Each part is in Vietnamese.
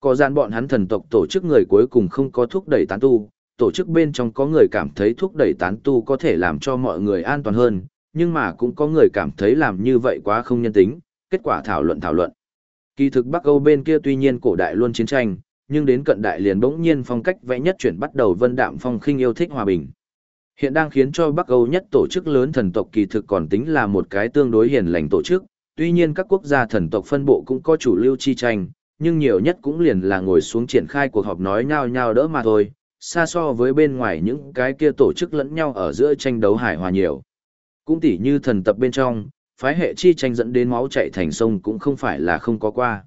Có gian bọn hắn thần tộc tổ chức người cuối cùng không có thúc đẩy tán tu, tổ chức bên trong có người cảm thấy thúc đẩy tán tu có thể làm cho mọi người an toàn hơn, nhưng mà cũng có người cảm thấy làm như vậy quá không nhân tính, kết quả thảo luận thảo luận. Kỳ thực Bắc Âu bên kia tuy nhiên cổ đại luôn chiến tranh, nhưng đến cận đại liền bỗng nhiên phong cách vẽ nhất chuyển bắt đầu vân đạm phong khinh yêu thích hòa bình. Hiện đang khiến cho Bắc Âu nhất tổ chức lớn thần tộc kỳ thực còn tính là một cái tương đối hiền lành tổ chức, tuy nhiên các quốc gia thần tộc phân bộ cũng có chủ lưu chi tranh, nhưng nhiều nhất cũng liền là ngồi xuống triển khai cuộc họp nói nhau nhau đỡ mà thôi, xa so với bên ngoài những cái kia tổ chức lẫn nhau ở giữa tranh đấu hài hòa nhiều. Cũng tỉ như thần tập bên trong, phái hệ chi tranh dẫn đến máu chạy thành sông cũng không phải là không có qua.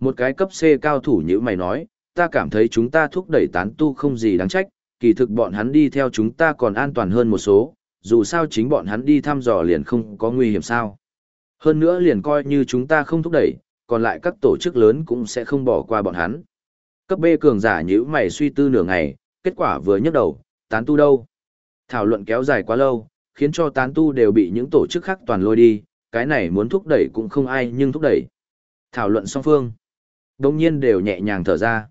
Một cái cấp C cao thủ như mày nói, ta cảm thấy chúng ta thúc đẩy tán tu không gì đáng trách, kỳ thực bọn hắn đi theo chúng ta còn an toàn hơn một số, dù sao chính bọn hắn đi thăm dò liền không có nguy hiểm sao. Hơn nữa liền coi như chúng ta không thúc đẩy, còn lại các tổ chức lớn cũng sẽ không bỏ qua bọn hắn. Cấp B cường giả nhữ mày suy tư nửa ngày, kết quả vừa nhấc đầu, tán tu đâu? Thảo luận kéo dài quá lâu, khiến cho tán tu đều bị những tổ chức khác toàn lôi đi, cái này muốn thúc đẩy cũng không ai nhưng thúc đẩy. Thảo luận song phương. đồng nhiên đều nhẹ nhàng thở ra.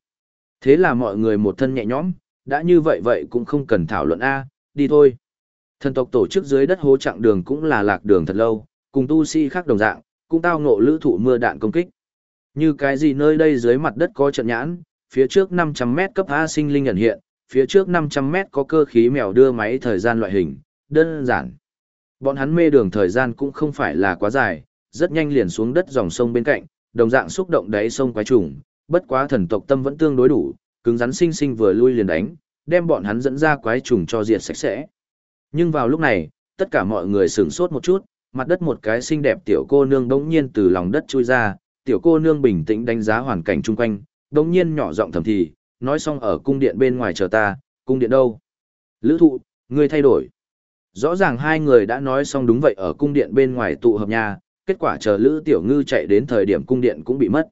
Thế là mọi người một thân nhẹ nhõm, đã như vậy vậy cũng không cần thảo luận A, đi thôi. Thần tộc tổ chức dưới đất hố chặng đường cũng là lạc đường thật lâu, cùng tu sĩ khác đồng dạng, cũng tao ngộ lữ thụ mưa đạn công kích. Như cái gì nơi đây dưới mặt đất có trận nhãn, phía trước 500 mét cấp A sinh linh nhận hiện, phía trước 500 mét có cơ khí mèo đưa máy thời gian loại hình, đơn giản. Bọn hắn mê đường thời gian cũng không phải là quá dài, rất nhanh liền xuống đất dòng sông bên cạnh, đồng dạng xúc động đáy sông quái trùng, bất quá thần tộc tâm vẫn tương đối đủ, cứng rắn sinh sinh vừa lui liền đánh, đem bọn hắn dẫn ra quái trùng cho diệt sạch sẽ. Nhưng vào lúc này, tất cả mọi người sửng sốt một chút, mặt đất một cái xinh đẹp tiểu cô nương đống nhiên từ lòng đất chui ra, tiểu cô nương bình tĩnh đánh giá hoàn cảnh chung quanh, đống nhiên nhỏ giọng thầm thì, nói xong ở cung điện bên ngoài chờ ta, cung điện đâu? Lữ thụ, ngươi thay đổi. Rõ ràng hai người đã nói xong đúng vậy ở cung điện bên ngoài tụ hợp nhà, kết quả chờ Lữ Tiểu Ngư chạy đến thời điểm cung điện cũng bị mất.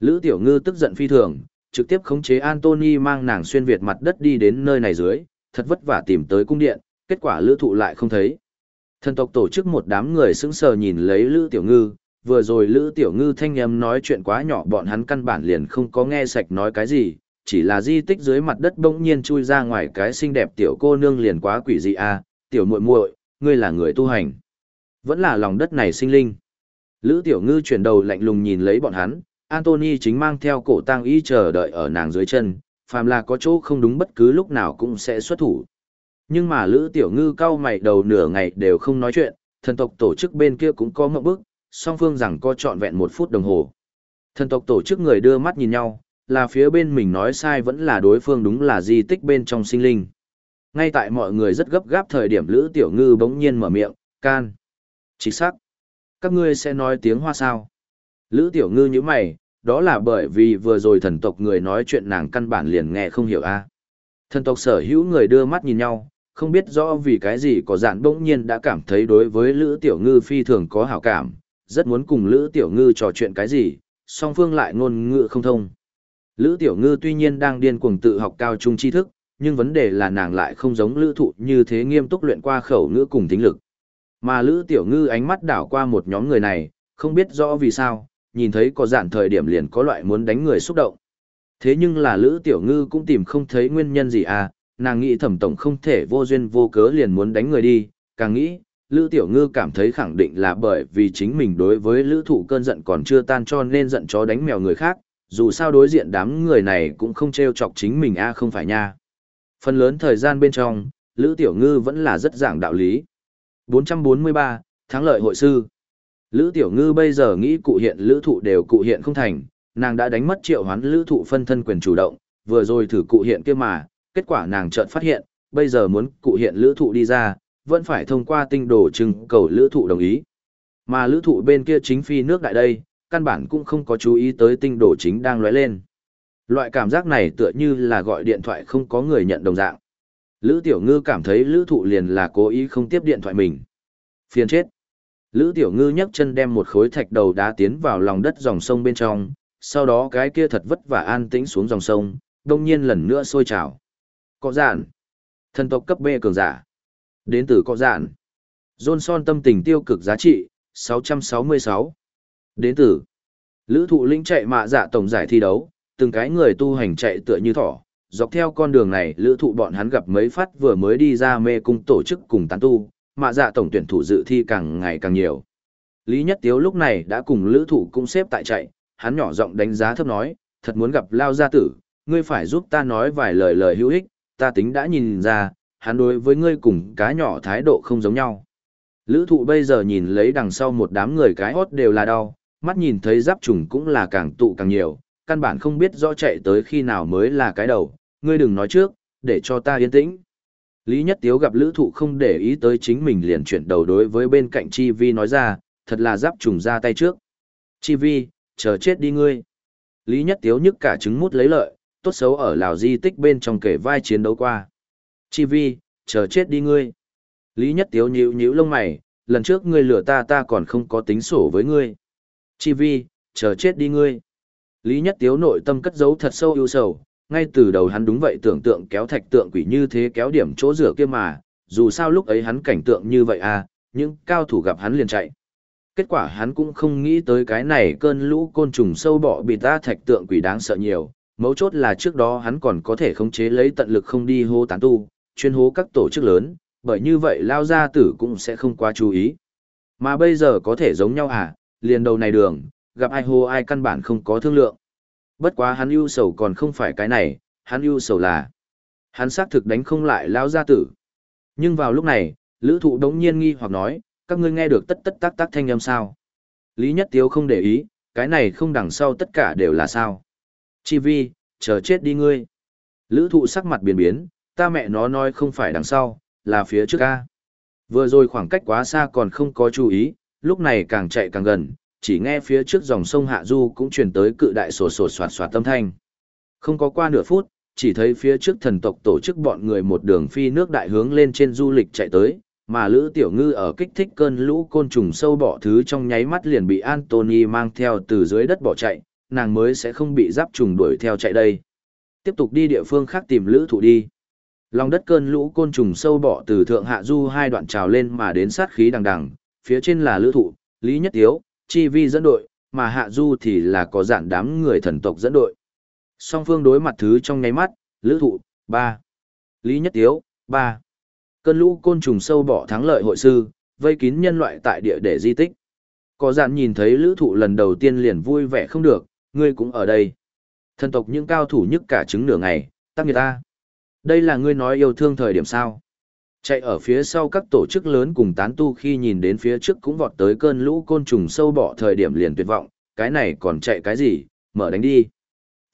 Lữ Tiểu Ngư tức giận phi thường, trực tiếp khống chế Anthony mang nàng xuyên việt mặt đất đi đến nơi này dưới, thật vất vả tìm tới cung điện, kết quả Lữ Thụ lại không thấy. Thần tộc tổ chức một đám người sững sờ nhìn lấy Lữ Tiểu Ngư, vừa rồi Lữ Tiểu Ngư thanh âm nói chuyện quá nhỏ bọn hắn căn bản liền không có nghe sạch nói cái gì, chỉ là di tích dưới mặt đất bỗng nhiên chui ra ngoài cái xinh đẹp tiểu cô nương liền quá quỷ dị a, à, tiểu muội muội, ngươi là người tu hành, vẫn là lòng đất này sinh linh. Lữ Tiểu Ngư chuyển đầu lạnh lùng nhìn lấy bọn hắn, Anthony chính mang theo cổ tang y chờ đợi ở nàng dưới chân, phàm là có chỗ không đúng bất cứ lúc nào cũng sẽ xuất thủ. Nhưng mà Lữ Tiểu Ngư cao mày đầu nửa ngày đều không nói chuyện, thần tộc tổ chức bên kia cũng có ngậm bước, song phương rằng co trọn vẹn một phút đồng hồ. Thần tộc tổ chức người đưa mắt nhìn nhau, là phía bên mình nói sai vẫn là đối phương đúng là di tích bên trong sinh linh. Ngay tại mọi người rất gấp gáp thời điểm Lữ Tiểu Ngư bỗng nhiên mở miệng, can. Chính xác. Các ngươi sẽ nói tiếng hoa sao? Lữ Tiểu Ngư như mày, đó là bởi vì vừa rồi thần tộc người nói chuyện nàng căn bản liền nghe không hiểu a. Thần tộc sở hữu người đưa mắt nhìn nhau, không biết rõ vì cái gì có dạn bỗng nhiên đã cảm thấy đối với Lữ Tiểu Ngư phi thường có hảo cảm, rất muốn cùng Lữ Tiểu Ngư trò chuyện cái gì, song phương lại ngôn ngữ không thông. Lữ Tiểu Ngư tuy nhiên đang điên cuồng tự học cao trung tri thức, nhưng vấn đề là nàng lại không giống Lữ Thụ như thế nghiêm túc luyện qua khẩu ngữ cùng tính lực. Mà Lữ Tiểu Ngư ánh mắt đảo qua một nhóm người này, không biết rõ vì sao, nhìn thấy có dạn thời điểm liền có loại muốn đánh người xúc động. Thế nhưng là Lữ Tiểu Ngư cũng tìm không thấy nguyên nhân gì à, nàng nghĩ thẩm tổng không thể vô duyên vô cớ liền muốn đánh người đi, càng nghĩ, Lữ Tiểu Ngư cảm thấy khẳng định là bởi vì chính mình đối với Lữ Thụ cơn giận còn chưa tan cho nên giận chó đánh mèo người khác, dù sao đối diện đám người này cũng không trêu chọc chính mình a không phải nha. Phần lớn thời gian bên trong, Lữ Tiểu Ngư vẫn là rất giảng đạo lý. 443, thắng lợi hội sư. Lữ Tiểu Ngư bây giờ nghĩ cụ hiện lữ thụ đều cụ hiện không thành, nàng đã đánh mất triệu hoán lữ thụ phân thân quyền chủ động, vừa rồi thử cụ hiện kia mà, kết quả nàng chợt phát hiện, bây giờ muốn cụ hiện lữ thụ đi ra, vẫn phải thông qua tinh đồ trưng cầu lữ thụ đồng ý. Mà lữ thụ bên kia chính phi nước đại đây, căn bản cũng không có chú ý tới tinh đồ chính đang lóe lên. Loại cảm giác này tựa như là gọi điện thoại không có người nhận đồng dạng. Lữ Tiểu Ngư cảm thấy Lữ Thụ liền là cố ý không tiếp điện thoại mình. Phiền chết. Lữ Tiểu Ngư nhấc chân đem một khối thạch đầu đá tiến vào lòng đất dòng sông bên trong, sau đó cái kia thật vất vả an tĩnh xuống dòng sông, đông nhiên lần nữa sôi trào. Có giản. Thần tộc cấp B cường giả. Đến từ có giản. Johnson tâm tình tiêu cực giá trị, 666. Đến từ. Lữ thụ linh chạy mạ dạ tổng giải thi đấu, từng cái người tu hành chạy tựa như thỏ, dọc theo con đường này lữ thụ bọn hắn gặp mấy phát vừa mới đi ra mê cung tổ chức cùng tán tu, Mạ dạ tổng tuyển thủ dự thi càng ngày càng nhiều. Lý Nhất Tiếu lúc này đã cùng lữ thụ cũng xếp tại chạy, hắn nhỏ giọng đánh giá thấp nói, thật muốn gặp lao gia tử, ngươi phải giúp ta nói vài lời lời hữu ích, ta tính đã nhìn ra, hắn đối với ngươi cùng cá nhỏ thái độ không giống nhau. Lữ thụ bây giờ nhìn lấy đằng sau một đám người cái hót đều là đau, mắt nhìn thấy giáp trùng cũng là càng tụ càng nhiều, căn bản không biết rõ chạy tới khi nào mới là cái đầu, ngươi đừng nói trước, để cho ta yên tĩnh. Lý Nhất Tiếu gặp lữ thụ không để ý tới chính mình liền chuyển đầu đối với bên cạnh Chi Vi nói ra, thật là giáp trùng ra tay trước. Chi Vi, chờ chết đi ngươi. Lý Nhất Tiếu nhức cả trứng mút lấy lợi, tốt xấu ở Lào di tích bên trong kể vai chiến đấu qua. Chi Vi, chờ chết đi ngươi. Lý Nhất Tiếu nhíu nhíu lông mày, lần trước ngươi lừa ta ta còn không có tính sổ với ngươi. Chi Vi, chờ chết đi ngươi. Lý Nhất Tiếu nội tâm cất giấu thật sâu ưu sầu, ngay từ đầu hắn đúng vậy tưởng tượng kéo thạch tượng quỷ như thế kéo điểm chỗ rửa kia mà, dù sao lúc ấy hắn cảnh tượng như vậy à, những cao thủ gặp hắn liền chạy. Kết quả hắn cũng không nghĩ tới cái này cơn lũ côn trùng sâu bọ bị ta thạch tượng quỷ đáng sợ nhiều, mấu chốt là trước đó hắn còn có thể khống chế lấy tận lực không đi hô tán tu, chuyên hố các tổ chức lớn, bởi như vậy lao gia tử cũng sẽ không quá chú ý. Mà bây giờ có thể giống nhau à, liền đầu này đường, gặp ai hô ai căn bản không có thương lượng. Bất quá hắn ưu sầu còn không phải cái này, hắn ưu sầu là hắn xác thực đánh không lại lao gia tử. Nhưng vào lúc này, lữ thụ đống nhiên nghi hoặc nói, các ngươi nghe được tất tất tác tác thanh âm sao. Lý Nhất Tiếu không để ý, cái này không đằng sau tất cả đều là sao. Chi vi, chờ chết đi ngươi. Lữ thụ sắc mặt biến biến, ta mẹ nó nói không phải đằng sau, là phía trước ca. Vừa rồi khoảng cách quá xa còn không có chú ý, lúc này càng chạy càng gần, chỉ nghe phía trước dòng sông Hạ Du cũng truyền tới cự đại sổ sổ soạt soạt tâm thanh. Không có qua nửa phút, chỉ thấy phía trước thần tộc tổ chức bọn người một đường phi nước đại hướng lên trên du lịch chạy tới, mà Lữ Tiểu Ngư ở kích thích cơn lũ côn trùng sâu bỏ thứ trong nháy mắt liền bị Anthony mang theo từ dưới đất bỏ chạy, nàng mới sẽ không bị giáp trùng đuổi theo chạy đây. Tiếp tục đi địa phương khác tìm Lữ Thụ đi. Lòng đất cơn lũ côn trùng sâu bọ từ thượng hạ du hai đoạn trào lên mà đến sát khí đằng đằng, phía trên là lữ thụ, lý nhất tiếu, chi vi dẫn đội, mà hạ du thì là có dạn đám người thần tộc dẫn đội. Song phương đối mặt thứ trong nháy mắt, lữ thụ, 3. Lý nhất tiếu, 3. Cơn lũ côn trùng sâu bọ thắng lợi hội sư, vây kín nhân loại tại địa để di tích. Có dạn nhìn thấy lữ thụ lần đầu tiên liền vui vẻ không được, ngươi cũng ở đây. Thần tộc những cao thủ nhất cả trứng nửa ngày, tắc người ta. Đây là ngươi nói yêu thương thời điểm sao? Chạy ở phía sau các tổ chức lớn cùng tán tu khi nhìn đến phía trước cũng vọt tới cơn lũ côn trùng sâu bọ thời điểm liền tuyệt vọng, cái này còn chạy cái gì, mở đánh đi.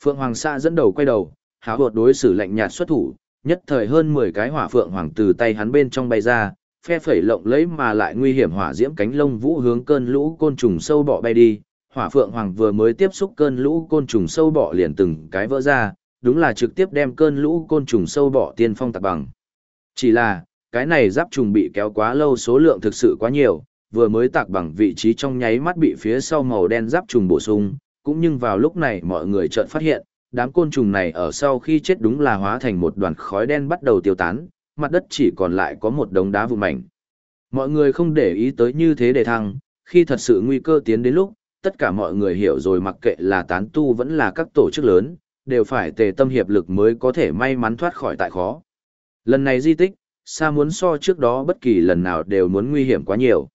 Phượng Hoàng Sa dẫn đầu quay đầu, háo hột đối xử lạnh nhạt xuất thủ, nhất thời hơn 10 cái hỏa phượng hoàng từ tay hắn bên trong bay ra, phe phẩy lộng lấy mà lại nguy hiểm hỏa diễm cánh lông vũ hướng cơn lũ côn trùng sâu bọ bay đi. Hỏa phượng hoàng vừa mới tiếp xúc cơn lũ côn trùng sâu bọ liền từng cái vỡ ra, đúng là trực tiếp đem cơn lũ côn trùng sâu bọ tiên phong tạc bằng. Chỉ là, cái này giáp trùng bị kéo quá lâu số lượng thực sự quá nhiều, vừa mới tạc bằng vị trí trong nháy mắt bị phía sau màu đen giáp trùng bổ sung, cũng nhưng vào lúc này mọi người chợt phát hiện, đám côn trùng này ở sau khi chết đúng là hóa thành một đoàn khói đen bắt đầu tiêu tán, mặt đất chỉ còn lại có một đống đá vụn mảnh. Mọi người không để ý tới như thế để thăng, khi thật sự nguy cơ tiến đến lúc, tất cả mọi người hiểu rồi mặc kệ là tán tu vẫn là các tổ chức lớn, đều phải tề tâm hiệp lực mới có thể may mắn thoát khỏi tại khó. Lần này di tích, xa muốn so trước đó bất kỳ lần nào đều muốn nguy hiểm quá nhiều.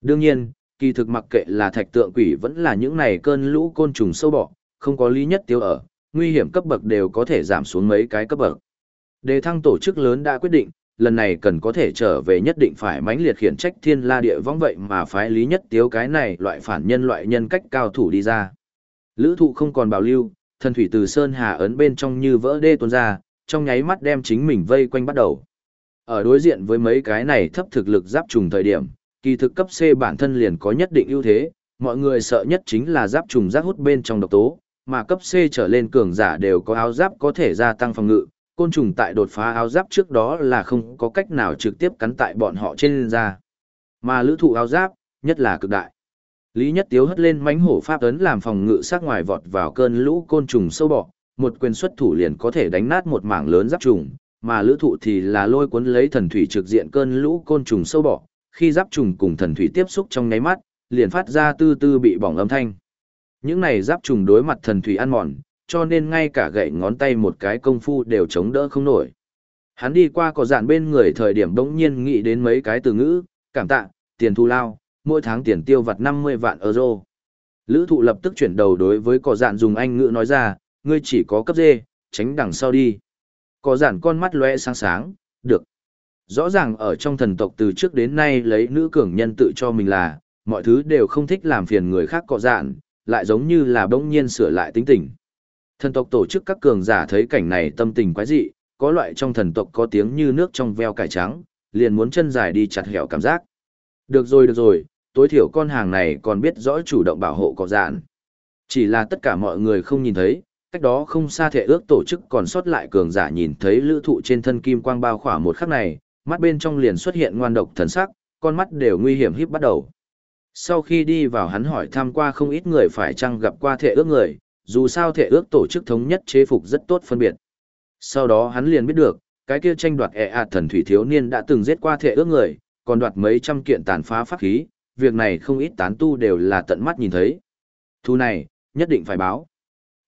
Đương nhiên, kỳ thực mặc kệ là thạch tượng quỷ vẫn là những này cơn lũ côn trùng sâu bọ, không có lý nhất tiêu ở, nguy hiểm cấp bậc đều có thể giảm xuống mấy cái cấp bậc. Đề thăng tổ chức lớn đã quyết định, lần này cần có thể trở về nhất định phải mãnh liệt khiển trách thiên la địa vong vậy mà phái lý nhất tiếu cái này loại phản nhân loại nhân cách cao thủ đi ra. Lữ thụ không còn bảo lưu, thần thủy từ sơn hà ấn bên trong như vỡ đê tuôn ra, trong nháy mắt đem chính mình vây quanh bắt đầu. Ở đối diện với mấy cái này thấp thực lực giáp trùng thời điểm, kỳ thực cấp C bản thân liền có nhất định ưu thế, mọi người sợ nhất chính là giáp trùng giác hút bên trong độc tố, mà cấp C trở lên cường giả đều có áo giáp có thể gia tăng phòng ngự, côn trùng tại đột phá áo giáp trước đó là không có cách nào trực tiếp cắn tại bọn họ trên da. Mà lữ thụ áo giáp, nhất là cực đại. Lý Nhất Tiếu hất lên mánh hổ pháp ấn làm phòng ngự sát ngoài vọt vào cơn lũ côn trùng sâu bọ, một quyền xuất thủ liền có thể đánh nát một mảng lớn giáp trùng, mà lữ thụ thì là lôi cuốn lấy thần thủy trực diện cơn lũ côn trùng sâu bọ, khi giáp trùng cùng thần thủy tiếp xúc trong nháy mắt, liền phát ra tư tư bị bỏng âm thanh. Những này giáp trùng đối mặt thần thủy ăn mòn, cho nên ngay cả gậy ngón tay một cái công phu đều chống đỡ không nổi. Hắn đi qua có dạn bên người thời điểm đống nhiên nghĩ đến mấy cái từ ngữ, cảm tạ, tiền thu lao, mỗi tháng tiền tiêu vặt 50 vạn euro. Lữ thụ lập tức chuyển đầu đối với có dạn dùng anh ngữ nói ra, ngươi chỉ có cấp dê, tránh đằng sau đi. Có dạn con mắt lóe sáng sáng, được. Rõ ràng ở trong thần tộc từ trước đến nay lấy nữ cường nhân tự cho mình là, mọi thứ đều không thích làm phiền người khác cỏ dạn, lại giống như là bỗng nhiên sửa lại tính tình. Thần tộc tổ chức các cường giả thấy cảnh này tâm tình quái dị, có loại trong thần tộc có tiếng như nước trong veo cải trắng, liền muốn chân dài đi chặt hẻo cảm giác. Được rồi được rồi, tối thiểu con hàng này còn biết rõ chủ động bảo hộ cọ dạn. Chỉ là tất cả mọi người không nhìn thấy, cách đó không xa thể ước tổ chức còn sót lại cường giả nhìn thấy lữ thụ trên thân kim quang bao khỏa một khắc này, mắt bên trong liền xuất hiện ngoan độc thần sắc, con mắt đều nguy hiểm híp bắt đầu. Sau khi đi vào hắn hỏi thăm qua không ít người phải chăng gặp qua thể ước người, dù sao thể ước tổ chức thống nhất chế phục rất tốt phân biệt. Sau đó hắn liền biết được, cái kia tranh đoạt ẻ e ạt thần thủy thiếu niên đã từng giết qua thể ước người, còn đoạt mấy trăm kiện tàn phá pháp khí, việc này không ít tán tu đều là tận mắt nhìn thấy. Thu này, nhất định phải báo.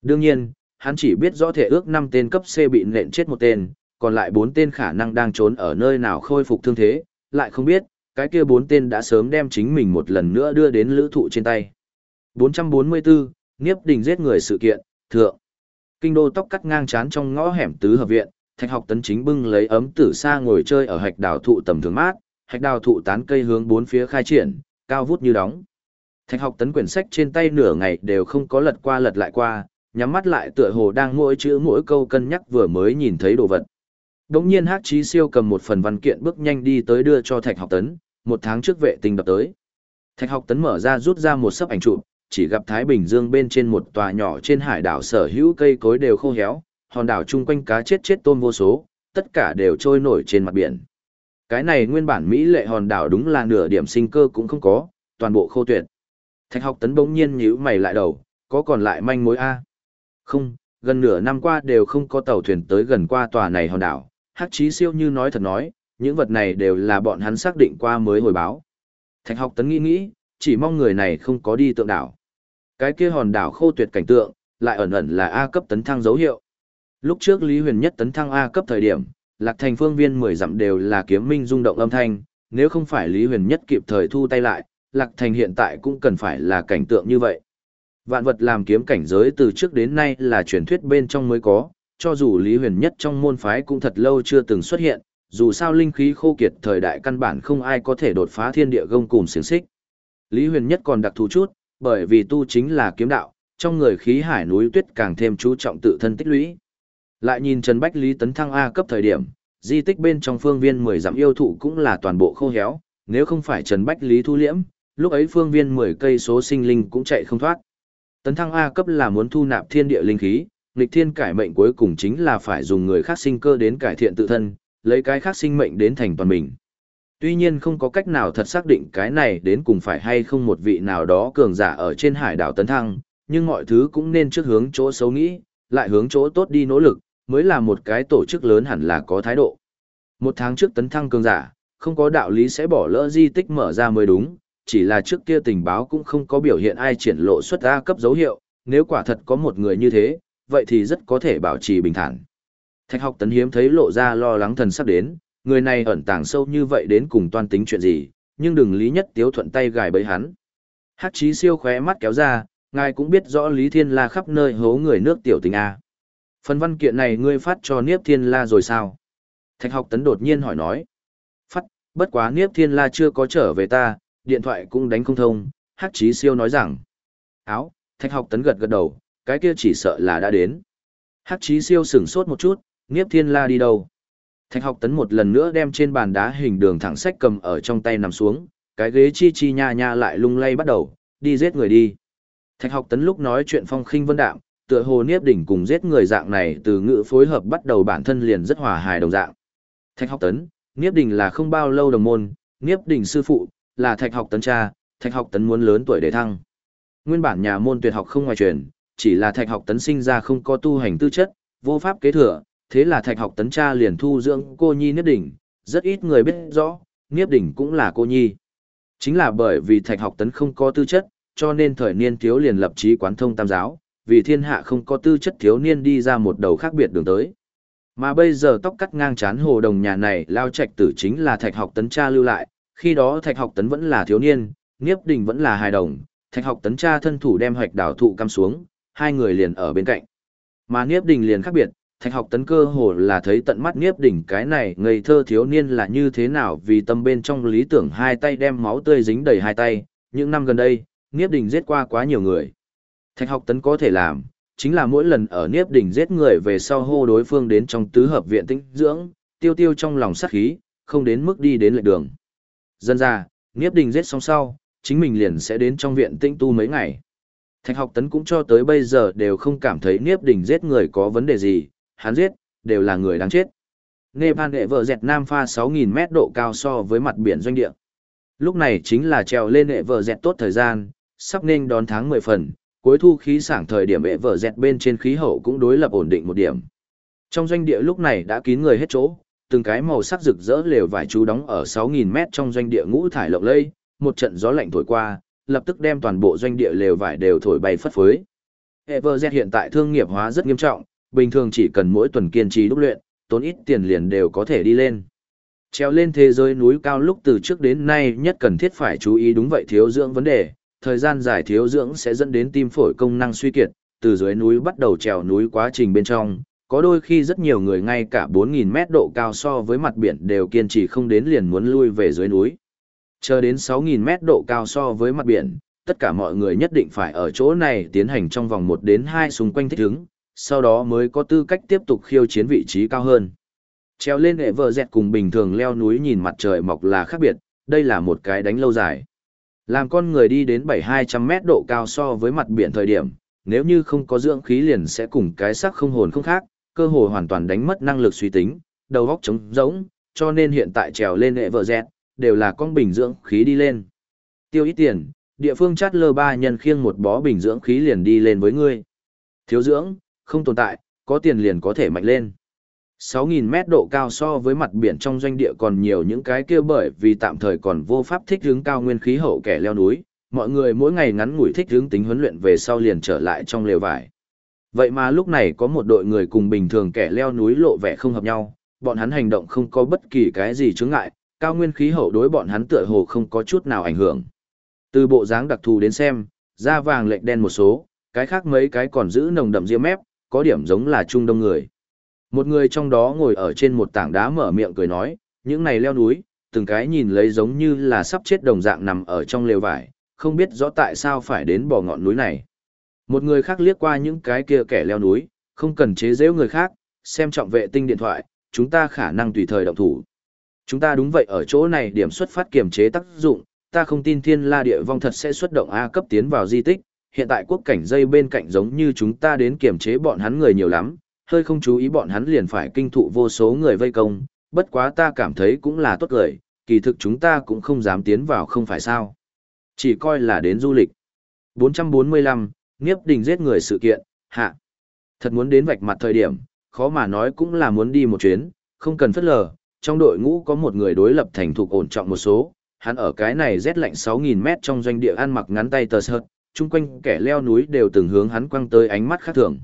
Đương nhiên, hắn chỉ biết rõ thể ước 5 tên cấp C bị nện chết một tên, còn lại 4 tên khả năng đang trốn ở nơi nào khôi phục thương thế, lại không biết, cái kia 4 tên đã sớm đem chính mình một lần nữa đưa đến lữ thụ trên tay. 444, Niếp đình giết người sự kiện, thượng. Kinh đô tóc cắt ngang chán trong ngõ hẻm tứ hợp viện, thạch học tấn chính bưng lấy ấm tử xa ngồi chơi ở hạch đào thụ tầm thường mát, hạch đào thụ tán cây hướng bốn phía khai triển, cao vút như đóng. Thạch học tấn quyển sách trên tay nửa ngày đều không có lật qua lật lại qua, nhắm mắt lại tựa hồ đang mỗi chữ mỗi câu cân nhắc vừa mới nhìn thấy đồ vật. Đống nhiên Hắc Chí Siêu cầm một phần văn kiện bước nhanh đi tới đưa cho Thạch Học Tấn, một tháng trước vệ tinh đập tới. Thạch Học Tấn mở ra rút ra một sấp ảnh chụp, chỉ gặp Thái Bình Dương bên trên một tòa nhỏ trên hải đảo sở hữu cây cối đều khô héo, hòn đảo chung quanh cá chết chết tôm vô số, tất cả đều trôi nổi trên mặt biển. Cái này nguyên bản Mỹ lệ hòn đảo đúng là nửa điểm sinh cơ cũng không có, toàn bộ khô tuyệt. Thạch học tấn bỗng nhiên nhíu mày lại đầu, có còn lại manh mối A. Không, gần nửa năm qua đều không có tàu thuyền tới gần qua tòa này hòn đảo. Hắc chí siêu như nói thật nói, những vật này đều là bọn hắn xác định qua mới hồi báo. Thạch học tấn nghĩ nghĩ, chỉ mong người này không có đi tượng đảo. Cái kia hòn đảo khô tuyệt cảnh tượng, lại ẩn ẩn là A cấp tấn thăng dấu hiệu. Lúc trước Lý Huyền Nhất tấn thăng A cấp thời điểm, Lạc Thành phương viên 10 dặm đều là kiếm minh rung động âm thanh, nếu không phải Lý Huyền Nhất kịp thời thu tay lại, Lạc Thành hiện tại cũng cần phải là cảnh tượng như vậy. Vạn vật làm kiếm cảnh giới từ trước đến nay là truyền thuyết bên trong mới có, cho dù Lý Huyền Nhất trong môn phái cũng thật lâu chưa từng xuất hiện, dù sao linh khí khô kiệt thời đại căn bản không ai có thể đột phá thiên địa gông cùng xiềng xích. Lý Huyền Nhất còn đặc thù chút, bởi vì tu chính là kiếm đạo, trong người khí hải núi tuyết càng thêm chú trọng tự thân tích lũy. Lại nhìn Trần Bách Lý tấn thăng A cấp thời điểm, di tích bên trong phương viên 10 dặm yêu thụ cũng là toàn bộ khô héo, nếu không phải Trần Bách Lý thu liễm, lúc ấy phương viên 10 cây số sinh linh cũng chạy không thoát. Tấn thăng A cấp là muốn thu nạp thiên địa linh khí, nghịch thiên cải mệnh cuối cùng chính là phải dùng người khác sinh cơ đến cải thiện tự thân, lấy cái khác sinh mệnh đến thành toàn mình. Tuy nhiên không có cách nào thật xác định cái này đến cùng phải hay không một vị nào đó cường giả ở trên hải đảo tấn thăng, nhưng mọi thứ cũng nên trước hướng chỗ xấu nghĩ, lại hướng chỗ tốt đi nỗ lực, mới là một cái tổ chức lớn hẳn là có thái độ. Một tháng trước tấn thăng cường giả, không có đạo lý sẽ bỏ lỡ di tích mở ra mới đúng, chỉ là trước kia tình báo cũng không có biểu hiện ai triển lộ xuất ra cấp dấu hiệu, nếu quả thật có một người như thế, vậy thì rất có thể bảo trì bình thản. Thạch học tấn hiếm thấy lộ ra lo lắng thần sắp đến, người này ẩn tàng sâu như vậy đến cùng toan tính chuyện gì, nhưng đừng lý nhất tiếu thuận tay gài bấy hắn. Hắc chí siêu khóe mắt kéo ra, ngài cũng biết rõ Lý Thiên La khắp nơi hố người nước tiểu tình A. Phần văn kiện này ngươi phát cho Niếp Thiên La rồi sao? Thạch học tấn đột nhiên hỏi nói. Phát, bất quá Niếp Thiên La chưa có trở về ta, điện thoại cũng đánh không thông, Hắc Chí Siêu nói rằng. Áo, Thạch học tấn gật gật đầu, cái kia chỉ sợ là đã đến. Hắc Chí Siêu sửng sốt một chút, Niếp Thiên La đi đâu? Thạch học tấn một lần nữa đem trên bàn đá hình đường thẳng sách cầm ở trong tay nằm xuống, cái ghế chi chi nha nha lại lung lay bắt đầu, đi giết người đi. Thạch học tấn lúc nói chuyện phong khinh vân đạm, tựa hồ Niếp Đỉnh cùng giết người dạng này từ ngữ phối hợp bắt đầu bản thân liền rất hòa hài đồng dạng. Thạch học tấn, Niếp Đỉnh là không bao lâu đồng môn, Niếp Đỉnh sư phụ, là thạch học tấn cha, thạch học tấn muốn lớn tuổi để thăng. Nguyên bản nhà môn tuyệt học không ngoài truyền, chỉ là thạch học tấn sinh ra không có tu hành tư chất, vô pháp kế thừa, thế là thạch học tấn cha liền thu dưỡng cô nhi Niếp Đỉnh, rất ít người biết rõ, Niếp Đỉnh cũng là cô nhi. Chính là bởi vì thạch học tấn không có tư chất, cho nên thời niên thiếu liền lập chí quán thông tam giáo, vì thiên hạ không có tư chất thiếu niên đi ra một đầu khác biệt đường tới. Mà bây giờ tóc cắt ngang chán hồ đồng nhà này lao trạch tử chính là thạch học tấn cha lưu lại, khi đó thạch học tấn vẫn là thiếu niên, Niếp Đình vẫn là hài đồng, thạch học tấn cha thân thủ đem hoạch đảo thụ cắm xuống, hai người liền ở bên cạnh. Mà Niếp Đình liền khác biệt, thạch học tấn cơ hồ là thấy tận mắt Niếp đỉnh cái này ngây thơ thiếu niên là như thế nào vì tâm bên trong lý tưởng hai tay đem máu tươi dính đầy hai tay, những năm gần đây, Niếp đỉnh giết qua quá nhiều người. Thạch học tấn có thể làm, chính là mỗi lần ở Niếp đỉnh giết người về sau hô đối phương đến trong tứ hợp viện tĩnh dưỡng, tiêu tiêu trong lòng sát khí, không đến mức đi đến lệ đường. Dân ra, Niếp Đình giết xong sau, chính mình liền sẽ đến trong viện tĩnh tu mấy ngày. Thạch học tấn cũng cho tới bây giờ đều không cảm thấy Niếp Đình giết người có vấn đề gì, hắn giết, đều là người đáng chết. Nepal đệ vợ dẹt nam pha 6.000 mét độ cao so với mặt biển doanh địa. Lúc này chính là trèo lên đệ vợ dẹt tốt thời gian, sắp nên đón tháng 10 phần, cuối thu khí sảng thời điểm đệ vợ dẹt bên trên khí hậu cũng đối lập ổn định một điểm. Trong doanh địa lúc này đã kín người hết chỗ, từng cái màu sắc rực rỡ lều vải chú đóng ở 6.000 mét trong doanh địa ngũ thải lộng lây, một trận gió lạnh thổi qua, lập tức đem toàn bộ doanh địa lều vải đều thổi bay phất phới. Everjet hiện tại thương nghiệp hóa rất nghiêm trọng, bình thường chỉ cần mỗi tuần kiên trì đúc luyện, tốn ít tiền liền đều có thể đi lên. Treo lên thế giới núi cao lúc từ trước đến nay nhất cần thiết phải chú ý đúng vậy thiếu dưỡng vấn đề, thời gian dài thiếu dưỡng sẽ dẫn đến tim phổi công năng suy kiệt, từ dưới núi bắt đầu trèo núi quá trình bên trong, có đôi khi rất nhiều người ngay cả 4.000 mét độ cao so với mặt biển đều kiên trì không đến liền muốn lui về dưới núi. Chờ đến 6.000 mét độ cao so với mặt biển, tất cả mọi người nhất định phải ở chỗ này tiến hành trong vòng 1 đến 2 xung quanh thích ứng, sau đó mới có tư cách tiếp tục khiêu chiến vị trí cao hơn. Treo lên hệ vợ dẹt cùng bình thường leo núi nhìn mặt trời mọc là khác biệt, đây là một cái đánh lâu dài. Làm con người đi đến 7-200 mét độ cao so với mặt biển thời điểm, nếu như không có dưỡng khí liền sẽ cùng cái sắc không hồn không khác, cơ hồ hoàn toàn đánh mất năng lực suy tính, đầu óc trống rỗng, cho nên hiện tại trèo lên hệ vợ dẹt, đều là con bình dưỡng khí đi lên. Tiêu ít tiền, địa phương chát lơ ba nhân khiêng một bó bình dưỡng khí liền đi lên với ngươi. Thiếu dưỡng, không tồn tại, có tiền liền có thể mạnh lên. 6.000 mét độ cao so với mặt biển trong doanh địa còn nhiều những cái kia bởi vì tạm thời còn vô pháp thích hướng cao nguyên khí hậu kẻ leo núi, mọi người mỗi ngày ngắn ngủi thích hướng tính huấn luyện về sau liền trở lại trong lều vải. Vậy mà lúc này có một đội người cùng bình thường kẻ leo núi lộ vẻ không hợp nhau, bọn hắn hành động không có bất kỳ cái gì chướng ngại, cao nguyên khí hậu đối bọn hắn tựa hồ không có chút nào ảnh hưởng. Từ bộ dáng đặc thù đến xem, da vàng lệch đen một số, cái khác mấy cái còn giữ nồng đậm ria mép, có điểm giống là trung đông người. Một người trong đó ngồi ở trên một tảng đá mở miệng cười nói, những này leo núi, từng cái nhìn lấy giống như là sắp chết đồng dạng nằm ở trong lều vải, không biết rõ tại sao phải đến bỏ ngọn núi này. Một người khác liếc qua những cái kia kẻ leo núi, không cần chế giễu người khác, xem trọng vệ tinh điện thoại, chúng ta khả năng tùy thời động thủ. Chúng ta đúng vậy ở chỗ này điểm xuất phát kiểm chế tác dụng, ta không tin thiên la địa vong thật sẽ xuất động A cấp tiến vào di tích, hiện tại quốc cảnh dây bên cạnh giống như chúng ta đến kiểm chế bọn hắn người nhiều lắm, hơi không chú ý bọn hắn liền phải kinh thụ vô số người vây công, bất quá ta cảm thấy cũng là tốt lời, kỳ thực chúng ta cũng không dám tiến vào không phải sao. Chỉ coi là đến du lịch. 445, Nghiếp đình giết người sự kiện, hạ. Thật muốn đến vạch mặt thời điểm, khó mà nói cũng là muốn đi một chuyến, không cần phất lờ, trong đội ngũ có một người đối lập thành thục ổn trọng một số, hắn ở cái này rét lạnh 6.000 mét trong doanh địa ăn mặc ngắn tay tờ sợt, chung quanh kẻ leo núi đều từng hướng hắn quăng tới ánh mắt khác thường.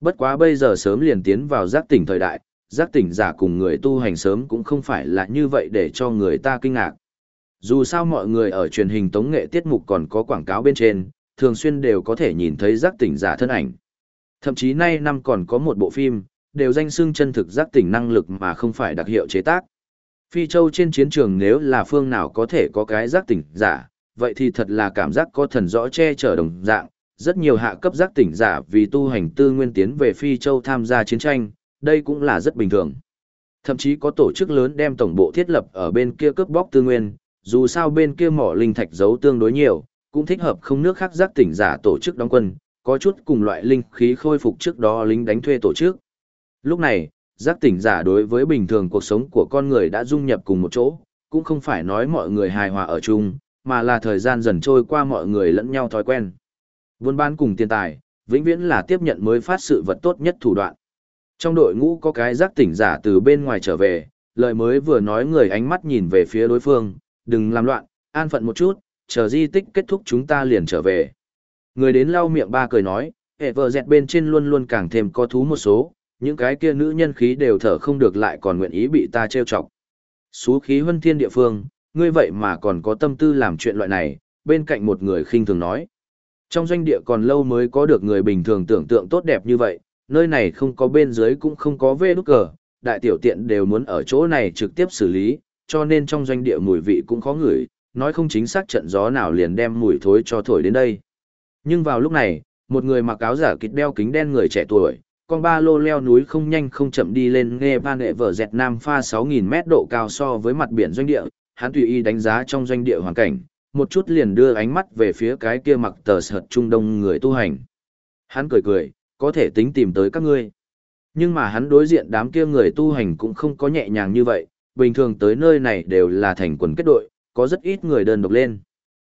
Bất quá bây giờ sớm liền tiến vào giác tỉnh thời đại, giác tỉnh giả cùng người tu hành sớm cũng không phải là như vậy để cho người ta kinh ngạc. Dù sao mọi người ở truyền hình tống nghệ tiết mục còn có quảng cáo bên trên, thường xuyên đều có thể nhìn thấy giác tỉnh giả thân ảnh. Thậm chí nay năm còn có một bộ phim, đều danh xưng chân thực giác tỉnh năng lực mà không phải đặc hiệu chế tác. Phi Châu trên chiến trường nếu là phương nào có thể có cái giác tỉnh giả, vậy thì thật là cảm giác có thần rõ che chở đồng dạng. Rất nhiều hạ cấp giác tỉnh giả vì tu hành tư nguyên tiến về Phi Châu tham gia chiến tranh, đây cũng là rất bình thường. Thậm chí có tổ chức lớn đem tổng bộ thiết lập ở bên kia cướp bóc tư nguyên, dù sao bên kia mỏ linh thạch giấu tương đối nhiều, cũng thích hợp không nước khác giác tỉnh giả tổ chức đóng quân, có chút cùng loại linh khí khôi phục trước đó lính đánh thuê tổ chức. Lúc này, giác tỉnh giả đối với bình thường cuộc sống của con người đã dung nhập cùng một chỗ, cũng không phải nói mọi người hài hòa ở chung, mà là thời gian dần trôi qua mọi người lẫn nhau thói quen. Buôn bán cùng tiền tài, vĩnh viễn là tiếp nhận mới phát sự vật tốt nhất thủ đoạn. Trong đội ngũ có cái giác tỉnh giả từ bên ngoài trở về, lời mới vừa nói người ánh mắt nhìn về phía đối phương, đừng làm loạn, an phận một chút, chờ di tích kết thúc chúng ta liền trở về. Người đến lau miệng ba cười nói, hệ vợ dẹt bên trên luôn luôn càng thêm có thú một số, những cái kia nữ nhân khí đều thở không được lại còn nguyện ý bị ta trêu chọc. Xú khí huân thiên địa phương, ngươi vậy mà còn có tâm tư làm chuyện loại này, bên cạnh một người khinh thường nói. Trong doanh địa còn lâu mới có được người bình thường tưởng tượng tốt đẹp như vậy, nơi này không có bên dưới cũng không có vê nút cờ, đại tiểu tiện đều muốn ở chỗ này trực tiếp xử lý, cho nên trong doanh địa mùi vị cũng khó ngửi, nói không chính xác trận gió nào liền đem mùi thối cho thổi đến đây. Nhưng vào lúc này, một người mặc áo giả kịch đeo kính đen người trẻ tuổi, con ba lô leo núi không nhanh không chậm đi lên nghe ba nệ vở dẹt nam pha 6.000 mét độ cao so với mặt biển doanh địa, hắn tùy ý đánh giá trong doanh địa hoàn cảnh, một chút liền đưa ánh mắt về phía cái kia mặc tờ sợt trung đông người tu hành. Hắn cười cười, có thể tính tìm tới các ngươi. Nhưng mà hắn đối diện đám kia người tu hành cũng không có nhẹ nhàng như vậy, bình thường tới nơi này đều là thành quần kết đội, có rất ít người đơn độc lên.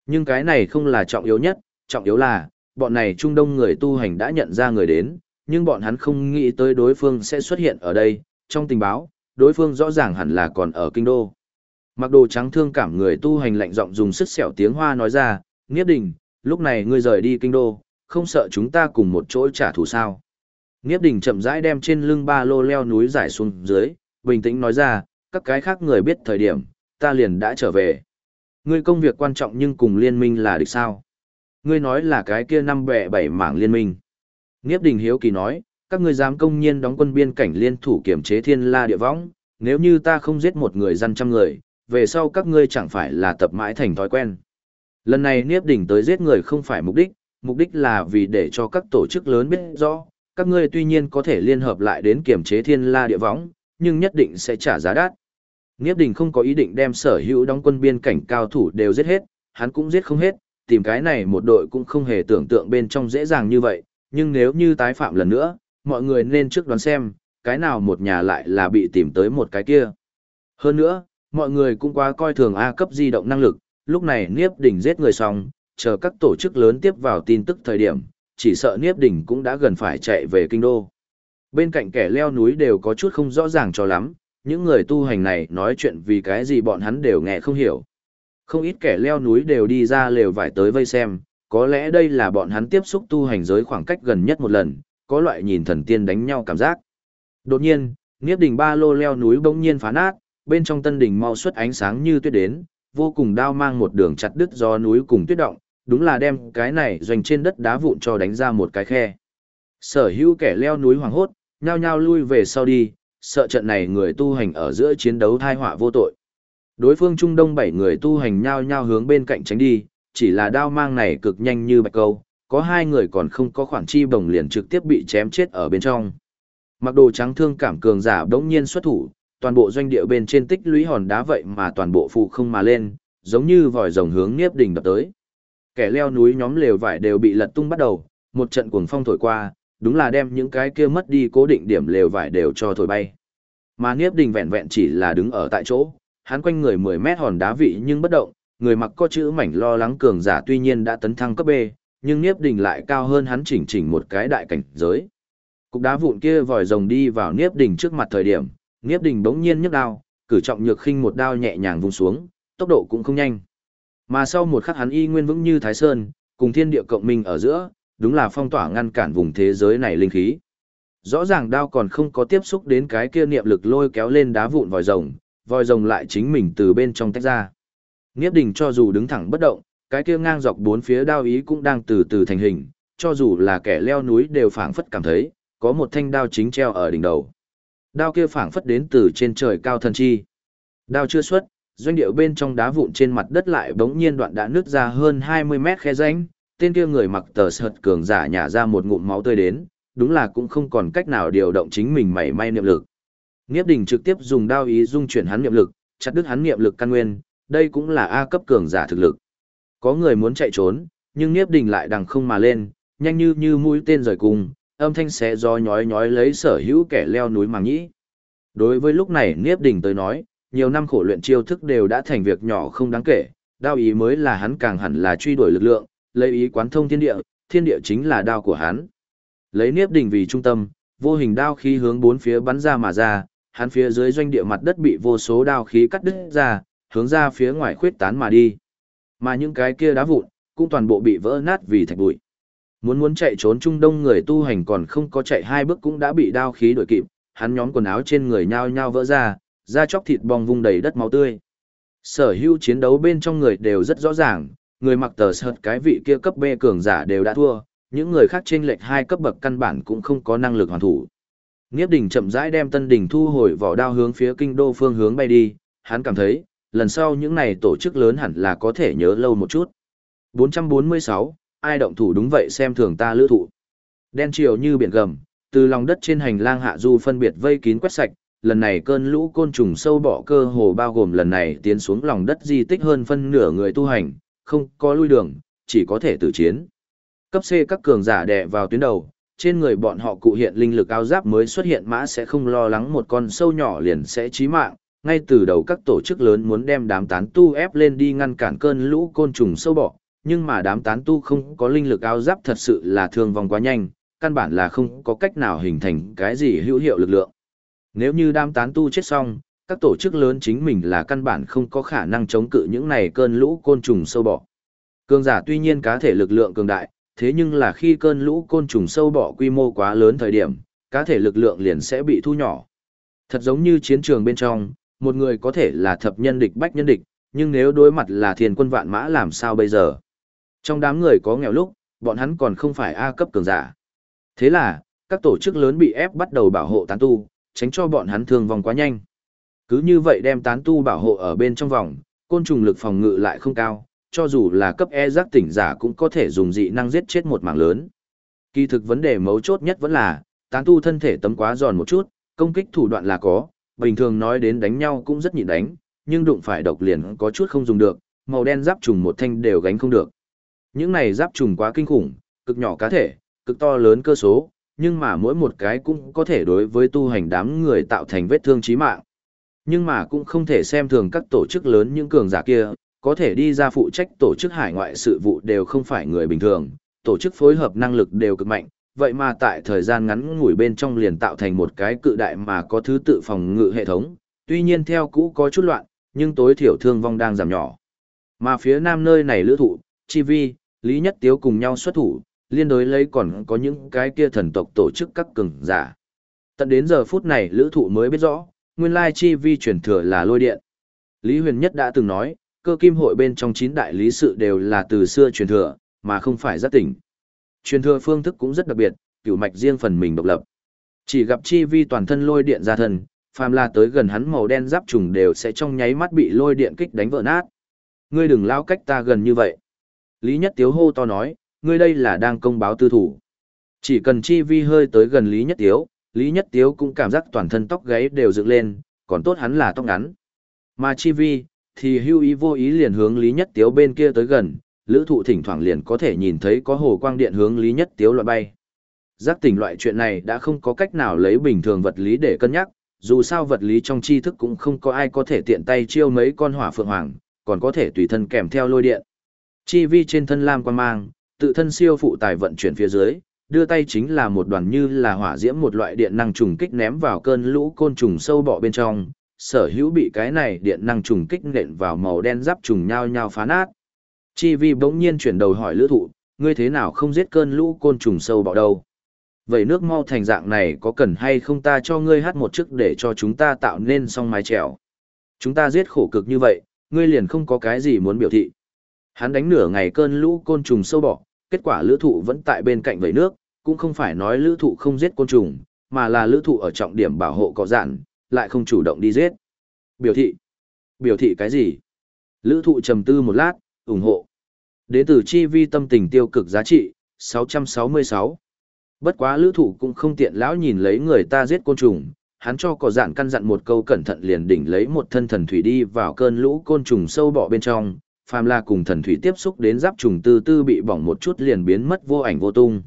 Nhưng cái này không là trọng yếu nhất, trọng yếu là, bọn này trung đông người tu hành đã nhận ra người đến, nhưng bọn hắn không nghĩ tới đối phương sẽ xuất hiện ở đây, trong tình báo, đối phương rõ ràng hẳn là còn ở kinh đô. Mặc đồ trắng thương cảm người tu hành lạnh giọng dùng sức sẹo tiếng hoa nói ra, Niếp Đình, lúc này ngươi rời đi kinh đô, không sợ chúng ta cùng một chỗ trả thù sao. Niếp Đình chậm rãi đem trên lưng ba lô leo núi giải xuống dưới, bình tĩnh nói ra, các cái khác người biết thời điểm, ta liền đã trở về. Ngươi công việc quan trọng nhưng cùng liên minh là địch sao. Ngươi nói là cái kia năm bẻ bảy mảng liên minh. Niếp Đình hiếu kỳ nói, các ngươi dám công nhiên đóng quân biên cảnh liên thủ kiểm chế thiên la địa võng, nếu như ta không giết một người dân trăm người, về sau các ngươi chẳng phải là tập mãi thành thói quen. Lần này Niếp Đỉnh tới giết người không phải mục đích, mục đích là vì để cho các tổ chức lớn biết rõ, các ngươi tuy nhiên có thể liên hợp lại đến kiểm chế thiên la địa võng, nhưng nhất định sẽ trả giá đắt. Niếp Đỉnh không có ý định đem sở hữu đóng quân biên cảnh cao thủ đều giết hết, hắn cũng giết không hết, tìm cái này một đội cũng không hề tưởng tượng bên trong dễ dàng như vậy, nhưng nếu như tái phạm lần nữa, mọi người nên trước đoán xem, cái nào một nhà lại là bị tìm tới một cái kia. Hơn nữa, mọi người cũng quá coi thường A cấp di động năng lực, lúc này Niếp Đỉnh giết người xong, chờ các tổ chức lớn tiếp vào tin tức thời điểm, chỉ sợ Niếp Đỉnh cũng đã gần phải chạy về kinh đô. Bên cạnh kẻ leo núi đều có chút không rõ ràng cho lắm, những người tu hành này nói chuyện vì cái gì bọn hắn đều nghe không hiểu. Không ít kẻ leo núi đều đi ra lều vải tới vây xem, có lẽ đây là bọn hắn tiếp xúc tu hành giới khoảng cách gần nhất một lần, có loại nhìn thần tiên đánh nhau cảm giác. Đột nhiên, Niếp Đỉnh ba lô leo núi bỗng nhiên phá nát, bên trong tân đỉnh mau xuất ánh sáng như tuyết đến, vô cùng đao mang một đường chặt đứt do núi cùng tuyết động, đúng là đem cái này doanh trên đất đá vụn cho đánh ra một cái khe. Sở hữu kẻ leo núi hoàng hốt, nhao nhao lui về sau đi, sợ trận này người tu hành ở giữa chiến đấu thai họa vô tội. Đối phương Trung Đông bảy người tu hành nhao nhao hướng bên cạnh tránh đi, chỉ là đao mang này cực nhanh như bạch câu, có hai người còn không có khoảng chi bồng liền trực tiếp bị chém chết ở bên trong. Mặc đồ trắng thương cảm cường giả đống nhiên xuất thủ, toàn bộ doanh địa bên trên tích lũy hòn đá vậy mà toàn bộ phụ không mà lên, giống như vòi rồng hướng Niếp Đỉnh đập tới. Kẻ leo núi nhóm lều vải đều bị lật tung bắt đầu, một trận cuồng phong thổi qua, đúng là đem những cái kia mất đi cố định điểm lều vải đều cho thổi bay. Mà Niếp Đỉnh vẹn vẹn chỉ là đứng ở tại chỗ, hắn quanh người 10 mét hòn đá vị nhưng bất động, người mặc có chữ mảnh lo lắng cường giả tuy nhiên đã tấn thăng cấp B, nhưng Niếp Đỉnh lại cao hơn hắn chỉnh chỉnh một cái đại cảnh giới. Cục đá vụn kia vòi rồng đi vào Niếp Đỉnh trước mặt thời điểm, Niếp Đình bỗng nhiên nhấc đao, cử trọng nhược khinh một đao nhẹ nhàng vung xuống, tốc độ cũng không nhanh. Mà sau một khắc hắn y nguyên vững như Thái Sơn, cùng thiên địa cộng minh ở giữa, đúng là phong tỏa ngăn cản vùng thế giới này linh khí. Rõ ràng đao còn không có tiếp xúc đến cái kia niệm lực lôi kéo lên đá vụn vòi rồng, vòi rồng lại chính mình từ bên trong tách ra. Niếp Đình cho dù đứng thẳng bất động, cái kia ngang dọc bốn phía đao ý cũng đang từ từ thành hình, cho dù là kẻ leo núi đều phảng phất cảm thấy, có một thanh đao chính treo ở đỉnh đầu. Đao kia phảng phất đến từ trên trời cao thần chi. Đao chưa xuất, doanh điệu bên trong đá vụn trên mặt đất lại bỗng nhiên đoạn đã nứt ra hơn 20 mét khe rãnh, tên kia người mặc tờ sợt cường giả nhả ra một ngụm máu tươi đến, đúng là cũng không còn cách nào điều động chính mình mảy may niệm lực. Niếp Đình trực tiếp dùng đao ý dung chuyển hắn niệm lực, chặt đứt hắn niệm lực căn nguyên, đây cũng là A cấp cường giả thực lực. Có người muốn chạy trốn, nhưng Niếp Đình lại đằng không mà lên, nhanh như như mũi tên rời cùng, âm thanh sẽ do nhói nhói lấy sở hữu kẻ leo núi màng nhĩ. Đối với lúc này Niếp Đình tới nói, nhiều năm khổ luyện chiêu thức đều đã thành việc nhỏ không đáng kể, đao ý mới là hắn càng hẳn là truy đuổi lực lượng, lấy ý quán thông thiên địa, thiên địa chính là đao của hắn. Lấy Niếp Đình vì trung tâm, vô hình đao khí hướng bốn phía bắn ra mà ra, hắn phía dưới doanh địa mặt đất bị vô số đao khí cắt đứt ra, hướng ra phía ngoài khuyết tán mà đi. Mà những cái kia đá vụn, cũng toàn bộ bị vỡ nát vì thạch bụi. Muốn muốn chạy trốn Trung Đông người tu hành còn không có chạy hai bước cũng đã bị đao khí đuổi kịp, hắn nhóm quần áo trên người nhao nhao vỡ ra, da chóc thịt bong vung đầy đất máu tươi. Sở hữu chiến đấu bên trong người đều rất rõ ràng, người mặc tờ sợt cái vị kia cấp B cường giả đều đã thua, những người khác trên lệch hai cấp bậc căn bản cũng không có năng lực hoàn thủ. Nghiếp đình chậm rãi đem tân đình thu hồi vỏ đao hướng phía kinh đô phương hướng bay đi, hắn cảm thấy, lần sau những này tổ chức lớn hẳn là có thể nhớ lâu một chút. 446, ai động thủ đúng vậy xem thường ta lữ thụ. Đen chiều như biển gầm, từ lòng đất trên hành lang hạ du phân biệt vây kín quét sạch, lần này cơn lũ côn trùng sâu bọ cơ hồ bao gồm lần này tiến xuống lòng đất di tích hơn phân nửa người tu hành, không có lui đường, chỉ có thể tử chiến. Cấp C các cường giả đè vào tuyến đầu, trên người bọn họ cụ hiện linh lực áo giáp mới xuất hiện mã sẽ không lo lắng một con sâu nhỏ liền sẽ chí mạng, ngay từ đầu các tổ chức lớn muốn đem đám tán tu ép lên đi ngăn cản cơn lũ côn trùng sâu bọ, nhưng mà đám tán tu không có linh lực áo giáp thật sự là thương vong quá nhanh, căn bản là không có cách nào hình thành cái gì hữu hiệu lực lượng. Nếu như đám tán tu chết xong, các tổ chức lớn chính mình là căn bản không có khả năng chống cự những này cơn lũ côn trùng sâu bọ. Cường giả tuy nhiên cá thể lực lượng cường đại, thế nhưng là khi cơn lũ côn trùng sâu bọ quy mô quá lớn thời điểm, cá thể lực lượng liền sẽ bị thu nhỏ. Thật giống như chiến trường bên trong, một người có thể là thập nhân địch bách nhân địch, nhưng nếu đối mặt là thiên quân vạn mã làm sao bây giờ? Trong đám người có nghèo lúc, bọn hắn còn không phải A cấp cường giả. Thế là, các tổ chức lớn bị ép bắt đầu bảo hộ tán tu, tránh cho bọn hắn thương vong quá nhanh. Cứ như vậy đem tán tu bảo hộ ở bên trong vòng, côn trùng lực phòng ngự lại không cao, cho dù là cấp E giác tỉnh giả cũng có thể dùng dị năng giết chết một mảng lớn. Kỳ thực vấn đề mấu chốt nhất vẫn là, tán tu thân thể tấm quá giòn một chút, công kích thủ đoạn là có, bình thường nói đến đánh nhau cũng rất nhịn đánh, nhưng đụng phải độc liền có chút không dùng được, màu đen giáp trùng một thanh đều gánh không được. Những này giáp trùng quá kinh khủng, cực nhỏ cá thể, cực to lớn cơ số, nhưng mà mỗi một cái cũng có thể đối với tu hành đám người tạo thành vết thương chí mạng. Nhưng mà cũng không thể xem thường các tổ chức lớn những cường giả kia, có thể đi ra phụ trách tổ chức hải ngoại sự vụ đều không phải người bình thường, tổ chức phối hợp năng lực đều cực mạnh, vậy mà tại thời gian ngắn ngủi bên trong liền tạo thành một cái cự đại mà có thứ tự phòng ngự hệ thống, tuy nhiên theo cũ có chút loạn, nhưng tối thiểu thương vong đang giảm nhỏ. Mà phía nam nơi này lữ thụ, chi vi, Lý Nhất Tiếu cùng nhau xuất thủ, liên đối lấy còn có những cái kia thần tộc tổ chức các cường giả. Tận đến giờ phút này lữ thụ mới biết rõ, nguyên lai chi vi truyền thừa là lôi điện. Lý Huyền Nhất đã từng nói, cơ kim hội bên trong 9 đại lý sự đều là từ xưa truyền thừa, mà không phải giác tỉnh. Truyền thừa phương thức cũng rất đặc biệt, cửu mạch riêng phần mình độc lập. Chỉ gặp chi vi toàn thân lôi điện ra thân, phàm là tới gần hắn màu đen giáp trùng đều sẽ trong nháy mắt bị lôi điện kích đánh vỡ nát. Ngươi đừng lao cách ta gần như vậy. Lý Nhất Tiếu hô to nói, ngươi đây là đang công báo tư thủ. Chỉ cần chi vi hơi tới gần Lý Nhất Tiếu, Lý Nhất Tiếu cũng cảm giác toàn thân tóc gáy đều dựng lên, còn tốt hắn là tóc ngắn. Mà chi vi, thì hưu ý vô ý liền hướng Lý Nhất Tiếu bên kia tới gần, lữ thụ thỉnh thoảng liền có thể nhìn thấy có hồ quang điện hướng Lý Nhất Tiếu loại bay. Giác tỉnh loại chuyện này đã không có cách nào lấy bình thường vật lý để cân nhắc, dù sao vật lý trong tri thức cũng không có ai có thể tiện tay chiêu mấy con hỏa phượng hoàng, còn có thể tùy thân kèm theo lôi điện. Chi vi trên thân lam quan mang, tự thân siêu phụ tài vận chuyển phía dưới, đưa tay chính là một đoàn như là hỏa diễm một loại điện năng trùng kích ném vào cơn lũ côn trùng sâu bọ bên trong, sở hữu bị cái này điện năng trùng kích nện vào màu đen giáp trùng nhao nhao phá nát. Chi vi bỗng nhiên chuyển đầu hỏi lữ thụ, ngươi thế nào không giết cơn lũ côn trùng sâu bọ đâu? Vậy nước mau thành dạng này có cần hay không ta cho ngươi hát một chức để cho chúng ta tạo nên song mái trèo? Chúng ta giết khổ cực như vậy, ngươi liền không có cái gì muốn biểu thị. Hắn đánh nửa ngày cơn lũ côn trùng sâu bọ, kết quả lữ thụ vẫn tại bên cạnh vẩy nước, cũng không phải nói lữ thụ không giết côn trùng, mà là lữ thụ ở trọng điểm bảo hộ cỏ dạn, lại không chủ động đi giết. Biểu thị. Biểu thị cái gì? Lữ thụ trầm tư một lát, ủng hộ. Đến từ chi vi tâm tình tiêu cực giá trị, 666. Bất quá lữ thụ cũng không tiện lão nhìn lấy người ta giết côn trùng, hắn cho cỏ dạn căn dặn một câu cẩn thận liền đỉnh lấy một thân thần thủy đi vào cơn lũ côn trùng sâu bọ bên trong, phàm là cùng thần thủy tiếp xúc đến giáp trùng tư tư bị bỏng một chút liền biến mất vô ảnh vô tung.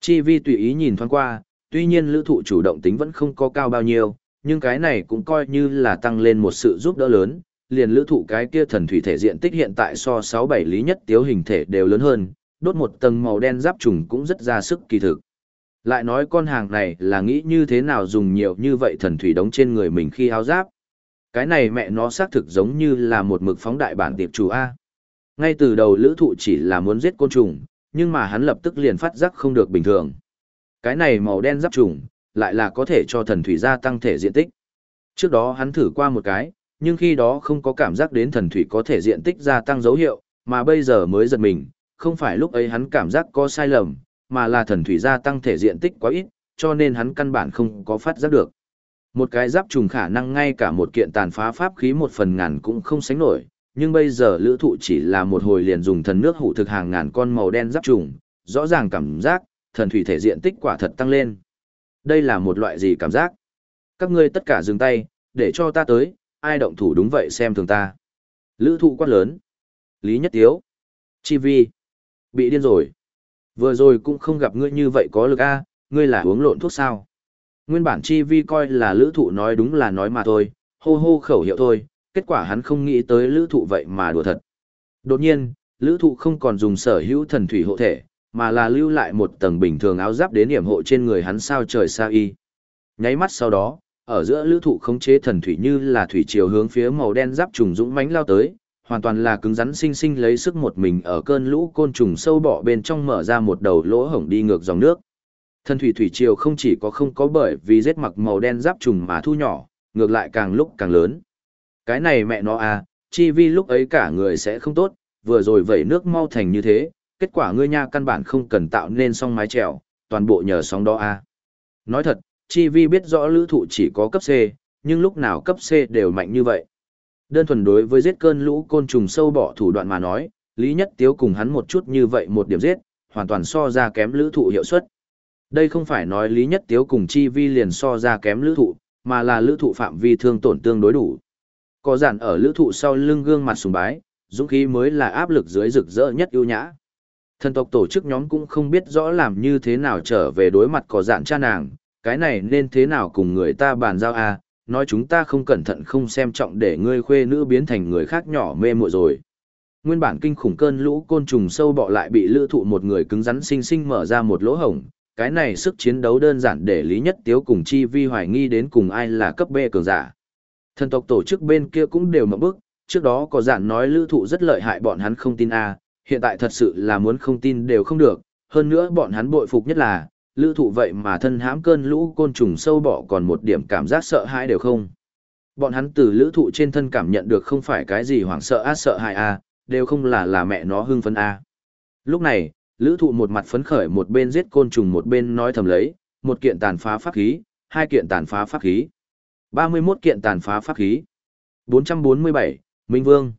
Chi vi tùy ý nhìn thoáng qua, tuy nhiên lữ thụ chủ động tính vẫn không có cao bao nhiêu, nhưng cái này cũng coi như là tăng lên một sự giúp đỡ lớn, liền lữ thụ cái kia thần thủy thể diện tích hiện tại so 6-7 lý nhất tiếu hình thể đều lớn hơn, đốt một tầng màu đen giáp trùng cũng rất ra sức kỳ thực. Lại nói con hàng này là nghĩ như thế nào dùng nhiều như vậy thần thủy đóng trên người mình khi áo giáp. Cái này mẹ nó xác thực giống như là một mực phóng đại bản tiệp chủ A. Ngay từ đầu lữ thụ chỉ là muốn giết côn trùng, nhưng mà hắn lập tức liền phát giác không được bình thường. Cái này màu đen giáp trùng, lại là có thể cho thần thủy gia tăng thể diện tích. Trước đó hắn thử qua một cái, nhưng khi đó không có cảm giác đến thần thủy có thể diện tích gia tăng dấu hiệu, mà bây giờ mới giật mình, không phải lúc ấy hắn cảm giác có sai lầm, mà là thần thủy gia tăng thể diện tích quá ít, cho nên hắn căn bản không có phát giác được. Một cái giáp trùng khả năng ngay cả một kiện tàn phá pháp khí một phần ngàn cũng không sánh nổi, nhưng bây giờ lữ thụ chỉ là một hồi liền dùng thần nước hủ thực hàng ngàn con màu đen giáp trùng, rõ ràng cảm giác, thần thủy thể diện tích quả thật tăng lên. Đây là một loại gì cảm giác? Các ngươi tất cả dừng tay, để cho ta tới, ai động thủ đúng vậy xem thường ta. Lữ thụ quát lớn. Lý Nhất Tiếu. Chi Vi. Bị điên rồi. Vừa rồi cũng không gặp ngươi như vậy có lực a ngươi là uống lộn thuốc sao. Nguyên bản Chi Vi coi là lữ thụ nói đúng là nói mà thôi, hô hô khẩu hiệu thôi, kết quả hắn không nghĩ tới lữ thụ vậy mà đùa thật. Đột nhiên, lữ thụ không còn dùng sở hữu thần thủy hộ thể, mà là lưu lại một tầng bình thường áo giáp đến điểm hộ trên người hắn sao trời xa y. Nháy mắt sau đó, ở giữa lữ thụ khống chế thần thủy như là thủy chiều hướng phía màu đen giáp trùng dũng mãnh lao tới, hoàn toàn là cứng rắn sinh sinh lấy sức một mình ở cơn lũ côn trùng sâu bọ bên trong mở ra một đầu lỗ hổng đi ngược dòng nước. Thần thủy thủy triều không chỉ có không có bởi vì rết mặc màu đen giáp trùng mà thu nhỏ, ngược lại càng lúc càng lớn. Cái này mẹ nó à, chi vi lúc ấy cả người sẽ không tốt, vừa rồi vẩy nước mau thành như thế, kết quả ngươi nha căn bản không cần tạo nên song mái trèo, toàn bộ nhờ sóng đó à. Nói thật, chi vi biết rõ lữ thụ chỉ có cấp C, nhưng lúc nào cấp C đều mạnh như vậy. Đơn thuần đối với giết cơn lũ côn trùng sâu bỏ thủ đoạn mà nói, Lý Nhất Tiếu cùng hắn một chút như vậy một điểm giết, hoàn toàn so ra kém lữ thụ hiệu suất. Đây không phải nói Lý Nhất Tiếu cùng Chi Vi liền so ra kém lữ thụ, mà là lữ thụ phạm vi thương tổn tương đối đủ. Có giản ở lữ thụ sau lưng gương mặt sùng bái, dũng khí mới là áp lực dưới rực rỡ nhất ưu nhã. Thần tộc tổ chức nhóm cũng không biết rõ làm như thế nào trở về đối mặt có giản cha nàng, cái này nên thế nào cùng người ta bàn giao à, nói chúng ta không cẩn thận không xem trọng để ngươi khuê nữ biến thành người khác nhỏ mê muội rồi. Nguyên bản kinh khủng cơn lũ côn trùng sâu bọ lại bị lữ thụ một người cứng rắn sinh sinh mở ra một lỗ hổng, cái này sức chiến đấu đơn giản để Lý Nhất Tiếu cùng Chi Vi hoài nghi đến cùng ai là cấp B cường giả. Thần tộc tổ chức bên kia cũng đều mộng bức, trước đó có giản nói lữ thụ rất lợi hại bọn hắn không tin A, hiện tại thật sự là muốn không tin đều không được, hơn nữa bọn hắn bội phục nhất là, lữ thụ vậy mà thân hãm cơn lũ côn trùng sâu bỏ còn một điểm cảm giác sợ hãi đều không. Bọn hắn từ lữ thụ trên thân cảm nhận được không phải cái gì hoảng sợ át sợ hãi A, đều không là là mẹ nó hưng phấn A. Lúc này, lữ thụ một mặt phấn khởi một bên giết côn trùng một bên nói thầm lấy, một kiện tàn phá pháp khí, hai kiện tàn phá pháp khí. 31 kiện tàn phá pháp khí. 447, Minh Vương.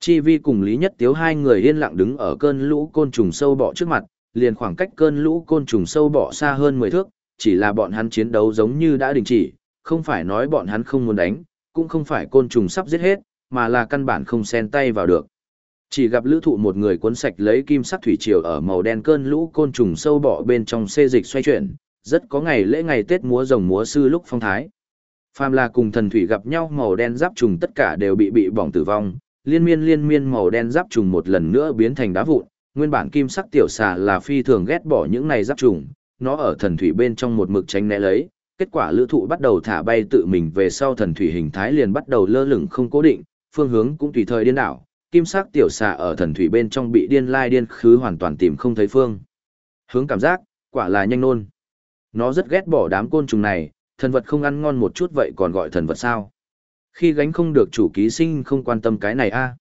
Chi Vi cùng Lý Nhất Tiếu hai người yên lặng đứng ở cơn lũ côn trùng sâu bọ trước mặt, liền khoảng cách cơn lũ côn trùng sâu bọ xa hơn 10 thước, chỉ là bọn hắn chiến đấu giống như đã đình chỉ, không phải nói bọn hắn không muốn đánh, cũng không phải côn trùng sắp giết hết, mà là căn bản không xen tay vào được. Chỉ gặp lữ thụ một người cuốn sạch lấy kim sắc thủy triều ở màu đen cơn lũ côn trùng sâu bọ bên trong xê dịch xoay chuyển, rất có ngày lễ ngày Tết múa rồng múa sư lúc phong thái. Phàm là cùng thần thủy gặp nhau màu đen giáp trùng tất cả đều bị bị bỏng tử vong, liên miên liên miên màu đen giáp trùng một lần nữa biến thành đá vụn, nguyên bản kim sắc tiểu xà là phi thường ghét bỏ những này giáp trùng, nó ở thần thủy bên trong một mực tránh né lấy, kết quả lữ thụ bắt đầu thả bay tự mình về sau thần thủy hình thái liền bắt đầu lơ lửng không cố định, phương hướng cũng tùy thời điên đảo, kim sắc tiểu xà ở thần thủy bên trong bị điên lai điên khứ hoàn toàn tìm không thấy phương. Hướng cảm giác, quả là nhanh nôn. Nó rất ghét bỏ đám côn trùng này, thần vật không ăn ngon một chút vậy còn gọi thần vật sao? Khi gánh không được chủ ký sinh không quan tâm cái này a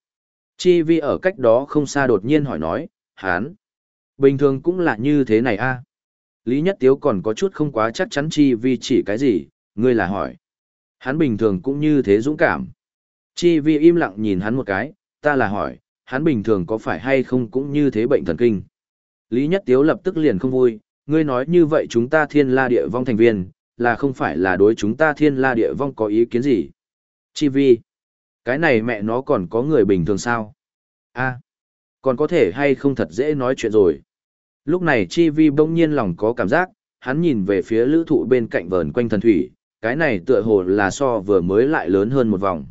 Chi vi ở cách đó không xa đột nhiên hỏi nói, hán. Bình thường cũng là như thế này a Lý Nhất Tiếu còn có chút không quá chắc chắn Chi vi chỉ cái gì, ngươi là hỏi. Hắn bình thường cũng như thế dũng cảm. Chi vi im lặng nhìn hắn một cái, ta là hỏi, hắn bình thường có phải hay không cũng như thế bệnh thần kinh. Lý Nhất Tiếu lập tức liền không vui, ngươi nói như vậy chúng ta thiên la địa vong thành viên, là không phải là đối chúng ta thiên la địa vong có ý kiến gì. Chi vi, cái này mẹ nó còn có người bình thường sao? a còn có thể hay không thật dễ nói chuyện rồi. Lúc này Chi vi bỗng nhiên lòng có cảm giác, hắn nhìn về phía lữ thụ bên cạnh vờn quanh thần thủy, cái này tựa hồ là so vừa mới lại lớn hơn một vòng.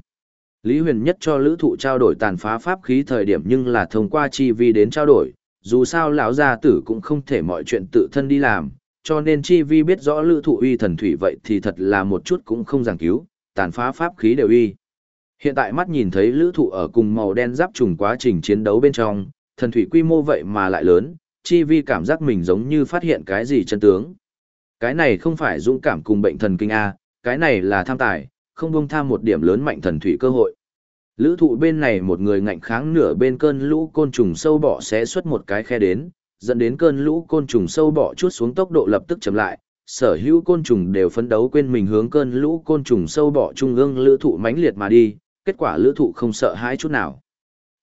Lý huyền nhất cho lữ thụ trao đổi tàn phá pháp khí thời điểm nhưng là thông qua chi vi đến trao đổi, dù sao lão gia tử cũng không thể mọi chuyện tự thân đi làm, cho nên chi vi biết rõ lữ thụ uy thần thủy vậy thì thật là một chút cũng không giảng cứu, tàn phá pháp khí đều uy. Hiện tại mắt nhìn thấy lữ thụ ở cùng màu đen giáp trùng quá trình chiến đấu bên trong, thần thủy quy mô vậy mà lại lớn, chi vi cảm giác mình giống như phát hiện cái gì chân tướng. Cái này không phải dũng cảm cùng bệnh thần kinh A, cái này là tham tài, không bông tham một điểm lớn mạnh thần thủy cơ hội. Lữ thụ bên này một người ngạnh kháng nửa bên cơn lũ côn trùng sâu bọ sẽ xuất một cái khe đến, dẫn đến cơn lũ côn trùng sâu bọ chút xuống tốc độ lập tức chậm lại, sở hữu côn trùng đều phấn đấu quên mình hướng cơn lũ côn trùng sâu bọ trung ương lữ thụ mãnh liệt mà đi, kết quả lữ thụ không sợ hãi chút nào.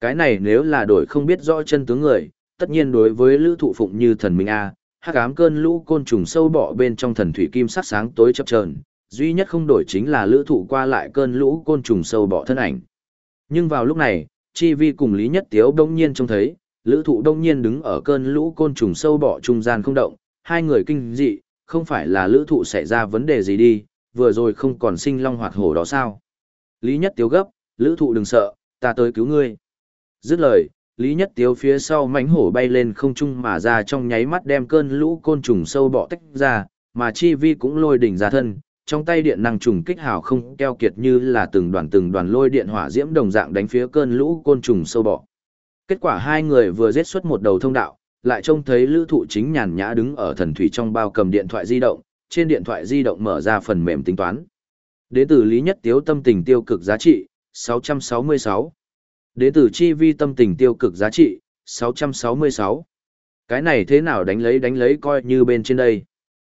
Cái này nếu là đổi không biết rõ chân tướng người, tất nhiên đối với lữ thụ phụng như thần minh A, hắc ám cơn lũ côn trùng sâu bọ bên trong thần thủy kim sắc sáng tối chập chờn duy nhất không đổi chính là lữ thụ qua lại cơn lũ côn trùng sâu bọ thân ảnh. Nhưng vào lúc này, Chi Vi cùng Lý Nhất Tiếu đông nhiên trông thấy, lữ thụ đông nhiên đứng ở cơn lũ côn trùng sâu bọ trung gian không động, hai người kinh dị, không phải là lữ thụ xảy ra vấn đề gì đi, vừa rồi không còn sinh long hoạt hổ đó sao. Lý Nhất Tiếu gấp, lữ thụ đừng sợ, ta tới cứu ngươi. Dứt lời, Lý Nhất Tiếu phía sau mánh hổ bay lên không trung mà ra trong nháy mắt đem cơn lũ côn trùng sâu bọ tách ra, mà Chi Vi cũng lôi đỉnh ra thân, trong tay điện năng trùng kích hào không keo kiệt như là từng đoàn từng đoàn lôi điện hỏa diễm đồng dạng đánh phía cơn lũ côn trùng sâu bọ. Kết quả hai người vừa giết xuất một đầu thông đạo, lại trông thấy lữ thụ chính nhàn nhã đứng ở thần thủy trong bao cầm điện thoại di động, trên điện thoại di động mở ra phần mềm tính toán. Đế tử Lý Nhất Tiếu tâm tình tiêu cực giá trị, 666. Đế tử Chi Vi tâm tình tiêu cực giá trị, 666. Cái này thế nào đánh lấy đánh lấy coi như bên trên đây.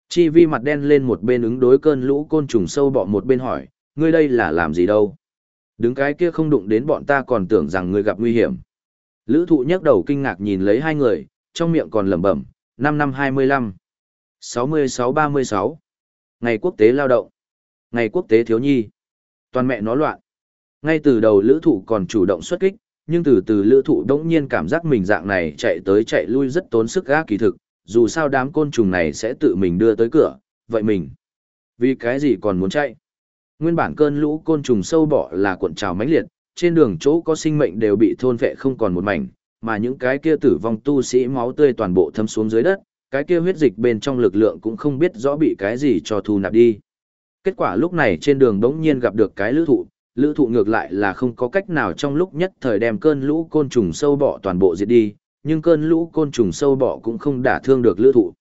Chi Vi mặt đen lên một bên ứng đối cơn lũ côn trùng sâu bọ một bên hỏi, ngươi đây là làm gì đâu? Đứng cái kia không đụng đến bọn ta còn tưởng rằng ngươi gặp nguy hiểm. Lữ thụ nhấc đầu kinh ngạc nhìn lấy hai người, trong miệng còn lẩm bẩm, 5 năm 25, 66 36, Ngày quốc tế lao động, Ngày quốc tế thiếu nhi. Toàn mẹ nó loạn. Ngay từ đầu lữ thụ còn chủ động xuất kích, nhưng từ từ lữ thụ đống nhiên cảm giác mình dạng này chạy tới chạy lui rất tốn sức gác kỳ thực, dù sao đám côn trùng này sẽ tự mình đưa tới cửa, vậy mình, vì cái gì còn muốn chạy? Nguyên bản cơn lũ côn trùng sâu bọ là cuộn trào mãnh liệt, trên đường chỗ có sinh mệnh đều bị thôn vệ không còn một mảnh, mà những cái kia tử vong tu sĩ máu tươi toàn bộ thấm xuống dưới đất, cái kia huyết dịch bên trong lực lượng cũng không biết rõ bị cái gì cho thu nạp đi. Kết quả lúc này trên đường đống nhiên gặp được cái lữ thụ, lữ thụ ngược lại là không có cách nào trong lúc nhất thời đem cơn lũ côn trùng sâu bọ toàn bộ diệt đi, nhưng cơn lũ côn trùng sâu bọ cũng không đả thương được lữ thụ.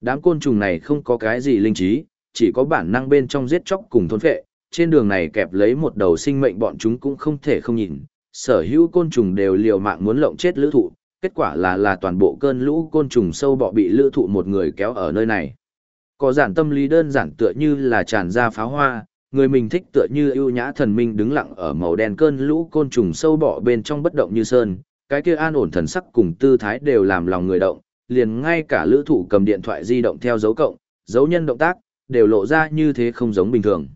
Đám côn trùng này không có cái gì linh trí, chỉ có bản năng bên trong giết chóc cùng thôn phệ, trên đường này kẹp lấy một đầu sinh mệnh bọn chúng cũng không thể không nhìn, sở hữu côn trùng đều liều mạng muốn lộng chết lữ thụ, kết quả là là toàn bộ cơn lũ côn trùng sâu bọ bị lữ thụ một người kéo ở nơi này. Có giản tâm lý đơn giản tựa như là tràn ra pháo hoa, người mình thích tựa như ưu nhã thần minh đứng lặng ở màu đen cơn lũ côn trùng sâu bọ bên trong bất động như sơn, cái kia an ổn thần sắc cùng tư thái đều làm lòng người động, liền ngay cả lữ thủ cầm điện thoại di động theo dấu cộng, dấu nhân động tác, đều lộ ra như thế không giống bình thường.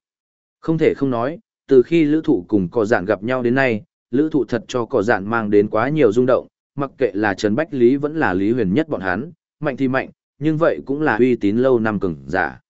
Không thể không nói, từ khi lữ thụ cùng cỏ dạn gặp nhau đến nay, lữ thụ thật cho cỏ dạn mang đến quá nhiều rung động, mặc kệ là Trần Bách Lý vẫn là Lý Huyền nhất bọn hắn, mạnh thì mạnh, nhưng vậy cũng là uy tín lâu năm cứng, giả.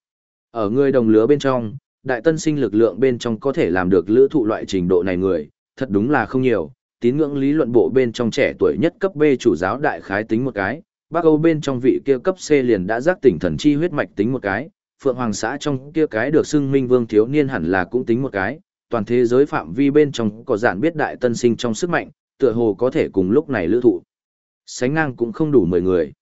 Ở người đồng lứa bên trong, đại tân sinh lực lượng bên trong có thể làm được lữ thụ loại trình độ này người, thật đúng là không nhiều, tín ngưỡng lý luận bộ bên trong trẻ tuổi nhất cấp B chủ giáo đại khái tính một cái, Bắc Âu bên trong vị kia cấp C liền đã giác tỉnh thần chi huyết mạch tính một cái, Phượng Hoàng xã trong kia cái được xưng Minh Vương thiếu niên hẳn là cũng tính một cái, toàn thế giới phạm vi bên trong có giản biết đại tân sinh trong sức mạnh, tựa hồ có thể cùng lúc này lữ thụ. Sánh ngang cũng không đủ 10 người.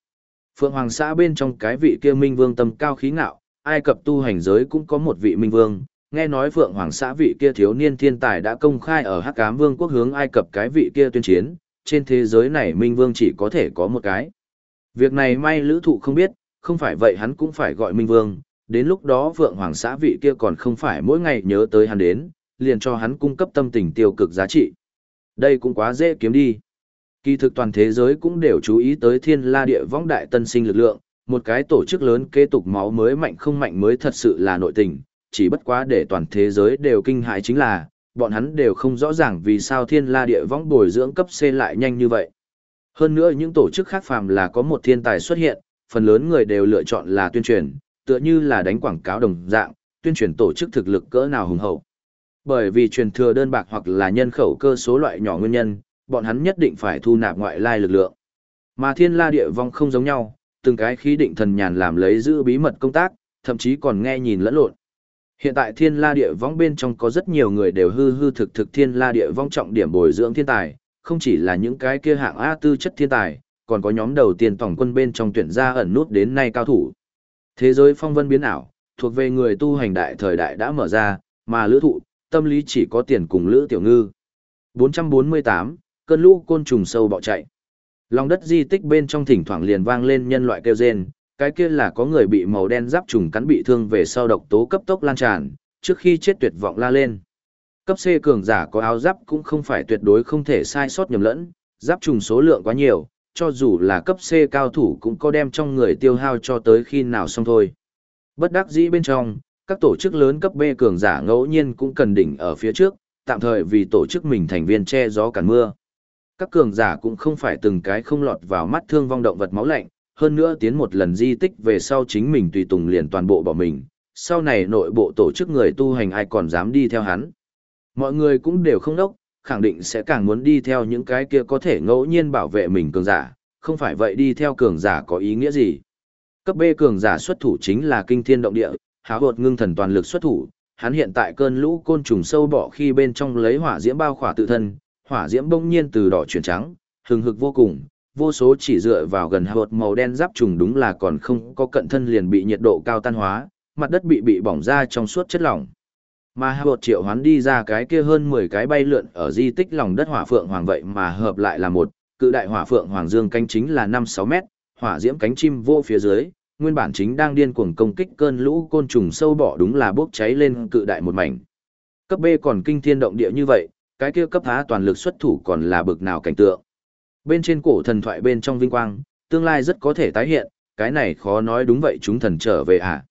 Phượng Hoàng xã bên trong cái vị kia Minh Vương tâm cao khí ngạo, Ai Cập tu hành giới cũng có một vị Minh Vương, nghe nói Phượng Hoàng xã vị kia thiếu niên thiên tài đã công khai ở Hắc Ám Vương quốc hướng Ai Cập cái vị kia tuyên chiến, trên thế giới này Minh Vương chỉ có thể có một cái. Việc này may lữ thụ không biết, không phải vậy hắn cũng phải gọi Minh Vương, đến lúc đó Phượng Hoàng xã vị kia còn không phải mỗi ngày nhớ tới hắn đến, liền cho hắn cung cấp tâm tình tiêu cực giá trị. Đây cũng quá dễ kiếm đi. Kỳ thực toàn thế giới cũng đều chú ý tới thiên la địa võng đại tân sinh lực lượng, một cái tổ chức lớn kế tục máu mới mạnh không mạnh mới thật sự là nội tình, chỉ bất quá để toàn thế giới đều kinh hãi chính là, bọn hắn đều không rõ ràng vì sao thiên la địa võng bồi dưỡng cấp C lại nhanh như vậy. Hơn nữa những tổ chức khác phàm là có một thiên tài xuất hiện, phần lớn người đều lựa chọn là tuyên truyền, tựa như là đánh quảng cáo đồng dạng, tuyên truyền tổ chức thực lực cỡ nào hùng hậu. Bởi vì truyền thừa đơn bạc hoặc là nhân khẩu cơ số loại nhỏ nguyên nhân, bọn hắn nhất định phải thu nạp ngoại lai lực lượng. Mà thiên la địa vong không giống nhau, từng cái khí định thần nhàn làm lấy giữ bí mật công tác, thậm chí còn nghe nhìn lẫn lộn. Hiện tại thiên la địa vong bên trong có rất nhiều người đều hư hư thực thực thiên la địa vong trọng điểm bồi dưỡng thiên tài, không chỉ là những cái kia hạng A tư chất thiên tài, còn có nhóm đầu tiên tổng quân bên trong tuyển ra ẩn nút đến nay cao thủ. Thế giới phong vân biến ảo, thuộc về người tu hành đại thời đại đã mở ra, mà lữ thụ, tâm lý chỉ có tiền cùng lữ tiểu ngư. 448, cơn lũ côn trùng sâu bọ chạy. Lòng đất di tích bên trong thỉnh thoảng liền vang lên nhân loại kêu rên, cái kia là có người bị màu đen giáp trùng cắn bị thương về sau độc tố cấp tốc lan tràn, trước khi chết tuyệt vọng la lên. Cấp C cường giả có áo giáp cũng không phải tuyệt đối không thể sai sót nhầm lẫn, giáp trùng số lượng quá nhiều, cho dù là cấp C cao thủ cũng có đem trong người tiêu hao cho tới khi nào xong thôi. Bất đắc dĩ bên trong, các tổ chức lớn cấp B cường giả ngẫu nhiên cũng cần đỉnh ở phía trước, tạm thời vì tổ chức mình thành viên che gió cản mưa. Các cường giả cũng không phải từng cái không lọt vào mắt thương vong động vật máu lạnh, hơn nữa tiến một lần di tích về sau chính mình tùy tùng liền toàn bộ bỏ mình, sau này nội bộ tổ chức người tu hành ai còn dám đi theo hắn. Mọi người cũng đều không đốc, khẳng định sẽ càng muốn đi theo những cái kia có thể ngẫu nhiên bảo vệ mình cường giả, không phải vậy đi theo cường giả có ý nghĩa gì. Cấp B cường giả xuất thủ chính là kinh thiên động địa, háo hột ngưng thần toàn lực xuất thủ, hắn hiện tại cơn lũ côn trùng sâu bọ khi bên trong lấy hỏa diễm bao khỏa tự thân, hỏa diễm bỗng nhiên từ đỏ chuyển trắng, hừng hực vô cùng, vô số chỉ dựa vào gần hột màu đen giáp trùng đúng là còn không có cận thân liền bị nhiệt độ cao tan hóa, mặt đất bị bị bỏng ra trong suốt chất lỏng. Mà hột triệu hoán đi ra cái kia hơn 10 cái bay lượn ở di tích lòng đất hỏa phượng hoàng vậy mà hợp lại là một, cự đại hỏa phượng hoàng dương cánh chính là 5-6 mét, hỏa diễm cánh chim vô phía dưới, nguyên bản chính đang điên cuồng công kích cơn lũ côn trùng sâu bỏ đúng là bốc cháy lên cự đại một mảnh. Cấp B còn kinh thiên động địa như vậy, cái kia cấp A toàn lực xuất thủ còn là bực nào cảnh tượng. Bên trên cổ thần thoại bên trong vinh quang, tương lai rất có thể tái hiện, cái này khó nói đúng vậy chúng thần trở về à?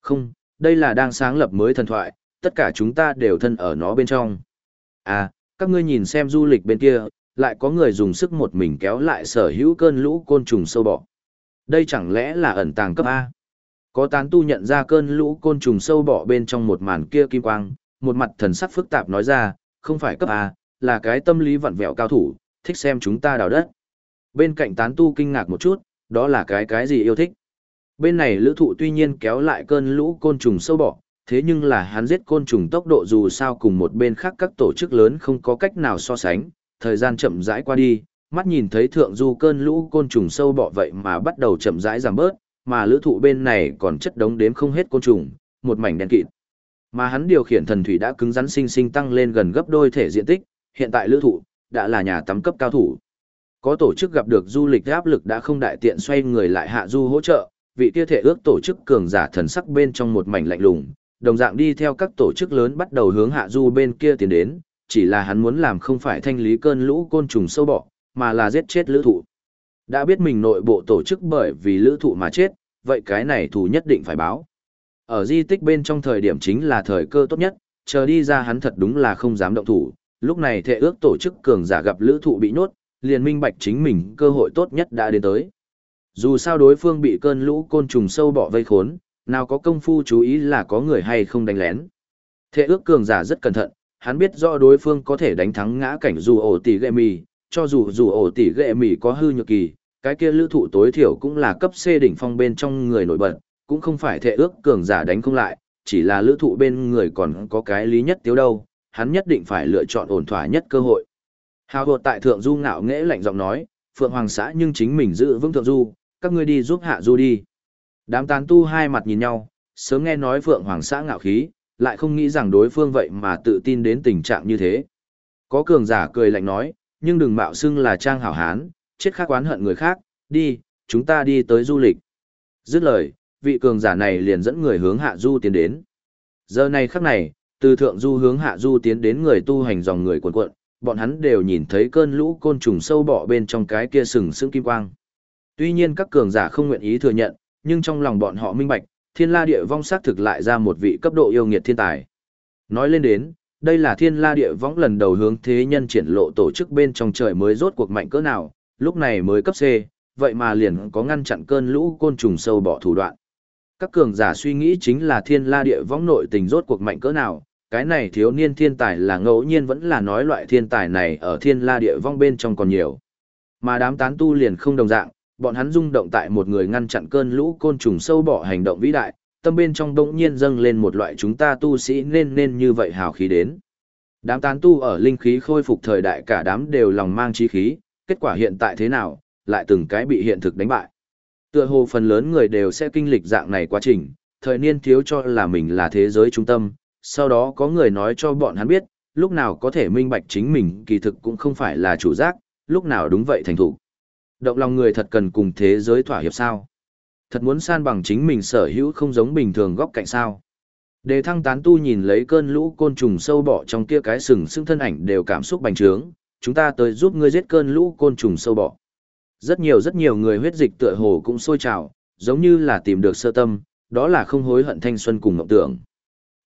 Không, đây là đang sáng lập mới thần thoại, tất cả chúng ta đều thân ở nó bên trong. À, các ngươi nhìn xem du lịch bên kia, lại có người dùng sức một mình kéo lại sở hữu cơn lũ côn trùng sâu bọ. Đây chẳng lẽ là ẩn tàng cấp A? Có tán tu nhận ra cơn lũ côn trùng sâu bọ bên trong một màn kia kim quang, một mặt thần sắc phức tạp nói ra, không phải cấp A, là cái tâm lý vặn vẹo cao thủ, thích xem chúng ta đào đất. Bên cạnh tán tu kinh ngạc một chút, đó là cái cái gì yêu thích. Bên này lữ thụ tuy nhiên kéo lại cơn lũ côn trùng sâu bọ, thế nhưng là hắn giết côn trùng tốc độ dù sao cùng một bên khác các tổ chức lớn không có cách nào so sánh, thời gian chậm rãi qua đi, mắt nhìn thấy thượng du cơn lũ côn trùng sâu bọ vậy mà bắt đầu chậm rãi giảm bớt, mà lữ thụ bên này còn chất đống đếm không hết côn trùng, một mảnh đen kịt. Mà hắn điều khiển thần thủy đã cứng rắn sinh sinh tăng lên gần gấp đôi thể diện tích, hiện tại lữ thụ đã là nhà tắm cấp cao thủ. Có tổ chức gặp được du lịch áp lực đã không đại tiện xoay người lại hạ du hỗ trợ, vị kia thể ước tổ chức cường giả thần sắc bên trong một mảnh lạnh lùng, đồng dạng đi theo các tổ chức lớn bắt đầu hướng hạ du bên kia tiến đến, chỉ là hắn muốn làm không phải thanh lý cơn lũ côn trùng sâu bọ, mà là giết chết lữ thụ. Đã biết mình nội bộ tổ chức bởi vì lữ thụ mà chết, vậy cái này thù nhất định phải báo. Ở di tích bên trong thời điểm chính là thời cơ tốt nhất, chờ đi ra hắn thật đúng là không dám động thủ, lúc này thệ ước tổ chức cường giả gặp lữ thụ bị nhốt, liền minh bạch chính mình cơ hội tốt nhất đã đến tới. Dù sao đối phương bị cơn lũ côn trùng sâu bọ vây khốn, nào có công phu chú ý là có người hay không đánh lén. Thệ ước cường giả rất cẩn thận, hắn biết rõ đối phương có thể đánh thắng ngã cảnh dù ổ tỷ gệ mì, cho dù dù ổ tỷ gệ mì có hư nhược kỳ, cái kia lữ thụ tối thiểu cũng là cấp C đỉnh phong bên trong người nổi bật, cũng không phải thệ ước cường giả đánh không lại, chỉ là lữ thụ bên người còn có cái lý nhất tiếu đâu, hắn nhất định phải lựa chọn ổn thỏa nhất cơ hội. Hào hột tại thượng du ngạo nghễ lạnh giọng nói, Phượng Hoàng xã nhưng chính mình giữ vững thượng du, các ngươi đi giúp hạ du đi. Đám tán tu hai mặt nhìn nhau, sớm nghe nói Phượng Hoàng xã ngạo khí, lại không nghĩ rằng đối phương vậy mà tự tin đến tình trạng như thế. Có cường giả cười lạnh nói, nhưng đừng mạo xưng là trang hảo hán, chết khác oán hận người khác, đi, chúng ta đi tới du lịch. Dứt lời, vị cường giả này liền dẫn người hướng hạ du tiến đến. Giờ này khắc này, từ thượng du hướng hạ du tiến đến người tu hành dòng người cuộn cuộn, bọn hắn đều nhìn thấy cơn lũ côn trùng sâu bọ bên trong cái kia sừng sững kim quang. Tuy nhiên các cường giả không nguyện ý thừa nhận, nhưng trong lòng bọn họ minh bạch, thiên la địa vong xác thực lại ra một vị cấp độ yêu nghiệt thiên tài. Nói lên đến, đây là thiên la địa vong lần đầu hướng thế nhân triển lộ tổ chức bên trong trời mới rốt cuộc mạnh cỡ nào, lúc này mới cấp C, vậy mà liền có ngăn chặn cơn lũ côn trùng sâu bọ thủ đoạn. Các cường giả suy nghĩ chính là thiên la địa vong nội tình rốt cuộc mạnh cỡ nào, cái này thiếu niên thiên tài là ngẫu nhiên vẫn là nói loại thiên tài này ở thiên la địa vong bên trong còn nhiều. Mà đám tán tu liền không đồng dạng, bọn hắn rung động tại một người ngăn chặn cơn lũ côn trùng sâu bỏ hành động vĩ đại, tâm bên trong đống nhiên dâng lên một loại chúng ta tu sĩ nên nên như vậy hào khí đến. Đám tán tu ở linh khí khôi phục thời đại cả đám đều lòng mang trí khí, kết quả hiện tại thế nào, lại từng cái bị hiện thực đánh bại. Tựa hồ phần lớn người đều sẽ kinh lịch dạng này quá trình, thời niên thiếu cho là mình là thế giới trung tâm, sau đó có người nói cho bọn hắn biết, lúc nào có thể minh bạch chính mình kỳ thực cũng không phải là chủ giác, lúc nào đúng vậy thành thủ. Động lòng người thật cần cùng thế giới thỏa hiệp sao? Thật muốn san bằng chính mình sở hữu không giống bình thường góc cạnh sao? Đề thăng tán tu nhìn lấy cơn lũ côn trùng sâu bọ trong kia cái sừng sững thân ảnh đều cảm xúc bành trướng, chúng ta tới giúp ngươi giết cơn lũ côn trùng sâu bọ. Rất nhiều rất nhiều người huyết dịch tựa hồ cũng sôi trào, giống như là tìm được sơ tâm, đó là không hối hận thanh xuân cùng ngọc tưởng.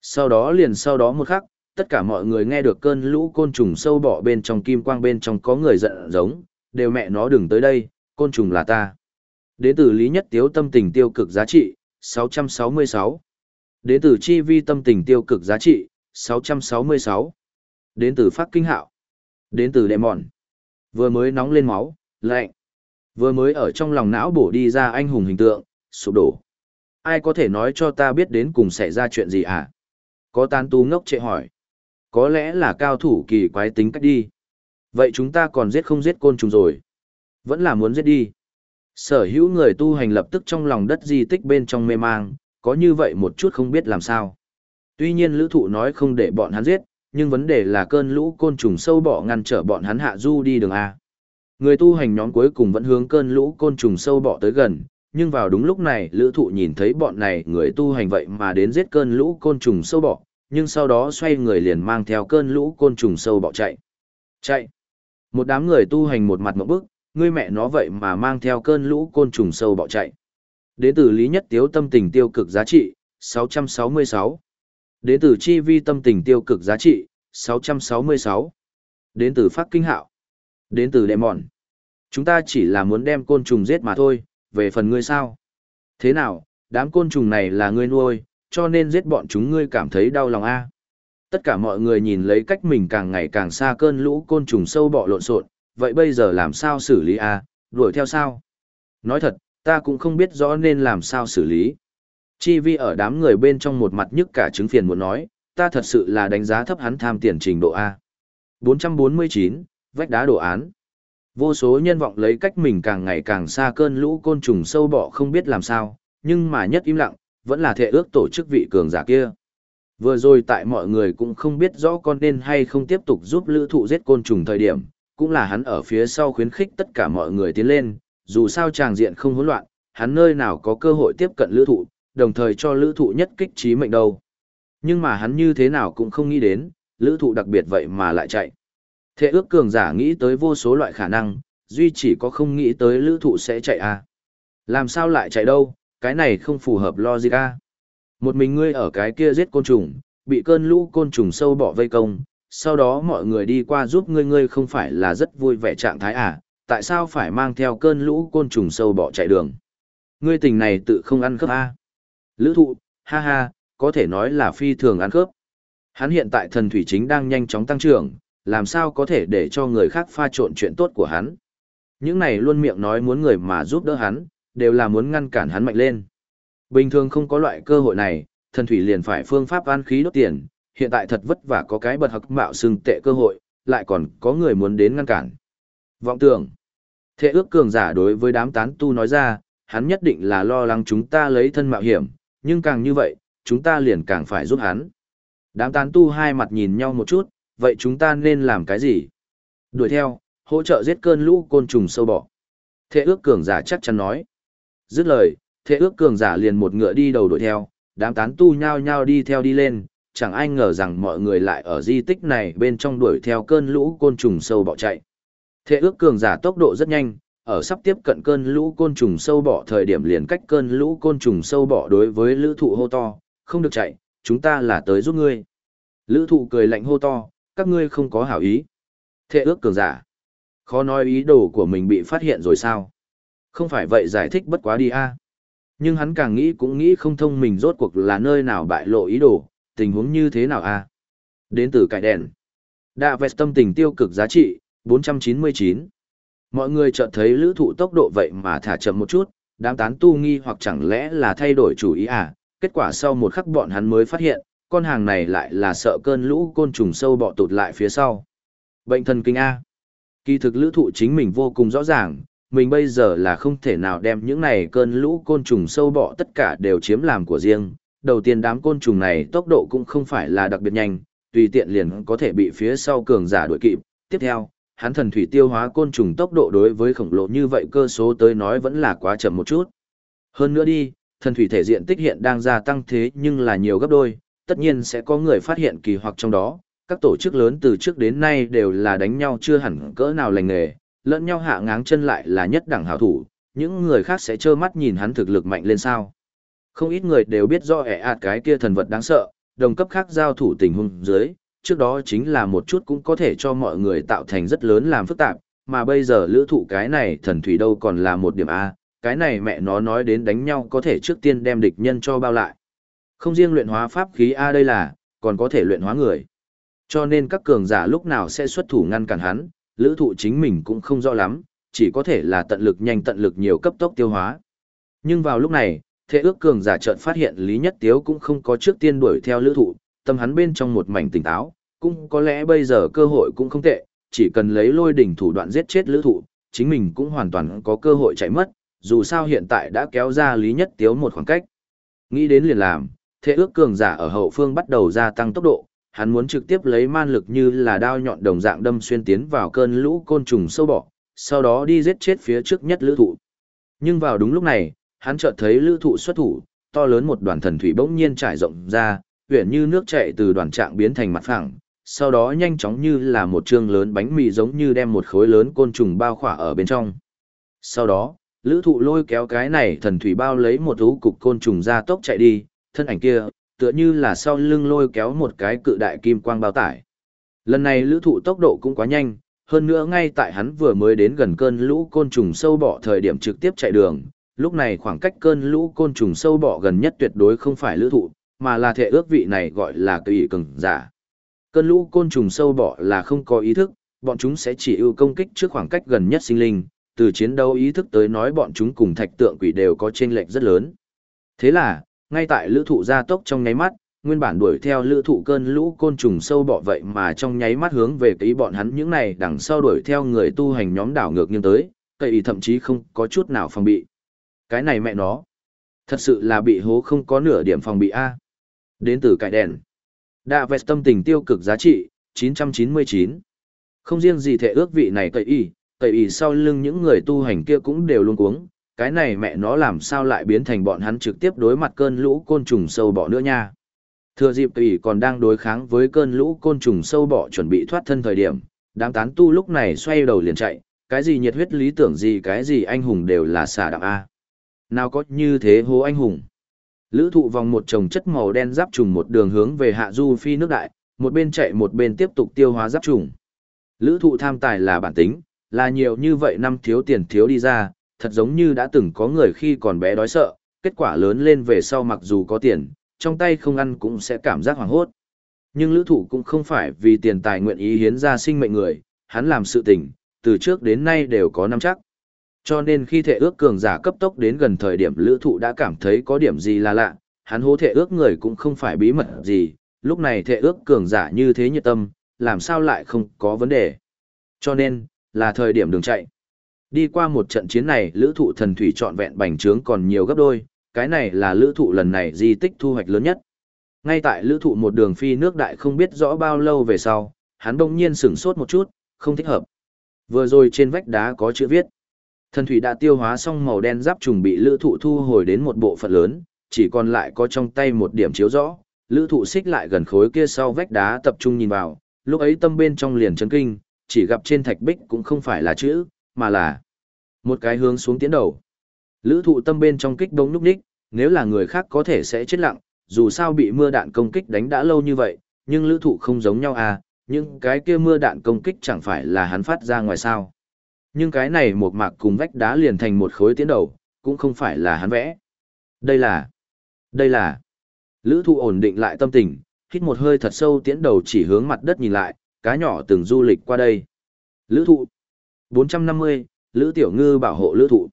Sau đó liền sau đó một khắc, tất cả mọi người nghe được cơn lũ côn trùng sâu bỏ bên trong kim quang bên trong có người giận giống, đều mẹ nó đừng tới đây, côn trùng là ta. Đến từ lý nhất tiếu tâm tình tiêu cực giá trị, 666. Đến từ chi vi tâm tình tiêu cực giá trị, 666. Đến từ phát kinh hạo. Đến từ đệ mòn. Vừa mới nóng lên máu, lạnh. Vừa mới ở trong lòng não bổ đi ra anh hùng hình tượng, sụp đổ. Ai có thể nói cho ta biết đến cùng xảy ra chuyện gì à? Có tán tu ngốc trệ hỏi. Có lẽ là cao thủ kỳ quái tính cách đi. Vậy chúng ta còn giết không giết côn trùng rồi? Vẫn là muốn giết đi. Sở hữu người tu hành lập tức trong lòng đất di tích bên trong mê mang, có như vậy một chút không biết làm sao. Tuy nhiên lữ thụ nói không để bọn hắn giết, nhưng vấn đề là cơn lũ côn trùng sâu bọ ngăn trở bọn hắn hạ du đi đường A. Người tu hành nhóm cuối cùng vẫn hướng cơn lũ côn trùng sâu bọ tới gần, nhưng vào đúng lúc này lữ thụ nhìn thấy bọn này người tu hành vậy mà đến giết cơn lũ côn trùng sâu bọ, nhưng sau đó xoay người liền mang theo cơn lũ côn trùng sâu bọ chạy. Chạy! Một đám người tu hành một mặt một bước, ngươi mẹ nó vậy mà mang theo cơn lũ côn trùng sâu bọ chạy. Đến từ lý nhất tiếu tâm tình tiêu cực giá trị, 666. Đến từ chi vi tâm tình tiêu cực giá trị, 666. Đến từ phát kinh hạo. Đến từ đệ mòn. Chúng ta chỉ là muốn đem côn trùng giết mà thôi, về phần ngươi sao? Thế nào, đám côn trùng này là ngươi nuôi, cho nên giết bọn chúng ngươi cảm thấy đau lòng a Tất cả mọi người nhìn lấy cách mình càng ngày càng xa cơn lũ côn trùng sâu bọ lộn xộn, vậy bây giờ làm sao xử lý a đuổi theo sao? Nói thật, ta cũng không biết rõ nên làm sao xử lý. Chi vi ở đám người bên trong một mặt nhức cả chứng phiền muốn nói, ta thật sự là đánh giá thấp hắn tham tiền trình độ A. 449, vách đá đồ án. Vô số nhân vọng lấy cách mình càng ngày càng xa cơn lũ côn trùng sâu bọ không biết làm sao, nhưng mà nhất im lặng, vẫn là thệ ước tổ chức vị cường giả kia. Vừa rồi tại mọi người cũng không biết rõ con nên hay không tiếp tục giúp lữ thụ giết côn trùng thời điểm, cũng là hắn ở phía sau khuyến khích tất cả mọi người tiến lên, dù sao tràng diện không hỗn loạn, hắn nơi nào có cơ hội tiếp cận lữ thụ, đồng thời cho lữ thụ nhất kích trí mệnh đâu. Nhưng mà hắn như thế nào cũng không nghĩ đến, lữ thụ đặc biệt vậy mà lại chạy. Thế ước cường giả nghĩ tới vô số loại khả năng, duy chỉ có không nghĩ tới lữ thụ sẽ chạy à. Làm sao lại chạy đâu, cái này không phù hợp logic à. Một mình ngươi ở cái kia giết côn trùng, bị cơn lũ côn trùng sâu bỏ vây công, sau đó mọi người đi qua giúp ngươi ngươi không phải là rất vui vẻ trạng thái à, tại sao phải mang theo cơn lũ côn trùng sâu bỏ chạy đường. Ngươi tình này tự không ăn khớp à. Lữ thụ, ha ha, có thể nói là phi thường ăn khớp. Hắn hiện tại thần thủy chính đang nhanh chóng tăng trưởng, làm sao có thể để cho người khác pha trộn chuyện tốt của hắn. Những này luôn miệng nói muốn người mà giúp đỡ hắn, đều là muốn ngăn cản hắn mạnh lên. Bình thường không có loại cơ hội này, thần thủy liền phải phương pháp an khí đốt tiền, hiện tại thật vất vả có cái bật hậc mạo xưng tệ cơ hội, lại còn có người muốn đến ngăn cản. Vọng tưởng. thệ ước cường giả đối với đám tán tu nói ra, hắn nhất định là lo lắng chúng ta lấy thân mạo hiểm, nhưng càng như vậy, chúng ta liền càng phải giúp hắn. Đám tán tu hai mặt nhìn nhau một chút, vậy chúng ta nên làm cái gì? Đuổi theo, hỗ trợ giết cơn lũ côn trùng sâu bọ. Thế ước cường giả chắc chắn nói. Dứt lời, thế ước cường giả liền một ngựa đi đầu đuổi theo, đám tán tu nhao nhao đi theo đi lên, chẳng ai ngờ rằng mọi người lại ở di tích này bên trong đuổi theo cơn lũ côn trùng sâu bọ chạy. Thế ước cường giả tốc độ rất nhanh, ở sắp tiếp cận cơn lũ côn trùng sâu bọ thời điểm liền cách cơn lũ côn trùng sâu bọ đối với lữ thụ hô to, không được chạy, chúng ta là tới giúp ngươi. Lữ thụ cười lạnh hô to, các ngươi không có hảo ý. Thệ ước cường giả. Khó nói ý đồ của mình bị phát hiện rồi sao? Không phải vậy giải thích bất quá đi a Nhưng hắn càng nghĩ cũng nghĩ không thông mình rốt cuộc là nơi nào bại lộ ý đồ, tình huống như thế nào a Đến từ cải đèn. Đạ vẹt tâm tình tiêu cực giá trị, 499. Mọi người chợt thấy lữ thụ tốc độ vậy mà thả chậm một chút, đám tán tu nghi hoặc chẳng lẽ là thay đổi chủ ý à, kết quả sau một khắc bọn hắn mới phát hiện, con hàng này lại là sợ cơn lũ côn trùng sâu bọ tụt lại phía sau. Bệnh thần kinh A. Kỳ thực lữ thụ chính mình vô cùng rõ ràng, mình bây giờ là không thể nào đem những này cơn lũ côn trùng sâu bọ tất cả đều chiếm làm của riêng. Đầu tiên đám côn trùng này tốc độ cũng không phải là đặc biệt nhanh, tùy tiện liền có thể bị phía sau cường giả đuổi kịp. Tiếp theo, hắn thần thủy tiêu hóa côn trùng tốc độ đối với khổng lồ như vậy cơ số tới nói vẫn là quá chậm một chút. Hơn nữa đi, thần thủy thể diện tích hiện đang gia tăng thế nhưng là nhiều gấp đôi, tất nhiên sẽ có người phát hiện kỳ hoặc trong đó. Các tổ chức lớn từ trước đến nay đều là đánh nhau chưa hẳn cỡ nào lành nghề, lẫn nhau hạ ngáng chân lại là nhất đẳng hảo thủ, những người khác sẽ trơ mắt nhìn hắn thực lực mạnh lên sao. Không ít người đều biết do ẻ ạt cái kia thần vật đáng sợ, đồng cấp khác giao thủ tình huống dưới, trước đó chính là một chút cũng có thể cho mọi người tạo thành rất lớn làm phức tạp, mà bây giờ lữ thụ cái này thần thủy đâu còn là một điểm A, cái này mẹ nó nói đến đánh nhau có thể trước tiên đem địch nhân cho bao lại. Không riêng luyện hóa pháp khí A đây là, còn có thể luyện hóa người. Cho nên các cường giả lúc nào sẽ xuất thủ ngăn cản hắn, lữ thụ chính mình cũng không rõ lắm, chỉ có thể là tận lực nhanh tận lực nhiều cấp tốc tiêu hóa. Nhưng vào lúc này, thế ước cường giả chợt phát hiện Lý Nhất Tiếu cũng không có trước tiên đuổi theo lữ thụ, tâm hắn bên trong một mảnh tỉnh táo, cũng có lẽ bây giờ cơ hội cũng không tệ, chỉ cần lấy lôi đỉnh thủ đoạn giết chết lữ thụ, chính mình cũng hoàn toàn có cơ hội chạy mất, dù sao hiện tại đã kéo ra Lý Nhất Tiếu một khoảng cách. Nghĩ đến liền làm, thế ước cường giả ở hậu phương bắt đầu gia tăng tốc độ, hắn muốn trực tiếp lấy man lực như là đao nhọn đồng dạng đâm xuyên tiến vào cơn lũ côn trùng sâu bọ, sau đó đi giết chết phía trước nhất lữ thụ. Nhưng vào đúng lúc này, hắn chợt thấy lữ thụ xuất thủ, to lớn một đoàn thần thủy bỗng nhiên trải rộng ra, uyển như nước chảy từ đoàn trạng biến thành mặt phẳng, sau đó nhanh chóng như là một trương lớn bánh mì giống như đem một khối lớn côn trùng bao khỏa ở bên trong. Sau đó, lữ thụ lôi kéo cái này thần thủy bao lấy một thú cục côn trùng ra tốc chạy đi, thân ảnh kia, tựa như là sau lưng lôi kéo một cái cự đại kim quang bao tải. Lần này lữ thụ tốc độ cũng quá nhanh, hơn nữa ngay tại hắn vừa mới đến gần cơn lũ côn trùng sâu bọ thời điểm trực tiếp chạy đường, lúc này khoảng cách cơn lũ côn trùng sâu bọ gần nhất tuyệt đối không phải lữ thụ, mà là thể ước vị này gọi là kỳ cường giả. Cơn lũ côn trùng sâu bọ là không có ý thức, bọn chúng sẽ chỉ ưu công kích trước khoảng cách gần nhất sinh linh, từ chiến đấu ý thức tới nói bọn chúng cùng thạch tượng quỷ đều có chênh lệch rất lớn. Thế là, ngay tại lữ thụ ra tốc trong nháy mắt, nguyên bản đuổi theo lữ thụ cơn lũ côn trùng sâu bọ vậy mà trong nháy mắt hướng về cái bọn hắn những này đằng sau đuổi theo người tu hành nhóm đảo ngược nghiêng tới, cây ý thậm chí không có chút nào phòng bị. Cái này mẹ nó, thật sự là bị hố không có nửa điểm phòng bị A. Đến từ cải đèn. Đạ vẹt tâm tình tiêu cực giá trị, 999. Không riêng gì thể ước vị này cậy y, cậy y sau lưng những người tu hành kia cũng đều luôn cuống, cái này mẹ nó làm sao lại biến thành bọn hắn trực tiếp đối mặt cơn lũ côn trùng sâu bọ nữa nha. Thừa dịp tỷ còn đang đối kháng với cơn lũ côn trùng sâu bọ chuẩn bị thoát thân thời điểm, đám tán tu lúc này xoay đầu liền chạy, cái gì nhiệt huyết lý tưởng gì cái gì anh hùng đều là xà đạm A. Nào có như thế hố anh hùng. Lữ thụ vòng một chồng chất màu đen giáp trùng một đường hướng về hạ du phi nước đại, một bên chạy một bên tiếp tục tiêu hóa giáp trùng. Lữ thụ tham tài là bản tính, là nhiều như vậy năm thiếu tiền thiếu đi ra, thật giống như đã từng có người khi còn bé đói sợ, kết quả lớn lên về sau mặc dù có tiền, trong tay không ăn cũng sẽ cảm giác hoảng hốt. Nhưng lữ thụ cũng không phải vì tiền tài nguyện ý hiến ra sinh mệnh người, hắn làm sự tình, từ trước đến nay đều có năm chắc. Cho nên khi thể ước cường giả cấp tốc đến gần thời điểm lữ thụ đã cảm thấy có điểm gì là lạ, hắn hố thể ước người cũng không phải bí mật gì, lúc này thể ước cường giả như thế nhiệt tâm, làm sao lại không có vấn đề. Cho nên, là thời điểm đường chạy. Đi qua một trận chiến này lữ thụ thần thủy trọn vẹn bành trướng còn nhiều gấp đôi, cái này là lữ thụ lần này di tích thu hoạch lớn nhất. Ngay tại lữ thụ một đường phi nước đại không biết rõ bao lâu về sau, hắn đông nhiên sửng sốt một chút, không thích hợp. Vừa rồi trên vách đá có chữ viết. Thần thủy đã tiêu hóa xong màu đen giáp trùng bị lữ thụ thu hồi đến một bộ phận lớn, chỉ còn lại có trong tay một điểm chiếu rõ. Lữ thụ xích lại gần khối kia sau vách đá tập trung nhìn vào, lúc ấy tâm bên trong liền chấn kinh, chỉ gặp trên thạch bích cũng không phải là chữ, mà là một cái hướng xuống tiến đầu. Lữ thụ tâm bên trong kích đống núp đích, nếu là người khác có thể sẽ chết lặng, dù sao bị mưa đạn công kích đánh đã lâu như vậy, nhưng lữ thụ không giống nhau à, nhưng cái kia mưa đạn công kích chẳng phải là hắn phát ra ngoài sao. Nhưng cái này một mạc cùng vách đá liền thành một khối tiến đầu, cũng không phải là hắn vẽ. Đây là... Đây là... Lữ thụ ổn định lại tâm tình, hít một hơi thật sâu tiến đầu chỉ hướng mặt đất nhìn lại, cá nhỏ từng du lịch qua đây. Lữ thụ... 450, Lữ Tiểu Ngư bảo hộ Lữ thụ.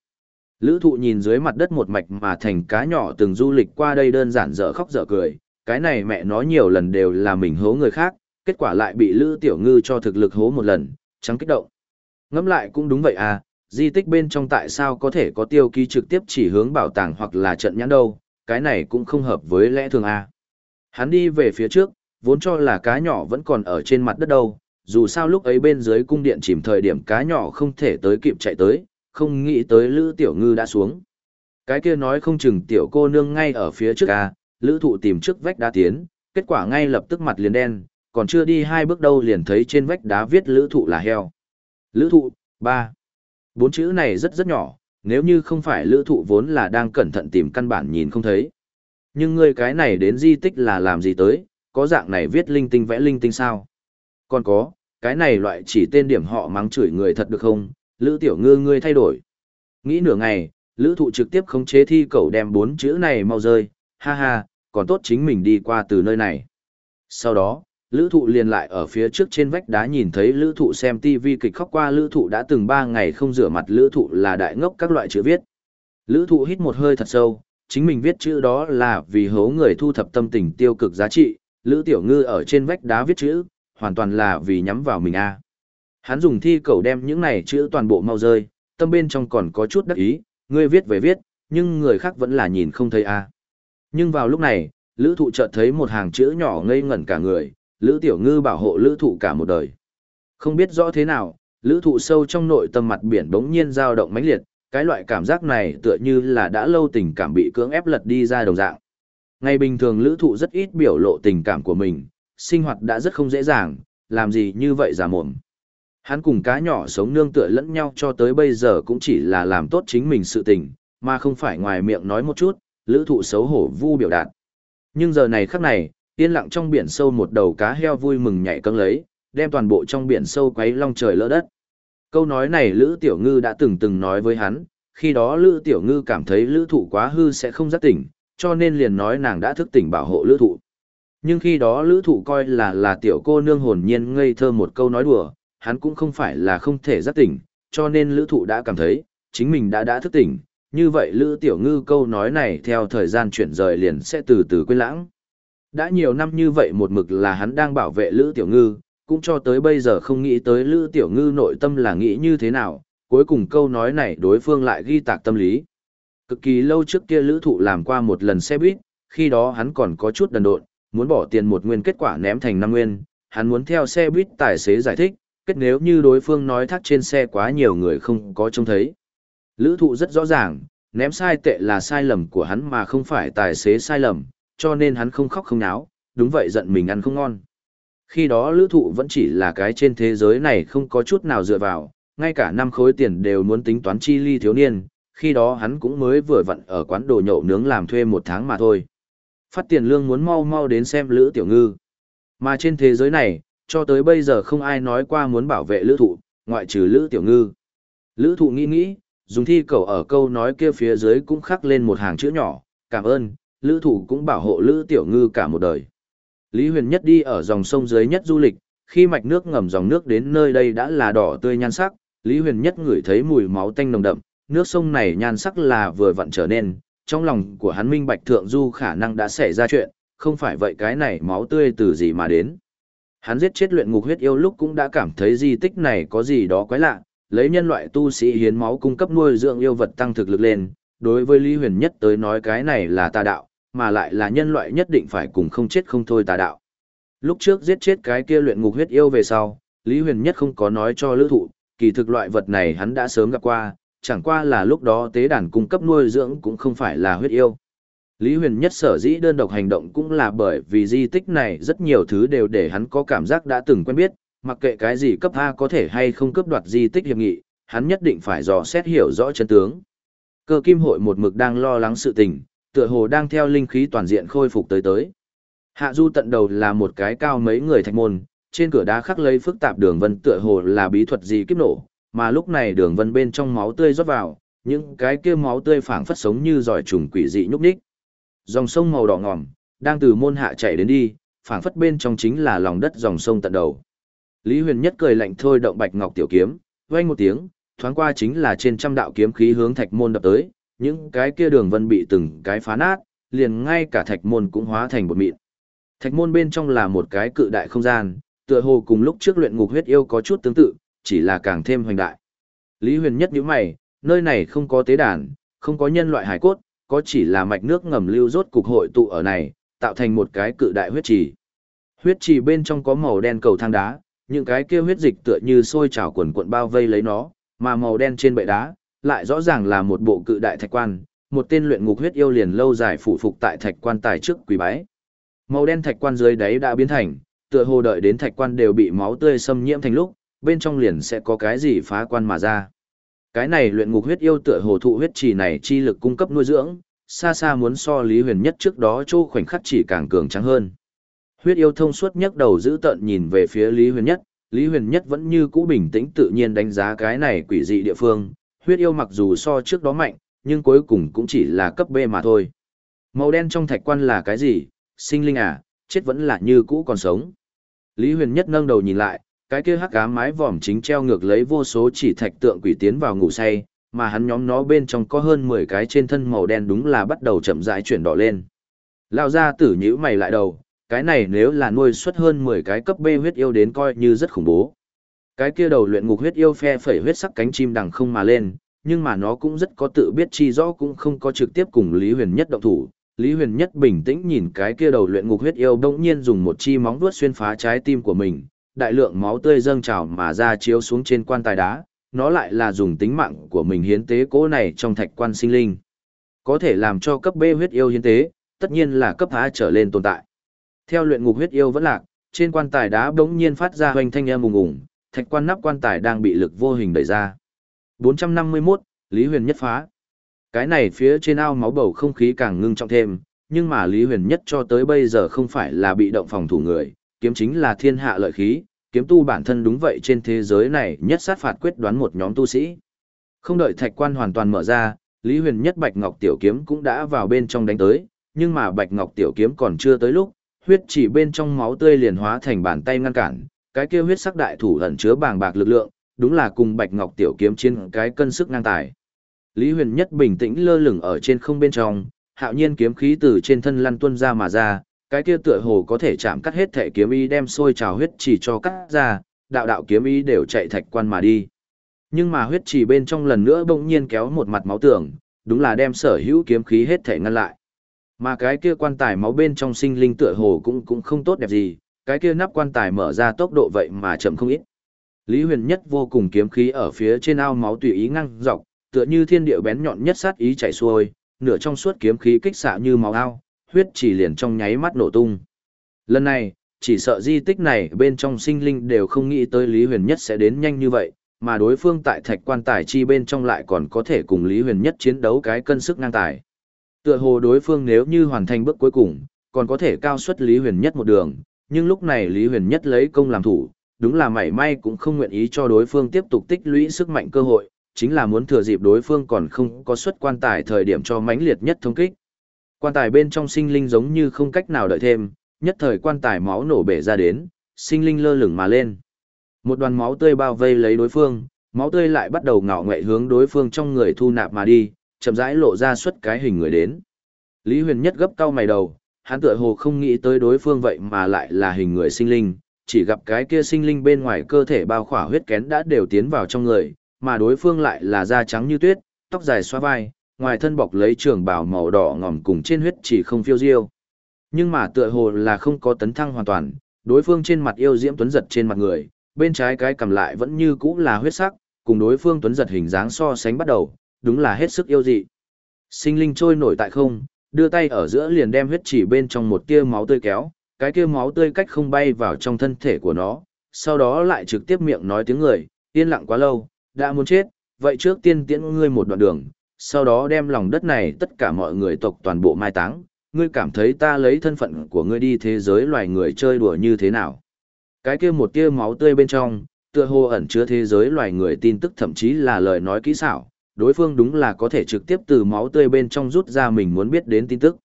Lữ thụ nhìn dưới mặt đất một mạch mà thành cá nhỏ từng du lịch qua đây đơn giản dở khóc dở cười, cái này mẹ nói nhiều lần đều là mình hố người khác, kết quả lại bị Lữ Tiểu Ngư cho thực lực hố một lần, trắng kích động. Ngẫm lại cũng đúng vậy à, di tích bên trong tại sao có thể có tiêu ký trực tiếp chỉ hướng bảo tàng hoặc là trận nhãn đâu, cái này cũng không hợp với lẽ thường à? Hắn đi về phía trước, vốn cho là cá nhỏ vẫn còn ở trên mặt đất đâu, dù sao lúc ấy bên dưới cung điện chìm thời điểm cá nhỏ không thể tới kịp chạy tới, không nghĩ tới Lữ Tiểu Ngư đã xuống. Cái kia nói không chừng tiểu cô nương ngay ở phía trước A, Lữ thụ tìm trước vách đá tiến, kết quả ngay lập tức mặt liền đen, còn chưa đi hai bước đâu liền thấy trên vách đá viết Lữ thụ là heo. Lữ thụ, ba Bốn chữ này rất rất nhỏ, nếu như không phải Lữ thụ vốn là đang cẩn thận tìm căn bản nhìn không thấy. Nhưng ngươi cái này đến di tích là làm gì tới, có dạng này viết linh tinh vẽ linh tinh sao? Còn có, cái này loại chỉ tên điểm họ mắng chửi người thật được không? Lữ tiểu ngư ngươi thay đổi. Nghĩ nửa ngày, lữ thụ trực tiếp khống chế thi cầu đem bốn chữ này mau rơi, ha ha, còn tốt chính mình đi qua từ nơi này. Sau đó, lữ thụ liền lại ở phía trước trên vách đá nhìn thấy lữ thụ xem TV kịch khóc qua lữ thụ đã từng 3 ngày không rửa mặt lữ thụ là đại ngốc các loại chữ viết. Lữ thụ hít một hơi thật sâu, chính mình viết chữ đó là vì hố người thu thập tâm tình tiêu cực giá trị, Lữ Tiểu Ngư ở trên vách đá viết chữ, hoàn toàn là vì nhắm vào mình a. Hắn dùng thi cầu đem những này chữ toàn bộ mau rơi, tâm bên trong còn có chút đắc ý, ngươi viết về viết, nhưng người khác vẫn là nhìn không thấy a. Nhưng vào lúc này, Lữ Thụ chợt thấy một hàng chữ nhỏ ngây ngẩn cả người, Lữ Tiểu Ngư bảo hộ Lữ Thụ cả một đời. Không biết rõ thế nào, Lữ Thụ sâu trong nội tâm mặt biển bỗng nhiên dao động mãnh liệt, cái loại cảm giác này tựa như là đã lâu tình cảm bị cưỡng ép lật đi ra đồng dạng. Ngày bình thường lữ thụ rất ít biểu lộ tình cảm của mình, sinh hoạt đã rất không dễ dàng, làm gì như vậy giả mồm. Hắn cùng cá nhỏ sống nương tựa lẫn nhau cho tới bây giờ cũng chỉ là làm tốt chính mình sự tình, mà không phải ngoài miệng nói một chút, lữ thụ xấu hổ vu biểu đạt. Nhưng giờ này khắc này, yên lặng trong biển sâu một đầu cá heo vui mừng nhảy cân lấy, đem toàn bộ trong biển sâu quấy long trời lỡ đất. Câu nói này Lữ Tiểu Ngư đã từng từng nói với hắn, khi đó Lữ Tiểu Ngư cảm thấy Lữ Thụ quá hư sẽ không giác tỉnh, cho nên liền nói nàng đã thức tỉnh bảo hộ Lữ Thụ. Nhưng khi đó Lữ Thụ coi là là tiểu cô nương hồn nhiên ngây thơ một câu nói đùa, hắn cũng không phải là không thể giác tỉnh, cho nên Lữ Thụ đã cảm thấy, chính mình đã đã thức tỉnh, như vậy Lữ Tiểu Ngư câu nói này theo thời gian chuyển rời liền sẽ từ từ quên lãng. Đã nhiều năm như vậy một mực là hắn đang bảo vệ Lữ Tiểu Ngư, cũng cho tới bây giờ không nghĩ tới Lữ Tiểu Ngư nội tâm là nghĩ như thế nào, cuối cùng câu nói này đối phương lại ghi tạc tâm lý. Cực kỳ lâu trước kia Lữ Thụ làm qua một lần xe buýt, khi đó hắn còn có chút đần độn, muốn bỏ tiền một nguyên kết quả ném thành năm nguyên, hắn muốn theo xe buýt tài xế giải thích, kết nếu như đối phương nói thác trên xe quá nhiều người không có trông thấy. Lữ Thụ rất rõ ràng, ném sai tệ là sai lầm của hắn mà không phải tài xế sai lầm, cho nên hắn không khóc không náo, đúng vậy giận mình ăn không ngon. Khi đó lữ thụ vẫn chỉ là cái trên thế giới này không có chút nào dựa vào, ngay cả năm khối tiền đều muốn tính toán chi ly thiếu niên, khi đó hắn cũng mới vừa vặn ở quán đồ nhậu nướng làm thuê một tháng mà thôi. Phát tiền lương muốn mau mau đến xem lữ tiểu ngư. Mà trên thế giới này, cho tới bây giờ không ai nói qua muốn bảo vệ lữ thụ, ngoại trừ lữ tiểu ngư. Lữ thụ nghĩ nghĩ, dùng thi cầu ở câu nói kia phía dưới cũng khắc lên một hàng chữ nhỏ, cảm ơn, lữ thụ cũng bảo hộ lữ tiểu ngư cả một đời. Lý Huyền Nhất đi ở dòng sông dưới nhất du lịch, khi mạch nước ngầm dòng nước đến nơi đây đã là đỏ tươi nhan sắc, Lý Huyền Nhất ngửi thấy mùi máu tanh nồng đậm, nước sông này nhan sắc là vừa vặn trở nên, trong lòng của hắn minh bạch thượng du khả năng đã xảy ra chuyện, không phải vậy cái này máu tươi từ gì mà đến. Hắn giết chết luyện ngục huyết yêu lúc cũng đã cảm thấy di tích này có gì đó quái lạ, lấy nhân loại tu sĩ hiến máu cung cấp nuôi dưỡng yêu vật tăng thực lực lên, đối với Lý Huyền Nhất tới nói cái này là tà đạo, mà lại là nhân loại nhất định phải cùng không chết không thôi tà đạo. Lúc trước giết chết cái kia luyện ngục huyết yêu về sau, Lý Huyền Nhất không có nói cho lữ thụ, kỳ thực loại vật này hắn đã sớm gặp qua, chẳng qua là lúc đó tế đàn cung cấp nuôi dưỡng cũng không phải là huyết yêu. Lý Huyền Nhất sở dĩ đơn độc hành động cũng là bởi vì di tích này rất nhiều thứ đều để hắn có cảm giác đã từng quen biết, mặc kệ cái gì cấp A có thể hay không cấp đoạt di tích hiệp nghị, hắn nhất định phải dò xét hiểu rõ chân tướng. Cơ kim hội một mực đang lo lắng sự tình, tựa hồ đang theo linh khí toàn diện khôi phục tới tới. Hạ du tận đầu là một cái cao mấy người thạch môn, trên cửa đá khắc lấy phức tạp đường vân tựa hồ là bí thuật gì kiếp nổ, mà lúc này đường vân bên trong máu tươi rót vào, những cái kia máu tươi phảng phất sống như giỏi trùng quỷ dị nhúc nhích. Dòng sông màu đỏ ngòm, đang từ môn hạ chảy đến đi, phảng phất bên trong chính là lòng đất dòng sông tận đầu. Lý Huyền Nhất cười lạnh thôi động bạch ngọc tiểu kiếm, vang một tiếng, thoáng qua chính là trên trăm đạo kiếm khí hướng thạch môn đập tới, những cái kia đường vân bị từng cái phá nát, liền ngay cả thạch môn cũng hóa thành bột mịn. Thạch môn bên trong là một cái cự đại không gian, tựa hồ cùng lúc trước luyện ngục huyết yêu có chút tương tự, chỉ là càng thêm hoành đại. Lý Huyền nhất nhíu mày, nơi này không có tế đàn, không có nhân loại hải cốt, có chỉ là mạch nước ngầm lưu rốt cục hội tụ ở này, tạo thành một cái cự đại huyết trì. Huyết trì bên trong có màu đen cầu thang đá, những cái kia huyết dịch tựa như sôi trào quần cuộn bao vây lấy nó, mà màu đen trên bệ đá, lại rõ ràng là một bộ cự đại thạch quan, một tên luyện ngục huyết yêu liền lâu dài phụ phục tại thạch quan tài trước quỳ bái. Màu đen thạch quan dưới đáy đã biến thành, tựa hồ đợi đến thạch quan đều bị máu tươi xâm nhiễm thành lúc, bên trong liền sẽ có cái gì phá quan mà ra. Cái này luyện ngục huyết yêu tựa hồ thụ huyết trì này chi lực cung cấp nuôi dưỡng, xa xa muốn so Lý Huyền Nhất trước đó chỗ khoảnh khắc chỉ càng cường trắng hơn. Huyết yêu thông suốt nhấc đầu giữ tận nhìn về phía Lý Huyền Nhất, Lý Huyền Nhất vẫn như cũ bình tĩnh tự nhiên đánh giá cái này quỷ dị địa phương, huyết yêu mặc dù so trước đó mạnh, nhưng cuối cùng cũng chỉ là cấp B mà thôi. Màu đen trong thạch quan là cái gì? Sinh linh à, chết vẫn là như cũ còn sống. Lý Huyền Nhất nâng đầu nhìn lại, cái kia hắc ám mái vòm chính treo ngược lấy vô số chỉ thạch tượng quỷ tiến vào ngủ say, mà hắn nhóm nó bên trong có hơn 10 cái trên thân màu đen đúng là bắt đầu chậm rãi chuyển đỏ lên. Lao ra tử nhữ mày lại đầu, cái này nếu là nuôi xuất hơn 10 cái cấp B huyết yêu đến coi như rất khủng bố. Cái kia đầu luyện ngục huyết yêu phe phẩy huyết sắc cánh chim đằng không mà lên, nhưng mà nó cũng rất có tự biết chi rõ cũng không có trực tiếp cùng Lý Huyền Nhất động thủ. Lý Huyền Nhất bình tĩnh nhìn cái kia đầu luyện ngục huyết yêu bỗng nhiên dùng một chi móng vuốt xuyên phá trái tim của mình, đại lượng máu tươi dâng trào mà ra chiếu xuống trên quan tài đá, nó lại là dùng tính mạng của mình hiến tế cố này trong thạch quan sinh linh. Có thể làm cho cấp B huyết yêu hiến tế, tất nhiên là cấp A trở lên tồn tại. Theo luyện ngục huyết yêu vẫn lạc, trên quan tài đá bỗng nhiên phát ra hoành thanh âm ùng ùng, thạch quan nắp quan tài đang bị lực vô hình đẩy ra. 451, Lý Huyền nhất phá. Cái này phía trên ao máu bầu không khí càng ngưng trọng thêm, nhưng mà Lý Huyền nhất cho tới bây giờ không phải là bị động phòng thủ người, kiếm chính là thiên hạ lợi khí, kiếm tu bản thân đúng vậy trên thế giới này nhất sát phạt quyết đoán một nhóm tu sĩ. Không đợi thạch quan hoàn toàn mở ra, Lý Huyền nhất Bạch Ngọc tiểu kiếm cũng đã vào bên trong đánh tới, nhưng mà Bạch Ngọc tiểu kiếm còn chưa tới lúc, huyết chỉ bên trong máu tươi liền hóa thành bàn tay ngăn cản, cái kia huyết sắc đại thủ ẩn chứa bàng bạc lực lượng, đúng là cùng Bạch Ngọc tiểu kiếm trên cái cân sức ngang tài. Lý Huyền nhất bình tĩnh lơ lửng ở trên không bên trong, hạo nhiên kiếm khí từ trên thân lăn tuôn ra mà ra, cái kia tựa hồ có thể chạm cắt hết thể kiếm ý đem sôi trào huyết chỉ cho cắt ra, đạo đạo kiếm ý đều chạy thạch quan mà đi. Nhưng mà huyết chỉ bên trong lần nữa bỗng nhiên kéo một mặt máu tường, đúng là đem sở hữu kiếm khí hết thể ngăn lại. Mà cái kia quan tài máu bên trong sinh linh tựa hồ cũng cũng không tốt đẹp gì, cái kia nắp quan tài mở ra tốc độ vậy mà chậm không ít. Lý Huyền Nhất vô cùng kiếm khí ở phía trên ao máu tùy ý ngăng dọc, tựa như thiên địa bén nhọn nhất sát ý chảy xuôi, nửa trong suốt kiếm khí kích xạ như máu ao, huyết chỉ liền trong nháy mắt nổ tung. Lần này, chỉ sợ di tích này bên trong sinh linh đều không nghĩ tới Lý Huyền Nhất sẽ đến nhanh như vậy, mà đối phương tại thạch quan tài chi bên trong lại còn có thể cùng Lý Huyền Nhất chiến đấu cái cân sức ngang tài. Tựa hồ đối phương nếu như hoàn thành bước cuối cùng, còn có thể cao suất Lý Huyền Nhất một đường, nhưng lúc này Lý Huyền Nhất lấy công làm thủ, đúng là mảy may cũng không nguyện ý cho đối phương tiếp tục tích lũy sức mạnh cơ hội, chính là muốn thừa dịp đối phương còn không có suất quan tài thời điểm cho mãnh liệt nhất thông kích. Quan tài bên trong sinh linh giống như không cách nào đợi thêm, nhất thời quan tài máu nổ bể ra đến, sinh linh lơ lửng mà lên. Một đoàn máu tươi bao vây lấy đối phương, máu tươi lại bắt đầu ngạo nghệ hướng đối phương trong người thu nạp mà đi, chậm rãi lộ ra xuất cái hình người đến. Lý Huyền nhất gấp cau mày đầu, hắn tựa hồ không nghĩ tới đối phương vậy mà lại là hình người sinh linh, chỉ gặp cái kia sinh linh bên ngoài cơ thể bao khỏa huyết kén đã đều tiến vào trong người, mà đối phương lại là da trắng như tuyết, tóc dài xóa vai, ngoài thân bọc lấy trường bào màu đỏ ngòm cùng trên huyết chỉ không phiêu diêu. Nhưng mà tựa hồ là không có tấn thăng hoàn toàn, đối phương trên mặt yêu diễm tuấn giật trên mặt người, bên trái cái cầm lại vẫn như cũ là huyết sắc, cùng đối phương tuấn giật hình dáng so sánh bắt đầu, đúng là hết sức yêu dị. Sinh linh trôi nổi tại không, đưa tay ở giữa liền đem huyết chỉ bên trong một tia máu tươi kéo, cái kia máu tươi cách không bay vào trong thân thể của nó, sau đó lại trực tiếp miệng nói tiếng người, yên lặng quá lâu, đã muốn chết, vậy trước tiên tiễn ngươi một đoạn đường, sau đó đem lòng đất này tất cả mọi người tộc toàn bộ mai táng, ngươi cảm thấy ta lấy thân phận của ngươi đi thế giới loài người chơi đùa như thế nào. Cái kia một tia máu tươi bên trong, tựa hồ ẩn chứa thế giới loài người tin tức thậm chí là lời nói kỹ xảo, đối phương đúng là có thể trực tiếp từ máu tươi bên trong rút ra mình muốn biết đến tin tức.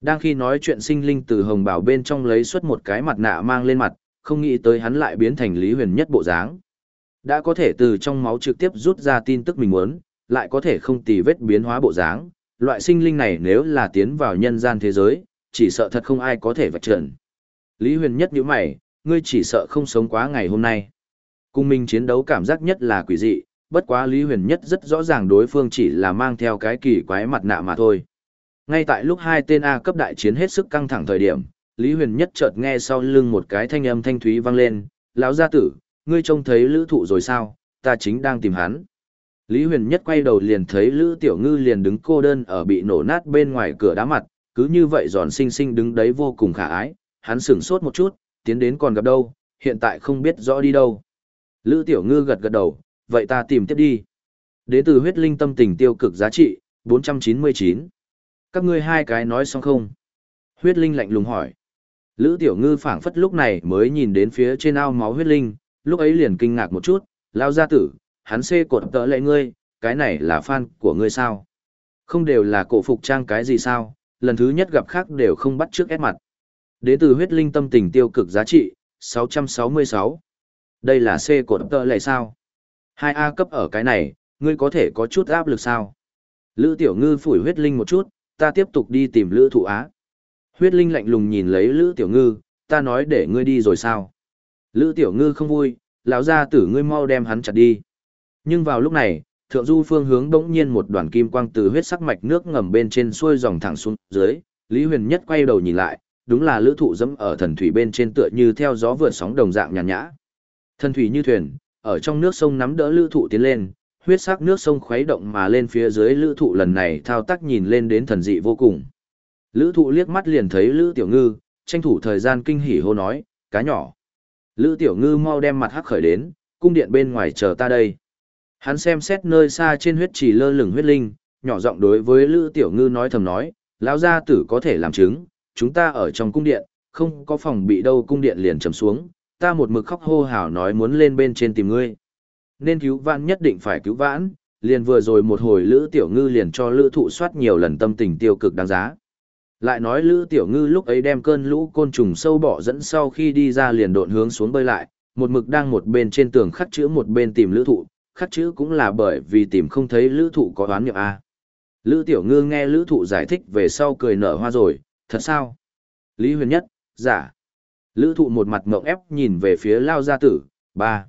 Đang khi nói chuyện sinh linh từ hồng bảo bên trong lấy xuất một cái mặt nạ mang lên mặt, không nghĩ tới hắn lại biến thành Lý Huyền nhất bộ dáng. Đã có thể từ trong máu trực tiếp rút ra tin tức mình muốn, lại có thể không tì vết biến hóa bộ dáng, loại sinh linh này nếu là tiến vào nhân gian thế giới, chỉ sợ thật không ai có thể vạch trần. Lý Huyền nhất nhíu mày, ngươi chỉ sợ không sống quá ngày hôm nay. Cùng mình chiến đấu cảm giác nhất là quỷ dị, bất quá Lý Huyền Nhất rất rõ ràng đối phương chỉ là mang theo cái kỳ quái mặt nạ mà thôi. Ngay tại lúc hai tên A cấp đại chiến hết sức căng thẳng thời điểm, Lý Huyền Nhất chợt nghe sau lưng một cái thanh âm thanh thúy vang lên, lão gia tử, ngươi trông thấy lữ thụ rồi sao, ta chính đang tìm hắn. Lý Huyền Nhất quay đầu liền thấy Lữ Tiểu Ngư liền đứng cô đơn ở bị nổ nát bên ngoài cửa đá mặt, cứ như vậy giòn xinh xinh đứng đấy vô cùng khả ái, hắn sửng sốt một chút, tiến đến còn gặp đâu, hiện tại không biết rõ đi đâu. Lữ Tiểu Ngư gật gật đầu, vậy ta tìm tiếp đi. Đế từ huyết linh tâm tình tiêu cực giá trị, 499. Các ngươi hai cái nói xong không? Huyết linh lạnh lùng hỏi. Lữ Tiểu Ngư phảng phất lúc này mới nhìn đến phía trên ao máu huyết linh, lúc ấy liền kinh ngạc một chút, lao gia tử, hắn xê cột tợ lệ ngươi, cái này là fan của ngươi sao? Không đều là cổ phục trang cái gì sao, lần thứ nhất gặp khác đều không bắt trước ép mặt. Đế từ huyết linh tâm tình tiêu cực giá trị, 666. Đây là C cột tợ lệ sao? 2A cấp ở cái này, ngươi có thể có chút áp lực sao? Lữ tiểu ngư phủi huyết linh một chút, ta tiếp tục đi tìm lữ thụ á. Huyết linh lạnh lùng nhìn lấy lữ tiểu ngư, ta nói để ngươi đi rồi sao? Lữ tiểu ngư không vui, lão gia tử ngươi mau đem hắn chặt đi. Nhưng vào lúc này, thượng du phương hướng bỗng nhiên một đoàn kim quang từ huyết sắc mạch nước ngầm bên trên xuôi dòng thẳng xuống dưới, Lý Huyền Nhất quay đầu nhìn lại, đúng là lữ thụ dẫm ở thần thủy bên trên tựa như theo gió vượt sóng đồng dạng nhàn nhã. Thần thủy như thuyền, ở trong nước sông nắm đỡ lữ thụ tiến lên, huyết sắc nước sông khuấy động mà lên phía dưới lữ thụ lần này thao tác nhìn lên đến thần dị vô cùng. Lữ thụ liếc mắt liền thấy lữ tiểu ngư, tranh thủ thời gian kinh hỉ hô nói, cá nhỏ. Lữ tiểu ngư mau đem mặt hắc khởi đến, cung điện bên ngoài chờ ta đây. Hắn xem xét nơi xa trên huyết trì lơ lửng huyết linh, nhỏ giọng đối với Lữ Tiểu Ngư nói thầm nói, lão gia tử có thể làm chứng, chúng ta ở trong cung điện, không có phòng bị đâu cung điện liền trầm xuống, ta một mực khóc hô hào nói muốn lên bên trên tìm ngươi. Nên cứu vãn nhất định phải cứu vãn, liền vừa rồi một hồi Lữ Tiểu Ngư liền cho Lữ Thụ soát nhiều lần tâm tình tiêu cực đáng giá. Lại nói Lữ Tiểu Ngư lúc ấy đem cơn lũ côn trùng sâu bỏ dẫn sau khi đi ra liền độn hướng xuống bơi lại, một mực đang một bên trên tường khắc chữ một bên tìm Lữ Thụ, khắc chữ cũng là bởi vì tìm không thấy lữ thụ có đoán nghiệm A. Lữ tiểu ngư nghe lữ thụ giải thích về sau cười nở hoa rồi, thật sao? Lý huyền nhất, giả. Lữ thụ một mặt mộng ép nhìn về phía lao gia tử, 3.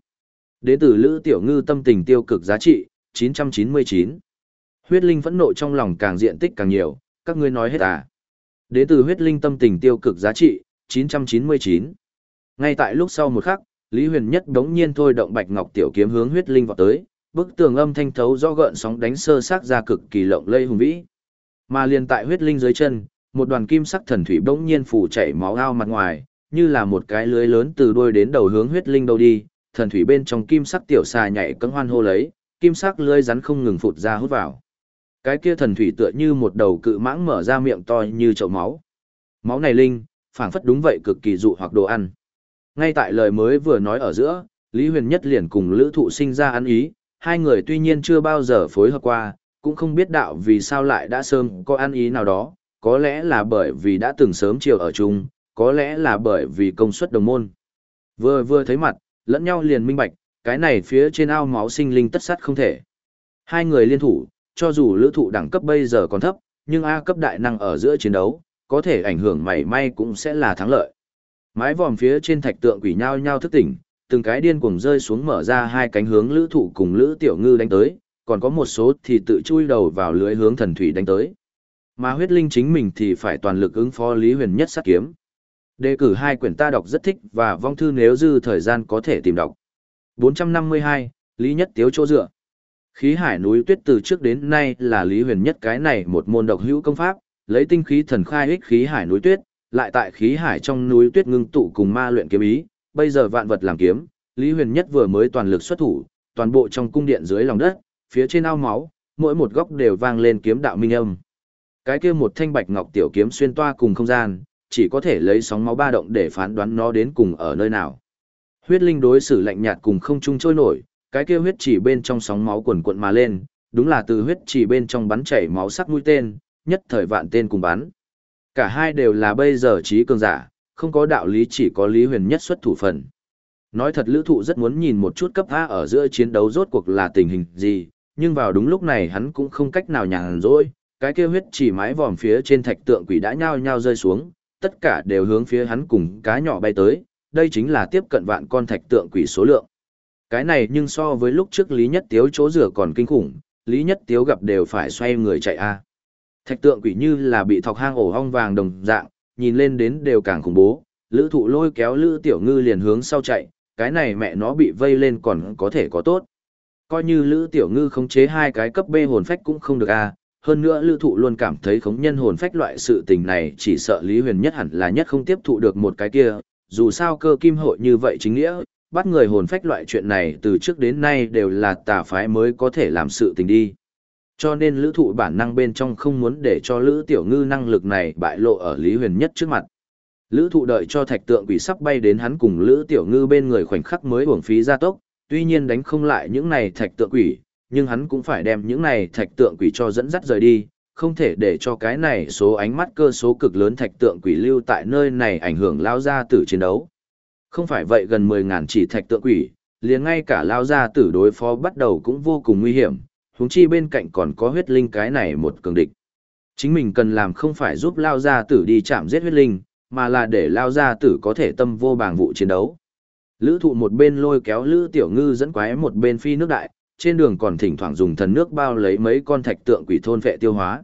Đến từ lữ tiểu ngư tâm tình tiêu cực giá trị, 999. Huyết linh phẫn nộ trong lòng càng diện tích càng nhiều, các ngươi nói hết à. Đến từ huyết linh tâm tình tiêu cực giá trị, 999. Ngay tại lúc sau một khắc, Lý Huyền Nhất đống nhiên thôi động Bạch Ngọc tiểu kiếm hướng huyết linh vọt tới, bức tường âm thanh thấu do gợn sóng đánh sơ xác ra cực kỳ lộng lây hùng vĩ. Mà liền tại huyết linh dưới chân, một đoàn kim sắc thần thủy bỗng nhiên phủ chảy máu ao mặt ngoài, như là một cái lưới lớn từ đuôi đến đầu hướng huyết linh đâu đi, thần thủy bên trong kim sắc tiểu xà nhảy cẫng hoan hô lấy, kim sắc lưới rắn không ngừng phụt ra hút vào. Cái kia thần thủy tựa như một đầu cự mãng mở ra miệng to như chậu máu. Máu này linh, phảng phất đúng vậy cực kỳ dụ hoặc đồ ăn. Ngay tại lời mới vừa nói ở giữa, Lý Huyền Nhất liền cùng Lữ Thụ sinh ra ăn ý, hai người tuy nhiên chưa bao giờ phối hợp qua, cũng không biết đạo vì sao lại đã sớm có ăn ý nào đó, có lẽ là bởi vì đã từng sớm chiều ở chung, có lẽ là bởi vì công suất đồng môn. Vừa vừa thấy mặt, lẫn nhau liền minh bạch, cái này phía trên ao máu sinh linh tất sắt không thể. Hai người liên thủ, cho dù lữ thụ đẳng cấp bây giờ còn thấp, nhưng A cấp đại năng ở giữa chiến đấu, có thể ảnh hưởng mảy may cũng sẽ là thắng lợi. Mái vòm phía trên thạch tượng quỷ nhao nhao thức tỉnh, từng cái điên cuồng rơi xuống mở ra hai cánh hướng lữ thụ cùng lữ tiểu ngư đánh tới, còn có một số thì tự chui đầu vào lưới hướng thần thủy đánh tới. Mà huyết linh chính mình thì phải toàn lực ứng phó Lý Huyền nhất sát kiếm. Đề cử hai quyển ta đọc rất thích và vong thư nếu dư thời gian có thể tìm đọc. 452, Lý Nhất Tiếu chỗ dựa. Khí hải núi tuyết từ trước đến nay là Lý Huyền nhất cái này một môn độc hữu công pháp, lấy tinh khí thần khai ích khí hải núi tuyết, lại tại khí hải trong núi tuyết ngưng tụ cùng ma luyện kiếm ý, bây giờ vạn vật làm kiếm, Lý Huyền Nhất vừa mới toàn lực xuất thủ, toàn bộ trong cung điện dưới lòng đất, phía trên ao máu, mỗi một góc đều vang lên kiếm đạo minh âm. Cái kia một thanh bạch ngọc tiểu kiếm xuyên toa cùng không gian, chỉ có thể lấy sóng máu ba động để phán đoán nó đến cùng ở nơi nào. Huyết linh đối xử lạnh nhạt cùng không trung trôi nổi, cái kia huyết chỉ bên trong sóng máu cuồn cuộn mà lên, đúng là từ huyết chỉ bên trong bắn chảy máu sắc mũi tên, nhất thời vạn tên cùng bắn. Cả hai đều là bây giờ trí cường giả, không có đạo lý chỉ có lý huyền nhất xuất thủ phần. Nói thật lữ thụ rất muốn nhìn một chút cấp A ở giữa chiến đấu rốt cuộc là tình hình gì, nhưng vào đúng lúc này hắn cũng không cách nào nhàn rỗi, cái kia huyết chỉ mái vòm phía trên thạch tượng quỷ đã nhao nhao rơi xuống, tất cả đều hướng phía hắn cùng cá nhỏ bay tới, đây chính là tiếp cận vạn con thạch tượng quỷ số lượng. Cái này nhưng so với lúc trước Lý Nhất Tiếu chỗ rửa còn kinh khủng, Lý Nhất Tiếu gặp đều phải xoay người chạy a. Thạch tượng quỷ như là bị thọc hang ổ ong vàng đồng dạng, nhìn lên đến đều càng khủng bố, lữ thụ lôi kéo lữ tiểu ngư liền hướng sau chạy, cái này mẹ nó bị vây lên còn có thể có tốt. Coi như lữ tiểu ngư khống chế hai cái cấp B hồn phách cũng không được a hơn nữa lữ thụ luôn cảm thấy khống nhân hồn phách loại sự tình này chỉ sợ Lý Huyền nhất hẳn là nhất không tiếp thụ được một cái kia, dù sao cơ kim hội như vậy chính nghĩa, bắt người hồn phách loại chuyện này từ trước đến nay đều là tà phái mới có thể làm sự tình đi. Cho nên lữ thụ bản năng bên trong không muốn để cho lữ tiểu ngư năng lực này bại lộ ở Lý Huyền nhất trước mặt. Lữ thụ đợi cho thạch tượng quỷ sắp bay đến hắn cùng lữ tiểu ngư bên người khoảnh khắc mới uổng phí gia tốc, tuy nhiên đánh không lại những này thạch tượng quỷ, nhưng hắn cũng phải đem những này thạch tượng quỷ cho dẫn dắt rời đi, không thể để cho cái này số ánh mắt cơ số cực lớn thạch tượng quỷ lưu tại nơi này ảnh hưởng lao ra tử chiến đấu. Không phải vậy gần 10.000 chỉ thạch tượng quỷ, liền ngay cả lao ra tử đối phó bắt đầu cũng vô cùng nguy hiểm, huống chi bên cạnh còn có huyết linh cái này một cường địch. Chính mình cần làm không phải giúp lao gia tử đi chạm giết huyết linh, mà là để lao gia tử có thể tâm vô bàng vụ chiến đấu. Lữ thụ một bên lôi kéo Lữ Tiểu Ngư dẫn quái một bên phi nước đại, trên đường còn thỉnh thoảng dùng thần nước bao lấy mấy con thạch tượng quỷ thôn vệ tiêu hóa.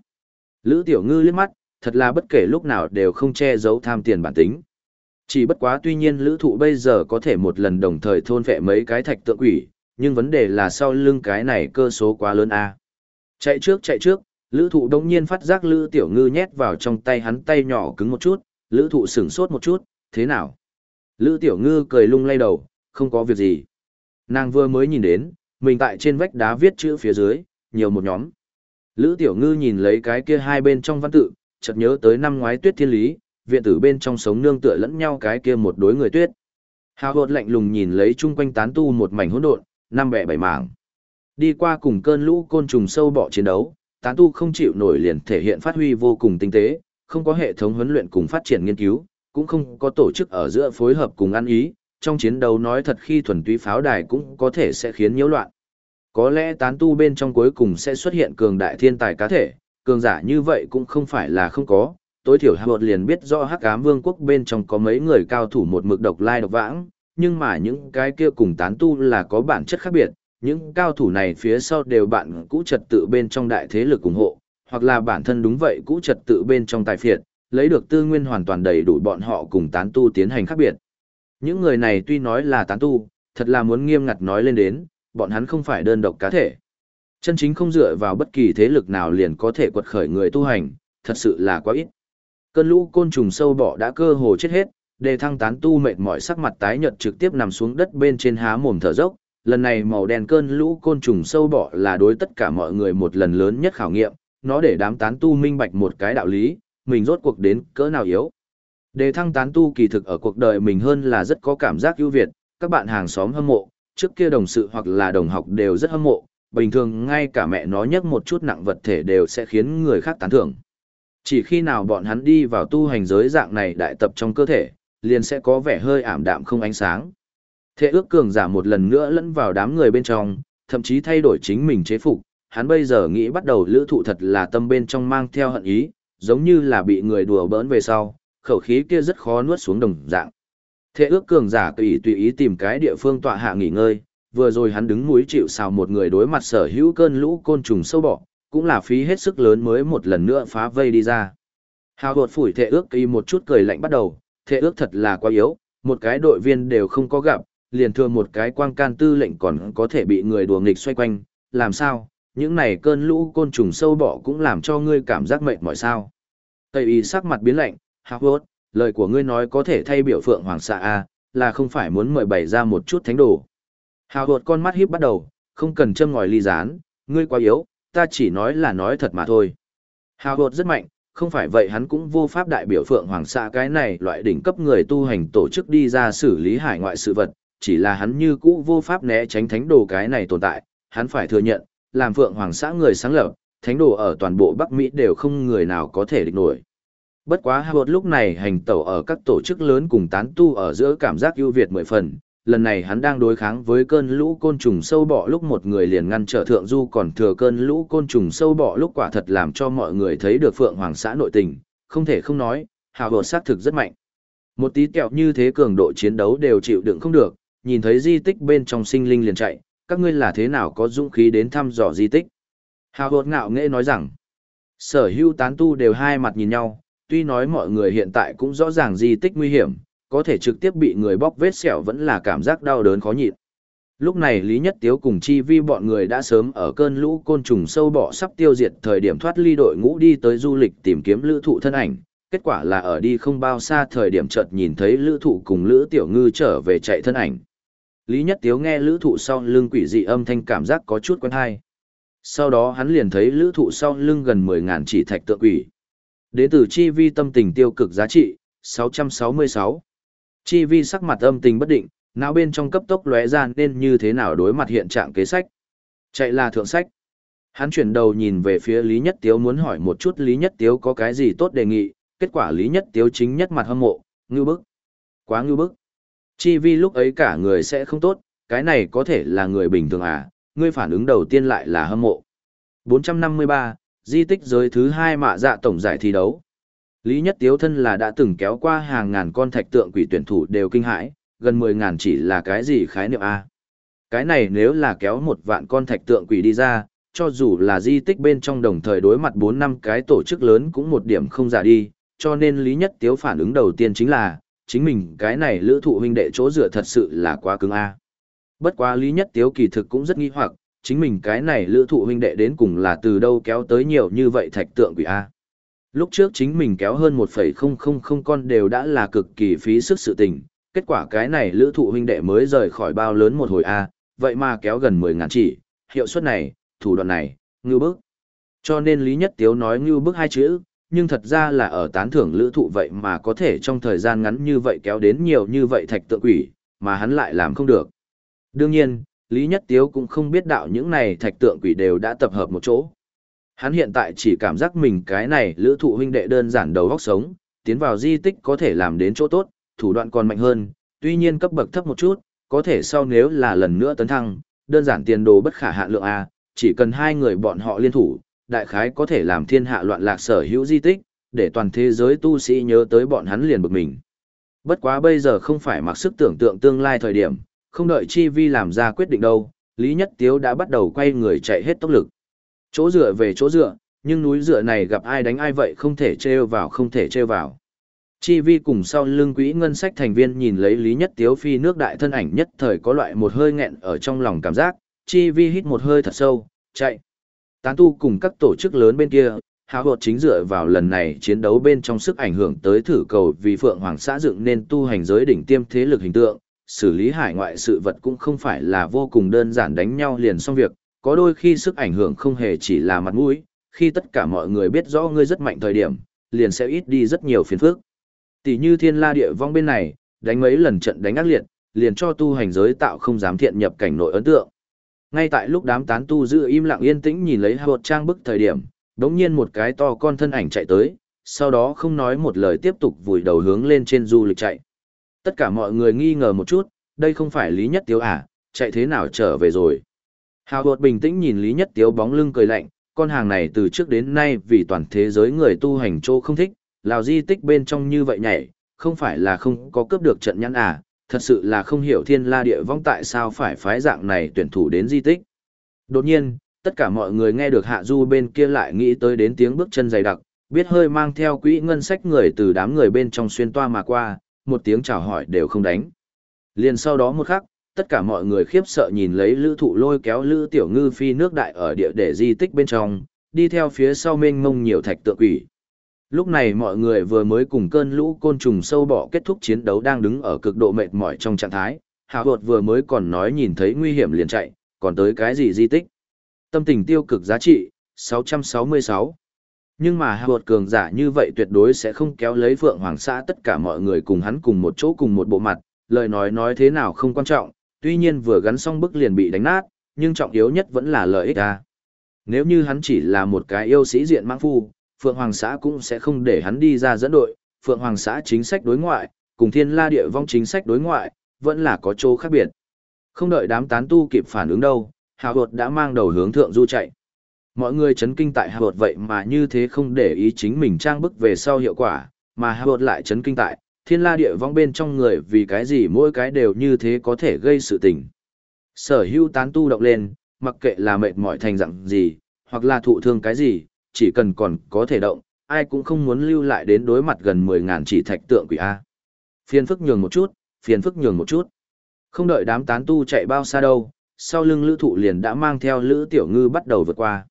Lữ Tiểu Ngư liếc mắt, thật là bất kể lúc nào đều không che giấu tham tiền bản tính. Chỉ bất quá tuy nhiên lữ thụ bây giờ có thể một lần đồng thời thôn vệ mấy cái thạch tượng quỷ, nhưng vấn đề là sau lưng cái này cơ số quá lớn a Chạy trước chạy trước, lữ thụ đông nhiên phát giác lữ tiểu ngư nhét vào trong tay hắn tay nhỏ cứng một chút, lữ thụ sửng sốt một chút, thế nào? Lữ tiểu ngư cười lung lay đầu, không có việc gì. Nàng vừa mới nhìn đến, mình tại trên vách đá viết chữ phía dưới, nhiều một nhóm. Lữ tiểu ngư nhìn lấy cái kia hai bên trong văn tự, chợt nhớ tới năm ngoái tuyết thiên lý, viện tử bên trong sống nương tựa lẫn nhau cái kia một đối người tuyết. Hào hột lạnh lùng nhìn lấy chung quanh tán tu một mảnh hỗn độn, năm bẻ bảy mảng. Đi qua cùng cơn lũ côn trùng sâu bọ chiến đấu, tán tu không chịu nổi liền thể hiện phát huy vô cùng tinh tế, không có hệ thống huấn luyện cùng phát triển nghiên cứu, cũng không có tổ chức ở giữa phối hợp cùng ăn ý, trong chiến đấu nói thật khi thuần túy pháo đài cũng có thể sẽ khiến nhiễu loạn. Có lẽ tán tu bên trong cuối cùng sẽ xuất hiện cường đại thiên tài cá thể, cường giả như vậy cũng không phải là không có, tối thiểu Hạ Bột liền biết rõ Hắc Ám Vương quốc bên trong có mấy người cao thủ một mực độc lai độc vãng, nhưng mà những cái kia cùng tán tu là có bản chất khác biệt, những cao thủ này phía sau đều bạn cũ trật tự bên trong đại thế lực ủng hộ, hoặc là bản thân đúng vậy cũ trật tự bên trong tài phiệt, lấy được tư nguyên hoàn toàn đầy đủ bọn họ cùng tán tu tiến hành khác biệt. Những người này tuy nói là tán tu, thật là muốn nghiêm ngặt nói lên đến, bọn hắn không phải đơn độc cá thể. Chân chính không dựa vào bất kỳ thế lực nào liền có thể quật khởi người tu hành, thật sự là quá ít. Cơn lũ côn trùng sâu bọ đã cơ hồ chết hết, đề thăng tán tu mệt mỏi sắc mặt tái nhợt trực tiếp nằm xuống đất bên trên há mồm thở dốc. Lần này màu đen cơn lũ côn trùng sâu bọ là đối tất cả mọi người một lần lớn nhất khảo nghiệm, nó để đám tán tu minh bạch một cái đạo lý, mình rốt cuộc đến cỡ nào yếu. Đề thăng tán tu kỳ thực ở cuộc đời mình hơn là rất có cảm giác ưu việt, các bạn hàng xóm hâm mộ, trước kia đồng sự hoặc là đồng học đều rất hâm mộ, bình thường ngay cả mẹ nó nhấc một chút nặng vật thể đều sẽ khiến người khác tán thưởng. Chỉ khi nào bọn hắn đi vào tu hành giới dạng này đại tập trong cơ thể, liền sẽ có vẻ hơi ảm đạm không ánh sáng. Thế ước cường giả một lần nữa lẫn vào đám người bên trong, thậm chí thay đổi chính mình chế phục, hắn bây giờ nghĩ bắt đầu lữ thụ thật là tâm bên trong mang theo hận ý, giống như là bị người đùa bỡn về sau, khẩu khí kia rất khó nuốt xuống đồng dạng. Thế ước cường giả tùy tùy ý tìm cái địa phương tọa hạ nghỉ ngơi, vừa rồi hắn đứng núi chịu sào một người đối mặt sở hữu cơn lũ côn trùng sâu bọ, cũng là phí hết sức lớn mới một lần nữa phá vây đi ra. Hào đột phủi thệ ước y một chút cười lạnh bắt đầu, thệ ước thật là quá yếu, một cái đội viên đều không có gặp, liền thừa một cái quang can tư lệnh còn có thể bị người đùa nghịch xoay quanh, làm sao, những này cơn lũ côn trùng sâu bọ cũng làm cho ngươi cảm giác mệt mỏi sao. Tây y sắc mặt biến lạnh, hào hốt, lời của ngươi nói có thể thay biểu phượng hoàng xạ A, là không phải muốn mời bày ra một chút thánh đồ. Hào hột con mắt híp bắt đầu, không cần châm ngòi ly rán, ngươi quá yếu, ta chỉ nói là nói thật mà thôi. Hào hột rất mạnh, không phải vậy hắn cũng vô pháp đại biểu Phượng Hoàng xã cái này loại đỉnh cấp người tu hành tổ chức đi ra xử lý hải ngoại sự vật, chỉ là hắn như cũ vô pháp né tránh thánh đồ cái này tồn tại, hắn phải thừa nhận, làm Phượng Hoàng xã người sáng lập, thánh đồ ở toàn bộ Bắc Mỹ đều không người nào có thể địch nổi. Bất quá Howard lúc này hành tẩu ở các tổ chức lớn cùng tán tu ở giữa cảm giác ưu việt mười phần, lần này hắn đang đối kháng với cơn lũ côn trùng sâu bọ lúc một người liền ngăn trở thượng du còn thừa cơn lũ côn trùng sâu bọ lúc quả thật làm cho mọi người thấy được phượng hoàng xã nội tình, không thể không nói, hào hột xác thực rất mạnh. Một tí kẹo như thế cường độ chiến đấu đều chịu đựng không được, nhìn thấy di tích bên trong sinh linh liền chạy, các ngươi là thế nào có dũng khí đến thăm dò di tích. Hào hột ngạo nghễ nói rằng, sở hữu tán tu đều hai mặt nhìn nhau, tuy nói mọi người hiện tại cũng rõ ràng di tích nguy hiểm, có thể trực tiếp bị người bóc vết sẹo vẫn là cảm giác đau đớn khó nhịn. Lúc này Lý Nhất Tiếu cùng Chi Vi bọn người đã sớm ở cơn lũ côn trùng sâu bọ sắp tiêu diệt thời điểm thoát ly đội ngũ đi tới du lịch tìm kiếm lữ thụ thân ảnh. Kết quả là ở đi không bao xa thời điểm chợt nhìn thấy lữ thụ cùng lữ tiểu ngư trở về chạy thân ảnh. Lý Nhất Tiếu nghe lữ thụ sau lưng quỷ dị âm thanh cảm giác có chút quen hay. Sau đó hắn liền thấy lữ thụ sau lưng gần 10.000 chỉ thạch tượng quỷ. Đến từ chi vi tâm tình tiêu cực giá trị, 666. Chi vi sắc mặt âm tình bất định, não bên trong cấp tốc lóe ra nên như thế nào đối mặt hiện trạng kế sách. Chạy là thượng sách. Hắn chuyển đầu nhìn về phía Lý Nhất Tiếu muốn hỏi một chút Lý Nhất Tiếu có cái gì tốt đề nghị, kết quả Lý Nhất Tiếu chính nhất mặt hâm mộ, ngư bức. Quá ngư bức. Chi vi lúc ấy cả người sẽ không tốt, cái này có thể là người bình thường à, ngươi phản ứng đầu tiên lại là hâm mộ. 453, di tích giới thứ hai mạ dạ tổng giải thi đấu. Lý Nhất Tiếu thân là đã từng kéo qua hàng ngàn con thạch tượng quỷ tuyển thủ đều kinh hãi, gần 10 ngàn chỉ là cái gì khái niệm A. Cái này nếu là kéo một vạn con thạch tượng quỷ đi ra, cho dù là di tích bên trong đồng thời đối mặt 4 năm cái tổ chức lớn cũng một điểm không giả đi, cho nên Lý Nhất Tiếu phản ứng đầu tiên chính là, chính mình cái này lữ thụ huynh đệ chỗ dựa thật sự là quá cứng A. Bất quá Lý Nhất Tiếu kỳ thực cũng rất nghi hoặc, chính mình cái này lữ thụ huynh đệ đến cùng là từ đâu kéo tới nhiều như vậy thạch tượng quỷ A. Lúc trước chính mình kéo hơn 1,000 con đều đã là cực kỳ phí sức sự tình, kết quả cái này lữ thụ huynh đệ mới rời khỏi bao lớn một hồi A, vậy mà kéo gần 10 ngàn chỉ, hiệu suất này, thủ đoạn này, ngưu bức. Cho nên Lý Nhất Tiếu nói ngưu bức hai chữ, nhưng thật ra là ở tán thưởng lữ thụ vậy mà có thể trong thời gian ngắn như vậy kéo đến nhiều như vậy thạch tượng quỷ, mà hắn lại làm không được. Đương nhiên, Lý Nhất Tiếu cũng không biết đạo những này thạch tượng quỷ đều đã tập hợp một chỗ. Hắn hiện tại chỉ cảm giác mình cái này lữ thụ huynh đệ đơn giản đầu góc sống, tiến vào di tích có thể làm đến chỗ tốt, thủ đoạn còn mạnh hơn, tuy nhiên cấp bậc thấp một chút, có thể sau nếu là lần nữa tấn thăng, đơn giản tiền đồ bất khả hạn lượng A, chỉ cần hai người bọn họ liên thủ, đại khái có thể làm thiên hạ loạn lạc sở hữu di tích, để toàn thế giới tu sĩ nhớ tới bọn hắn liền bực mình. Bất quá bây giờ không phải mặc sức tưởng tượng tương lai thời điểm, không đợi Chi Vi làm ra quyết định đâu, Lý Nhất Tiếu đã bắt đầu quay người chạy hết tốc lực. Chỗ dựa về chỗ dựa, nhưng núi dựa này gặp ai đánh ai vậy không thể trêu vào không thể trêu vào. Chi vi cùng sau lưng quỹ ngân sách thành viên nhìn lấy Lý Nhất Tiếu phi nước đại thân ảnh nhất thời có loại một hơi nghẹn ở trong lòng cảm giác, chi vi hít một hơi thật sâu, chạy. Tán tu cùng các tổ chức lớn bên kia, hào hột chính dựa vào lần này chiến đấu bên trong sức ảnh hưởng tới thử cầu vì Phượng Hoàng xã dựng nên tu hành giới đỉnh tiêm thế lực hình tượng, xử lý hải ngoại sự vật cũng không phải là vô cùng đơn giản đánh nhau liền xong việc, có đôi khi sức ảnh hưởng không hề chỉ là mặt mũi, khi tất cả mọi người biết rõ ngươi rất mạnh thời điểm, liền sẽ ít đi rất nhiều phiền phức. Tỷ như thiên la địa vong bên này, đánh mấy lần trận đánh ác liệt, liền cho tu hành giới tạo không dám thiện nhập cảnh nội ấn tượng. Ngay tại lúc đám tán tu giữ im lặng yên tĩnh nhìn lấy Howard trang bức thời điểm, đống nhiên một cái to con thân ảnh chạy tới, sau đó không nói một lời tiếp tục vùi đầu hướng lên trên du lịch chạy. Tất cả mọi người nghi ngờ một chút, đây không phải Lý Nhất Tiếu à, chạy thế nào trở về rồi. Hào Hột bình tĩnh nhìn Lý Nhất Tiếu bóng lưng cười lạnh, con hàng này từ trước đến nay vì toàn thế giới người tu hành chỗ không thích, lào di tích bên trong như vậy nhảy, không phải là không có cướp được trận nhãn à, thật sự là không hiểu thiên la địa vong tại sao phải phái dạng này tuyển thủ đến di tích. Đột nhiên, tất cả mọi người nghe được hạ du bên kia lại nghĩ tới đến tiếng bước chân dày đặc, biết hơi mang theo quỹ ngân sách người từ đám người bên trong xuyên toa mà qua, một tiếng chào hỏi đều không đánh. Liền sau đó một khắc, tất cả mọi người khiếp sợ nhìn lấy lữ thụ lôi kéo lữ tiểu ngư phi nước đại ở địa để di tích bên trong, đi theo phía sau mênh mông nhiều thạch tượng quỷ. Lúc này mọi người vừa mới cùng cơn lũ côn trùng sâu bọ kết thúc chiến đấu đang đứng ở cực độ mệt mỏi trong trạng thái, Hào Hột vừa mới còn nói nhìn thấy nguy hiểm liền chạy, còn tới cái gì di tích. Tâm tình tiêu cực giá trị, 666. Nhưng mà Hào Hột cường giả như vậy tuyệt đối sẽ không kéo lấy Phượng Hoàng xã tất cả mọi người cùng hắn cùng một chỗ cùng một bộ mặt, lời nói nói thế nào không quan trọng, tuy nhiên vừa gắn xong bức liền bị đánh nát, nhưng trọng yếu nhất vẫn là lợi ích ra. Nếu như hắn chỉ là một cái yêu sĩ diện mang phu, Phượng Hoàng xã cũng sẽ không để hắn đi ra dẫn đội, Phượng Hoàng xã chính sách đối ngoại, cùng Thiên La Địa Vong chính sách đối ngoại, vẫn là có chỗ khác biệt. Không đợi đám tán tu kịp phản ứng đâu, Hào Hột đã mang đầu hướng thượng du chạy. Mọi người chấn kinh tại Hào Hột vậy mà như thế không để ý chính mình trang bức về sau hiệu quả, mà Hào Hột lại chấn kinh tại, thiên la địa vong bên trong người vì cái gì mỗi cái đều như thế có thể gây sự tình. Sở hữu tán tu động lên, mặc kệ là mệt mỏi thành dạng gì, hoặc là thụ thương cái gì, chỉ cần còn có thể động, ai cũng không muốn lưu lại đến đối mặt gần 10.000 chỉ thạch tượng quỷ A. Phiền phức nhường một chút, phiền phức nhường một chút. Không đợi đám tán tu chạy bao xa đâu, sau lưng lữ thụ liền đã mang theo lữ tiểu ngư bắt đầu vượt qua.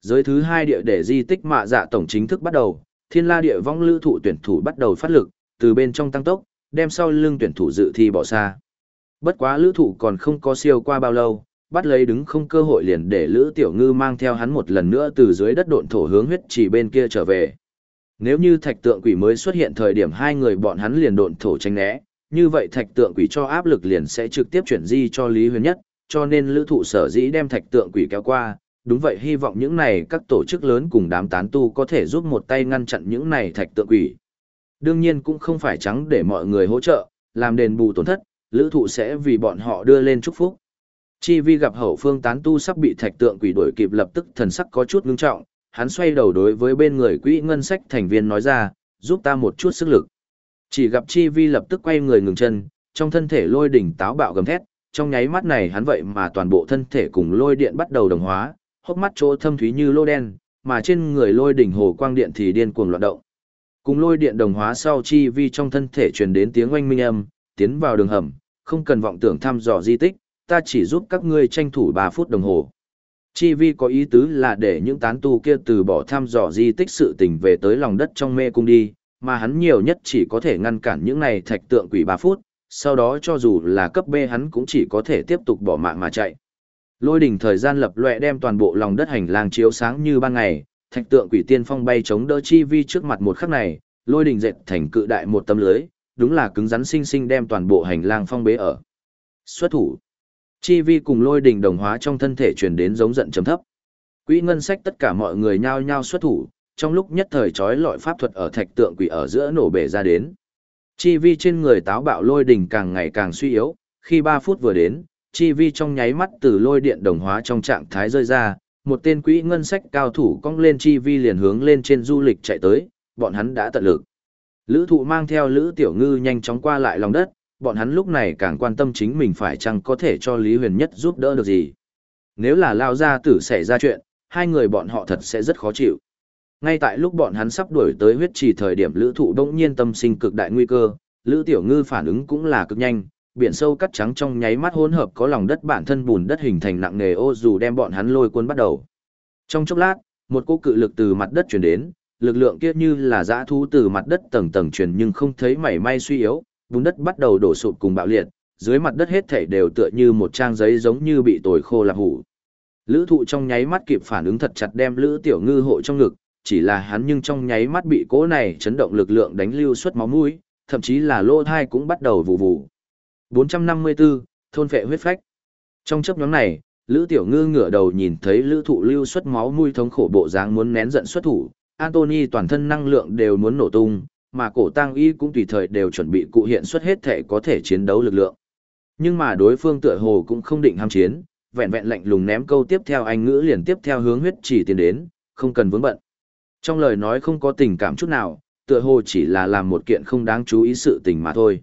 Giới thứ hai địa để di tích mạ dạ tổng chính thức bắt đầu, thiên la địa vong lữ thụ tuyển thủ bắt đầu phát lực, từ bên trong tăng tốc, đem sau lưng tuyển thủ dự thi bỏ xa. Bất quá lữ thụ còn không có siêu qua bao lâu, bắt lấy đứng không cơ hội liền để lữ tiểu ngư mang theo hắn một lần nữa từ dưới đất độn thổ hướng huyết chỉ bên kia trở về. Nếu như thạch tượng quỷ mới xuất hiện thời điểm hai người bọn hắn liền độn thổ tranh né, như vậy thạch tượng quỷ cho áp lực liền sẽ trực tiếp chuyển di cho Lý Huyền Nhất, cho nên lữ thụ sở dĩ đem thạch tượng quỷ kéo qua, đúng vậy hy vọng những này các tổ chức lớn cùng đám tán tu có thể giúp một tay ngăn chặn những này thạch tượng quỷ. Đương nhiên cũng không phải trắng để mọi người hỗ trợ, làm đền bù tổn thất, lữ thụ sẽ vì bọn họ đưa lên chúc phúc. Chi vi gặp hậu phương tán tu sắp bị thạch tượng quỷ đuổi kịp lập tức thần sắc có chút ngưng trọng, hắn xoay đầu đối với bên người quỹ ngân sách thành viên nói ra, giúp ta một chút sức lực. Chỉ gặp Chi Vi lập tức quay người ngừng chân, trong thân thể lôi đỉnh táo bạo gầm thét, trong nháy mắt này hắn vậy mà toàn bộ thân thể cùng lôi điện bắt đầu đồng hóa, hốc mắt chỗ thâm thúy như lô đen, mà trên người lôi đỉnh hồ quang điện thì điên cuồng loạn động. Cùng lôi điện đồng hóa sau Chi Vi trong thân thể truyền đến tiếng oanh minh âm, tiến vào đường hầm, không cần vọng tưởng thăm dò di tích, ta chỉ giúp các ngươi tranh thủ 3 phút đồng hồ. Chi vi có ý tứ là để những tán tu kia từ bỏ thăm dò di tích sự tình về tới lòng đất trong mê cung đi, mà hắn nhiều nhất chỉ có thể ngăn cản những này thạch tượng quỷ 3 phút, sau đó cho dù là cấp B hắn cũng chỉ có thể tiếp tục bỏ mạng mà chạy. Lôi đỉnh thời gian lập lệ đem toàn bộ lòng đất hành lang chiếu sáng như ban ngày, thạch tượng quỷ tiên phong bay chống đỡ chi vi trước mặt một khắc này, lôi đỉnh dệt thành cự đại một tấm lưới, đúng là cứng rắn sinh sinh đem toàn bộ hành lang phong bế ở. Xuất thủ. Chi vi cùng lôi đỉnh đồng hóa trong thân thể truyền đến giống giận trầm thấp. Quỹ ngân sách tất cả mọi người nhao nhao xuất thủ, trong lúc nhất thời trói lọi pháp thuật ở thạch tượng quỷ ở giữa nổ bể ra đến. Chi vi trên người táo bạo lôi đỉnh càng ngày càng suy yếu, khi 3 phút vừa đến, chi vi trong nháy mắt từ lôi điện đồng hóa trong trạng thái rơi ra, một tên quỹ ngân sách cao thủ cong lên chi vi liền hướng lên trên du lịch chạy tới, bọn hắn đã tận lực. Lữ thụ mang theo Lữ Tiểu Ngư nhanh chóng qua lại lòng đất, bọn hắn lúc này càng quan tâm chính mình phải chăng có thể cho Lý Huyền Nhất giúp đỡ được gì. Nếu là lao ra tử xảy ra chuyện, hai người bọn họ thật sẽ rất khó chịu. Ngay tại lúc bọn hắn sắp đuổi tới huyết trì thời điểm lữ thụ đông nhiên tâm sinh cực đại nguy cơ, lữ tiểu ngư phản ứng cũng là cực nhanh, biển sâu cắt trắng trong nháy mắt hỗn hợp có lòng đất bản thân bùn đất hình thành nặng nề ô dù đem bọn hắn lôi cuốn bắt đầu. Trong chốc lát, một cỗ cự lực từ mặt đất truyền đến, lực lượng kia như là dã thú từ mặt đất tầng tầng truyền nhưng không thấy mảy may suy yếu, bùn đất bắt đầu đổ sụp cùng bạo liệt, dưới mặt đất hết thảy đều tựa như một trang giấy giống như bị tồi khô lạp hủ. Lữ thụ trong nháy mắt kịp phản ứng thật chặt đem Lữ Tiểu Ngư hộ trong ngực, chỉ là hắn nhưng trong nháy mắt bị cỗ này chấn động lực lượng đánh lưu suất máu mũi, thậm chí là lô thai cũng bắt đầu vụ vụ. 454, thôn phệ huyết phách. Trong chấp nhóm này, Lữ Tiểu Ngư ngửa đầu nhìn thấy Lữ thụ lưu suất máu mũi thống khổ bộ dáng muốn nén giận xuất thủ, Anthony toàn thân năng lượng đều muốn nổ tung, mà cổ tăng y cũng tùy thời đều chuẩn bị cụ hiện xuất hết thể có thể chiến đấu lực lượng. Nhưng mà đối phương tựa hồ cũng không định ham chiến, vẹn vẹn lạnh lùng ném câu tiếp theo anh ngữ liền tiếp theo hướng huyết chỉ tiến đến, không cần vướng bận. Trong lời nói không có tình cảm chút nào, tựa hồ chỉ là làm một kiện không đáng chú ý sự tình mà thôi.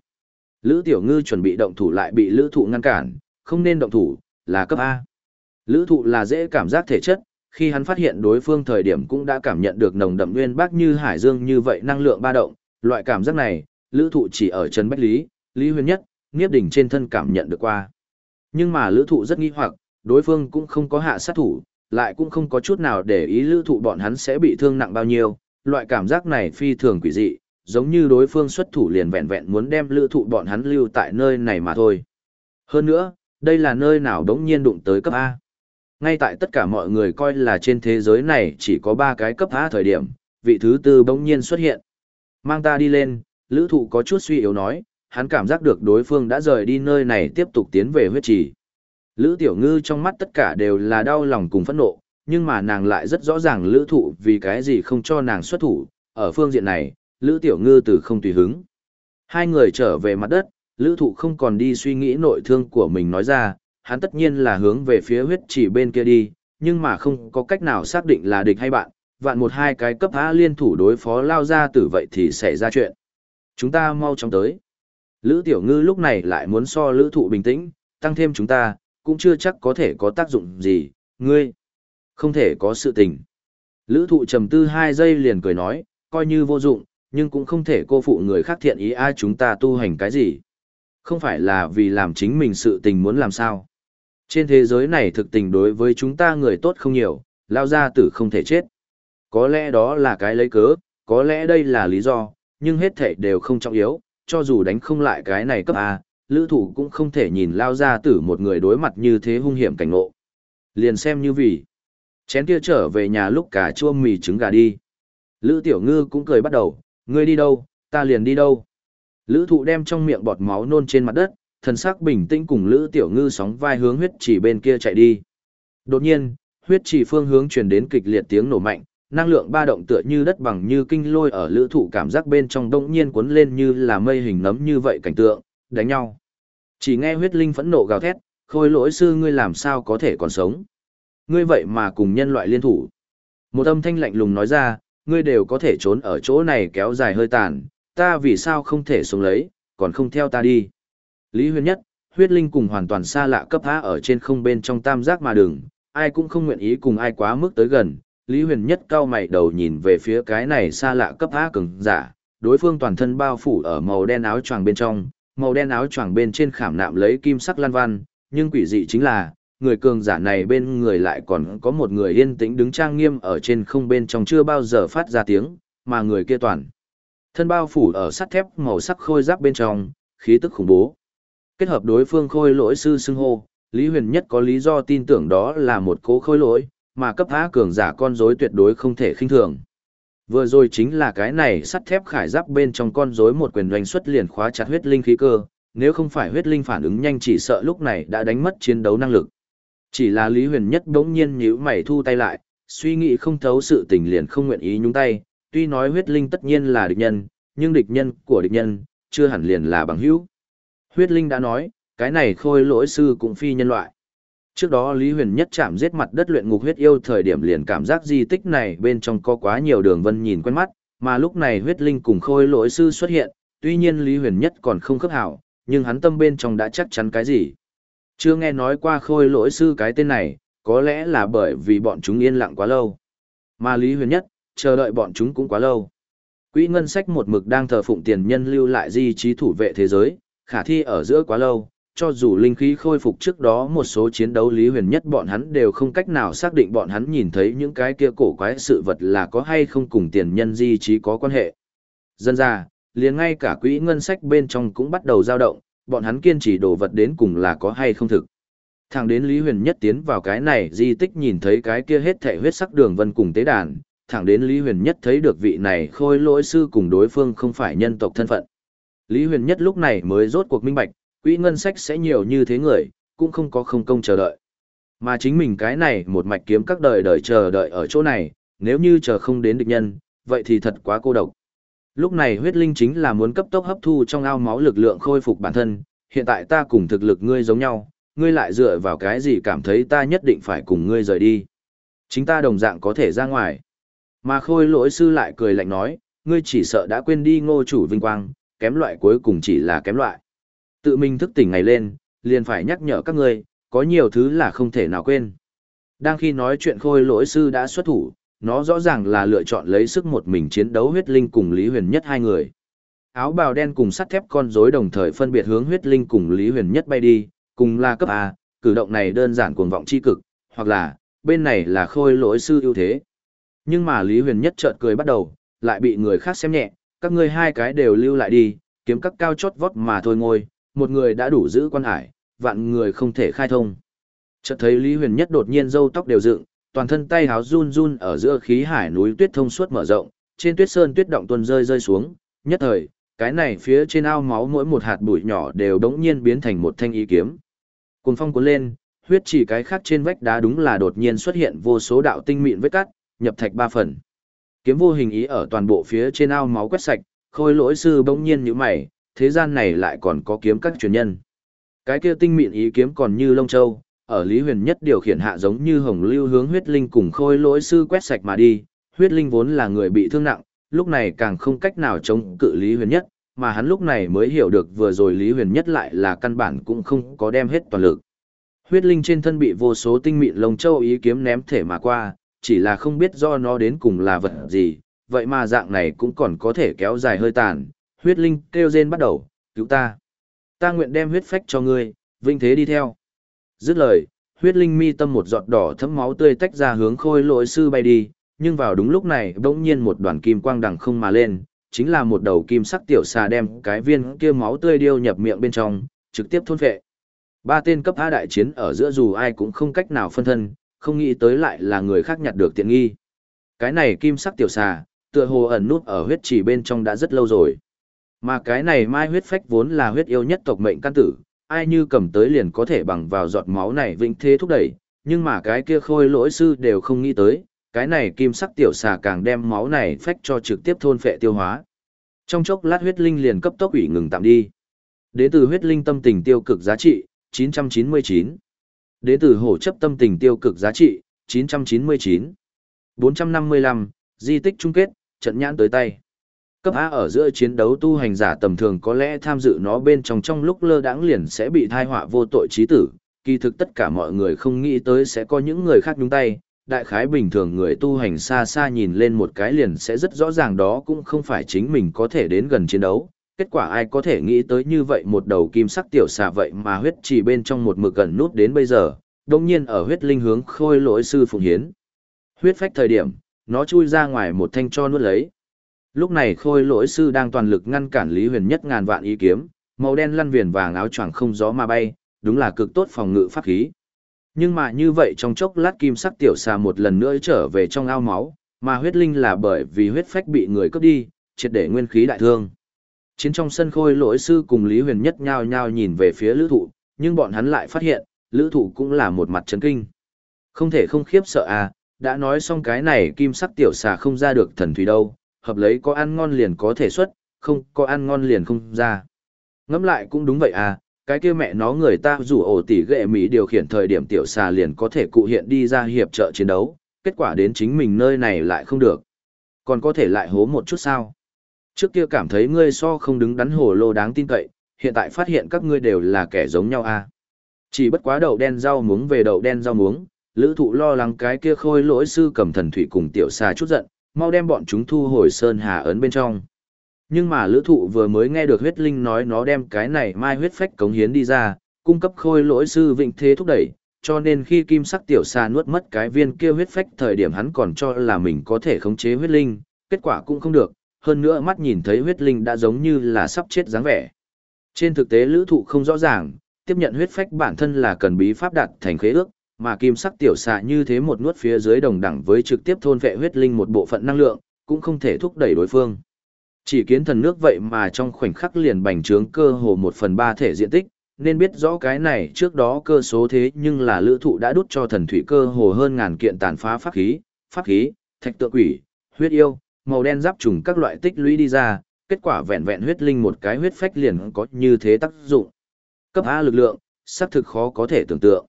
Lữ Tiểu Ngư chuẩn bị động thủ lại bị Lữ Thụ ngăn cản, không nên động thủ, là cấp A. Lữ Thụ là dễ cảm giác thể chất, khi hắn phát hiện đối phương thời điểm cũng đã cảm nhận được nồng đậm nguyên bác như hải dương như vậy năng lượng ba động, loại cảm giác này, Lữ Thụ chỉ ở Trần Bách Lý, Lý Huyền Nhất, Niếp Đỉnh trên thân cảm nhận được qua. Nhưng mà Lữ Thụ rất nghi hoặc, đối phương cũng không có hạ sát thủ, lại cũng không có chút nào để ý Lữ Thụ bọn hắn sẽ bị thương nặng bao nhiêu, loại cảm giác này phi thường quỷ dị, giống như đối phương xuất thủ liền vẹn vẹn muốn đem Lữ Thụ bọn hắn lưu tại nơi này mà thôi. Hơn nữa, đây là nơi nào đống nhiên đụng tới cấp A. Ngay tại tất cả mọi người coi là trên thế giới này chỉ có 3 cái cấp A thời điểm, vị thứ tư bỗng nhiên xuất hiện. Mang ta đi lên, lữ thụ có chút suy yếu nói, hắn cảm giác được đối phương đã rời đi nơi này tiếp tục tiến về huyết trì. Lữ tiểu ngư trong mắt tất cả đều là đau lòng cùng phẫn nộ, nhưng mà nàng lại rất rõ ràng lữ thụ vì cái gì không cho nàng xuất thủ, ở phương diện này, lữ tiểu ngư từ không tùy hứng. Hai người trở về mặt đất, lữ thụ không còn đi suy nghĩ nội thương của mình nói ra, hắn tất nhiên là hướng về phía huyết chỉ bên kia đi, nhưng mà không có cách nào xác định là địch hay bạn, vạn một hai cái cấp á liên thủ đối phó lao ra tử vậy thì xảy ra chuyện. Chúng ta mau chóng tới. Lữ Tiểu Ngư lúc này lại muốn so lữ thụ bình tĩnh, tăng thêm chúng ta, cũng chưa chắc có thể có tác dụng gì, ngươi. Không thể có sự tình. Lữ thụ trầm tư 2 giây liền cười nói, coi như vô dụng, nhưng cũng không thể cô phụ người khác thiện ý ai chúng ta tu hành cái gì. Không phải là vì làm chính mình sự tình muốn làm sao. Trên thế giới này thực tình đối với chúng ta người tốt không nhiều, lao ra tử không thể chết. Có lẽ đó là cái lấy cớ, có lẽ đây là lý do, nhưng hết thể đều không trọng yếu, cho dù đánh không lại cái này cấp A, lữ thủ cũng không thể nhìn lao ra tử một người đối mặt như thế hung hiểm cảnh ngộ. Liền xem như vì, chén kia trở về nhà lúc cả chua mì trứng gà đi. Lữ tiểu ngư cũng cười bắt đầu, ngươi đi đâu, ta liền đi đâu. Lữ thụ đem trong miệng bọt máu nôn trên mặt đất, thần sắc bình tĩnh cùng Lữ tiểu ngư sóng vai hướng huyết chỉ bên kia chạy đi. Đột nhiên, huyết chỉ phương hướng truyền đến kịch liệt tiếng nổ mạnh, năng lượng ba động tựa như đất bằng như kinh lôi ở lữ thụ cảm giác bên trong đông nhiên cuốn lên như là mây hình nấm như vậy cảnh tượng, đánh nhau. Chỉ nghe huyết linh phẫn nộ gào thét, khôi lỗi sư ngươi làm sao có thể còn sống. Ngươi vậy mà cùng nhân loại liên thủ. Một âm thanh lạnh lùng nói ra, ngươi đều có thể trốn ở chỗ này kéo dài hơi tàn, ta vì sao không thể sống lấy, còn không theo ta đi. Lý huyền nhất, huyết linh cùng hoàn toàn xa lạ cấp há ở trên không bên trong tam giác mà đường, ai cũng không nguyện ý cùng ai quá mức tới gần, Lý Huyền nhất cao mày đầu nhìn về phía cái này xa lạ cấp á cứng giả, đối phương toàn thân bao phủ ở màu đen áo choàng bên trong, màu đen áo choàng bên trên khảm nạm lấy kim sắc lan văn, nhưng quỷ dị chính là, người cường giả này bên người lại còn có một người yên tĩnh đứng trang nghiêm ở trên không bên trong chưa bao giờ phát ra tiếng, mà người kia toàn thân bao phủ ở sắt thép màu sắc khôi giáp bên trong, khí tức khủng bố. Kết hợp đối phương khôi lỗi sư xưng hô, Lý Huyền nhất có lý do tin tưởng đó là một cố khôi lỗi, mà cấp há cường giả con rối tuyệt đối không thể khinh thường. Vừa rồi chính là cái này sắt thép khải giáp bên trong con rối một quyền doanh xuất liền khóa chặt huyết linh khí cơ, nếu không phải huyết linh phản ứng nhanh chỉ sợ lúc này đã đánh mất chiến đấu năng lực. Chỉ là Lý Huyền Nhất bỗng nhiên nhíu mày thu tay lại, suy nghĩ không thấu sự tình liền không nguyện ý nhúng tay, tuy nói huyết linh tất nhiên là địch nhân, nhưng địch nhân của địch nhân, chưa hẳn liền là bằng hữu. Huyết linh đã nói, cái này khôi lỗi sư cũng phi nhân loại. Trước đó Lý Huyền nhất chạm giết mặt đất luyện ngục huyết yêu thời điểm liền cảm giác di tích này bên trong có quá nhiều đường vân nhìn quen mắt, mà lúc này huyết linh cùng khôi lỗi sư xuất hiện, tuy nhiên Lý Huyền nhất còn không khớp hảo, nhưng hắn tâm bên trong đã chắc chắn cái gì. Chưa nghe nói qua khôi lỗi sư cái tên này, có lẽ là bởi vì bọn chúng yên lặng quá lâu. Mà Lý Huyền nhất, chờ đợi bọn chúng cũng quá lâu. Quỹ ngân sách một mực đang thờ phụng tiền nhân lưu lại di trí thủ vệ thế giới, khả thi ở giữa quá lâu, cho dù linh khí khôi phục trước đó một số chiến đấu lý huyền nhất bọn hắn đều không cách nào xác định bọn hắn nhìn thấy những cái kia cổ quái sự vật là có hay không cùng tiền nhân di trí có quan hệ. Dân ra, liền ngay cả quỹ ngân sách bên trong cũng bắt đầu dao động, bọn hắn kiên trì đồ vật đến cùng là có hay không thực. Thẳng đến Lý Huyền Nhất tiến vào cái này di tích nhìn thấy cái kia hết thể huyết sắc đường vân cùng tế đàn, thẳng đến Lý Huyền Nhất thấy được vị này khôi lỗi sư cùng đối phương không phải nhân tộc thân phận. Lý Huyền Nhất lúc này mới rốt cuộc minh bạch, quỹ ngân sách sẽ nhiều như thế người, cũng không có không công chờ đợi. Mà chính mình cái này một mạch kiếm các đời đời chờ đợi ở chỗ này, nếu như chờ không đến địch nhân, vậy thì thật quá cô độc. Lúc này huyết linh chính là muốn cấp tốc hấp thu trong ao máu lực lượng khôi phục bản thân, hiện tại ta cùng thực lực ngươi giống nhau, ngươi lại dựa vào cái gì cảm thấy ta nhất định phải cùng ngươi rời đi. Chính ta đồng dạng có thể ra ngoài. Mà khôi lỗi sư lại cười lạnh nói, ngươi chỉ sợ đã quên đi ngô chủ vinh quang, kém loại cuối cùng chỉ là kém loại. Tự mình thức tỉnh ngày lên, liền phải nhắc nhở các ngươi, có nhiều thứ là không thể nào quên. Đang khi nói chuyện khôi lỗi sư đã xuất thủ, nó rõ ràng là lựa chọn lấy sức một mình chiến đấu huyết linh cùng Lý Huyền Nhất hai người. Áo bào đen cùng sắt thép con rối đồng thời phân biệt hướng huyết linh cùng Lý Huyền Nhất bay đi, cùng là cấp A, cử động này đơn giản cuồng vọng chi cực, hoặc là, bên này là khôi lỗi sư ưu thế. Nhưng mà Lý Huyền Nhất chợt cười bắt đầu, lại bị người khác xem nhẹ, các ngươi hai cái đều lưu lại đi, kiếm các cao chót vót mà thôi ngồi, một người đã đủ giữ quan hải, vạn người không thể khai thông. Chợt thấy Lý Huyền Nhất đột nhiên râu tóc đều dựng, toàn thân tay háo run run ở giữa khí hải núi tuyết thông suốt mở rộng, trên tuyết sơn tuyết động tuôn rơi rơi xuống, nhất thời, cái này phía trên ao máu mỗi một hạt bụi nhỏ đều đống nhiên biến thành một thanh ý kiếm. Cùng phong cuốn lên, huyết chỉ cái khác trên vách đá đúng là đột nhiên xuất hiện vô số đạo tinh mịn vết cắt, nhập thạch ba phần. Kiếm vô hình ý ở toàn bộ phía trên ao máu quét sạch, khôi lỗi sư bỗng nhiên như mày, thế gian này lại còn có kiếm các truyền nhân. Cái kia tinh mịn ý kiếm còn như lông châu, ở Lý Huyền Nhất điều khiển hạ giống như hồng lưu hướng huyết linh cùng khôi lỗi sư quét sạch mà đi, huyết linh vốn là người bị thương nặng, lúc này càng không cách nào chống cự Lý Huyền Nhất, mà hắn lúc này mới hiểu được vừa rồi Lý Huyền Nhất lại là căn bản cũng không có đem hết toàn lực. Huyết linh trên thân bị vô số tinh mịn lồng châu ý kiếm ném thể mà qua, chỉ là không biết do nó đến cùng là vật gì, vậy mà dạng này cũng còn có thể kéo dài hơi tàn. Huyết linh kêu rên bắt đầu, cứu ta. Ta nguyện đem huyết phách cho ngươi, vinh thế đi theo. Dứt lời, huyết linh mi tâm một giọt đỏ thấm máu tươi tách ra hướng khôi lỗi sư bay đi, nhưng vào đúng lúc này bỗng nhiên một đoàn kim quang đằng không mà lên, chính là một đầu kim sắc tiểu xà đem cái viên kia máu tươi điêu nhập miệng bên trong, trực tiếp thôn phệ. Ba tên cấp A đại chiến ở giữa dù ai cũng không cách nào phân thân, không nghĩ tới lại là người khác nhặt được tiện nghi. Cái này kim sắc tiểu xà, tựa hồ ẩn nút ở huyết chỉ bên trong đã rất lâu rồi. Mà cái này mai huyết phách vốn là huyết yêu nhất tộc mệnh căn tử, ai như cầm tới liền có thể bằng vào giọt máu này vĩnh thế thúc đẩy, nhưng mà cái kia khôi lỗi sư đều không nghĩ tới, cái này kim sắc tiểu xà càng đem máu này phách cho trực tiếp thôn phệ tiêu hóa. Trong chốc lát huyết linh liền cấp tốc ủy ngừng tạm đi. Đến từ huyết linh tâm tình tiêu cực giá trị, 999. Đến từ hổ chấp tâm tình tiêu cực giá trị, 999. 455, di tích chung kết, trận nhãn tới tay. Cấp A ở giữa chiến đấu tu hành giả tầm thường có lẽ tham dự nó bên trong trong lúc lơ đãng liền sẽ bị thai họa vô tội trí tử, kỳ thực tất cả mọi người không nghĩ tới sẽ có những người khác nhúng tay, đại khái bình thường người tu hành xa xa nhìn lên một cái liền sẽ rất rõ ràng đó cũng không phải chính mình có thể đến gần chiến đấu. Kết quả ai có thể nghĩ tới như vậy một đầu kim sắc tiểu xà vậy mà huyết chỉ bên trong một mực gần nút đến bây giờ, đồng nhiên ở huyết linh hướng khôi lỗi sư phụng hiến. Huyết phách thời điểm, nó chui ra ngoài một thanh cho nuốt lấy. Lúc này khôi lỗi sư đang toàn lực ngăn cản Lý Huyền nhất ngàn vạn ý kiếm, màu đen lăn viền vàng áo choàng không gió mà bay, đúng là cực tốt phòng ngự pháp khí. Nhưng mà như vậy trong chốc lát kim sắc tiểu xà một lần nữa trở về trong ao máu, mà huyết linh là bởi vì huyết phách bị người cướp đi, triệt để nguyên khí đại thương. Chiến trong sân khôi lỗi sư cùng Lý Huyền nhất nhao nhao nhìn về phía lữ thụ, nhưng bọn hắn lại phát hiện, lữ thụ cũng là một mặt chấn kinh. Không thể không khiếp sợ à, đã nói xong cái này kim sắc tiểu xà không ra được thần thủy đâu, hợp lấy có ăn ngon liền có thể xuất, không có ăn ngon liền không ra. Ngẫm lại cũng đúng vậy à, cái kia mẹ nó người ta rủ ổ tỷ ghệ mỹ điều khiển thời điểm tiểu xà liền có thể cụ hiện đi ra hiệp trợ chiến đấu, kết quả đến chính mình nơi này lại không được. Còn có thể lại hố một chút sao? Trước kia cảm thấy ngươi so không đứng đắn hồ lô đáng tin cậy, hiện tại phát hiện các ngươi đều là kẻ giống nhau à. Chỉ bất quá đậu đen rau muống về đậu đen rau muống, lữ thụ lo lắng cái kia khôi lỗi sư cầm thần thủy cùng tiểu xà chút giận, mau đem bọn chúng thu hồi sơn hà ấn bên trong. Nhưng mà lữ thụ vừa mới nghe được huyết linh nói nó đem cái này mai huyết phách cống hiến đi ra, cung cấp khôi lỗi sư vịnh thế thúc đẩy, cho nên khi kim sắc tiểu xà nuốt mất cái viên kia huyết phách thời điểm hắn còn cho là mình có thể khống chế huyết linh, kết quả cũng không được, hơn nữa mắt nhìn thấy huyết linh đã giống như là sắp chết dáng vẻ. Trên thực tế lữ thụ không rõ ràng, tiếp nhận huyết phách bản thân là cần bí pháp đạt thành khế ước, mà kim sắc tiểu xà như thế một nuốt phía dưới đồng đẳng với trực tiếp thôn vệ huyết linh một bộ phận năng lượng, cũng không thể thúc đẩy đối phương. Chỉ kiến thần nước vậy mà trong khoảnh khắc liền bành trướng cơ hồ một phần ba thể diện tích, nên biết rõ cái này trước đó cơ số thế nhưng là lữ thụ đã đút cho thần thủy cơ hồ hơn ngàn kiện tàn phá pháp khí, pháp khí, thạch tượng quỷ, huyết yêu, màu đen giáp trùng các loại tích lũy đi ra, kết quả vẹn vẹn huyết linh một cái huyết phách liền có như thế tác dụng. Cấp A lực lượng, xác thực khó có thể tưởng tượng.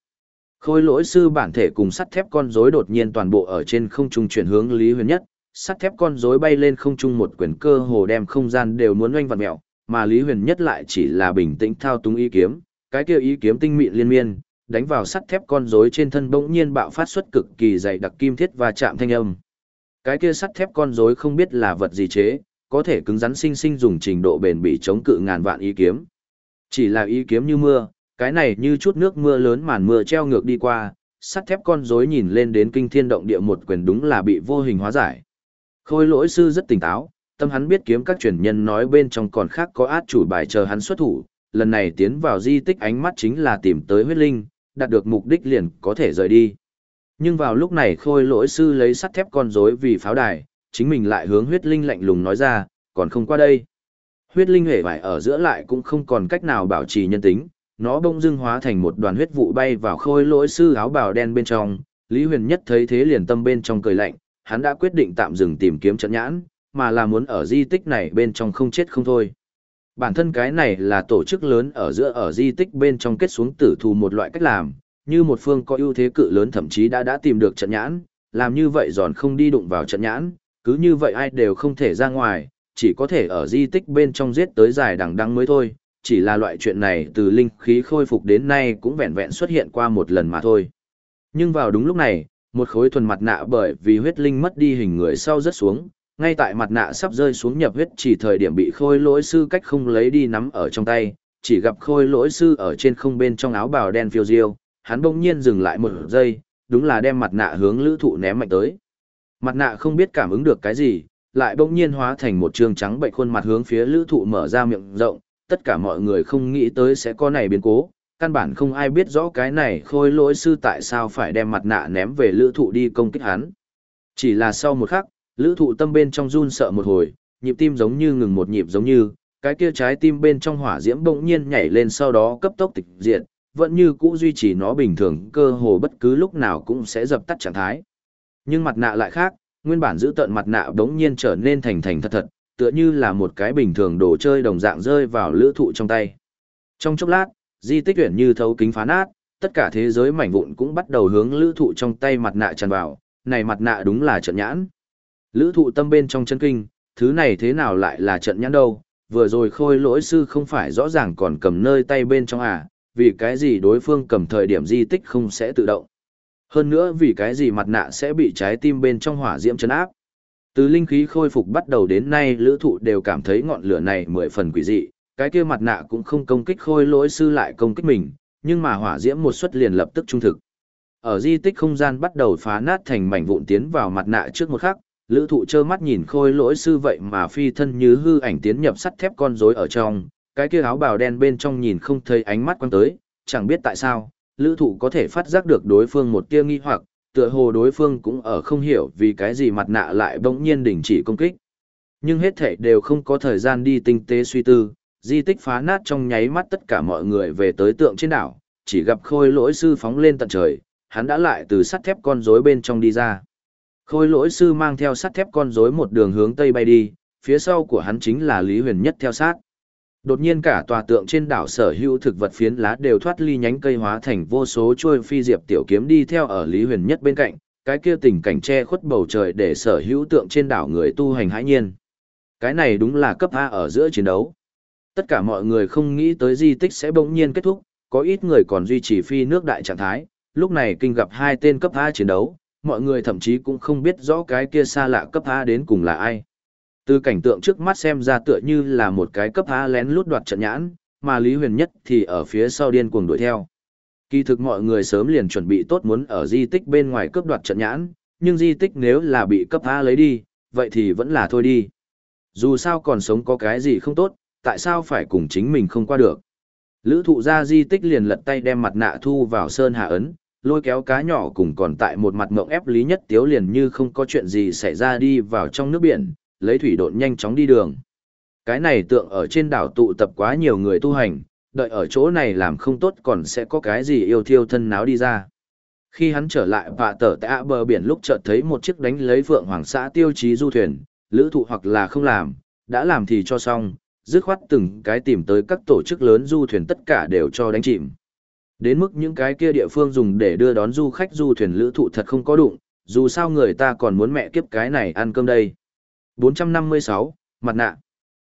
Khôi lỗi sư bản thể cùng sắt thép con rối đột nhiên toàn bộ ở trên không trung chuyển hướng Lý Huyền Nhất, sắt thép con rối bay lên không trung một quyển cơ hồ đem không gian đều muốn oanh vặn mèo, mà Lý Huyền Nhất lại chỉ là bình tĩnh thao túng ý kiếm, cái kia ý kiếm tinh mịn liên miên, đánh vào sắt thép con rối trên thân bỗng nhiên bạo phát xuất cực kỳ dày đặc kim thiết và chạm thanh âm. Cái kia sắt thép con rối không biết là vật gì chế, có thể cứng rắn sinh sinh dùng trình độ bền bỉ chống cự ngàn vạn ý kiếm. Chỉ là ý kiếm như mưa, cái này như chút nước mưa lớn màn mưa treo ngược đi qua, sắt thép con rối nhìn lên đến kinh thiên động địa một quyền đúng là bị vô hình hóa giải. Khôi lỗi sư rất tỉnh táo, tâm hắn biết kiếm các truyền nhân nói bên trong còn khác có át chủ bài chờ hắn xuất thủ, lần này tiến vào di tích ánh mắt chính là tìm tới huyết linh, đạt được mục đích liền có thể rời đi. Nhưng vào lúc này khôi lỗi sư lấy sắt thép con rối vì pháo đài, chính mình lại hướng huyết linh lạnh lùng nói ra, còn không qua đây. Huyết linh hề vải ở giữa lại cũng không còn cách nào bảo trì nhân tính, nó bỗng dưng hóa thành một đoàn huyết vụ bay vào khôi lỗi sư áo bào đen bên trong, Lý Huyền Nhất thấy thế liền tâm bên trong cười lạnh, hắn đã quyết định tạm dừng tìm kiếm trận nhãn, mà là muốn ở di tích này bên trong không chết không thôi. Bản thân cái này là tổ chức lớn ở giữa ở di tích bên trong kết xuống tử thù một loại cách làm, như một phương có ưu thế cự lớn thậm chí đã đã tìm được trận nhãn, làm như vậy giòn không đi đụng vào trận nhãn, cứ như vậy ai đều không thể ra ngoài, chỉ có thể ở di tích bên trong giết tới dài đằng đăng mới thôi, chỉ là loại chuyện này từ linh khí khôi phục đến nay cũng vẹn vẹn xuất hiện qua một lần mà thôi. Nhưng vào đúng lúc này, một khối thuần mặt nạ bởi vì huyết linh mất đi hình người sau rất xuống, ngay tại mặt nạ sắp rơi xuống nhập huyết chỉ thời điểm bị khôi lỗi sư cách không lấy đi nắm ở trong tay, chỉ gặp khôi lỗi sư ở trên không bên trong áo bào đen phiêu diêu, hắn bỗng nhiên dừng lại một giây, đúng là đem mặt nạ hướng lữ thụ ném mạnh tới. Mặt nạ không biết cảm ứng được cái gì, lại bỗng nhiên hóa thành một trường trắng bệnh khuôn mặt hướng phía lữ thụ mở ra miệng rộng, tất cả mọi người không nghĩ tới sẽ có này biến cố, căn bản không ai biết rõ cái này khôi lỗi sư tại sao phải đem mặt nạ ném về lữ thụ đi công kích hắn. Chỉ là sau một khắc, lữ thụ tâm bên trong run sợ một hồi, nhịp tim giống như ngừng một nhịp giống như, cái kia trái tim bên trong hỏa diễm bỗng nhiên nhảy lên sau đó cấp tốc tịch diệt, vẫn như cũ duy trì nó bình thường cơ hồ bất cứ lúc nào cũng sẽ dập tắt trạng thái. Nhưng mặt nạ lại khác, nguyên bản giữ tận mặt nạ bỗng nhiên trở nên thành thành thật thật, tựa như là một cái bình thường đồ chơi đồng dạng rơi vào lữ thụ trong tay. Trong chốc lát, di tích tuyển như thấu kính phá nát, tất cả thế giới mảnh vụn cũng bắt đầu hướng lữ thụ trong tay mặt nạ tràn vào, này mặt nạ đúng là trận nhãn. Lữ thụ tâm bên trong chân kinh, thứ này thế nào lại là trận nhãn đâu, vừa rồi khôi lỗi sư không phải rõ ràng còn cầm nơi tay bên trong à, vì cái gì đối phương cầm thời điểm di tích không sẽ tự động. Hơn nữa vì cái gì mặt nạ sẽ bị trái tim bên trong hỏa diễm chấn áp. Từ linh khí khôi phục bắt đầu đến nay lữ thụ đều cảm thấy ngọn lửa này mười phần quỷ dị, cái kia mặt nạ cũng không công kích khôi lỗi sư lại công kích mình, nhưng mà hỏa diễm một suất liền lập tức trung thực. Ở di tích không gian bắt đầu phá nát thành mảnh vụn tiến vào mặt nạ trước một khắc, lữ thụ trơ mắt nhìn khôi lỗi sư vậy mà phi thân như hư ảnh tiến nhập sắt thép con rối ở trong, cái kia áo bào đen bên trong nhìn không thấy ánh mắt quan tới, chẳng biết tại sao, lữ thụ có thể phát giác được đối phương một tia nghi hoặc, tựa hồ đối phương cũng ở không hiểu vì cái gì mặt nạ lại bỗng nhiên đình chỉ công kích. Nhưng hết thể đều không có thời gian đi tinh tế suy tư, di tích phá nát trong nháy mắt tất cả mọi người về tới tượng trên đảo, chỉ gặp khôi lỗi sư phóng lên tận trời, hắn đã lại từ sắt thép con rối bên trong đi ra. Khôi lỗi sư mang theo sắt thép con rối một đường hướng tây bay đi, phía sau của hắn chính là Lý Huyền Nhất theo sát. Đột nhiên cả tòa tượng trên đảo sở hữu thực vật phiến lá đều thoát ly nhánh cây hóa thành vô số chuôi phi diệp tiểu kiếm đi theo ở Lý Huyền Nhất bên cạnh, cái kia tình cảnh che khuất bầu trời để sở hữu tượng trên đảo người tu hành hãi nhiên. Cái này đúng là cấp A ở giữa chiến đấu. Tất cả mọi người không nghĩ tới di tích sẽ bỗng nhiên kết thúc, có ít người còn duy trì phi nước đại trạng thái, lúc này kinh gặp hai tên cấp A chiến đấu, mọi người thậm chí cũng không biết rõ cái kia xa lạ cấp A đến cùng là ai. Từ cảnh tượng trước mắt xem ra tựa như là một cái cấp há lén lút đoạt trận nhãn, mà Lý Huyền Nhất thì ở phía sau điên cuồng đuổi theo. Kỳ thực mọi người sớm liền chuẩn bị tốt muốn ở di tích bên ngoài cướp đoạt trận nhãn, nhưng di tích nếu là bị cấp A lấy đi, vậy thì vẫn là thôi đi. Dù sao còn sống có cái gì không tốt, tại sao phải cùng chính mình không qua được. Lữ thụ ra di tích liền lật tay đem mặt nạ thu vào sơn hạ ấn, lôi kéo cá nhỏ cùng còn tại một mặt mộng ép lý nhất tiếu liền như không có chuyện gì xảy ra đi vào trong nước biển, lấy thủy độn nhanh chóng đi đường. Cái này tượng ở trên đảo tụ tập quá nhiều người tu hành, đợi ở chỗ này làm không tốt còn sẽ có cái gì yêu thiêu thân náo đi ra. Khi hắn trở lại và tở tại bờ biển lúc chợt thấy một chiếc đánh lấy vượng hoàng xã tiêu chí du thuyền, lữ thụ hoặc là không làm, đã làm thì cho xong, dứt khoát từng cái tìm tới các tổ chức lớn du thuyền tất cả đều cho đánh chìm. Đến mức những cái kia địa phương dùng để đưa đón du khách du thuyền lữ thụ thật không có đụng, dù sao người ta còn muốn mẹ kiếp cái này ăn cơm đây. 456, mặt nạ.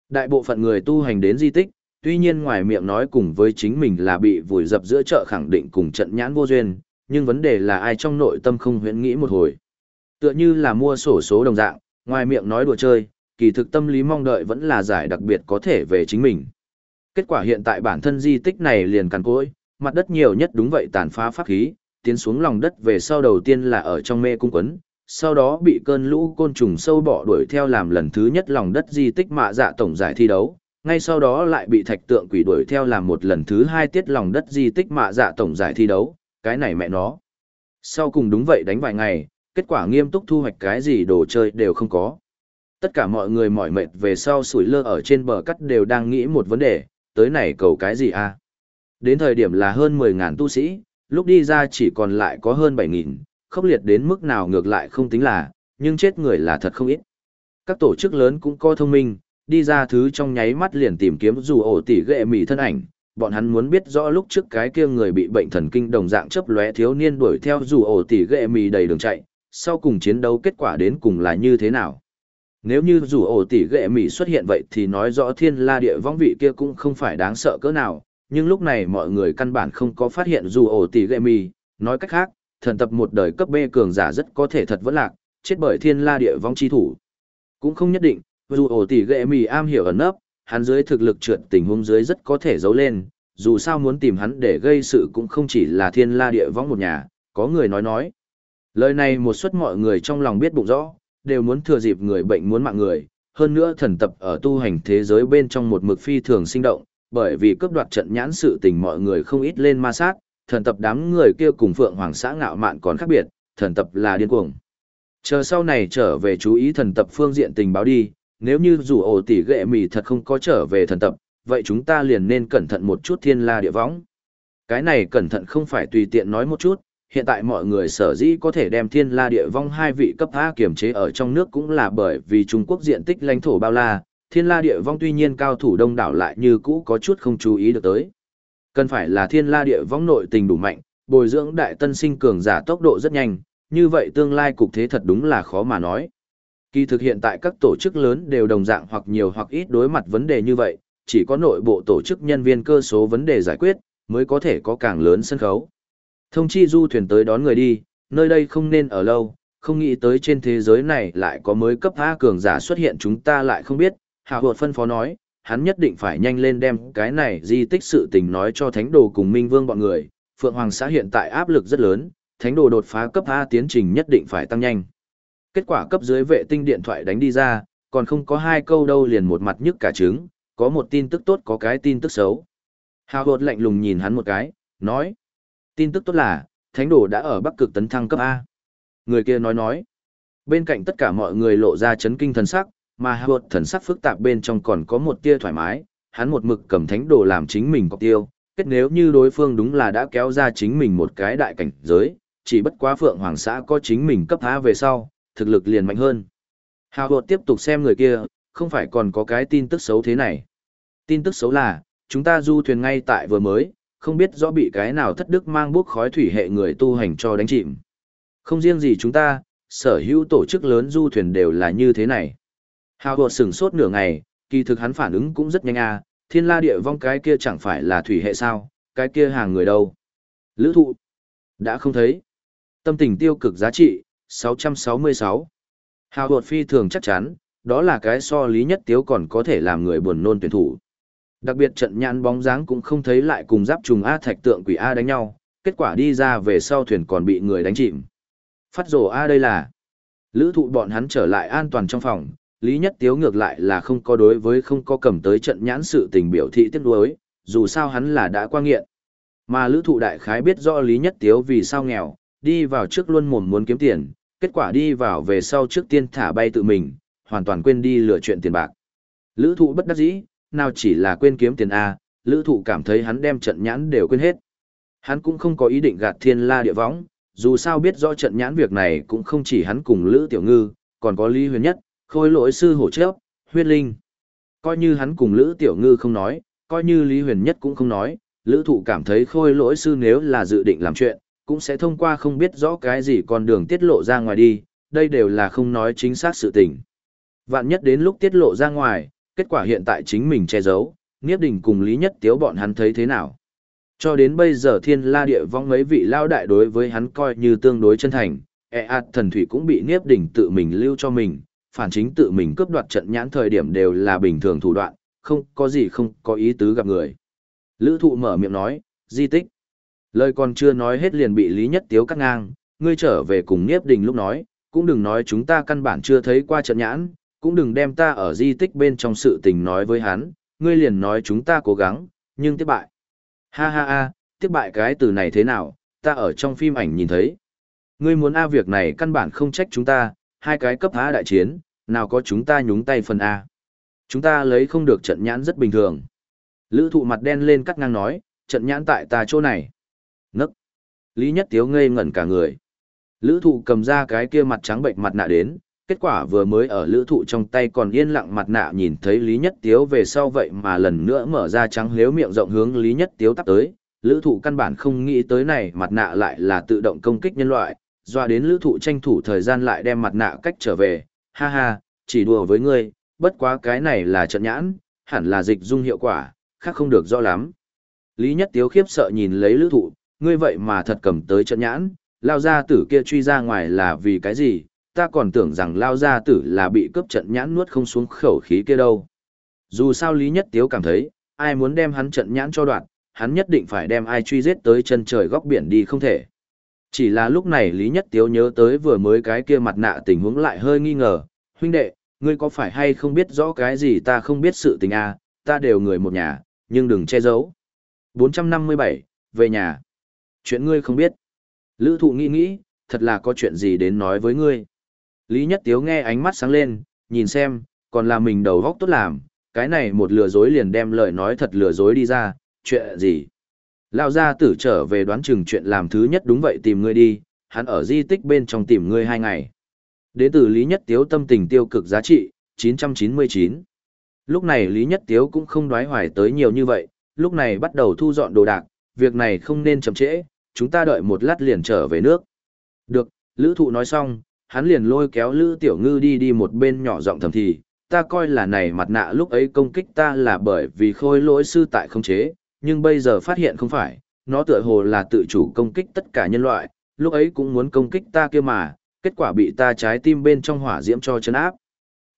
Đại bộ phận người tu hành đến di tích, tuy nhiên ngoài miệng nói cùng với chính mình là bị vùi dập giữa chợ khẳng định cùng trận nhãn vô duyên, nhưng vấn đề là ai trong nội tâm không huyễn nghĩ một hồi. Tựa như là mua sổ số đồng dạng, ngoài miệng nói đùa chơi, kỳ thực tâm lý mong đợi vẫn là giải đặc biệt có thể về chính mình. Kết quả hiện tại bản thân di tích này liền cằn cỗi, mặt đất nhiều nhất đúng vậy tàn phá pháp khí, tiến xuống lòng đất về sau đầu tiên là ở trong mê cung quấn, sau đó bị cơn lũ côn trùng sâu bọ đuổi theo làm lần thứ nhất lòng đất di tích mạ dạ tổng giải thi đấu, ngay sau đó lại bị thạch tượng quỷ đuổi theo làm một lần thứ hai tiết lòng đất di tích mạ dạ tổng giải thi đấu, cái này mẹ nó. Sau cùng đúng vậy đánh vài ngày, kết quả nghiêm túc thu hoạch cái gì đồ chơi đều không có. Tất cả mọi người mỏi mệt về sau sủi lơ ở trên bờ cắt đều đang nghĩ một vấn đề, tới này cầu cái gì a? À? Đến thời điểm là hơn 10.000 tu sĩ, lúc đi ra chỉ còn lại có hơn 7.000, khốc liệt đến mức nào ngược lại không tính là, nhưng chết người là thật không ít. Các tổ chức lớn cũng có thông minh, đi ra thứ trong nháy mắt liền tìm kiếm dù ổ tỷ ghệ mỉ thân ảnh, bọn hắn muốn biết rõ lúc trước cái kia người bị bệnh thần kinh đồng dạng chấp lóe thiếu niên đuổi theo dù ổ tỷ ghệ mỉ đầy đường chạy, sau cùng chiến đấu kết quả đến cùng là như thế nào. Nếu như dù ổ tỷ ghệ mỉ xuất hiện vậy thì nói rõ thiên la địa vong vị kia cũng không phải đáng sợ cỡ nào, nhưng lúc này mọi người căn bản không có phát hiện dù ổ tỷ ghệ mỉ, nói cách khác, thần tập một đời cấp B cường giả rất có thể thật vẫn lạc, chết bởi thiên la địa vong chi thủ. Cũng không nhất định, dù ổ tỷ ghệ mì am hiểu ẩn nấp, hắn dưới thực lực trượt tình huống dưới rất có thể giấu lên, dù sao muốn tìm hắn để gây sự cũng không chỉ là thiên la địa vong một nhà, có người nói nói. Lời này một suất mọi người trong lòng biết bụng rõ, đều muốn thừa dịp người bệnh muốn mạng người, hơn nữa thần tập ở tu hành thế giới bên trong một mực phi thường sinh động, bởi vì cướp đoạt trận nhãn sự tình mọi người không ít lên ma sát, thần tập đám người kia cùng Phượng Hoàng xã ngạo mạn còn khác biệt, thần tập là điên cuồng. Chờ sau này trở về chú ý thần tập phương diện tình báo đi, nếu như dù ổ tỷ ghệ mì thật không có trở về thần tập, vậy chúng ta liền nên cẩn thận một chút thiên la địa võng. Cái này cẩn thận không phải tùy tiện nói một chút, hiện tại mọi người sở dĩ có thể đem thiên la địa vong hai vị cấp A kiểm chế ở trong nước cũng là bởi vì Trung Quốc diện tích lãnh thổ bao la, thiên la địa vong tuy nhiên cao thủ đông đảo lại như cũ có chút không chú ý được tới. Cần phải là thiên la địa vong nội tình đủ mạnh, bồi dưỡng đại tân sinh cường giả tốc độ rất nhanh, như vậy tương lai cục thế thật đúng là khó mà nói. Kỳ thực hiện tại các tổ chức lớn đều đồng dạng hoặc nhiều hoặc ít đối mặt vấn đề như vậy, chỉ có nội bộ tổ chức nhân viên cơ số vấn đề giải quyết, mới có thể có càng lớn sân khấu. Thông chi du thuyền tới đón người đi, nơi đây không nên ở lâu, không nghĩ tới trên thế giới này lại có mới cấp A cường giả xuất hiện chúng ta lại không biết. Hạ Hột phân phó nói, hắn nhất định phải nhanh lên đem cái này di tích sự tình nói cho Thánh Đồ cùng Minh Vương bọn người. Phượng Hoàng xã hiện tại áp lực rất lớn, Thánh Đồ đột phá cấp A tiến trình nhất định phải tăng nhanh. Kết quả cấp dưới vệ tinh điện thoại đánh đi ra, còn không có hai câu đâu liền một mặt nhức cả trứng, có một tin tức tốt có cái tin tức xấu. Hào hột lạnh lùng nhìn hắn một cái, nói. Tin tức tốt là, thánh đồ đã ở bắc cực tấn thăng cấp A. Người kia nói nói. Bên cạnh tất cả mọi người lộ ra chấn kinh thần sắc, mà hạ hột thần sắc phức tạp bên trong còn có một tia thoải mái, hắn một mực cầm thánh đồ làm chính mình cọc tiêu. Kết nếu như đối phương đúng là đã kéo ra chính mình một cái đại cảnh giới, chỉ bất quá phượng hoàng xã có chính mình cấp A về sau, thực lực liền mạnh hơn. Hạ hột tiếp tục xem người kia, không phải còn có cái tin tức xấu thế này. Tin tức xấu là, chúng ta du thuyền ngay tại vừa mới, không biết rõ bị cái nào thất đức mang bước khói thủy hệ người tu hành cho đánh chìm. Không riêng gì chúng ta, sở hữu tổ chức lớn du thuyền đều là như thế này. Hào hột sửng sốt nửa ngày, kỳ thực hắn phản ứng cũng rất nhanh à, thiên la địa vong cái kia chẳng phải là thủy hệ sao, cái kia hàng người đâu. Lữ thụ, đã không thấy. Tâm tình tiêu cực giá trị, 666. Hào hột phi thường chắc chắn, đó là cái so lý nhất tiếu còn có thể làm người buồn nôn tuyển thủ. Đặc biệt trận nhãn bóng dáng cũng không thấy lại cùng giáp trùng A thạch tượng quỷ A đánh nhau, kết quả đi ra về sau thuyền còn bị người đánh chìm. Phát rổ A đây là. Lữ thụ bọn hắn trở lại an toàn trong phòng, Lý Nhất Tiếu ngược lại là không có đối với không có cầm tới trận nhãn sự tình biểu thị tiếc nuối, dù sao hắn là đã qua nghiện. Mà lữ thụ đại khái biết rõ Lý Nhất Tiếu vì sao nghèo, đi vào trước luôn mồm muốn kiếm tiền, kết quả đi vào về sau trước tiên thả bay tự mình, hoàn toàn quên đi lựa chuyện tiền bạc. Lữ thụ bất đắc dĩ, nào chỉ là quên kiếm tiền A, lữ thụ cảm thấy hắn đem trận nhãn đều quên hết. Hắn cũng không có ý định gạt thiên la địa võng, dù sao biết rõ trận nhãn việc này cũng không chỉ hắn cùng lữ tiểu ngư, còn có lý huyền nhất, khôi lỗi sư hổ chớp, huyết linh. Coi như hắn cùng lữ tiểu ngư không nói, coi như lý huyền nhất cũng không nói, lữ thụ cảm thấy khôi lỗi sư nếu là dự định làm chuyện, cũng sẽ thông qua không biết rõ cái gì con đường tiết lộ ra ngoài đi, đây đều là không nói chính xác sự tình. Vạn nhất đến lúc tiết lộ ra ngoài, kết quả hiện tại chính mình che giấu, Niếp Đình cùng Lý Nhất Tiếu bọn hắn thấy thế nào. Cho đến bây giờ thiên la địa vong mấy vị lao đại đối với hắn coi như tương đối chân thành, e ạt thần thủy cũng bị Niếp Đình tự mình lưu cho mình, phản chính tự mình cướp đoạt trận nhãn thời điểm đều là bình thường thủ đoạn, không có gì không có ý tứ gặp người. Lữ thụ mở miệng nói, di tích. Lời còn chưa nói hết liền bị Lý Nhất Tiếu cắt ngang, ngươi trở về cùng Niếp Đình lúc nói, cũng đừng nói chúng ta căn bản chưa thấy qua trận nhãn, cũng đừng đem ta ở di tích bên trong sự tình nói với hắn, ngươi liền nói chúng ta cố gắng, nhưng tiếp bại. Ha ha ha, tiếp bại cái từ này thế nào, ta ở trong phim ảnh nhìn thấy. Ngươi muốn A việc này căn bản không trách chúng ta, hai cái cấp A đại chiến, nào có chúng ta nhúng tay phần A. Chúng ta lấy không được trận nhãn rất bình thường. Lữ thụ mặt đen lên cắt ngang nói, trận nhãn tại ta chỗ này. Nấc. Lý Nhất Tiếu ngây ngẩn cả người. Lữ thụ cầm ra cái kia mặt trắng bệnh mặt nạ đến, kết quả vừa mới ở lữ thụ trong tay còn yên lặng mặt nạ nhìn thấy Lý Nhất Tiếu về sau vậy mà lần nữa mở ra trắng liếu miệng rộng hướng Lý Nhất Tiếu tắp tới. Lữ thụ căn bản không nghĩ tới này mặt nạ lại là tự động công kích nhân loại, doa đến lữ thụ tranh thủ thời gian lại đem mặt nạ cách trở về, ha ha, chỉ đùa với ngươi, bất quá cái này là trận nhãn, hẳn là dịch dung hiệu quả, khác không được rõ lắm. Lý Nhất Tiếu khiếp sợ nhìn lấy lữ thụ, ngươi vậy mà thật cầm tới trận nhãn, lao gia tử kia truy ra ngoài là vì cái gì, ta còn tưởng rằng lao gia tử là bị cướp trận nhãn nuốt không xuống khẩu khí kia đâu. Dù sao Lý Nhất Tiếu cảm thấy, ai muốn đem hắn trận nhãn cho đoạn, hắn nhất định phải đem ai truy giết tới chân trời góc biển đi không thể. Chỉ là lúc này Lý Nhất Tiếu nhớ tới vừa mới cái kia mặt nạ tình huống lại hơi nghi ngờ, huynh đệ, ngươi có phải hay không biết rõ cái gì ta không biết sự tình à, ta đều người một nhà, nhưng đừng che giấu. 457, về nhà. Chuyện ngươi không biết. Lữ thụ nghĩ nghĩ, thật là có chuyện gì đến nói với ngươi. Lý Nhất Tiếu nghe ánh mắt sáng lên, nhìn xem, còn là mình đầu góc tốt làm, cái này một lừa dối liền đem lời nói thật lừa dối đi ra, chuyện gì. Lao gia tử trở về đoán chừng chuyện làm thứ nhất đúng vậy tìm ngươi đi, hắn ở di tích bên trong tìm ngươi hai ngày. Đế tử Lý Nhất Tiếu tâm tình tiêu cực giá trị, 999. Lúc này Lý Nhất Tiếu cũng không đoái hoài tới nhiều như vậy, lúc này bắt đầu thu dọn đồ đạc, việc này không nên chậm trễ, chúng ta đợi một lát liền trở về nước. Được, Lữ Thụ nói xong, hắn liền lôi kéo Lữ Tiểu Ngư đi đi một bên nhỏ giọng thầm thì, ta coi là này mặt nạ lúc ấy công kích ta là bởi vì khôi lỗi sư tại không chế, nhưng bây giờ phát hiện không phải, nó tựa hồ là tự chủ công kích tất cả nhân loại, lúc ấy cũng muốn công kích ta kia mà, kết quả bị ta trái tim bên trong hỏa diễm cho chấn áp.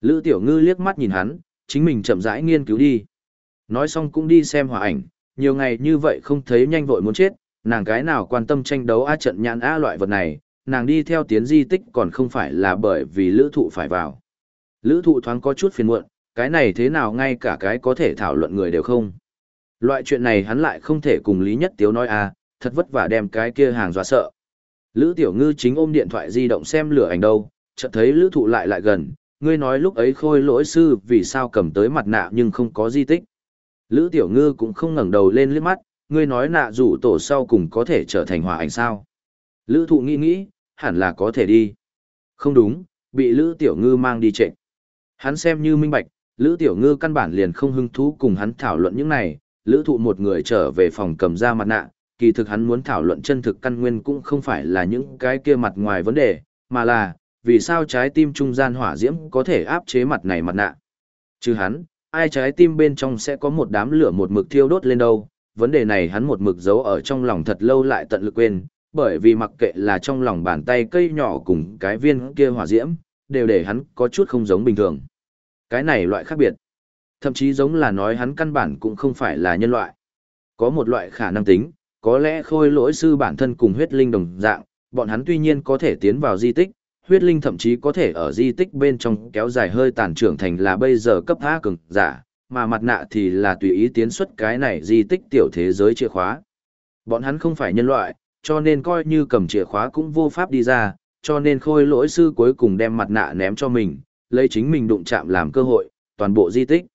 Lữ Tiểu Ngư liếc mắt nhìn hắn, chính mình chậm rãi nghiên cứu đi. Nói xong cũng đi xem hỏa ảnh, nhiều ngày như vậy không thấy nhanh vội muốn chết, nàng cái nào quan tâm tranh đấu a trận nhãn a loại vật này, nàng đi theo tiến di tích còn không phải là bởi vì lữ thụ phải vào. Lữ thụ thoáng có chút phiền muộn, cái này thế nào ngay cả cái có thể thảo luận người đều không. Loại chuyện này hắn lại không thể cùng Lý Nhất Tiếu nói à, thật vất vả đem cái kia hàng dọa sợ. Lữ Tiểu Ngư chính ôm điện thoại di động xem lửa ảnh đâu, chợt thấy Lữ Thụ lại lại gần, ngươi nói lúc ấy khôi lỗi sư vì sao cầm tới mặt nạ nhưng không có di tích. Lữ Tiểu Ngư cũng không ngẩng đầu lên liếc mắt, ngươi nói nạ rủ tổ sau cùng có thể trở thành hỏa ảnh sao. Lữ Thụ nghĩ nghĩ, hẳn là có thể đi. Không đúng, bị Lữ Tiểu Ngư mang đi trệnh. Hắn xem như minh bạch, Lữ Tiểu Ngư căn bản liền không hứng thú cùng hắn thảo luận những này, lữ thụ một người trở về phòng cầm ra mặt nạ, kỳ thực hắn muốn thảo luận chân thực căn nguyên cũng không phải là những cái kia mặt ngoài vấn đề, mà là, vì sao trái tim trung gian hỏa diễm có thể áp chế mặt này mặt nạ. Chứ hắn, ai trái tim bên trong sẽ có một đám lửa một mực thiêu đốt lên đâu, vấn đề này hắn một mực giấu ở trong lòng thật lâu lại tận lực quên, bởi vì mặc kệ là trong lòng bàn tay cây nhỏ cùng cái viên kia hỏa diễm, đều để hắn có chút không giống bình thường. Cái này loại khác biệt. Thậm chí giống là nói hắn căn bản cũng không phải là nhân loại. Có một loại khả năng tính, có lẽ khôi lỗi sư bản thân cùng huyết linh đồng dạng, bọn hắn tuy nhiên có thể tiến vào di tích, huyết linh thậm chí có thể ở di tích bên trong kéo dài hơi tàn trưởng thành là bây giờ cấp A cường giả, mà mặt nạ thì là tùy ý tiến xuất cái này di tích tiểu thế giới chìa khóa. Bọn hắn không phải nhân loại, cho nên coi như cầm chìa khóa cũng vô pháp đi ra, cho nên khôi lỗi sư cuối cùng đem mặt nạ ném cho mình, lấy chính mình đụng chạm làm cơ hội, toàn bộ di tích.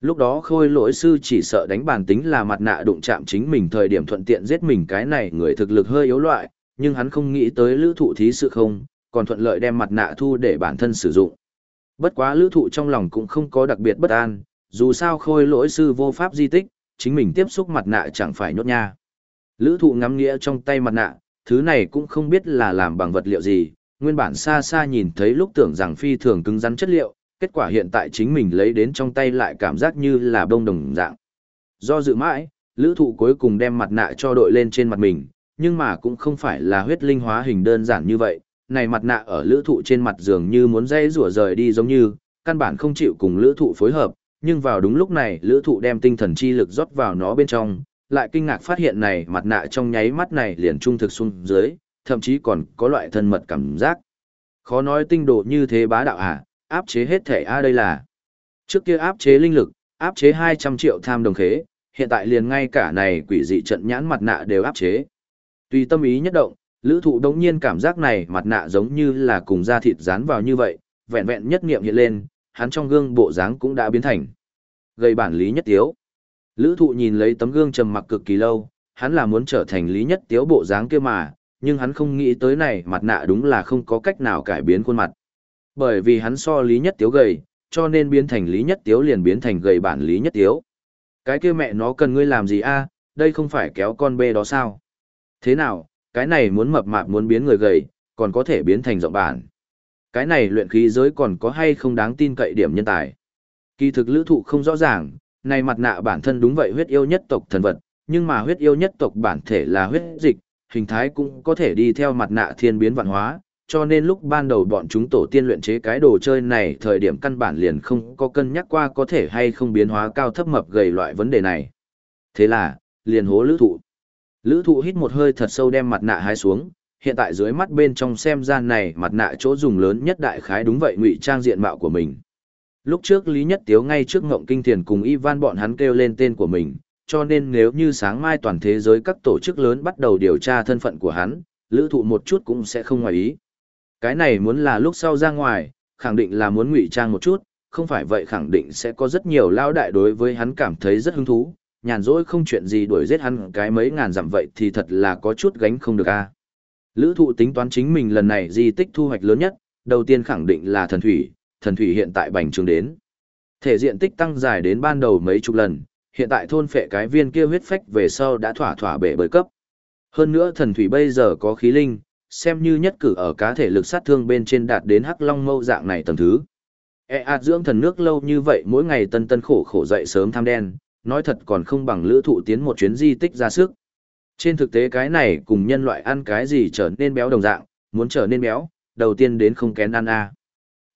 Lúc đó khôi lỗi sư chỉ sợ đánh bàn tính là mặt nạ đụng chạm chính mình thời điểm thuận tiện giết mình cái này người thực lực hơi yếu loại, nhưng hắn không nghĩ tới lữ thụ thí sự không, còn thuận lợi đem mặt nạ thu để bản thân sử dụng. Bất quá lữ thụ trong lòng cũng không có đặc biệt bất an, dù sao khôi lỗi sư vô pháp di tích, chính mình tiếp xúc mặt nạ chẳng phải nhốt nha. Lữ thụ ngắm nghĩa trong tay mặt nạ, thứ này cũng không biết là làm bằng vật liệu gì, nguyên bản xa xa nhìn thấy lúc tưởng rằng phi thường cứng rắn chất liệu, kết quả hiện tại chính mình lấy đến trong tay lại cảm giác như là bông đồng dạng. Do dự mãi, lữ thụ cuối cùng đem mặt nạ cho đội lên trên mặt mình, nhưng mà cũng không phải là huyết linh hóa hình đơn giản như vậy, này mặt nạ ở lữ thụ trên mặt dường như muốn dây rủa rời đi giống như, căn bản không chịu cùng lữ thụ phối hợp, nhưng vào đúng lúc này lữ thụ đem tinh thần chi lực rót vào nó bên trong, lại kinh ngạc phát hiện này mặt nạ trong nháy mắt này liền trung thực xuống dưới, thậm chí còn có loại thân mật cảm giác. Khó nói tinh độ như thế bá đạo à, áp chế hết thể a đây là. Trước kia áp chế linh lực, áp chế 200 triệu tham đồng khế, hiện tại liền ngay cả này quỷ dị trận nhãn mặt nạ đều áp chế. Tùy tâm ý nhất động, lữ thụ đống nhiên cảm giác này mặt nạ giống như là cùng da thịt dán vào như vậy, vẹn vẹn nhất nghiệm hiện lên, hắn trong gương bộ dáng cũng đã biến thành. Gây bản lý nhất tiếu. Lữ thụ nhìn lấy tấm gương trầm mặc cực kỳ lâu, hắn là muốn trở thành lý nhất tiếu bộ dáng kia mà, nhưng hắn không nghĩ tới này mặt nạ đúng là không có cách nào cải biến khuôn mặt. Bởi vì hắn so Lý Nhất Tiếu gầy, cho nên biến thành Lý Nhất Tiếu liền biến thành gầy bản Lý Nhất Tiếu. Cái kia mẹ nó cần ngươi làm gì a? đây không phải kéo con bê đó sao? Thế nào, cái này muốn mập mạp muốn biến người gầy, còn có thể biến thành rộng bản. Cái này luyện khí giới còn có hay không đáng tin cậy điểm nhân tài. Kỳ thực lữ thụ không rõ ràng, này mặt nạ bản thân đúng vậy huyết yêu nhất tộc thần vật, nhưng mà huyết yêu nhất tộc bản thể là huyết dịch, hình thái cũng có thể đi theo mặt nạ thiên biến vạn hóa, cho nên lúc ban đầu bọn chúng tổ tiên luyện chế cái đồ chơi này thời điểm căn bản liền không có cân nhắc qua có thể hay không biến hóa cao thấp mập gầy loại vấn đề này. Thế là, liền hố lữ thụ. Lữ thụ hít một hơi thật sâu đem mặt nạ hái xuống, hiện tại dưới mắt bên trong xem gian này mặt nạ chỗ dùng lớn nhất đại khái đúng vậy ngụy trang diện mạo của mình. Lúc trước Lý Nhất Tiếu ngay trước ngộng kinh thiền cùng Ivan bọn hắn kêu lên tên của mình, cho nên nếu như sáng mai toàn thế giới các tổ chức lớn bắt đầu điều tra thân phận của hắn, lữ thụ một chút cũng sẽ không ngoài ý. Cái này muốn là lúc sau ra ngoài, khẳng định là muốn ngụy trang một chút, không phải vậy khẳng định sẽ có rất nhiều lao đại đối với hắn cảm thấy rất hứng thú, nhàn rỗi không chuyện gì đuổi giết hắn cái mấy ngàn dặm vậy thì thật là có chút gánh không được a. Lữ thụ tính toán chính mình lần này di tích thu hoạch lớn nhất, đầu tiên khẳng định là thần thủy, thần thủy hiện tại bành trướng đến. Thể diện tích tăng dài đến ban đầu mấy chục lần, hiện tại thôn phệ cái viên kia huyết phách về sau đã thỏa thỏa bể bởi cấp. Hơn nữa thần thủy bây giờ có khí linh, xem như nhất cử ở cá thể lực sát thương bên trên đạt đến hắc long mâu dạng này tầng thứ. E ạt dưỡng thần nước lâu như vậy mỗi ngày tân tân khổ khổ dậy sớm tham đen, nói thật còn không bằng lữ thụ tiến một chuyến di tích ra sức. Trên thực tế cái này cùng nhân loại ăn cái gì trở nên béo đồng dạng, muốn trở nên béo, đầu tiên đến không kén ăn a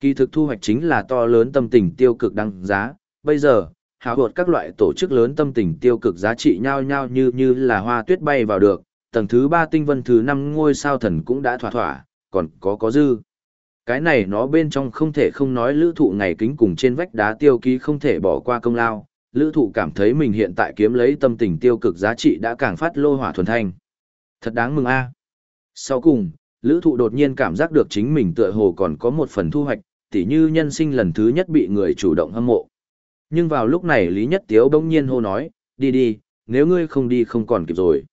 Kỳ thực thu hoạch chính là to lớn tâm tình tiêu cực đăng giá, bây giờ, hào hột các loại tổ chức lớn tâm tình tiêu cực giá trị nhau nhau như như là hoa tuyết bay vào được, tầng thứ ba tinh vân thứ năm ngôi sao thần cũng đã thỏa thỏa, còn có có dư. Cái này nó bên trong không thể không nói lữ thụ ngày kính cùng trên vách đá tiêu ký không thể bỏ qua công lao, lữ thụ cảm thấy mình hiện tại kiếm lấy tâm tình tiêu cực giá trị đã càng phát lô hỏa thuần thanh. Thật đáng mừng a Sau cùng, lữ thụ đột nhiên cảm giác được chính mình tựa hồ còn có một phần thu hoạch, tỉ như nhân sinh lần thứ nhất bị người chủ động hâm mộ. Nhưng vào lúc này Lý Nhất Tiếu bỗng nhiên hô nói, đi đi, nếu ngươi không đi không còn kịp rồi.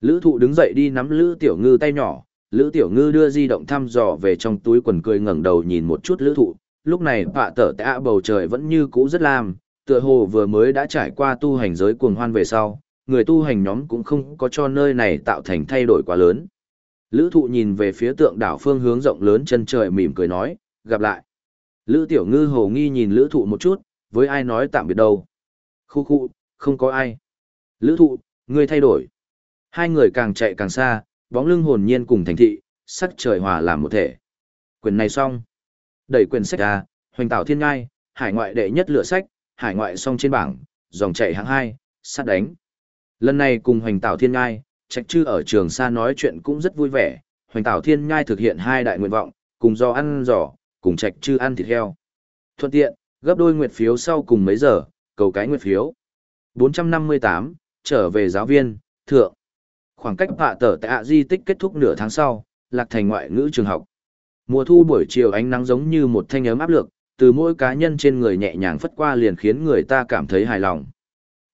Lữ thụ đứng dậy đi nắm Lữ Tiểu Ngư tay nhỏ, Lữ Tiểu Ngư đưa di động thăm dò về trong túi quần cười ngẩng đầu nhìn một chút Lữ thụ, lúc này bạ tở tạ bầu trời vẫn như cũ rất lam, tựa hồ vừa mới đã trải qua tu hành giới cuồng hoan về sau, người tu hành nhóm cũng không có cho nơi này tạo thành thay đổi quá lớn. Lữ thụ nhìn về phía tượng đảo phương hướng rộng lớn chân trời mỉm cười nói, gặp lại. Lữ tiểu ngư hồ nghi nhìn lữ thụ một chút, với ai nói tạm biệt đâu. Khu khu, không có ai. Lữ thụ, ngươi thay đổi. Hai người càng chạy càng xa, bóng lưng hồn nhiên cùng thành thị, sắc trời hòa làm một thể. Quyền này xong. Đẩy quyền sách ra, hoành Tạo thiên ngai, hải ngoại đệ nhất lựa sách, hải ngoại xong trên bảng, dòng chạy hạng hai, sát đánh. Lần này cùng hoành Tạo thiên ngai, trạch chư ở trường xa nói chuyện cũng rất vui vẻ, hoành Tạo thiên ngai thực hiện hai đại nguyện vọng, cùng do ăn giỏ, cùng trạch chư ăn thịt heo. Thuận tiện, gấp đôi nguyệt phiếu sau cùng mấy giờ, cầu cái nguyệt phiếu. 458, trở về giáo viên, thượng. Khoảng cách hạ tờ tại ạ di tích kết thúc nửa tháng sau, lạc thành ngoại ngữ trường học. Mùa thu buổi chiều ánh nắng giống như một thanh ấm áp lực, từ mỗi cá nhân trên người nhẹ nhàng phất qua liền khiến người ta cảm thấy hài lòng.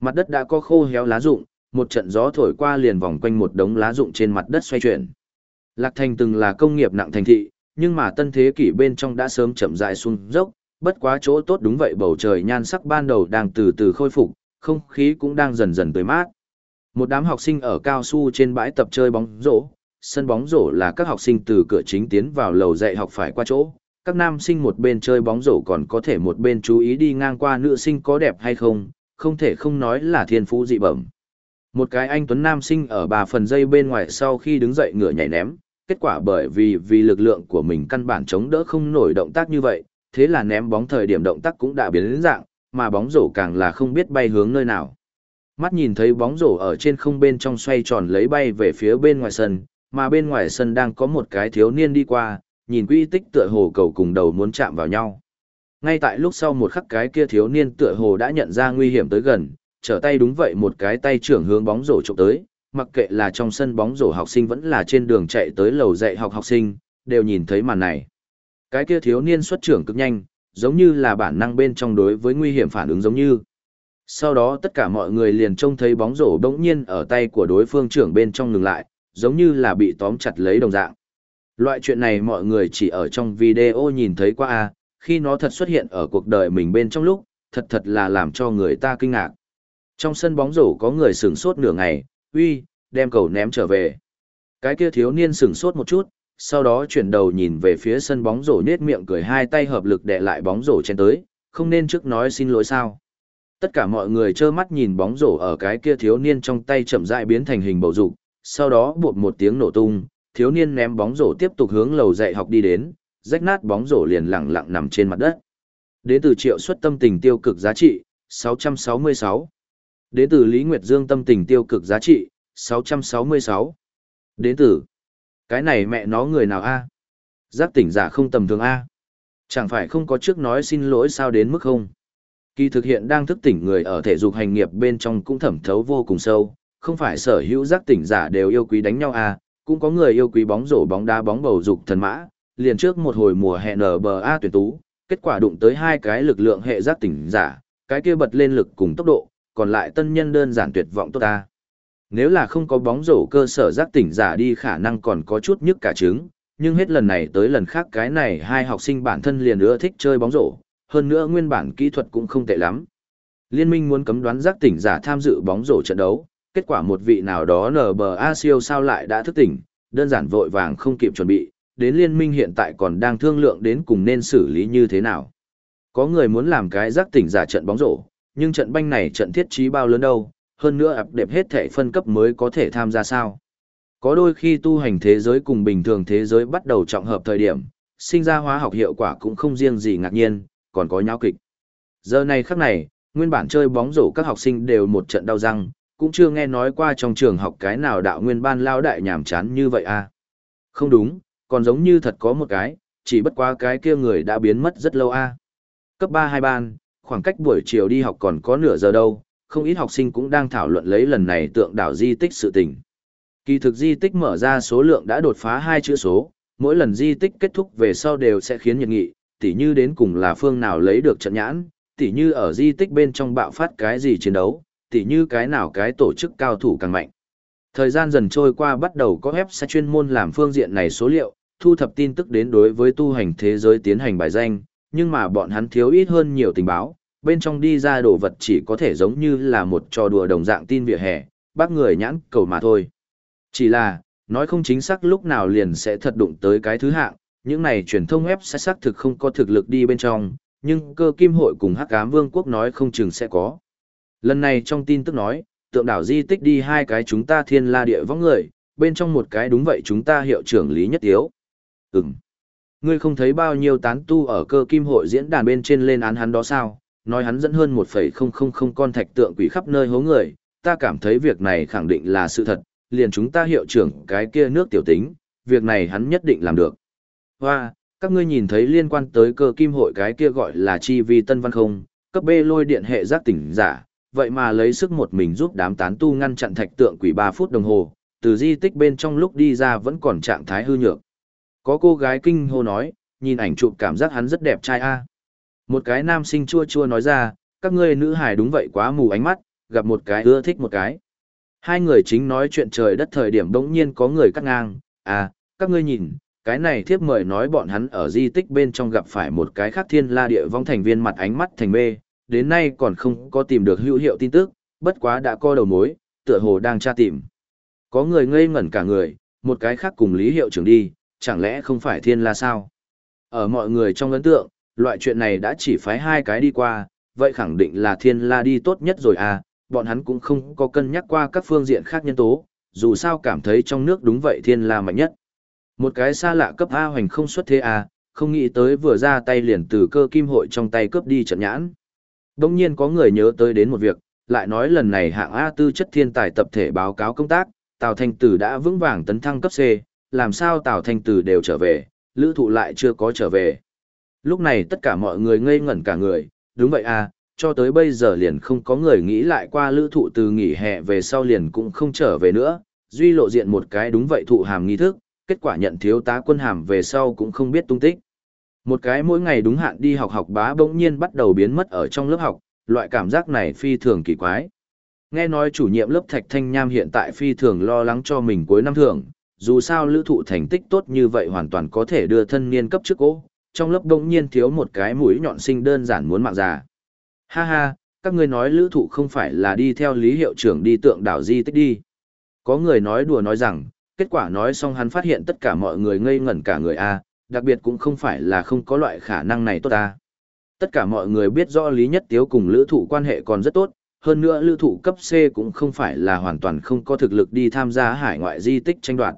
Mặt đất đã có khô héo lá rụng, một trận gió thổi qua liền vòng quanh một đống lá rụng trên mặt đất xoay chuyển. Lạc Thành từng là công nghiệp nặng thành thị, nhưng mà tân thế kỷ bên trong đã sớm chậm rãi xuống dốc, bất quá chỗ tốt đúng vậy bầu trời nhan sắc ban đầu đang từ từ khôi phục, không khí cũng đang dần dần tươi mát. Một đám học sinh ở cao su trên bãi tập chơi bóng rổ, sân bóng rổ là các học sinh từ cửa chính tiến vào lầu dạy học phải qua chỗ, các nam sinh một bên chơi bóng rổ còn có thể một bên chú ý đi ngang qua nữ sinh có đẹp hay không, không thể không nói là thiên phú dị bẩm. Một cái anh tuấn nam sinh ở bà phần dây bên ngoài sau khi đứng dậy ngửa nhảy ném, kết quả bởi vì vì lực lượng của mình căn bản chống đỡ không nổi động tác như vậy, thế là ném bóng thời điểm động tác cũng đã biến đến dạng, mà bóng rổ càng là không biết bay hướng nơi nào. Mắt nhìn thấy bóng rổ ở trên không bên trong xoay tròn lấy bay về phía bên ngoài sân, mà bên ngoài sân đang có một cái thiếu niên đi qua, nhìn quy tích tựa hồ cầu cùng đầu muốn chạm vào nhau. Ngay tại lúc sau một khắc cái kia thiếu niên tựa hồ đã nhận ra nguy hiểm tới gần, trở tay đúng vậy một cái tay trưởng hướng bóng rổ chụp tới, mặc kệ là trong sân bóng rổ học sinh vẫn là trên đường chạy tới lầu dạy học học sinh, đều nhìn thấy màn này. Cái kia thiếu niên xuất trưởng cực nhanh, giống như là bản năng bên trong đối với nguy hiểm phản ứng giống như. Sau đó tất cả mọi người liền trông thấy bóng rổ đống nhiên ở tay của đối phương trưởng bên trong ngừng lại, giống như là bị tóm chặt lấy đồng dạng. Loại chuyện này mọi người chỉ ở trong video nhìn thấy qua a, khi nó thật xuất hiện ở cuộc đời mình bên trong lúc, thật thật là làm cho người ta kinh ngạc. Trong sân bóng rổ có người sửng sốt nửa ngày, uy, đem cầu ném trở về. Cái kia thiếu niên sửng sốt một chút, sau đó chuyển đầu nhìn về phía sân bóng rổ nết miệng cười hai tay hợp lực đè lại bóng rổ chen tới, không nên trước nói xin lỗi sao. Tất cả mọi người trơ mắt nhìn bóng rổ ở cái kia thiếu niên trong tay chậm rãi biến thành hình bầu dục, sau đó buộc một tiếng nổ tung, thiếu niên ném bóng rổ tiếp tục hướng lầu dạy học đi đến, rách nát bóng rổ liền lặng lặng nằm trên mặt đất. Đến từ triệu suất tâm tình tiêu cực giá trị, 666. Đến từ Lý Nguyệt Dương tâm tình tiêu cực giá trị, 666. Đến từ. Cái này mẹ nó người nào a? Giác tỉnh giả không tầm thường a. Chẳng phải không có trước nói xin lỗi sao đến mức không? Kỳ thực hiện đang thức tỉnh người ở thể dục hành nghiệp bên trong cũng thẩm thấu vô cùng sâu, không phải sở hữu giác tỉnh giả đều yêu quý đánh nhau à? cũng có người yêu quý bóng rổ bóng đá bóng bầu dục thần mã, liền trước một hồi mùa hè NBA tuyển tú, kết quả đụng tới hai cái lực lượng hệ giác tỉnh giả, cái kia bật lên lực cùng tốc độ, còn lại tân nhân đơn giản tuyệt vọng tốt ta. Nếu là không có bóng rổ cơ sở giác tỉnh giả đi khả năng còn có chút nhức cả trứng, nhưng hết lần này tới lần khác cái này hai học sinh bản thân liền ưa thích chơi bóng rổ, hơn nữa nguyên bản kỹ thuật cũng không tệ lắm. Liên minh muốn cấm đoán giác tỉnh giả tham dự bóng rổ trận đấu, kết quả một vị nào đó NBA siêu sao lại đã thức tỉnh, đơn giản vội vàng không kịp chuẩn bị, đến liên minh hiện tại còn đang thương lượng đến cùng nên xử lý như thế nào. Có người muốn làm cái giác tỉnh giả trận bóng rổ, nhưng trận banh này trận thiết trí bao lớn đâu, hơn nữa ập đẹp hết thể phân cấp mới có thể tham gia sao. Có đôi khi tu hành thế giới cùng bình thường thế giới bắt đầu trọng hợp thời điểm, sinh ra hóa học hiệu quả cũng không riêng gì ngạc nhiên, còn có nháo kịch. Giờ này khắc này, nguyên bản chơi bóng rổ các học sinh đều một trận đau răng, cũng chưa nghe nói qua trong trường học cái nào đạo nguyên ban lao đại nhảm chán như vậy à. Không đúng, còn giống như thật có một cái, chỉ bất quá cái kia người đã biến mất rất lâu a. À. Cấp 3 hai ban, khoảng cách buổi chiều đi học còn có nửa giờ đâu, không ít học sinh cũng đang thảo luận lấy lần này tượng đảo di tích sự tình. Kỳ thực di tích mở ra số lượng đã đột phá hai chữ số, mỗi lần di tích kết thúc về sau đều sẽ khiến nhiệt nghị, tỉ như đến cùng là phương nào lấy được trận nhãn, tỉ như ở di tích bên trong bạo phát cái gì chiến đấu, tỉ như cái nào cái tổ chức cao thủ càng mạnh. Thời gian dần trôi qua bắt đầu có web sẽ chuyên môn làm phương diện này số liệu, thu thập tin tức đến đối với tu hành thế giới tiến hành bài danh, nhưng mà bọn hắn thiếu ít hơn nhiều tình báo, bên trong đi ra đồ vật chỉ có thể giống như là một trò đùa đồng dạng tin vỉa hè, bác người nhãn cầu mà thôi. Chỉ là, nói không chính xác lúc nào liền sẽ thật đụng tới cái thứ hạng, những này truyền thông web sẽ xác thực không có thực lực đi bên trong, nhưng cơ kim hội cùng hắc ám vương quốc nói không chừng sẽ có. Lần này trong tin tức nói, tượng đảo di tích đi hai cái chúng ta thiên la địa võng người, bên trong một cái đúng vậy chúng ta hiệu trưởng Lý Nhất Tiếu. Ừm. Ngươi không thấy bao nhiêu tán tu ở cơ kim hội diễn đàn bên trên lên án hắn đó sao, nói hắn dẫn hơn 1,000 con thạch tượng quỷ khắp nơi hố người, ta cảm thấy việc này khẳng định là sự thật, liền chúng ta hiệu trưởng cái kia nước tiểu tính, việc này hắn nhất định làm được. Hoa, các ngươi nhìn thấy liên quan tới cơ kim hội cái kia gọi là chi vi tân văn không, cấp B lôi điện hệ giác tỉnh giả, vậy mà lấy sức một mình giúp đám tán tu ngăn chặn thạch tượng quỷ 3 phút đồng hồ, từ di tích bên trong lúc đi ra vẫn còn trạng thái hư nhược. Có cô gái kinh hô nói, nhìn ảnh chụp cảm giác hắn rất đẹp trai a. Một cái nam sinh chua chua nói ra, các ngươi nữ hài đúng vậy quá mù ánh mắt, gặp một cái ưa thích một cái. Hai người chính nói chuyện trời đất thời điểm đống nhiên có người cắt ngang, à, các ngươi nhìn, cái này thiếp mời nói bọn hắn ở di tích bên trong gặp phải một cái khác thiên la địa vong thành viên mặt ánh mắt thành mê, đến nay còn không có tìm được hữu hiệu tin tức, bất quá đã co đầu mối, tựa hồ đang tra tìm. Có người ngây ngẩn cả người, một cái khác cùng lý hiệu trưởng đi, chẳng lẽ không phải thiên la sao? Ở mọi người trong ấn tượng, loại chuyện này đã chỉ phái hai cái đi qua, vậy khẳng định là thiên la đi tốt nhất rồi à, bọn hắn cũng không có cân nhắc qua các phương diện khác nhân tố, dù sao cảm thấy trong nước đúng vậy thiên la mạnh nhất. Một cái xa lạ cấp A hoành không xuất thế A, không nghĩ tới vừa ra tay liền từ cơ kim hội trong tay cướp đi trận nhãn. Đông nhiên có người nhớ tới đến một việc, lại nói lần này hạng A tư chất thiên tài tập thể báo cáo công tác, Tào Thanh Tử đã vững vàng tấn thăng cấp C, làm sao Tào Thanh Tử đều trở về, lữ thụ lại chưa có trở về. Lúc này tất cả mọi người ngây ngẩn cả người, đúng vậy à, cho tới bây giờ liền không có người nghĩ lại qua lữ thụ từ nghỉ hè về sau liền cũng không trở về nữa, duy lộ diện một cái đúng vậy thụ hàm nghi thức, kết quả nhận thiếu tá quân hàm về sau cũng không biết tung tích. Một cái mỗi ngày đúng hạn đi học học bá bỗng nhiên bắt đầu biến mất ở trong lớp học, loại cảm giác này phi thường kỳ quái. Nghe nói chủ nhiệm lớp Thạch Thanh Nham hiện tại phi thường lo lắng cho mình cuối năm thường, dù sao lữ thụ thành tích tốt như vậy hoàn toàn có thể đưa thân niên cấp trước cô, trong lớp bỗng nhiên thiếu một cái mũi nhọn sinh đơn giản muốn mạng già. Ha ha, các người nói lữ thụ không phải là đi theo lý hiệu trưởng đi tượng đảo di tích đi. Có người nói đùa nói rằng, Kết quả nói xong hắn phát hiện tất cả mọi người ngây ngẩn cả người A, đặc biệt cũng không phải là không có loại khả năng này tốt A. Tất cả mọi người biết rõ Lý Nhất Tiếu cùng lữ thụ quan hệ còn rất tốt, hơn nữa lữ thụ cấp C cũng không phải là hoàn toàn không có thực lực đi tham gia hải ngoại di tích tranh đoạt.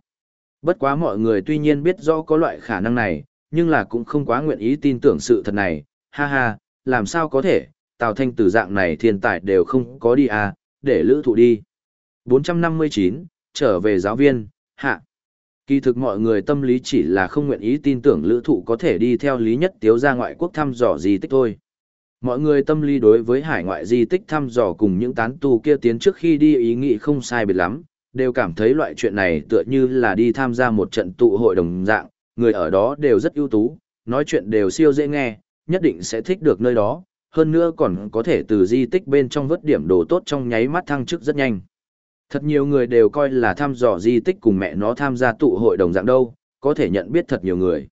Bất quá mọi người tuy nhiên biết rõ có loại khả năng này, nhưng là cũng không quá nguyện ý tin tưởng sự thật này, ha ha, làm sao có thể, Tào Thanh từ dạng này thiên tài đều không có đi à, để lữ thụ đi. 459, trở về giáo viên, hạ. Kỳ thực mọi người tâm lý chỉ là không nguyện ý tin tưởng lữ thụ có thể đi theo lý nhất tiếu ra ngoại quốc thăm dò di tích thôi. Mọi người tâm lý đối với hải ngoại di tích thăm dò cùng những tán tu kia tiến trước khi đi ý nghĩ không sai biệt lắm, đều cảm thấy loại chuyện này tựa như là đi tham gia một trận tụ hội đồng dạng, người ở đó đều rất ưu tú, nói chuyện đều siêu dễ nghe, nhất định sẽ thích được nơi đó, hơn nữa còn có thể từ di tích bên trong vớt điểm đồ tốt trong nháy mắt thăng chức rất nhanh. Thật nhiều người đều coi là thăm dò di tích cùng mẹ nó tham gia tụ hội đồng dạng đâu, có thể nhận biết thật nhiều người.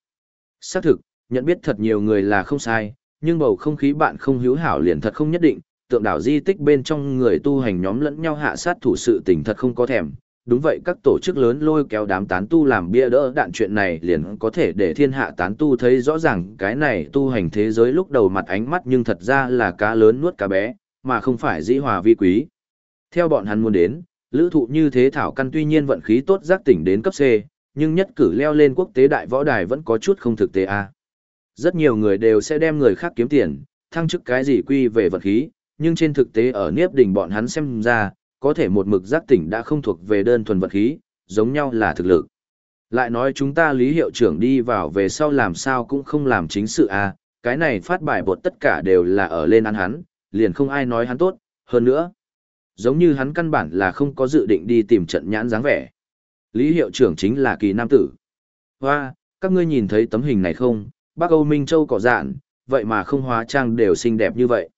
Xác thực, nhận biết thật nhiều người là không sai, nhưng bầu không khí bạn không hữu hảo liền thật không nhất định, tượng đảo di tích bên trong người tu hành nhóm lẫn nhau hạ sát thủ sự tình thật không có thèm. Đúng vậy các tổ chức lớn lôi kéo đám tán tu làm bia đỡ đạn chuyện này liền có thể để thiên hạ tán tu thấy rõ ràng cái này tu hành thế giới lúc đầu mặt ánh mắt nhưng thật ra là cá lớn nuốt cá bé, mà không phải dĩ hòa vi quý. Theo bọn hắn muốn đến, lữ thụ như thế thảo căn tuy nhiên vận khí tốt giác tỉnh đến cấp C, nhưng nhất cử leo lên quốc tế đại võ đài vẫn có chút không thực tế a Rất nhiều người đều sẽ đem người khác kiếm tiền, thăng chức cái gì quy về vận khí, nhưng trên thực tế ở Niếp Đình bọn hắn xem ra, có thể một mực giác tỉnh đã không thuộc về đơn thuần vật khí, giống nhau là thực lực. Lại nói chúng ta lý hiệu trưởng đi vào về sau làm sao cũng không làm chính sự a cái này phát bài bột tất cả đều là ở lên ăn hắn, liền không ai nói hắn tốt, hơn nữa. Giống như hắn căn bản là không có dự định đi tìm trận nhãn dáng vẻ. Lý hiệu trưởng chính là kỳ nam tử. Hoa, các ngươi nhìn thấy tấm hình này không, bác Âu Minh Châu cỏ dạn, vậy mà không hóa trang đều xinh đẹp như vậy.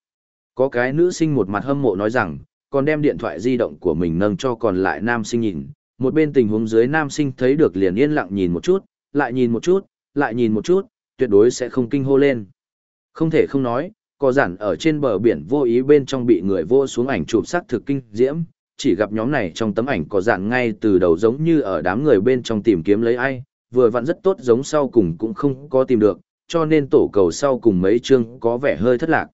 Có cái nữ sinh một mặt hâm mộ nói rằng, còn đem điện thoại di động của mình nâng cho còn lại nam sinh nhìn. Một bên tình huống dưới nam sinh thấy được liền yên lặng nhìn một chút, lại nhìn một chút, lại nhìn một chút, tuyệt đối sẽ không kinh hô lên. Không thể không nói, có giản ở trên bờ biển vô ý bên trong bị người vô xuống ảnh chụp sắc thực kinh diễm, chỉ gặp nhóm này trong tấm ảnh có giản ngay từ đầu giống như ở đám người bên trong tìm kiếm lấy ai, vừa vặn rất tốt giống sau cùng cũng không có tìm được, cho nên tổ cầu sau cùng mấy chương có vẻ hơi thất lạc.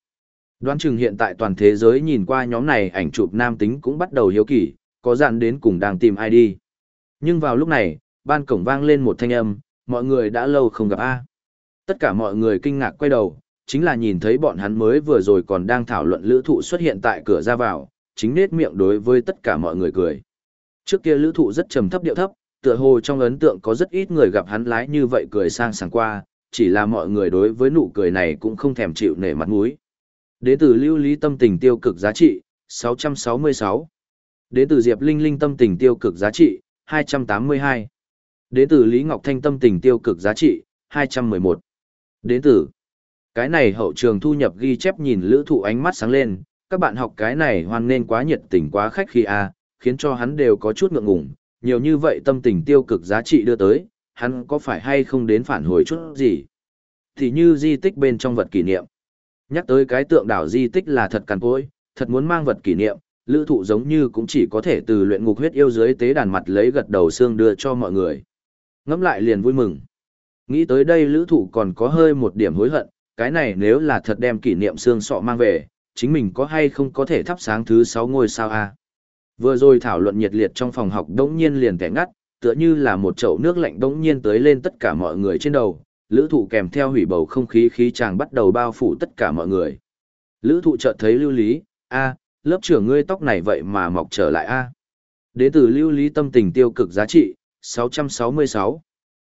Đoán chừng hiện tại toàn thế giới nhìn qua nhóm này ảnh chụp nam tính cũng bắt đầu hiếu kỳ, có dặn đến cùng đang tìm ai đi. Nhưng vào lúc này, ban cổng vang lên một thanh âm, mọi người đã lâu không gặp A. Tất cả mọi người kinh ngạc quay đầu, chính là nhìn thấy bọn hắn mới vừa rồi còn đang thảo luận lữ thụ xuất hiện tại cửa ra vào, chính nết miệng đối với tất cả mọi người cười. Trước kia lữ thụ rất trầm thấp điệu thấp, tựa hồ trong ấn tượng có rất ít người gặp hắn lái như vậy cười sang sảng qua, chỉ là mọi người đối với nụ cười này cũng không thèm chịu nể mặt mũi. Đến từ lưu lý tâm tình tiêu cực giá trị, 666. Đến từ Diệp Linh Linh tâm tình tiêu cực giá trị, 282. Đến từ Lý Ngọc Thanh tâm tình tiêu cực giá trị, 211. Đến từ cái này hậu trường thu nhập ghi chép nhìn lữ thụ ánh mắt sáng lên, các bạn học cái này hoan nên quá nhiệt tình quá khách khi a khiến cho hắn đều có chút ngượng ngùng, nhiều như vậy tâm tình tiêu cực giá trị đưa tới, hắn có phải hay không đến phản hồi chút gì. Thì như di tích bên trong vật kỷ niệm. Nhắc tới cái tượng đảo di tích là thật cằn cối, thật muốn mang vật kỷ niệm, lữ thụ giống như cũng chỉ có thể từ luyện ngục huyết yêu dưới tế đàn mặt lấy gật đầu xương đưa cho mọi người. Ngắm lại liền vui mừng. Nghĩ tới đây lữ thụ còn có hơi một điểm hối hận, cái này nếu là thật đem kỷ niệm xương sọ mang về, chính mình có hay không có thể thắp sáng thứ 6 ngôi sao a Vừa rồi thảo luận nhiệt liệt trong phòng học đống nhiên liền kẻ ngắt, tựa như là một chậu nước lạnh đống nhiên tới lên tất cả mọi người trên đầu, lữ thụ kèm theo hủy bầu không khí khí chàng bắt đầu bao phủ tất cả mọi người. Lữ thụ chợt thấy lưu lý, a lớp trưởng ngươi tóc này vậy mà mọc trở lại a à. Đế tử lưu lý tâm tình tiêu cực giá trị, 666.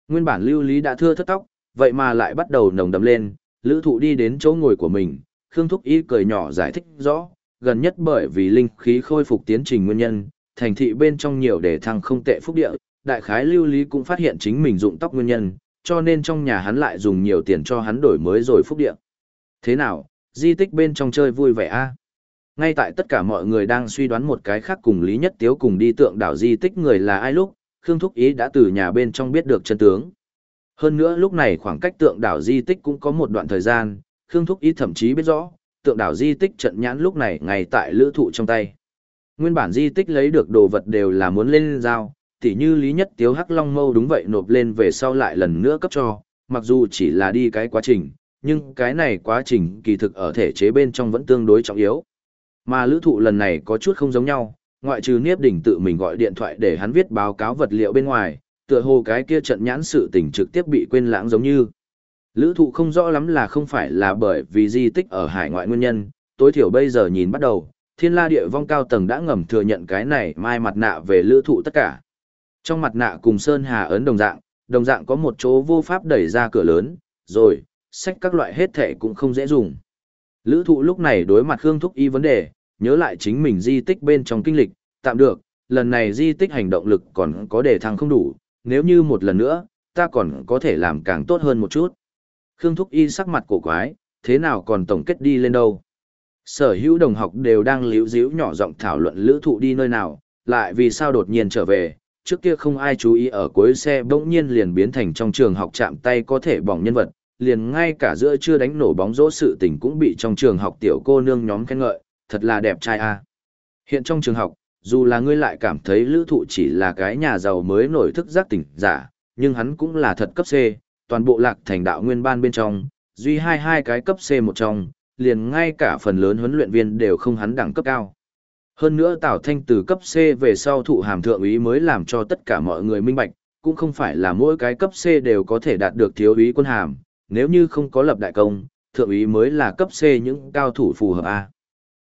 Nguyên bản lưu lý đã thưa thất tóc, vậy mà lại bắt đầu nồng đậm lên, lữ thụ đi đến chỗ ngồi của mình, Khương Thúc Y cười nhỏ giải thích rõ, gần nhất bởi vì linh khí khôi phục tiến trình nguyên nhân, thành thị bên trong nhiều đề thăng không tệ phúc địa, đại khái lưu lý cũng phát hiện chính mình dụng tóc nguyên nhân, cho nên trong nhà hắn lại dùng nhiều tiền cho hắn đổi mới rồi phúc địa. Thế nào, di tích bên trong chơi vui vẻ a Ngay tại tất cả mọi người đang suy đoán một cái khác cùng Lý Nhất Tiếu cùng đi tượng đảo di tích người là ai lúc, Khương Thúc Ý đã từ nhà bên trong biết được chân tướng. Hơn nữa lúc này khoảng cách tượng đảo di tích cũng có một đoạn thời gian, Khương Thúc Ý thậm chí biết rõ, tượng đảo di tích trận nhãn lúc này ngay tại lữ thụ trong tay. Nguyên bản di tích lấy được đồ vật đều là muốn lên giao, tỉ như Lý Nhất Tiếu Hắc Long Mâu đúng vậy nộp lên về sau lại lần nữa cấp cho, mặc dù chỉ là đi cái quá trình, nhưng cái này quá trình kỳ thực ở thể chế bên trong vẫn tương đối trọng yếu. Mà lữ thụ lần này có chút không giống nhau, ngoại trừ Niếp Đỉnh tự mình gọi điện thoại để hắn viết báo cáo vật liệu bên ngoài, tựa hồ cái kia trận nhãn sự tình trực tiếp bị quên lãng giống như. Lữ thụ không rõ lắm là không phải là bởi vì di tích ở hải ngoại nguyên nhân, tối thiểu bây giờ nhìn bắt đầu, thiên la địa vong cao tầng đã ngầm thừa nhận cái này mai mặt nạ về lữ thụ tất cả. Trong mặt nạ cùng Sơn Hà ấn đồng dạng, đồng dạng có một chỗ vô pháp đẩy ra cửa lớn, rồi, sách các loại hết thể cũng không dễ dùng. Lữ thụ lúc này đối mặt Khương Thúc Y vấn đề, nhớ lại chính mình di tích bên trong kinh lịch, tạm được, lần này di tích hành động lực còn có đề thăng không đủ, nếu như một lần nữa, ta còn có thể làm càng tốt hơn một chút. Khương Thúc Y sắc mặt cổ quái, thế nào còn tổng kết đi lên đâu. Sở hữu đồng học đều đang liễu díu nhỏ giọng thảo luận lữ thụ đi nơi nào, lại vì sao đột nhiên trở về, trước kia không ai chú ý ở cuối xe bỗng nhiên liền biến thành trong trường học chạm tay có thể bỏng nhân vật, liền ngay cả giữa chưa đánh nổ bóng rỗ sự tình cũng bị trong trường học tiểu cô nương nhóm khen ngợi, thật là đẹp trai a. Hiện trong trường học, dù là ngươi lại cảm thấy lữ thụ chỉ là cái nhà giàu mới nổi thức giác tỉnh giả, nhưng hắn cũng là thật cấp C, toàn bộ lạc thành đạo nguyên ban bên trong, duy hai hai cái cấp C một trong, liền ngay cả phần lớn huấn luyện viên đều không hắn đẳng cấp cao. Hơn nữa Tào Thanh từ cấp C về sau thụ hàm thượng úy mới làm cho tất cả mọi người minh bạch, cũng không phải là mỗi cái cấp C đều có thể đạt được thiếu úy quân hàm, nếu như không có lập đại công, thượng úy mới là cấp C những cao thủ phù hợp A.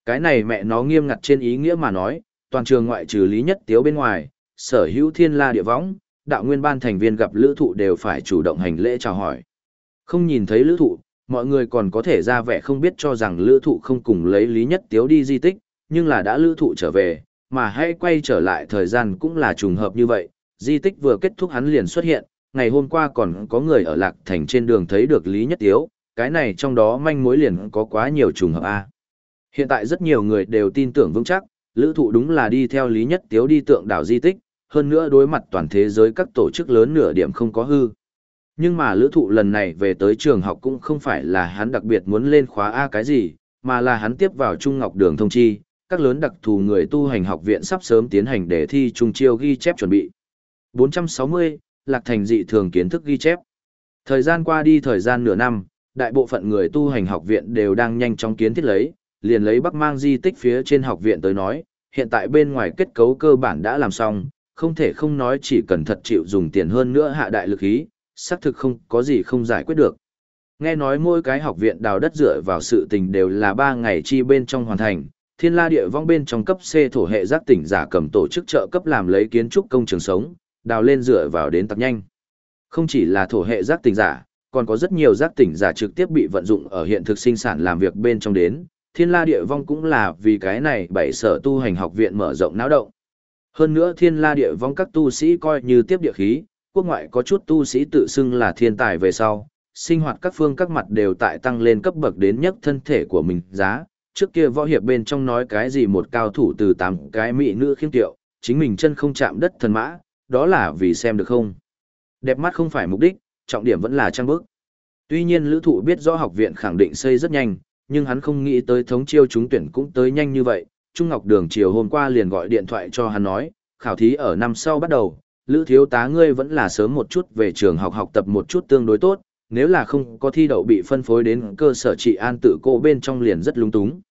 Cái này mẹ nó nghiêm ngặt trên ý nghĩa mà nói, toàn trường ngoại trừ lý nhất tiếu bên ngoài, sở hữu thiên la địa võng, đạo nguyên ban thành viên gặp lữ thụ đều phải chủ động hành lễ chào hỏi. Không nhìn thấy lữ thụ, mọi người còn có thể ra vẻ không biết cho rằng lữ thụ không cùng lấy lý nhất tiếu đi di tích, nhưng là đã lữ thụ trở về, mà hãy quay trở lại thời gian cũng là trùng hợp như vậy, di tích vừa kết thúc hắn liền xuất hiện, ngày hôm qua còn có người ở lạc thành trên đường thấy được lý nhất tiếu, cái này trong đó manh mối liền có quá nhiều trùng hợp A. Hiện tại rất nhiều người đều tin tưởng vững chắc, lữ thụ đúng là đi theo lý nhất tiếu đi tượng đảo di tích, hơn nữa đối mặt toàn thế giới các tổ chức lớn nửa điểm không có hư. Nhưng mà lữ thụ lần này về tới trường học cũng không phải là hắn đặc biệt muốn lên khóa A cái gì, mà là hắn tiếp vào Trung Ngọc Đường thông chi, các lớn đặc thù người tu hành học viện sắp sớm tiến hành để thi trung chiêu ghi chép chuẩn bị. 460, Lạc Thành dị thường kiến thức ghi chép. Thời gian qua đi thời gian nửa năm, đại bộ phận người tu hành học viện đều đang nhanh chóng kiến thiết lấy, liền lấy Bắc Mang di tích phía trên học viện tới nói, hiện tại bên ngoài kết cấu cơ bản đã làm xong, không thể không nói chỉ cần thật chịu dùng tiền hơn nữa hạ đại lực ý, xác thực không có gì không giải quyết được. Nghe nói mỗi cái học viện đào đất dựa vào sự tình đều là 3 ngày chi bên trong hoàn thành, thiên la địa vong bên trong cấp C thổ hệ giác tỉnh giả cầm tổ chức trợ cấp làm lấy kiến trúc công trường sống, đào lên dựa vào đến tập nhanh. Không chỉ là thổ hệ giác tỉnh giả, còn có rất nhiều giác tỉnh giả trực tiếp bị vận dụng ở hiện thực sinh sản làm việc bên trong đến, thiên la địa vong cũng là vì cái này bảy sở tu hành học viện mở rộng náo động. Hơn nữa thiên la địa vong các tu sĩ coi như tiếp địa khí, quốc ngoại có chút tu sĩ tự xưng là thiên tài về sau, sinh hoạt các phương các mặt đều tại tăng lên cấp bậc đến nhất thân thể của mình giá. Trước kia võ hiệp bên trong nói cái gì một cao thủ từ tám cái mỹ nữ khiêm tiệu, chính mình chân không chạm đất thần mã, đó là vì xem được không. Đẹp mắt không phải mục đích, trọng điểm vẫn là trang bức. Tuy nhiên lữ thụ biết rõ học viện khẳng định xây rất nhanh, nhưng hắn không nghĩ tới thống chiêu trúng tuyển cũng tới nhanh như vậy. Trung Ngọc Đường chiều hôm qua liền gọi điện thoại cho hắn nói, khảo thí ở năm sau bắt đầu, Lữ thiếu tá ngươi vẫn là sớm một chút về trường học học tập một chút tương đối tốt, nếu là không có thi đậu bị phân phối đến cơ sở trị an tự cô bên trong liền rất lung túng.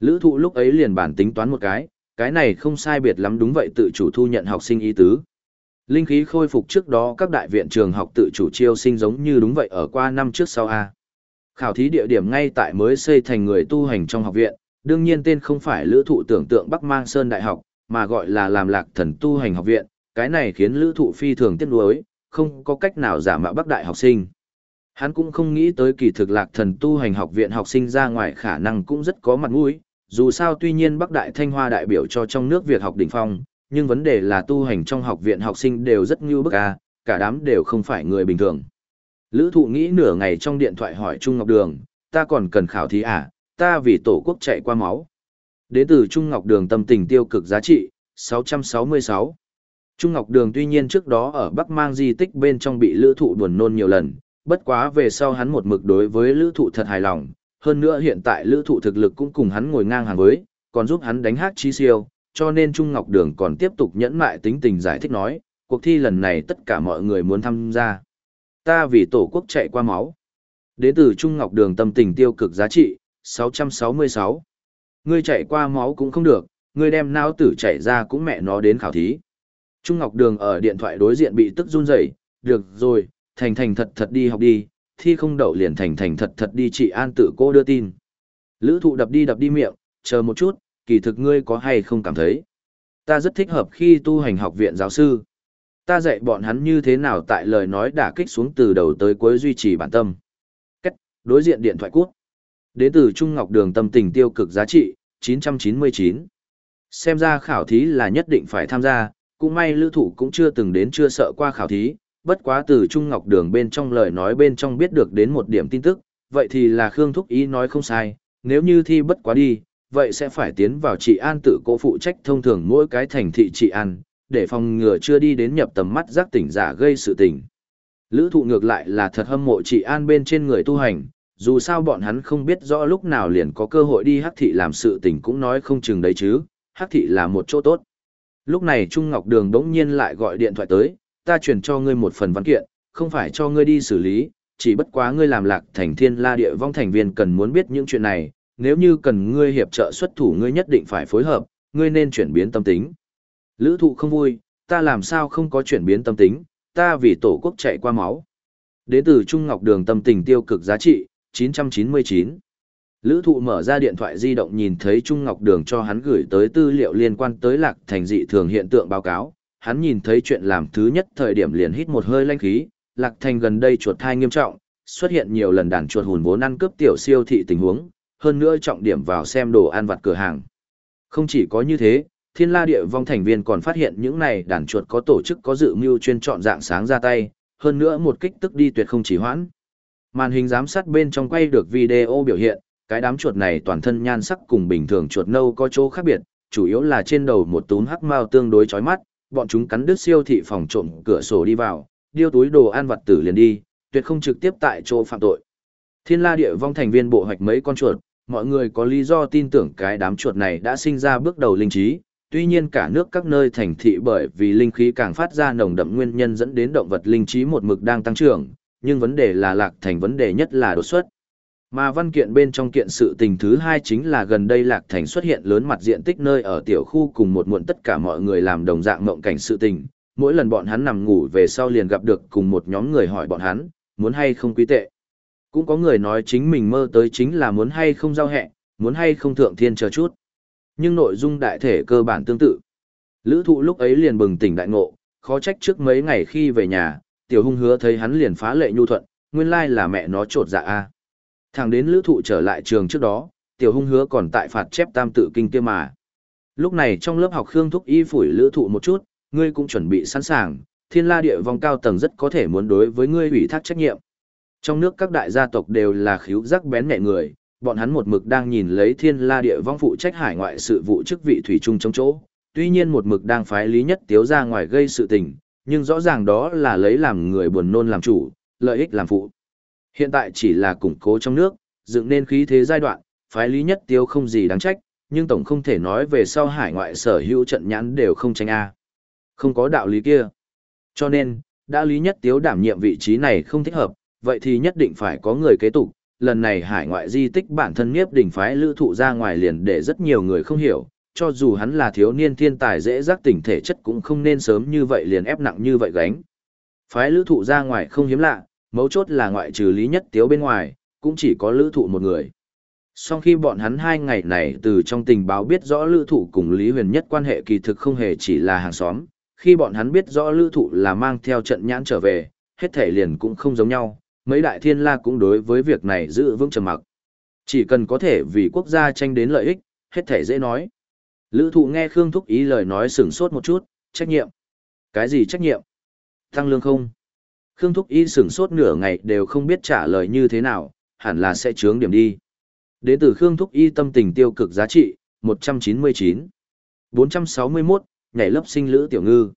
Lữ thụ lúc ấy liền bản tính toán một cái, cái này không sai biệt lắm đúng vậy tự chủ thu nhận học sinh ý tứ. Linh khí khôi phục trước đó các đại viện trường học tự chủ chiêu sinh giống như đúng vậy ở qua năm trước sau A. Khảo thí địa điểm ngay tại mới xây thành người tu hành trong học viện, đương nhiên tên không phải lữ thụ tưởng tượng Bắc Mang Sơn Đại học, mà gọi là làm lạc thần tu hành học viện, cái này khiến lữ thụ phi thường tiếc nuối, không có cách nào giả mạo Bắc Đại học sinh. Hắn cũng không nghĩ tới kỳ thực lạc thần tu hành học viện học sinh ra ngoài khả năng cũng rất có mặt mũi, dù sao tuy nhiên Bắc Đại Thanh Hoa đại biểu cho trong nước việc học đỉnh phong, nhưng vấn đề là tu hành trong học viện học sinh đều rất như bức ca, cả đám đều không phải người bình thường. Lữ thụ nghĩ nửa ngày trong điện thoại hỏi Trung Ngọc Đường, ta còn cần khảo thí à, ta vì tổ quốc chạy qua máu. Đến từ Trung Ngọc Đường tâm tình tiêu cực giá trị, 666. Trung Ngọc Đường tuy nhiên trước đó ở Bắc Mang di tích bên trong bị lữ thụ buồn nôn nhiều lần, bất quá về sau hắn một mực đối với lữ thụ thật hài lòng, hơn nữa hiện tại lữ thụ thực lực cũng cùng hắn ngồi ngang hàng với, còn giúp hắn đánh hát chi siêu, cho nên Trung Ngọc Đường còn tiếp tục nhẫn mại tính tình giải thích nói, cuộc thi lần này tất cả mọi người muốn tham gia. Ta vì tổ quốc chạy qua máu. Đến từ Trung Ngọc Đường tâm tình tiêu cực giá trị, 666. Ngươi chạy qua máu cũng không được, ngươi đem não tử chạy ra cũng mẹ nó đến khảo thí. Trung Ngọc Đường ở điện thoại đối diện bị tức run rẩy, được rồi, thành thành thật thật đi học đi, thi không đậu liền thành thành thật thật đi chị An tự cô đưa tin. Lữ thụ đập đi đập đi miệng, chờ một chút, kỳ thực ngươi có hay không cảm thấy. Ta rất thích hợp khi tu hành học viện giáo sư. Ta dạy bọn hắn như thế nào tại lời nói đả kích xuống từ đầu tới cuối duy trì bản tâm. Cách, đối diện điện thoại cút. Đến từ Trung Ngọc Đường tâm tình tiêu cực giá trị, 999. Xem ra khảo thí là nhất định phải tham gia, cũng may lữ thủ cũng chưa từng đến chưa sợ qua khảo thí, bất quá từ Trung Ngọc Đường bên trong lời nói bên trong biết được đến một điểm tin tức, vậy thì là Khương Thúc Ý nói không sai, nếu như thi bất quá đi, vậy sẽ phải tiến vào trị an tự cố phụ trách thông thường mỗi cái thành thị trị an, để phòng ngừa chưa đi đến nhập tầm mắt giác tỉnh giả gây sự tình. Lữ thụ ngược lại là thật hâm mộ trị an bên trên người tu hành, dù sao bọn hắn không biết rõ lúc nào liền có cơ hội đi hắc thị làm sự tình cũng nói không chừng đấy chứ, hắc thị là một chỗ tốt. Lúc này Trung Ngọc Đường đống nhiên lại gọi điện thoại tới, ta chuyển cho ngươi một phần văn kiện, không phải cho ngươi đi xử lý, chỉ bất quá ngươi làm lạc thành thiên la địa vong thành viên cần muốn biết những chuyện này, nếu như cần ngươi hiệp trợ xuất thủ ngươi nhất định phải phối hợp, ngươi nên chuyển biến tâm tính. Lữ thụ không vui, ta làm sao không có chuyển biến tâm tính, ta vì tổ quốc chạy qua máu. Đế tử Trung Ngọc Đường tâm tình tiêu cực giá trị, 999. Lữ thụ mở ra điện thoại di động nhìn thấy Trung Ngọc Đường cho hắn gửi tới tư liệu liên quan tới lạc thành dị thường hiện tượng báo cáo. Hắn nhìn thấy chuyện làm thứ nhất thời điểm liền hít một hơi lanh khí, lạc thành gần đây chuột thai nghiêm trọng, xuất hiện nhiều lần đàn chuột hùn vốn ăn cướp tiểu siêu thị tình huống, hơn nữa trọng điểm vào xem đồ ăn vặt cửa hàng. Không chỉ có như thế, thiên la địa vong thành viên còn phát hiện những này đàn chuột có tổ chức có dự mưu chuyên chọn dạng sáng ra tay, hơn nữa một kích tức đi tuyệt không chỉ hoãn. Màn hình giám sát bên trong quay được video biểu hiện, cái đám chuột này toàn thân nhan sắc cùng bình thường chuột nâu có chỗ khác biệt, chủ yếu là trên đầu một túm hắc mao tương đối chói mắt, bọn chúng cắn đứt siêu thị phòng trộm cửa sổ đi vào, điêu túi đồ ăn vặt tử liền đi, tuyệt không trực tiếp tại chỗ phạm tội. Thiên La Địa Vong thành viên bộ hoạch mấy con chuột, mọi người có lý do tin tưởng cái đám chuột này đã sinh ra bước đầu linh trí, tuy nhiên cả nước các nơi thành thị bởi vì linh khí càng phát ra nồng đậm nguyên nhân dẫn đến động vật linh trí một mực đang tăng trưởng, nhưng vấn đề là lạc thành vấn đề nhất là đột xuất. Mà văn kiện bên trong kiện sự tình thứ hai chính là gần đây lạc thành xuất hiện lớn mặt diện tích nơi ở tiểu khu cùng một muộn tất cả mọi người làm đồng dạng mộng cảnh sự tình. Mỗi lần bọn hắn nằm ngủ về sau liền gặp được cùng một nhóm người hỏi bọn hắn, muốn hay không quý tệ. Cũng có người nói chính mình mơ tới chính là muốn hay không giao hẹ, muốn hay không thượng thiên chờ chút. Nhưng nội dung đại thể cơ bản tương tự. Lữ thụ lúc ấy liền bừng tỉnh đại ngộ, khó trách trước mấy ngày khi về nhà, tiểu hung hứa thấy hắn liền phá lệ nhu thuận, nguyên lai là mẹ nó trột dạ a Thẳng đến lữ thụ trở lại trường trước đó, tiểu hung hứa còn tại phạt chép tam tự kinh kia mà. Lúc này trong lớp học Khương Thúc Y phủi lữ thụ một chút, ngươi cũng chuẩn bị sẵn sàng, thiên la địa vong cao tầng rất có thể muốn đối với ngươi ủy thác trách nhiệm. Trong nước các đại gia tộc đều là khíu giác bén nhẹ người, bọn hắn một mực đang nhìn lấy thiên la địa vong phụ trách hải ngoại sự vụ chức vị thủy chung trong chỗ, tuy nhiên một mực đang phái lý nhất tiếu ra ngoài gây sự tình, nhưng rõ ràng đó là lấy làm người buồn nôn làm chủ, lợi ích làm phụ. Hiện tại chỉ là củng cố trong nước, dựng nên khí thế giai đoạn, phái lý nhất tiếu không gì đáng trách, nhưng tổng không thể nói về sau hải ngoại sở hữu trận nhãn đều không tranh A. Không có đạo lý kia. Cho nên, đã lý nhất tiếu đảm nhiệm vị trí này không thích hợp, vậy thì nhất định phải có người kế tục. Lần này hải ngoại di tích bản thân nhiếp đỉnh phái lữ thụ ra ngoài liền để rất nhiều người không hiểu, cho dù hắn là thiếu niên thiên tài dễ giác tỉnh thể chất cũng không nên sớm như vậy liền ép nặng như vậy gánh. Phái lữ thụ ra ngoài không hiếm lạ, mấu chốt là ngoại trừ lý nhất tiếu bên ngoài, cũng chỉ có lữ thụ một người. Sau khi bọn hắn hai ngày này từ trong tình báo biết rõ lữ thụ cùng Lý Huyền Nhất quan hệ kỳ thực không hề chỉ là hàng xóm, khi bọn hắn biết rõ lữ thụ là mang theo trận nhãn trở về, hết thể liền cũng không giống nhau, mấy đại thiên la cũng đối với việc này giữ vững trầm mặc. Chỉ cần có thể vì quốc gia tranh đến lợi ích, hết thể dễ nói. Lữ thụ nghe Khương Thúc ý lời nói sửng sốt một chút, trách nhiệm. Cái gì trách nhiệm? Tăng lương không? Khương Thúc y sửng sốt nửa ngày đều không biết trả lời như thế nào, hẳn là sẽ chướng điểm đi. Đến từ Khương Thúc y tâm tình tiêu cực giá trị, 199. 461, nhảy lớp sinh lữ tiểu ngư.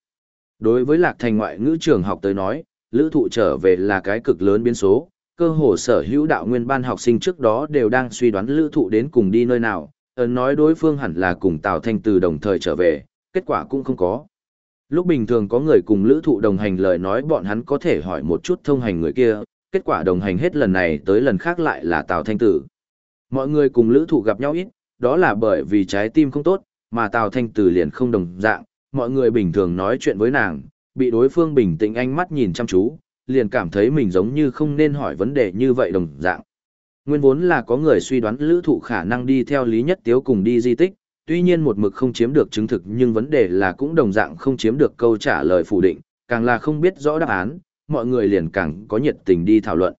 Đối với lạc thành ngoại ngữ trường học tới nói, lữ thụ trở về là cái cực lớn biến số, cơ hồ sở hữu đạo nguyên ban học sinh trước đó đều đang suy đoán lữ thụ đến cùng đi nơi nào, ấn nói đối phương hẳn là cùng Tào Thanh từ đồng thời trở về, kết quả cũng không có. Lúc bình thường có người cùng lữ thụ đồng hành lời nói bọn hắn có thể hỏi một chút thông hành người kia, kết quả đồng hành hết lần này tới lần khác lại là Tào Thanh Tử. Mọi người cùng lữ thụ gặp nhau ít, đó là bởi vì trái tim không tốt, mà Tào Thanh Tử liền không đồng dạng, mọi người bình thường nói chuyện với nàng, bị đối phương bình tĩnh ánh mắt nhìn chăm chú, liền cảm thấy mình giống như không nên hỏi vấn đề như vậy đồng dạng. Nguyên vốn là có người suy đoán lữ thụ khả năng đi theo Lý Nhất Tiếu cùng đi di tích, tuy nhiên một mực không chiếm được chứng thực nhưng vấn đề là cũng đồng dạng không chiếm được câu trả lời phủ định, càng là không biết rõ đáp án, mọi người liền càng có nhiệt tình đi thảo luận.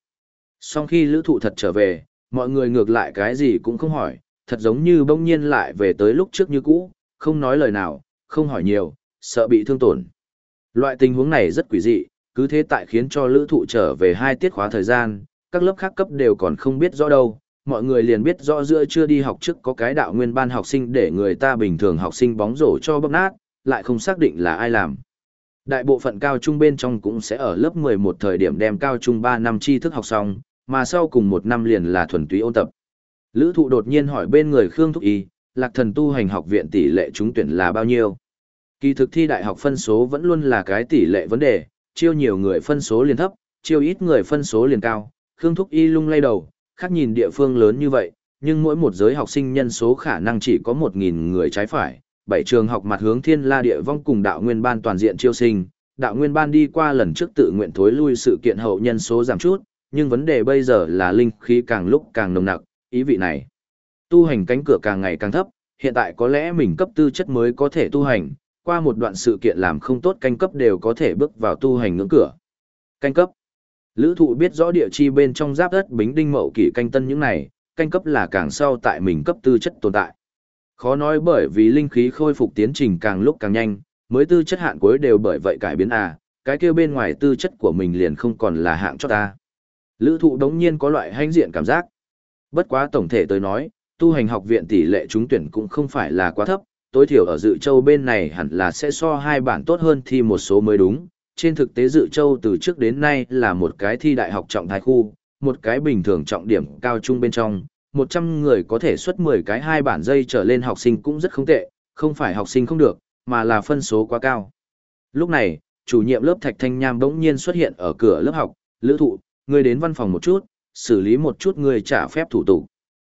Sau khi lữ thụ thật trở về, mọi người ngược lại cái gì cũng không hỏi, thật giống như bỗng nhiên lại về tới lúc trước như cũ, không nói lời nào, không hỏi nhiều, sợ bị thương tổn. Loại tình huống này rất quỷ dị, cứ thế tại khiến cho lữ thụ trở về hai tiết khóa thời gian, các lớp khác cấp đều còn không biết rõ đâu, mọi người liền biết rõ giữa chưa đi học trước có cái đạo nguyên ban học sinh để người ta bình thường học sinh bóng rổ cho bóp nát, lại không xác định là ai làm. Đại bộ phận cao trung bên trong cũng sẽ ở lớp 11 thời điểm đem cao trung 3 năm tri thức học xong, mà sau cùng một năm liền là thuần túy ôn tập. Lữ thụ đột nhiên hỏi bên người Khương Thúc Y, lạc thần tu hành học viện tỷ lệ trúng tuyển là bao nhiêu? Kỳ thực thi đại học phân số vẫn luôn là cái tỷ lệ vấn đề, chiêu nhiều người phân số liền thấp, chiêu ít người phân số liền cao. Khương Thúc Y lung lay đầu, khác nhìn địa phương lớn như vậy, nhưng mỗi một giới học sinh nhân số khả năng chỉ có 1.000 người trái phải. Bảy trường học mặt hướng thiên la địa vong cùng đạo nguyên ban toàn diện chiêu sinh, đạo nguyên ban đi qua lần trước tự nguyện thối lui sự kiện hậu nhân số giảm chút, nhưng vấn đề bây giờ là linh khí càng lúc càng nồng nặc, ý vị này. Tu hành cánh cửa càng ngày càng thấp, hiện tại có lẽ mình cấp tư chất mới có thể tu hành, qua một đoạn sự kiện làm không tốt canh cấp đều có thể bước vào tu hành ngưỡng cửa. Canh cấp. Lữ thụ biết rõ địa chi bên trong giáp đất bính đinh mậu kỷ canh tân những này, canh cấp là càng sau tại mình cấp tư chất tồn tại. Khó nói bởi vì linh khí khôi phục tiến trình càng lúc càng nhanh, mới tư chất hạn cuối đều bởi vậy cải biến à, cái kia bên ngoài tư chất của mình liền không còn là hạng cho ta. Lữ thụ đống nhiên có loại hanh diện cảm giác. Bất quá tổng thể tới nói, tu hành học viện tỷ lệ trúng tuyển cũng không phải là quá thấp, tối thiểu ở dự châu bên này hẳn là sẽ so hai bản tốt hơn thi một số mới đúng. Trên thực tế dự châu từ trước đến nay là một cái thi đại học trọng thái khu, một cái bình thường trọng điểm cao trung bên trong, 100 người có thể xuất 10 cái hai bản dây trở lên học sinh cũng rất không tệ, không phải học sinh không được, mà là phân số quá cao. Lúc này, chủ nhiệm lớp Thạch Thanh Nham bỗng nhiên xuất hiện ở cửa lớp học, lữ thụ, người đến văn phòng một chút, xử lý một chút người trả phép thủ tục.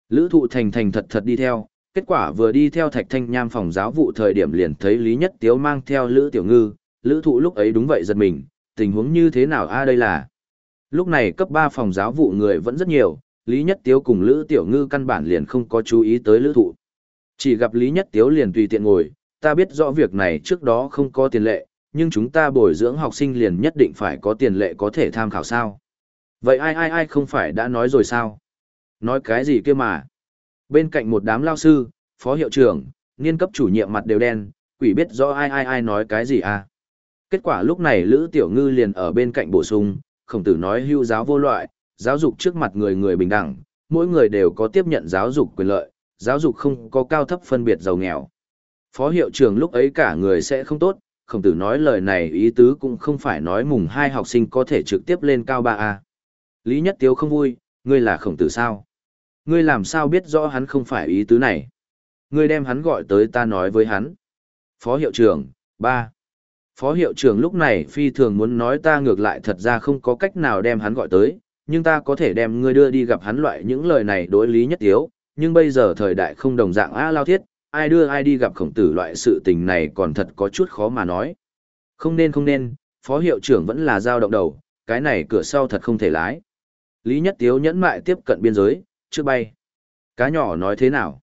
Lữ thụ thành thành thật thật đi theo, kết quả vừa đi theo Thạch Thanh Nham phòng giáo vụ thời điểm liền thấy Lý Nhất Tiếu mang theo Lữ Tiểu Ngư, Lữ thụ lúc ấy đúng vậy giật mình, tình huống như thế nào a đây là. Lúc này cấp 3 phòng giáo vụ người vẫn rất nhiều, Lý Nhất Tiếu cùng Lữ Tiểu Ngư căn bản liền không có chú ý tới Lữ thụ. Chỉ gặp Lý Nhất Tiếu liền tùy tiện ngồi, ta biết rõ việc này trước đó không có tiền lệ, nhưng chúng ta bồi dưỡng học sinh liền nhất định phải có tiền lệ có thể tham khảo sao. Vậy ai ai ai không phải đã nói rồi sao? Nói cái gì kia mà? Bên cạnh một đám lao sư, phó hiệu trưởng, niên cấp chủ nhiệm mặt đều đen, quỷ biết rõ ai ai ai nói cái gì à? Kết quả lúc này Lữ Tiểu Ngư liền ở bên cạnh bổ sung, khổng tử nói hưu giáo vô loại, giáo dục trước mặt người người bình đẳng, mỗi người đều có tiếp nhận giáo dục quyền lợi, giáo dục không có cao thấp phân biệt giàu nghèo. Phó hiệu trưởng lúc ấy cả người sẽ không tốt, khổng tử nói lời này ý tứ cũng không phải nói mùng hai học sinh có thể trực tiếp lên cao ba a Lý Nhất Tiếu không vui, ngươi là khổng tử sao? Ngươi làm sao biết rõ hắn không phải ý tứ này? Ngươi đem hắn gọi tới ta nói với hắn. Phó hiệu trưởng, ba. Phó hiệu trưởng lúc này phi thường muốn nói ta ngược lại thật ra không có cách nào đem hắn gọi tới, nhưng ta có thể đem ngươi đưa đi gặp hắn loại những lời này đối lý nhất tiếu, nhưng bây giờ thời đại không đồng dạng a lao thiết, ai đưa ai đi gặp khổng tử loại sự tình này còn thật có chút khó mà nói. Không nên không nên, phó hiệu trưởng vẫn là dao động đầu, cái này cửa sau thật không thể lái. Lý Nhất Tiếu nhẫn mại tiếp cận biên giới, trước bay. Cá nhỏ nói thế nào?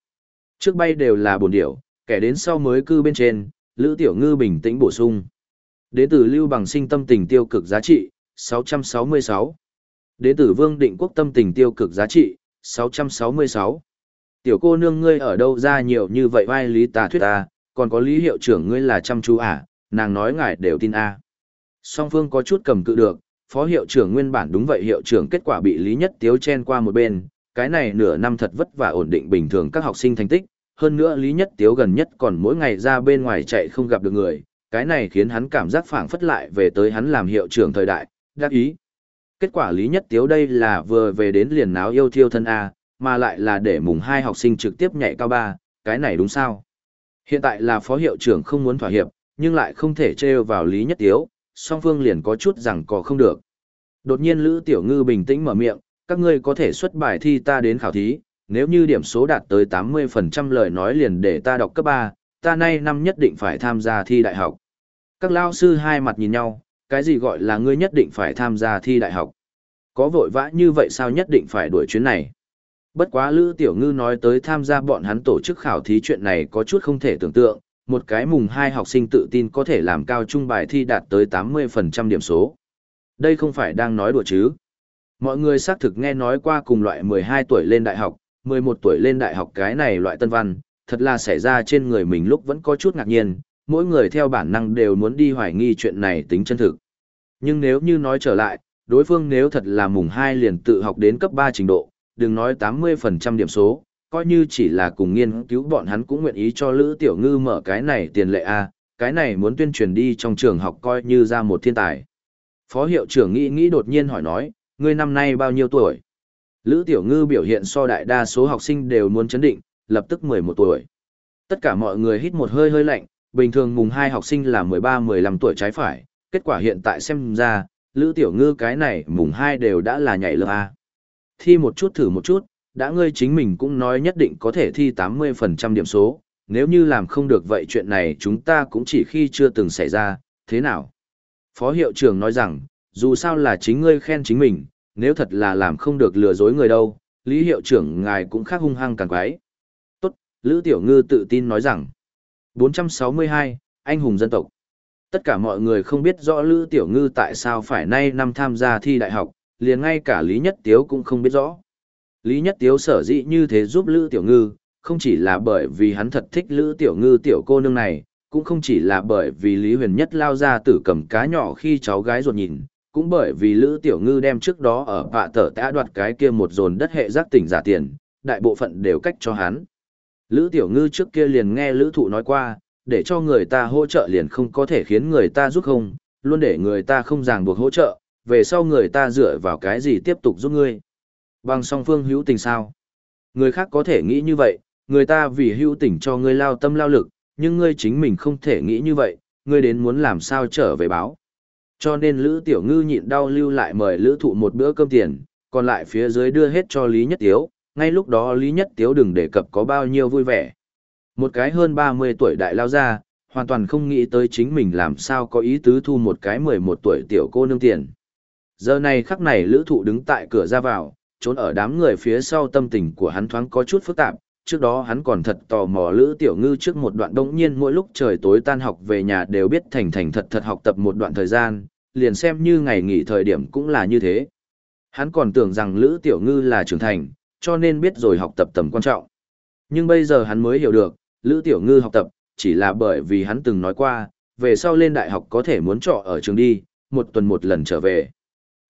Trước bay đều là bồn điểu, kẻ đến sau mới cư bên trên, Lữ Tiểu Ngư bình tĩnh bổ sung. Đến từ Lưu Bằng Sinh tâm tình tiêu cực giá trị, 666. Đến từ Vương Định Quốc tâm tình tiêu cực giá trị, 666. Tiểu cô nương ngươi ở đâu ra nhiều như vậy vai lý tà thuyết ta, còn có lý hiệu trưởng ngươi là chăm chú à, nàng nói ngài đều tin a. À. Song Phương có chút cầm cự được, phó hiệu trưởng nguyên bản đúng vậy hiệu trưởng kết quả bị Lý Nhất Tiếu chen qua một bên, cái này nửa năm thật vất vả ổn định bình thường các học sinh thành tích, hơn nữa Lý Nhất Tiếu gần nhất còn mỗi ngày ra bên ngoài chạy không gặp được người, cái này khiến hắn cảm giác phảng phất lại về tới hắn làm hiệu trưởng thời đại, đắc ý. Kết quả Lý Nhất Tiếu đây là vừa về đến liền náo yêu thiêu thân A, mà lại là để mùng hai học sinh trực tiếp nhảy cao ba, cái này đúng sao? Hiện tại là phó hiệu trưởng không muốn thỏa hiệp, nhưng lại không thể trêu vào Lý Nhất Tiếu, song phương liền có chút rằng có không được. Đột nhiên Lữ Tiểu Ngư bình tĩnh mở miệng, các ngươi có thể xuất bài thi ta đến khảo thí, nếu như điểm số đạt tới 80% lời nói liền để ta đọc cấp 3, ta nay năm nhất định phải tham gia thi đại học. Các lao sư hai mặt nhìn nhau, cái gì gọi là ngươi nhất định phải tham gia thi đại học? Có vội vã như vậy sao nhất định phải đuổi chuyến này? Bất quá Lữ Tiểu Ngư nói tới tham gia bọn hắn tổ chức khảo thí chuyện này có chút không thể tưởng tượng, một cái mùng hai học sinh tự tin có thể làm cao trung bài thi đạt tới 80% điểm số. Đây không phải đang nói đùa chứ. Mọi người xác thực nghe nói qua cùng loại 12 tuổi lên đại học, 11 tuổi lên đại học cái này loại tân văn, thật là xảy ra trên người mình lúc vẫn có chút ngạc nhiên, mỗi người theo bản năng đều muốn đi hoài nghi chuyện này tính chân thực. Nhưng nếu như nói trở lại, đối phương nếu thật là mùng 2 liền tự học đến cấp 3 trình độ, đừng nói 80% điểm số, coi như chỉ là cùng nghiên cứu bọn hắn cũng nguyện ý cho Lữ Tiểu Ngư mở cái này tiền lệ A, cái này muốn tuyên truyền đi trong trường học coi như ra một thiên tài. Phó hiệu trưởng nghĩ nghĩ đột nhiên hỏi nói, ngươi năm nay bao nhiêu tuổi? Lữ Tiểu Ngư biểu hiện so đại đa số học sinh đều muốn chấn định, lập tức 11 tuổi. Tất cả mọi người hít một hơi hơi lạnh, bình thường mùng 2 học sinh là 13-15 tuổi trái phải, kết quả hiện tại xem ra, Lữ Tiểu Ngư cái này mùng 2 đều đã là nhảy lớp A. Thi một chút thử một chút, đã ngươi chính mình cũng nói nhất định có thể thi 80% điểm số, nếu như làm không được vậy chuyện này chúng ta cũng chỉ khi chưa từng xảy ra, thế nào? Phó hiệu trưởng nói rằng, dù sao là chính ngươi khen chính mình, nếu thật là làm không được lừa dối người đâu, Lý hiệu trưởng ngài cũng khác hung hăng càng quái. Tốt, Lữ Tiểu Ngư tự tin nói rằng, 462, anh hùng dân tộc. Tất cả mọi người không biết rõ Lữ Tiểu Ngư tại sao phải nay năm tham gia thi đại học, liền ngay cả Lý Nhất Tiếu cũng không biết rõ. Lý Nhất Tiếu sở dĩ như thế giúp Lữ Tiểu Ngư, không chỉ là bởi vì hắn thật thích Lữ Tiểu Ngư tiểu cô nương này, cũng không chỉ là bởi vì Lý Huyền Nhất lao ra tử cầm cá nhỏ khi cháu gái ruột nhìn, cũng bởi vì Lữ Tiểu Ngư đem trước đó ở bạ tở tã đoạt cái kia một dồn đất hệ giác tỉnh giả tiền, đại bộ phận đều cách cho hắn. Lữ Tiểu Ngư trước kia liền nghe Lữ Thụ nói qua, để cho người ta hỗ trợ liền không có thể khiến người ta giúp không, luôn để người ta không ràng buộc hỗ trợ, về sau người ta dựa vào cái gì tiếp tục giúp ngươi. Bằng song phương hữu tình sao? Người khác có thể nghĩ như vậy, người ta vì hữu tình cho ngươi lao tâm lao lực, nhưng ngươi chính mình không thể nghĩ như vậy, ngươi đến muốn làm sao trở về báo. Cho nên Lữ Tiểu Ngư nhịn đau lưu lại mời Lữ Thụ một bữa cơm tiền, còn lại phía dưới đưa hết cho Lý Nhất Tiếu, ngay lúc đó Lý Nhất Tiếu đừng đề cập có bao nhiêu vui vẻ. Một cái hơn 30 tuổi đại lao ra, hoàn toàn không nghĩ tới chính mình làm sao có ý tứ thu một cái 11 tuổi tiểu cô nương tiền. Giờ này khắc này Lữ Thụ đứng tại cửa ra vào, trốn ở đám người phía sau tâm tình của hắn thoáng có chút phức tạp, trước đó hắn còn thật tò mò Lữ Tiểu Ngư trước một đoạn đống nhiên mỗi lúc trời tối tan học về nhà đều biết thành thành thật thật học tập một đoạn thời gian, liền xem như ngày nghỉ thời điểm cũng là như thế. Hắn còn tưởng rằng Lữ Tiểu Ngư là trưởng thành, cho nên biết rồi học tập tầm quan trọng. Nhưng bây giờ hắn mới hiểu được, Lữ Tiểu Ngư học tập, chỉ là bởi vì hắn từng nói qua, về sau lên đại học có thể muốn trọ ở trường đi, một tuần một lần trở về.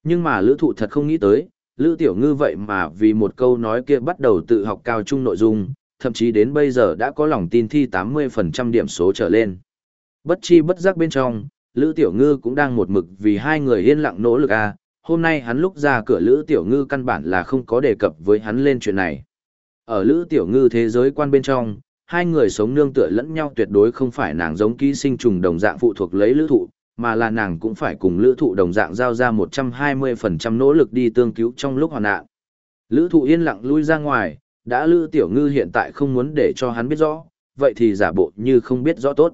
Nhưng mà Lữ Thụ thật không nghĩ tới, Lữ Tiểu Ngư vậy mà vì một câu nói kia bắt đầu tự học cao trung nội dung, thậm chí đến bây giờ đã có lòng tin thi 80% điểm số trở lên. Bất chi bất giác bên trong, Lữ Tiểu Ngư cũng đang một mực vì hai người yên lặng nỗ lực a. À. hôm nay hắn lúc ra cửa Lữ Tiểu Ngư căn bản là không có đề cập với hắn lên chuyện này. Ở Lữ Tiểu Ngư thế giới quan bên trong, hai người sống nương tựa lẫn nhau tuyệt đối không phải nàng giống ký sinh trùng đồng dạng phụ thuộc lấy lữ thụ, mà là nàng cũng phải cùng lữ thụ đồng dạng giao ra 120% nỗ lực đi tương cứu trong lúc hoàn nạn. Lữ thụ yên lặng lui ra ngoài, đã lữ tiểu ngư hiện tại không muốn để cho hắn biết rõ, vậy thì giả bộ như không biết rõ tốt.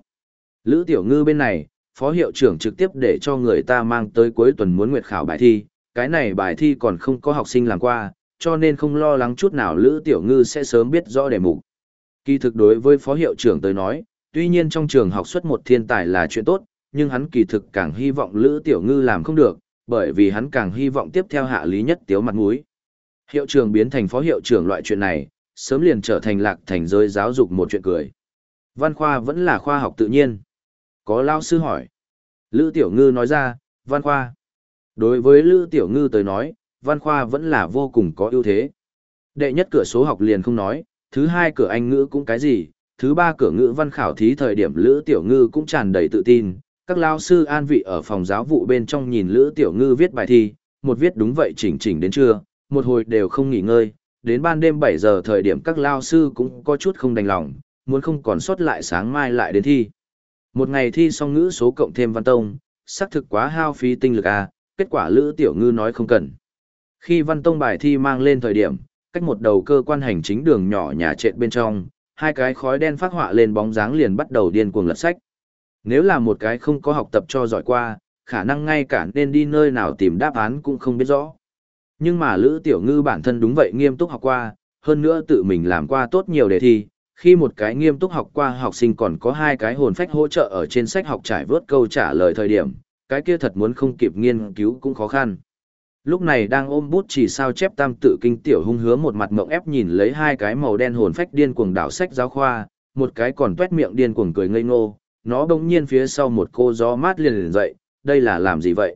Lữ tiểu ngư bên này, phó hiệu trưởng trực tiếp để cho người ta mang tới cuối tuần muốn nguyệt khảo bài thi, cái này bài thi còn không có học sinh làm qua, cho nên không lo lắng chút nào Lữ Tiểu Ngư sẽ sớm biết rõ đề mục. Kỳ thực đối với phó hiệu trưởng tới nói, tuy nhiên trong trường học xuất một thiên tài là chuyện tốt, nhưng hắn kỳ thực càng hy vọng Lữ Tiểu Ngư làm không được, bởi vì hắn càng hy vọng tiếp theo hạ lý nhất tiếu mặt mũi. Hiệu trưởng biến thành phó hiệu trưởng loại chuyện này, sớm liền trở thành lạc thành giới giáo dục một chuyện cười. Văn khoa vẫn là khoa học tự nhiên. Có lao sư hỏi. Lữ Tiểu Ngư nói ra, văn khoa. Đối với Lữ Tiểu Ngư tới nói, văn khoa vẫn là vô cùng có ưu thế. Đệ nhất cửa số học liền không nói, thứ hai cửa Anh ngữ cũng cái gì, thứ ba cửa ngữ văn khảo thí thời điểm Lữ Tiểu Ngư cũng tràn đầy tự tin, các lao sư an vị ở phòng giáo vụ bên trong nhìn Lữ Tiểu Ngư viết bài thi, một viết đúng vậy chỉnh chỉnh đến trưa, một hồi đều không nghỉ ngơi, đến ban đêm 7 giờ thời điểm các lao sư cũng có chút không đành lòng, muốn không còn sót lại sáng mai lại đến thi. Một ngày thi xong ngữ số cộng thêm văn tông, xác thực quá hao phí tinh lực à, kết quả Lữ Tiểu Ngư nói không cần. Khi văn tông bài thi mang lên thời điểm, cách một đầu cơ quan hành chính đường nhỏ nhà trệt bên trong, hai cái khói đen phát họa lên bóng dáng liền bắt đầu điên cuồng lật sách. Nếu là một cái không có học tập cho giỏi qua, khả năng ngay cả nên đi nơi nào tìm đáp án cũng không biết rõ. Nhưng mà Lữ Tiểu Ngư bản thân đúng vậy nghiêm túc học qua, hơn nữa tự mình làm qua tốt nhiều đề thi, khi một cái nghiêm túc học qua học sinh còn có hai cái hồn phách hỗ trợ ở trên sách học trải vớt câu trả lời thời điểm, cái kia thật muốn không kịp nghiên cứu cũng khó khăn. Lúc này đang ôm bút chỉ sao chép tam tự kinh tiểu hung hứa một mặt mộng ép nhìn lấy hai cái màu đen hồn phách điên cuồng đảo sách giáo khoa, một cái còn tuét miệng điên cuồng cười ngây ngô, nó bỗng nhiên phía sau một cô gió mát liền liền dậy, đây là làm gì vậy?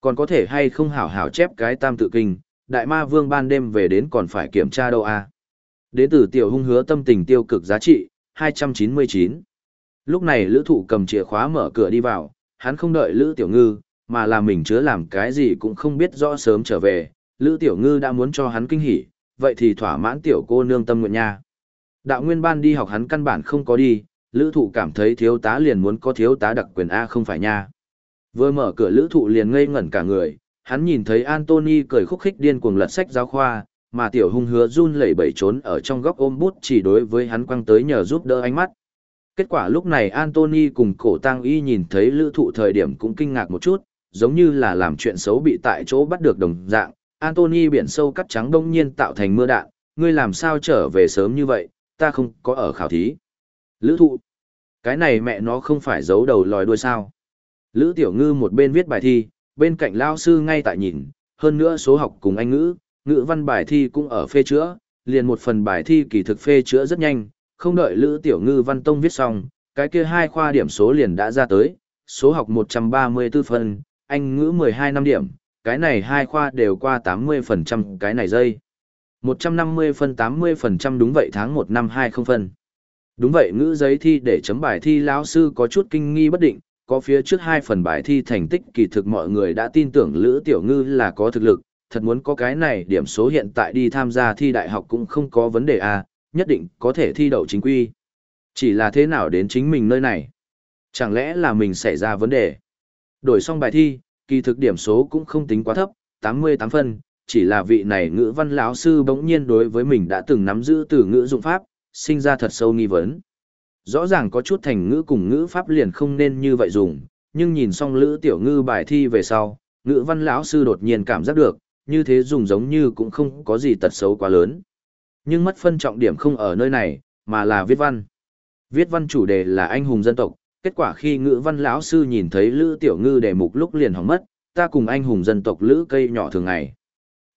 Còn có thể hay không hảo hảo chép cái tam tự kinh, đại ma vương ban đêm về đến còn phải kiểm tra đâu à? Đến từ tiểu hung hứa tâm tình tiêu cực giá trị, 299. Lúc này lữ thụ cầm chìa khóa mở cửa đi vào, hắn không đợi lữ tiểu ngư, mà là mình chứa làm cái gì cũng không biết rõ sớm trở về. Lữ tiểu ngư đã muốn cho hắn kinh hỉ, vậy thì thỏa mãn tiểu cô nương tâm nguyện nha. Đạo nguyên ban đi học hắn căn bản không có đi, lữ thụ cảm thấy thiếu tá liền muốn có thiếu tá đặc quyền A không phải nha. Vừa mở cửa lữ thụ liền ngây ngẩn cả người, hắn nhìn thấy Anthony cười khúc khích điên cuồng lật sách giáo khoa, mà tiểu hung hứa run lẩy bẩy trốn ở trong góc ôm bút chỉ đối với hắn quăng tới nhờ giúp đỡ ánh mắt. Kết quả lúc này Anthony cùng cổ Tang y nhìn thấy lữ thụ thời điểm cũng kinh ngạc một chút, giống như là làm chuyện xấu bị tại chỗ bắt được đồng dạng. Anthony biển sâu cắt trắng đông nhiên tạo thành mưa đạn, ngươi làm sao trở về sớm như vậy, ta không có ở khảo thí. Lữ thụ, cái này mẹ nó không phải giấu đầu lòi đuôi sao. Lữ tiểu ngư một bên viết bài thi, bên cạnh lao sư ngay tại nhìn, hơn nữa số học cùng anh ngữ, ngữ văn bài thi cũng ở phê chữa, liền một phần bài thi kỳ thực phê chữa rất nhanh, không đợi Lữ Tiểu Ngư văn tông viết xong, cái kia hai khoa điểm số liền đã ra tới, số học 134 phần, anh ngữ 12 năm điểm, cái này hai khoa đều qua 80% cái này dây. 150 phần 80% đúng vậy tháng 1 năm 20 phần, Đúng vậy ngữ giấy thi để chấm bài thi lão sư có chút kinh nghi bất định, có phía trước hai phần bài thi thành tích kỳ thực mọi người đã tin tưởng Lữ Tiểu Ngư là có thực lực, thật muốn có cái này điểm số hiện tại đi tham gia thi đại học cũng không có vấn đề à, nhất định có thể thi đậu chính quy. Chỉ là thế nào đến chính mình nơi này? Chẳng lẽ là mình xảy ra vấn đề? Đổi xong bài thi, kỳ thực điểm số cũng không tính quá thấp, 88 phân, chỉ là vị này ngữ văn lão sư bỗng nhiên đối với mình đã từng nắm giữ từ ngữ dụng pháp, sinh ra thật sâu nghi vấn. Rõ ràng có chút thành ngữ cùng ngữ pháp liền không nên như vậy dùng, nhưng nhìn xong lữ tiểu ngư bài thi về sau, ngữ văn lão sư đột nhiên cảm giác được, như thế dùng giống như cũng không có gì tật xấu quá lớn. Nhưng mất phân trọng điểm không ở nơi này, mà là viết văn. Viết văn chủ đề là anh hùng dân tộc, kết quả khi ngữ văn lão sư nhìn thấy Lữ Tiểu Ngư đề mục lúc liền hỏng mất, ta cùng anh hùng dân tộc Lữ cây nhỏ thường ngày.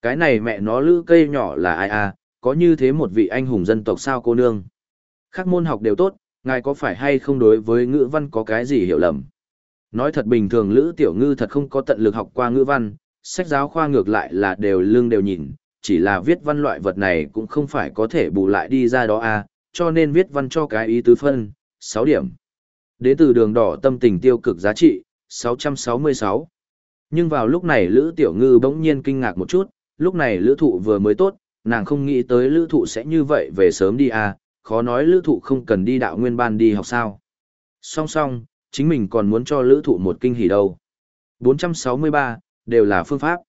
Cái này mẹ nó Lữ cây nhỏ là ai à, có như thế một vị anh hùng dân tộc sao cô nương. Các môn học đều tốt, ngài có phải hay không đối với ngữ văn có cái gì hiểu lầm. Nói thật bình thường Lữ Tiểu Ngư thật không có tận lực học qua ngữ văn, sách giáo khoa ngược lại là đều lương đều nhìn, chỉ là viết văn loại vật này cũng không phải có thể bù lại đi ra đó à, cho nên viết văn cho cái ý tứ phân, 6 điểm. Đến từ đường đỏ tâm tình tiêu cực giá trị, 666. Nhưng vào lúc này Lữ Tiểu Ngư bỗng nhiên kinh ngạc một chút, lúc này Lữ Thụ vừa mới tốt, nàng không nghĩ tới Lữ Thụ sẽ như vậy về sớm đi à, khó nói Lữ Thụ không cần đi đạo nguyên ban đi học sao. Song song, chính mình còn muốn cho Lữ Thụ một kinh hỉ đâu. 463, đều là phương pháp.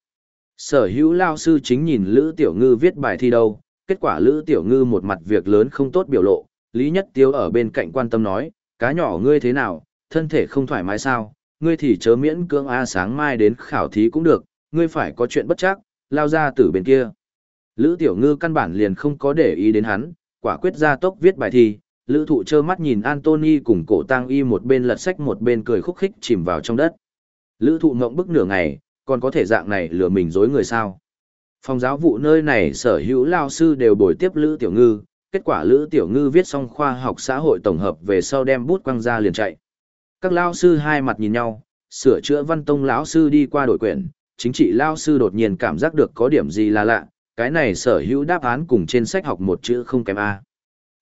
Sở hữu lao sư chính nhìn Lữ Tiểu Ngư viết bài thi đâu, kết quả Lữ Tiểu Ngư một mặt việc lớn không tốt biểu lộ, Lý Nhất Tiêu ở bên cạnh quan tâm nói, cá nhỏ ngươi thế nào, thân thể không thoải mái sao, ngươi thì chớ miễn cưỡng A sáng mai đến khảo thí cũng được, ngươi phải có chuyện bất chắc, lao ra từ bên kia. Lữ Tiểu Ngư căn bản liền không có để ý đến hắn, quả quyết ra tốc viết bài thi, Lữ Thụ trơ mắt nhìn Anthony cùng cổ tang y một bên lật sách một bên cười khúc khích chìm vào trong đất. Lữ Thụ ngộng bức nửa ngày, còn có thể dạng này lừa mình dối người sao. Phòng giáo vụ nơi này sở hữu lao sư đều bồi tiếp Lữ Tiểu Ngư, kết quả Lữ Tiểu Ngư viết xong khoa học xã hội tổng hợp về sau đem bút quăng ra liền chạy. Các lao sư hai mặt nhìn nhau, sửa chữa văn tông lão sư đi qua đổi quyển, chính trị lao sư đột nhiên cảm giác được có điểm gì là lạ, cái này sở hữu đáp án cùng trên sách học một chữ không kém A.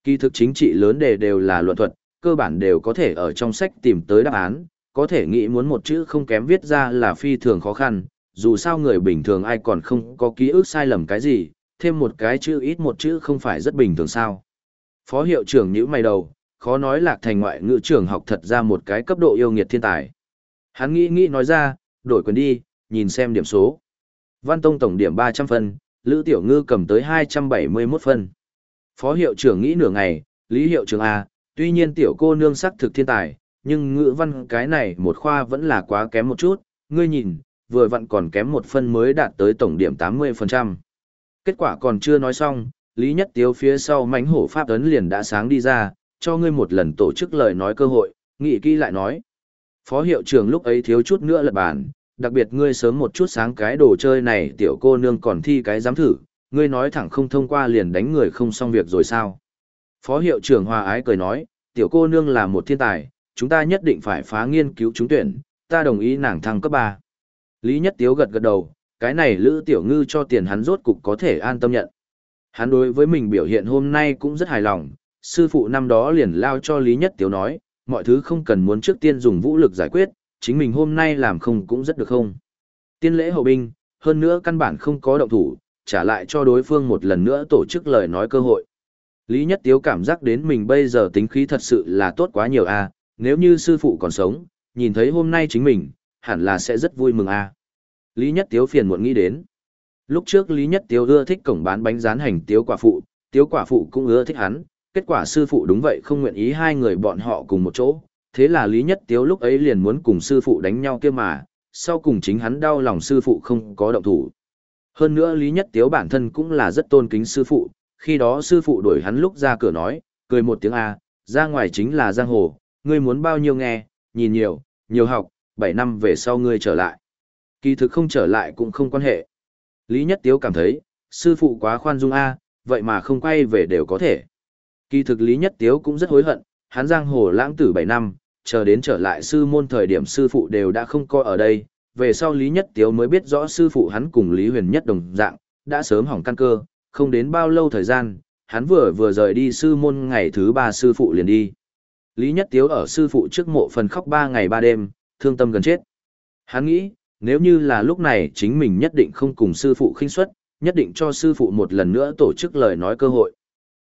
Kỳ thực chính trị lớn đề đều là luận thuật, cơ bản đều có thể ở trong sách tìm tới đáp án, có thể nghĩ muốn một chữ không kém viết ra là phi thường khó khăn, dù sao người bình thường ai còn không có ký ức sai lầm cái gì, thêm một cái chữ ít một chữ không phải rất bình thường sao. Phó hiệu trưởng nhữ mày đầu, khó nói lạc thành ngoại ngữ trường học thật ra một cái cấp độ yêu nghiệt thiên tài. Hắn nghĩ nghĩ nói ra, đổi quyền đi, nhìn xem điểm số. Văn Tông tổng điểm 300 phân, Lữ Tiểu Ngư cầm tới 271 phân. Phó hiệu trưởng nghĩ nửa ngày, Lý hiệu trưởng A, tuy nhiên tiểu cô nương sắc thực thiên tài, nhưng ngữ văn cái này một khoa vẫn là quá kém một chút, ngươi nhìn, vừa vặn còn kém một phân mới đạt tới tổng điểm 80%. Kết quả còn chưa nói xong, Lý Nhất Tiếu phía sau mánh hổ pháp ấn liền đã sáng đi ra, cho ngươi một lần tổ chức lời nói cơ hội, nghị kỹ lại nói. Phó hiệu trưởng lúc ấy thiếu chút nữa lật bàn, đặc biệt ngươi sớm một chút sáng cái đồ chơi này tiểu cô nương còn thi cái dám thử, ngươi nói thẳng không thông qua liền đánh người không xong việc rồi sao. Phó hiệu trưởng hòa ái cười nói, tiểu cô nương là một thiên tài, chúng ta nhất định phải phá nghiên cứu trúng tuyển, ta đồng ý nàng thăng cấp 3. Lý Nhất Tiếu gật gật đầu, cái này Lữ Tiểu Ngư cho tiền hắn rốt cục có thể an tâm nhận. Hắn đối với mình biểu hiện hôm nay cũng rất hài lòng, sư phụ năm đó liền lao cho Lý Nhất Tiếu nói, mọi thứ không cần muốn trước tiên dùng vũ lực giải quyết, chính mình hôm nay làm không cũng rất được không. Tiên lễ hậu binh, hơn nữa căn bản không có động thủ, trả lại cho đối phương một lần nữa tổ chức lời nói cơ hội. Lý Nhất Tiếu cảm giác đến mình bây giờ tính khí thật sự là tốt quá nhiều a nếu như sư phụ còn sống, nhìn thấy hôm nay chính mình, hẳn là sẽ rất vui mừng a Lý Nhất Tiếu phiền muộn nghĩ đến. Lúc trước Lý Nhất Tiếu ưa thích cổng bán bánh rán hành tiếu quả phụ, tiếu quả phụ cũng ưa thích hắn, kết quả sư phụ đúng vậy không nguyện ý hai người bọn họ cùng một chỗ, thế là Lý Nhất Tiếu lúc ấy liền muốn cùng sư phụ đánh nhau kia mà, sau cùng chính hắn đau lòng sư phụ không có động thủ. Hơn nữa Lý Nhất Tiếu bản thân cũng là rất tôn kính sư phụ, khi đó sư phụ đuổi hắn lúc ra cửa nói, cười một tiếng A, ra ngoài chính là giang hồ, ngươi muốn bao nhiêu nghe, nhìn nhiều, nhiều học, 7 năm về sau ngươi trở lại. Kỳ thực không trở lại cũng không quan hệ. Lý Nhất Tiếu cảm thấy, sư phụ quá khoan dung A, vậy mà không quay về đều có thể. Kỳ thực Lý Nhất Tiếu cũng rất hối hận, hắn giang hồ lãng tử 7 năm, chờ đến trở lại sư môn thời điểm sư phụ đều đã không coi ở đây, về sau Lý Nhất Tiếu mới biết rõ sư phụ hắn cùng Lý Huyền Nhất đồng dạng, đã sớm hỏng căn cơ, không đến bao lâu thời gian, hắn vừa vừa rời đi sư môn ngày thứ ba sư phụ liền đi. Lý Nhất Tiếu ở sư phụ trước mộ phần khóc ba ngày ba đêm, thương tâm gần chết. Hắn nghĩ, nếu như là lúc này chính mình nhất định không cùng sư phụ khinh suất, nhất định cho sư phụ một lần nữa tổ chức lời nói cơ hội.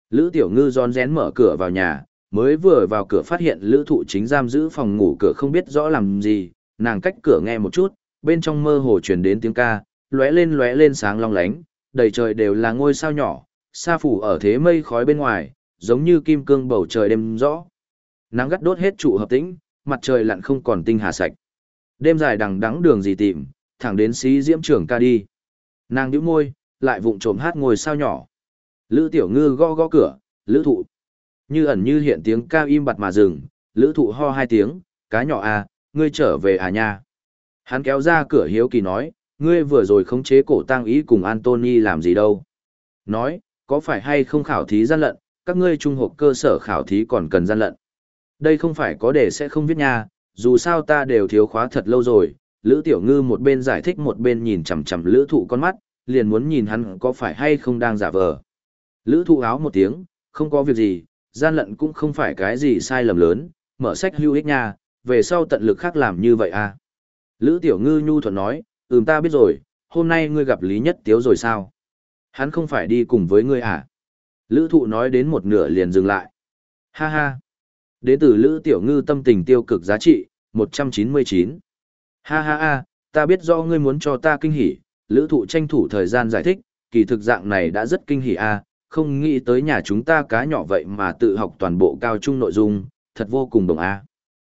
Lữ Tiểu Ngư giòn rén mở cửa vào nhà, mới vừa vào cửa phát hiện Lữ Thụ chính giam giữ phòng ngủ cửa không biết rõ làm gì, nàng cách cửa nghe một chút, bên trong mơ hồ truyền đến tiếng ca, lóe lên lóe lên sáng long lánh, đầy trời đều là ngôi sao nhỏ, sa phủ ở thế mây khói bên ngoài, giống như kim cương bầu trời đêm rõ. Nắng gắt đốt hết trụ hợp tĩnh, mặt trời lặn không còn tinh hà sạch. Đêm dài đằng đắng đường gì tìm, thẳng đến xí diễm trưởng ca đi. Nàng nhíu môi, lại vụng trộm hát ngồi sao nhỏ. Lữ tiểu ngư gõ gõ cửa, lữ thụ. Như ẩn như hiện tiếng ca im bặt mà dừng, lữ thụ ho hai tiếng, cá nhỏ à, ngươi trở về à nha. Hắn kéo ra cửa hiếu kỳ nói, ngươi vừa rồi khống chế cổ tang ý cùng Anthony làm gì đâu. Nói, có phải hay không khảo thí gian lận, các ngươi trung học cơ sở khảo thí còn cần gian lận. Đây không phải có để sẽ không viết nha, dù sao ta đều thiếu khóa thật lâu rồi. Lữ Tiểu Ngư một bên giải thích một bên nhìn chằm chằm Lữ Thụ con mắt, liền muốn nhìn hắn có phải hay không đang giả vờ. Lữ Thụ áo một tiếng, không có việc gì, gian lận cũng không phải cái gì sai lầm lớn, mở sách hữu ích nha, về sau tận lực khác làm như vậy à. Lữ Tiểu Ngư nhu thuận nói, ừm ta biết rồi, hôm nay ngươi gặp Lý Nhất Tiếu rồi sao? Hắn không phải đi cùng với ngươi à? Lữ thụ nói đến một nửa liền dừng lại. Ha ha. Đến từ Lữ Tiểu Ngư tâm tình tiêu cực giá trị, 199. Ha ha ha, ta biết do ngươi muốn cho ta kinh hỉ, Lữ thụ tranh thủ thời gian giải thích, kỳ thực dạng này đã rất kinh hỉ a à, không nghĩ tới nhà chúng ta cá nhỏ vậy mà tự học toàn bộ cao trung nội dung, thật vô cùng đồng a à.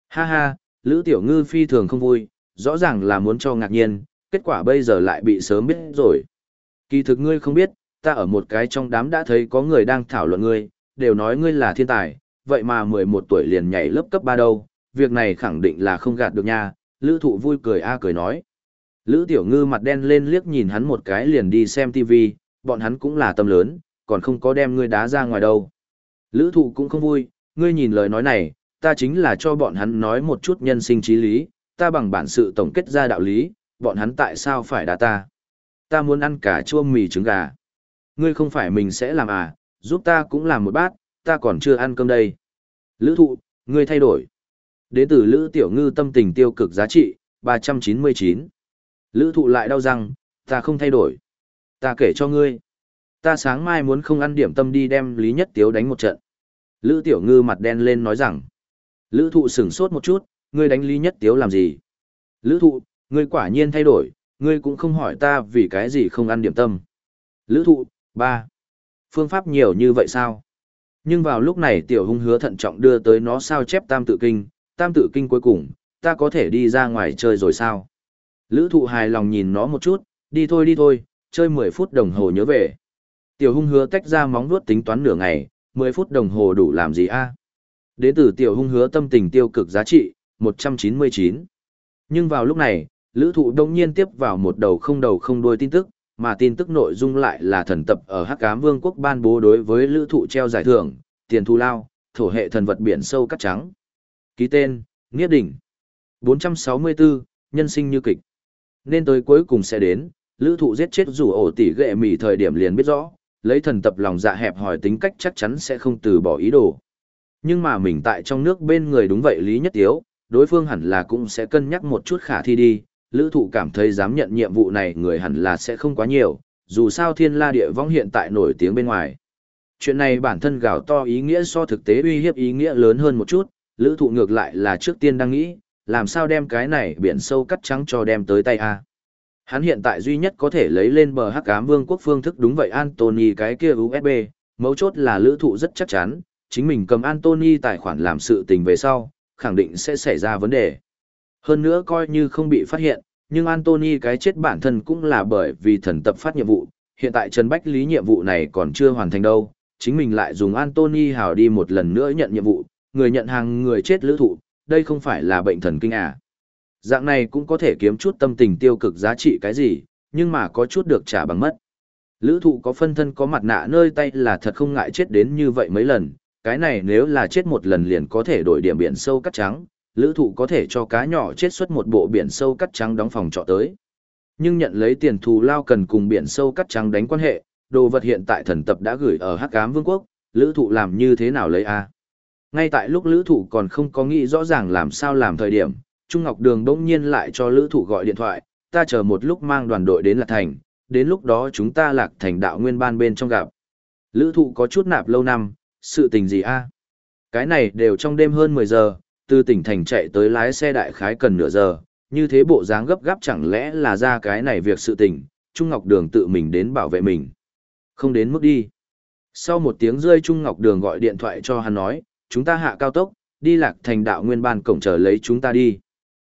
Ha ha, Lữ Tiểu Ngư phi thường không vui, rõ ràng là muốn cho ngạc nhiên, kết quả bây giờ lại bị sớm biết rồi. Kỳ thực ngươi không biết, ta ở một cái trong đám đã thấy có người đang thảo luận ngươi, đều nói ngươi là thiên tài, vậy mà 11 tuổi liền nhảy lớp cấp 3 đâu, việc này khẳng định là không gạt được nha, lữ thụ vui cười a cười nói. Lữ tiểu ngư mặt đen lên liếc nhìn hắn một cái liền đi xem TV, bọn hắn cũng là tâm lớn, còn không có đem ngươi đá ra ngoài đâu. Lữ thụ cũng không vui, ngươi nhìn lời nói này, ta chính là cho bọn hắn nói một chút nhân sinh trí lý, ta bằng bản sự tổng kết ra đạo lý, bọn hắn tại sao phải đá ta. Ta muốn ăn cả chua mì trứng gà. Ngươi không phải mình sẽ làm à, giúp ta cũng làm một bát, ta còn chưa ăn cơm đây. Lữ thụ, ngươi thay đổi. Đến từ Lữ Tiểu Ngư tâm tình tiêu cực giá trị, 399. Lữ thụ lại đau răng, ta không thay đổi. Ta kể cho ngươi. Ta sáng mai muốn không ăn điểm tâm đi đem Lý Nhất Tiếu đánh một trận. Lữ Tiểu Ngư mặt đen lên nói rằng, Lữ thụ sửng sốt một chút, ngươi đánh Lý Nhất Tiếu làm gì? Lữ thụ, ngươi quả nhiên thay đổi, ngươi cũng không hỏi ta vì cái gì không ăn điểm tâm. Lữ thụ, ba Phương pháp nhiều như vậy sao? Nhưng vào lúc này tiểu hung hứa thận trọng đưa tới nó sao chép tam tự kinh, tam tự kinh cuối cùng, ta có thể đi ra ngoài chơi rồi sao? Lữ thụ hài lòng nhìn nó một chút, đi thôi đi thôi, chơi 10 phút đồng hồ nhớ về. Tiểu hung hứa tách ra móng vuốt tính toán nửa ngày, 10 phút đồng hồ đủ làm gì a? À? Đến từ tiểu hung hứa tâm tình tiêu cực giá trị, 199. Nhưng vào lúc này, lữ thụ đông nhiên tiếp vào một đầu không đầu không đuôi tin tức, mà tin tức nội dung lại là thần tập ở Hắc Ám Vương quốc ban bố đối với lữ thụ treo giải thưởng, tiền thù lao, thổ hệ thần vật biển sâu cắt trắng. Ký tên, Nghiếp đỉnh. 464, nhân sinh như kịch. Nên tới cuối cùng sẽ đến, lữ thụ giết chết rủ ổ tỷ ghệ mỉ thời điểm liền biết rõ, lấy thần tập lòng dạ hẹp hỏi tính cách chắc chắn sẽ không từ bỏ ý đồ. Nhưng mà mình tại trong nước bên người đúng vậy Lý Nhất Tiếu, đối phương hẳn là cũng sẽ cân nhắc một chút khả thi đi, lữ thụ cảm thấy dám nhận nhiệm vụ này người hẳn là sẽ không quá nhiều, dù sao thiên la địa vong hiện tại nổi tiếng bên ngoài. Chuyện này bản thân gào to ý nghĩa so thực tế uy hiếp ý nghĩa lớn hơn một chút, lữ thụ ngược lại là trước tiên đang nghĩ, làm sao đem cái này biển sâu cắt trắng cho đem tới tay A. Hắn hiện tại duy nhất có thể lấy lên bờ hắc ám vương quốc phương thức đúng vậy Anthony cái kia USB, mấu chốt là lữ thụ rất chắc chắn, chính mình cầm Anthony tài khoản làm sự tình về sau, khẳng định sẽ xảy ra vấn đề. Hơn nữa coi như không bị phát hiện, nhưng Anthony cái chết bản thân cũng là bởi vì thần tập phát nhiệm vụ, hiện tại Trần Bách Lý nhiệm vụ này còn chưa hoàn thành đâu, chính mình lại dùng Anthony hào đi một lần nữa nhận nhiệm vụ, người nhận hàng người chết lữ thụ, đây không phải là bệnh thần kinh à. Dạng này cũng có thể kiếm chút tâm tình tiêu cực giá trị cái gì, nhưng mà có chút được trả bằng mất. Lữ thụ có phân thân có mặt nạ nơi tay là thật không ngại chết đến như vậy mấy lần, cái này nếu là chết một lần liền có thể đổi điểm biển sâu cắt trắng, lữ thụ có thể cho cá nhỏ chết xuất một bộ biển sâu cắt trắng đóng phòng trọ tới. Nhưng nhận lấy tiền thù lao cần cùng biển sâu cắt trắng đánh quan hệ, đồ vật hiện tại thần tập đã gửi ở Hắc Ám Vương quốc, lữ thụ làm như thế nào lấy a Ngay tại lúc lữ thụ còn không có nghĩ rõ ràng làm sao làm thời điểm, Trung Ngọc Đường đông nhiên lại cho lữ thụ gọi điện thoại, ta chờ một lúc mang đoàn đội đến Lạc Thành, đến lúc đó chúng ta Lạc Thành đạo nguyên ban bên trong gặp. Lữ thụ có chút nạp lâu năm, sự tình gì a Cái này đều trong đêm hơn 10 giờ, từ tỉnh thành chạy tới lái xe đại khái cần nửa giờ, như thế bộ dáng gấp gáp chẳng lẽ là ra cái này việc sự tình, Trung Ngọc Đường tự mình đến bảo vệ mình. Không đến mức đi. Sau một tiếng rơi Trung Ngọc Đường gọi điện thoại cho hắn nói, chúng ta hạ cao tốc, đi lạc thành đạo nguyên ban cổng chờ lấy chúng ta đi.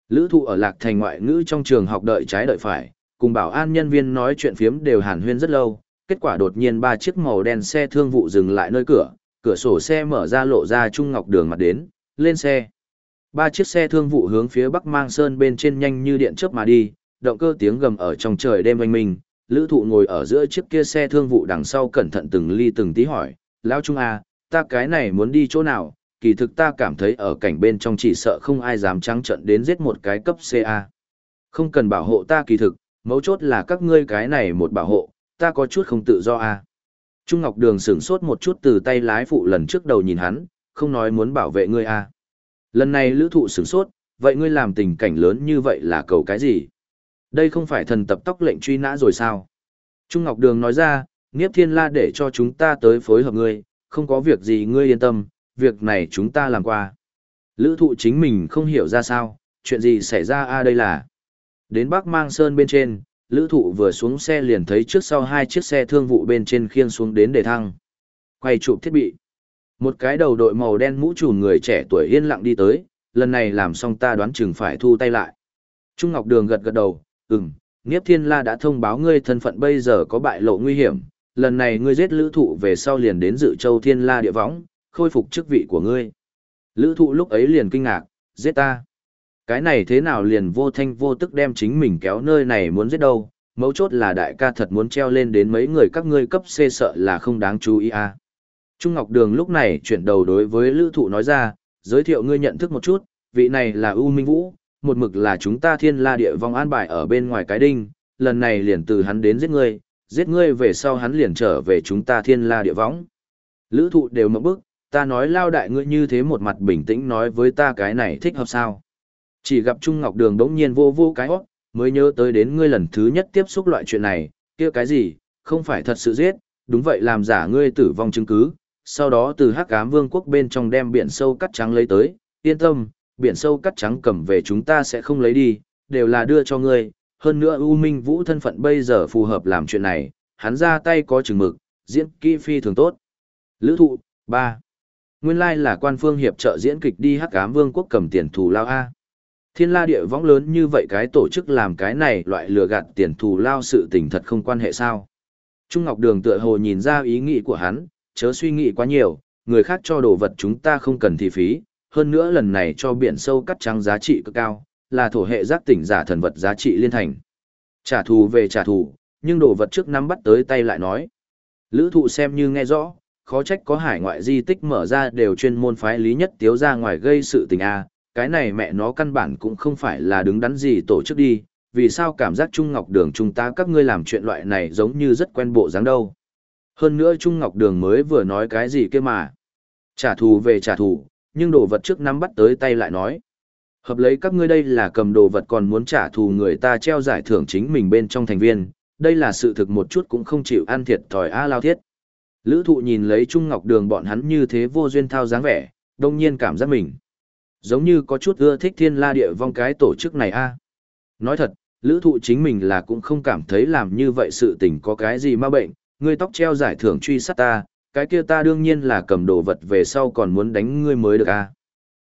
Lữ thụ ở lạc thành ngoại ngữ trong trường học đợi trái đợi phải, cùng bảo an nhân viên nói chuyện phiếm đều hàn huyên rất lâu, kết quả đột nhiên ba chiếc màu đen xe thương vụ dừng lại nơi cửa, cửa sổ xe mở ra lộ ra Trung Ngọc Đường mặt đến, lên xe. Ba chiếc xe thương vụ hướng phía Bắc Mang Sơn bên trên nhanh như điện chớp mà đi, động cơ tiếng gầm ở trong trời đêm oanh minh, lữ thụ ngồi ở giữa chiếc kia xe thương vụ đằng sau cẩn thận từng ly từng tí hỏi, Lão Trung A, à, ta cái này muốn đi chỗ nào, kỳ thực ta cảm thấy ở cảnh bên trong chỉ sợ không ai dám trắng trận đến giết một cái cấp CA. Không cần bảo hộ ta kỳ thực, mấu chốt là các ngươi cái này một bảo hộ, ta có chút không tự do A. Trung Ngọc Đường sửng sốt một chút từ tay lái phụ lần trước đầu nhìn hắn, không nói muốn bảo vệ ngươi A. Lần này lữ thụ sửng sốt, vậy ngươi làm tình cảnh lớn như vậy là cầu cái gì? Đây không phải thần tập tóc lệnh truy nã rồi sao? Trung Ngọc Đường nói ra, Niếp Thiên La để cho chúng ta tới phối hợp ngươi, không có việc gì ngươi yên tâm, việc này chúng ta làm qua. Lữ thụ chính mình không hiểu ra sao, chuyện gì xảy ra a đây là. Đến Bắc Mang Sơn bên trên, lữ thụ vừa xuống xe liền thấy trước sau hai chiếc xe thương vụ bên trên khiêng xuống đến để thăng. Quay chụp thiết bị. Một cái đầu đội màu đen mũ trùm người trẻ tuổi yên lặng đi tới, lần này làm xong ta đoán chừng phải thu tay lại. Trung Ngọc Đường gật gật đầu, ừm, Niếp Thiên La đã thông báo ngươi thân phận bây giờ có bại lộ nguy hiểm, lần này ngươi giết lữ thụ về sau liền đến dự châu Thiên La địa võng, khôi phục chức vị của ngươi. Lữ thụ lúc ấy liền kinh ngạc, giết ta. Cái này thế nào liền vô thanh vô tức đem chính mình kéo nơi này muốn giết đâu, mấu chốt là đại ca thật muốn treo lên đến mấy người các ngươi cấp C sợ là không đáng chú ý à. Trung Ngọc Đường lúc này chuyển đầu đối với Lữ Thụ nói ra, giới thiệu ngươi nhận thức một chút, vị này là U Minh Vũ, một mực là chúng ta thiên la địa vong an bài ở bên ngoài cái đinh, lần này liền từ hắn đến giết ngươi, giết ngươi về sau hắn liền trở về chúng ta thiên la địa vong. Lữ Thụ đều mộng bức, ta nói lao đại ngươi như thế một mặt bình tĩnh nói với ta cái này thích hợp sao. Chỉ gặp Trung Ngọc Đường đống nhiên vô vô cái hót, mới nhớ tới đến ngươi lần thứ nhất tiếp xúc loại chuyện này, kia cái gì, không phải thật sự giết, đúng vậy làm giả ngươi tử vong chứng cứ, sau đó từ hắc ám vương quốc bên trong đem biển sâu cắt trắng lấy tới, yên tâm, biển sâu cắt trắng cầm về chúng ta sẽ không lấy đi, đều là đưa cho ngươi, hơn nữa U Minh Vũ thân phận bây giờ phù hợp làm chuyện này, hắn ra tay có chừng mực, diễn kỹ phi thường tốt. Lữ thụ, 3. Nguyên lai là quan phương hiệp trợ diễn kịch đi hắc ám vương quốc cầm tiền thù lao A. Thiên la địa võng lớn như vậy cái tổ chức làm cái này loại lừa gạt tiền thù lao sự tình thật không quan hệ sao. Trung Ngọc Đường tựa hồ nhìn ra ý nghĩ của hắn, chớ suy nghĩ quá nhiều, người khác cho đồ vật chúng ta không cần thì phí, hơn nữa lần này cho biển sâu cắt trắng giá trị cực cao, là thổ hệ giác tỉnh giả thần vật giá trị liên thành. Trả thù về trả thù, nhưng đồ vật trước nắm bắt tới tay lại nói. Lữ thụ xem như nghe rõ, khó trách có hải ngoại di tích mở ra đều chuyên môn phái lý nhất tiếu ra ngoài gây sự tình A, cái này mẹ nó căn bản cũng không phải là đứng đắn gì tổ chức đi, vì sao cảm giác Trung Ngọc Đường chúng ta các ngươi làm chuyện loại này giống như rất quen bộ dáng đâu. Hơn nữa Trung Ngọc Đường mới vừa nói cái gì kia mà. Trả thù về trả thù, nhưng đồ vật trước nắm bắt tới tay lại nói. Hợp lấy các ngươi đây là cầm đồ vật còn muốn trả thù người ta treo giải thưởng chính mình bên trong thành viên, đây là sự thực một chút cũng không chịu ăn thiệt thòi a lao thiết. Lữ thụ nhìn lấy Trung Ngọc Đường bọn hắn như thế vô duyên thao dáng vẻ, đông nhiên cảm giác mình. Giống như có chút ưa thích thiên la địa vong cái tổ chức này a Nói thật, lữ thụ chính mình là cũng không cảm thấy làm như vậy sự tình có cái gì ma bệnh, ngươi tóc treo giải thưởng truy sát ta, cái kia ta đương nhiên là cầm đồ vật về sau còn muốn đánh ngươi mới được a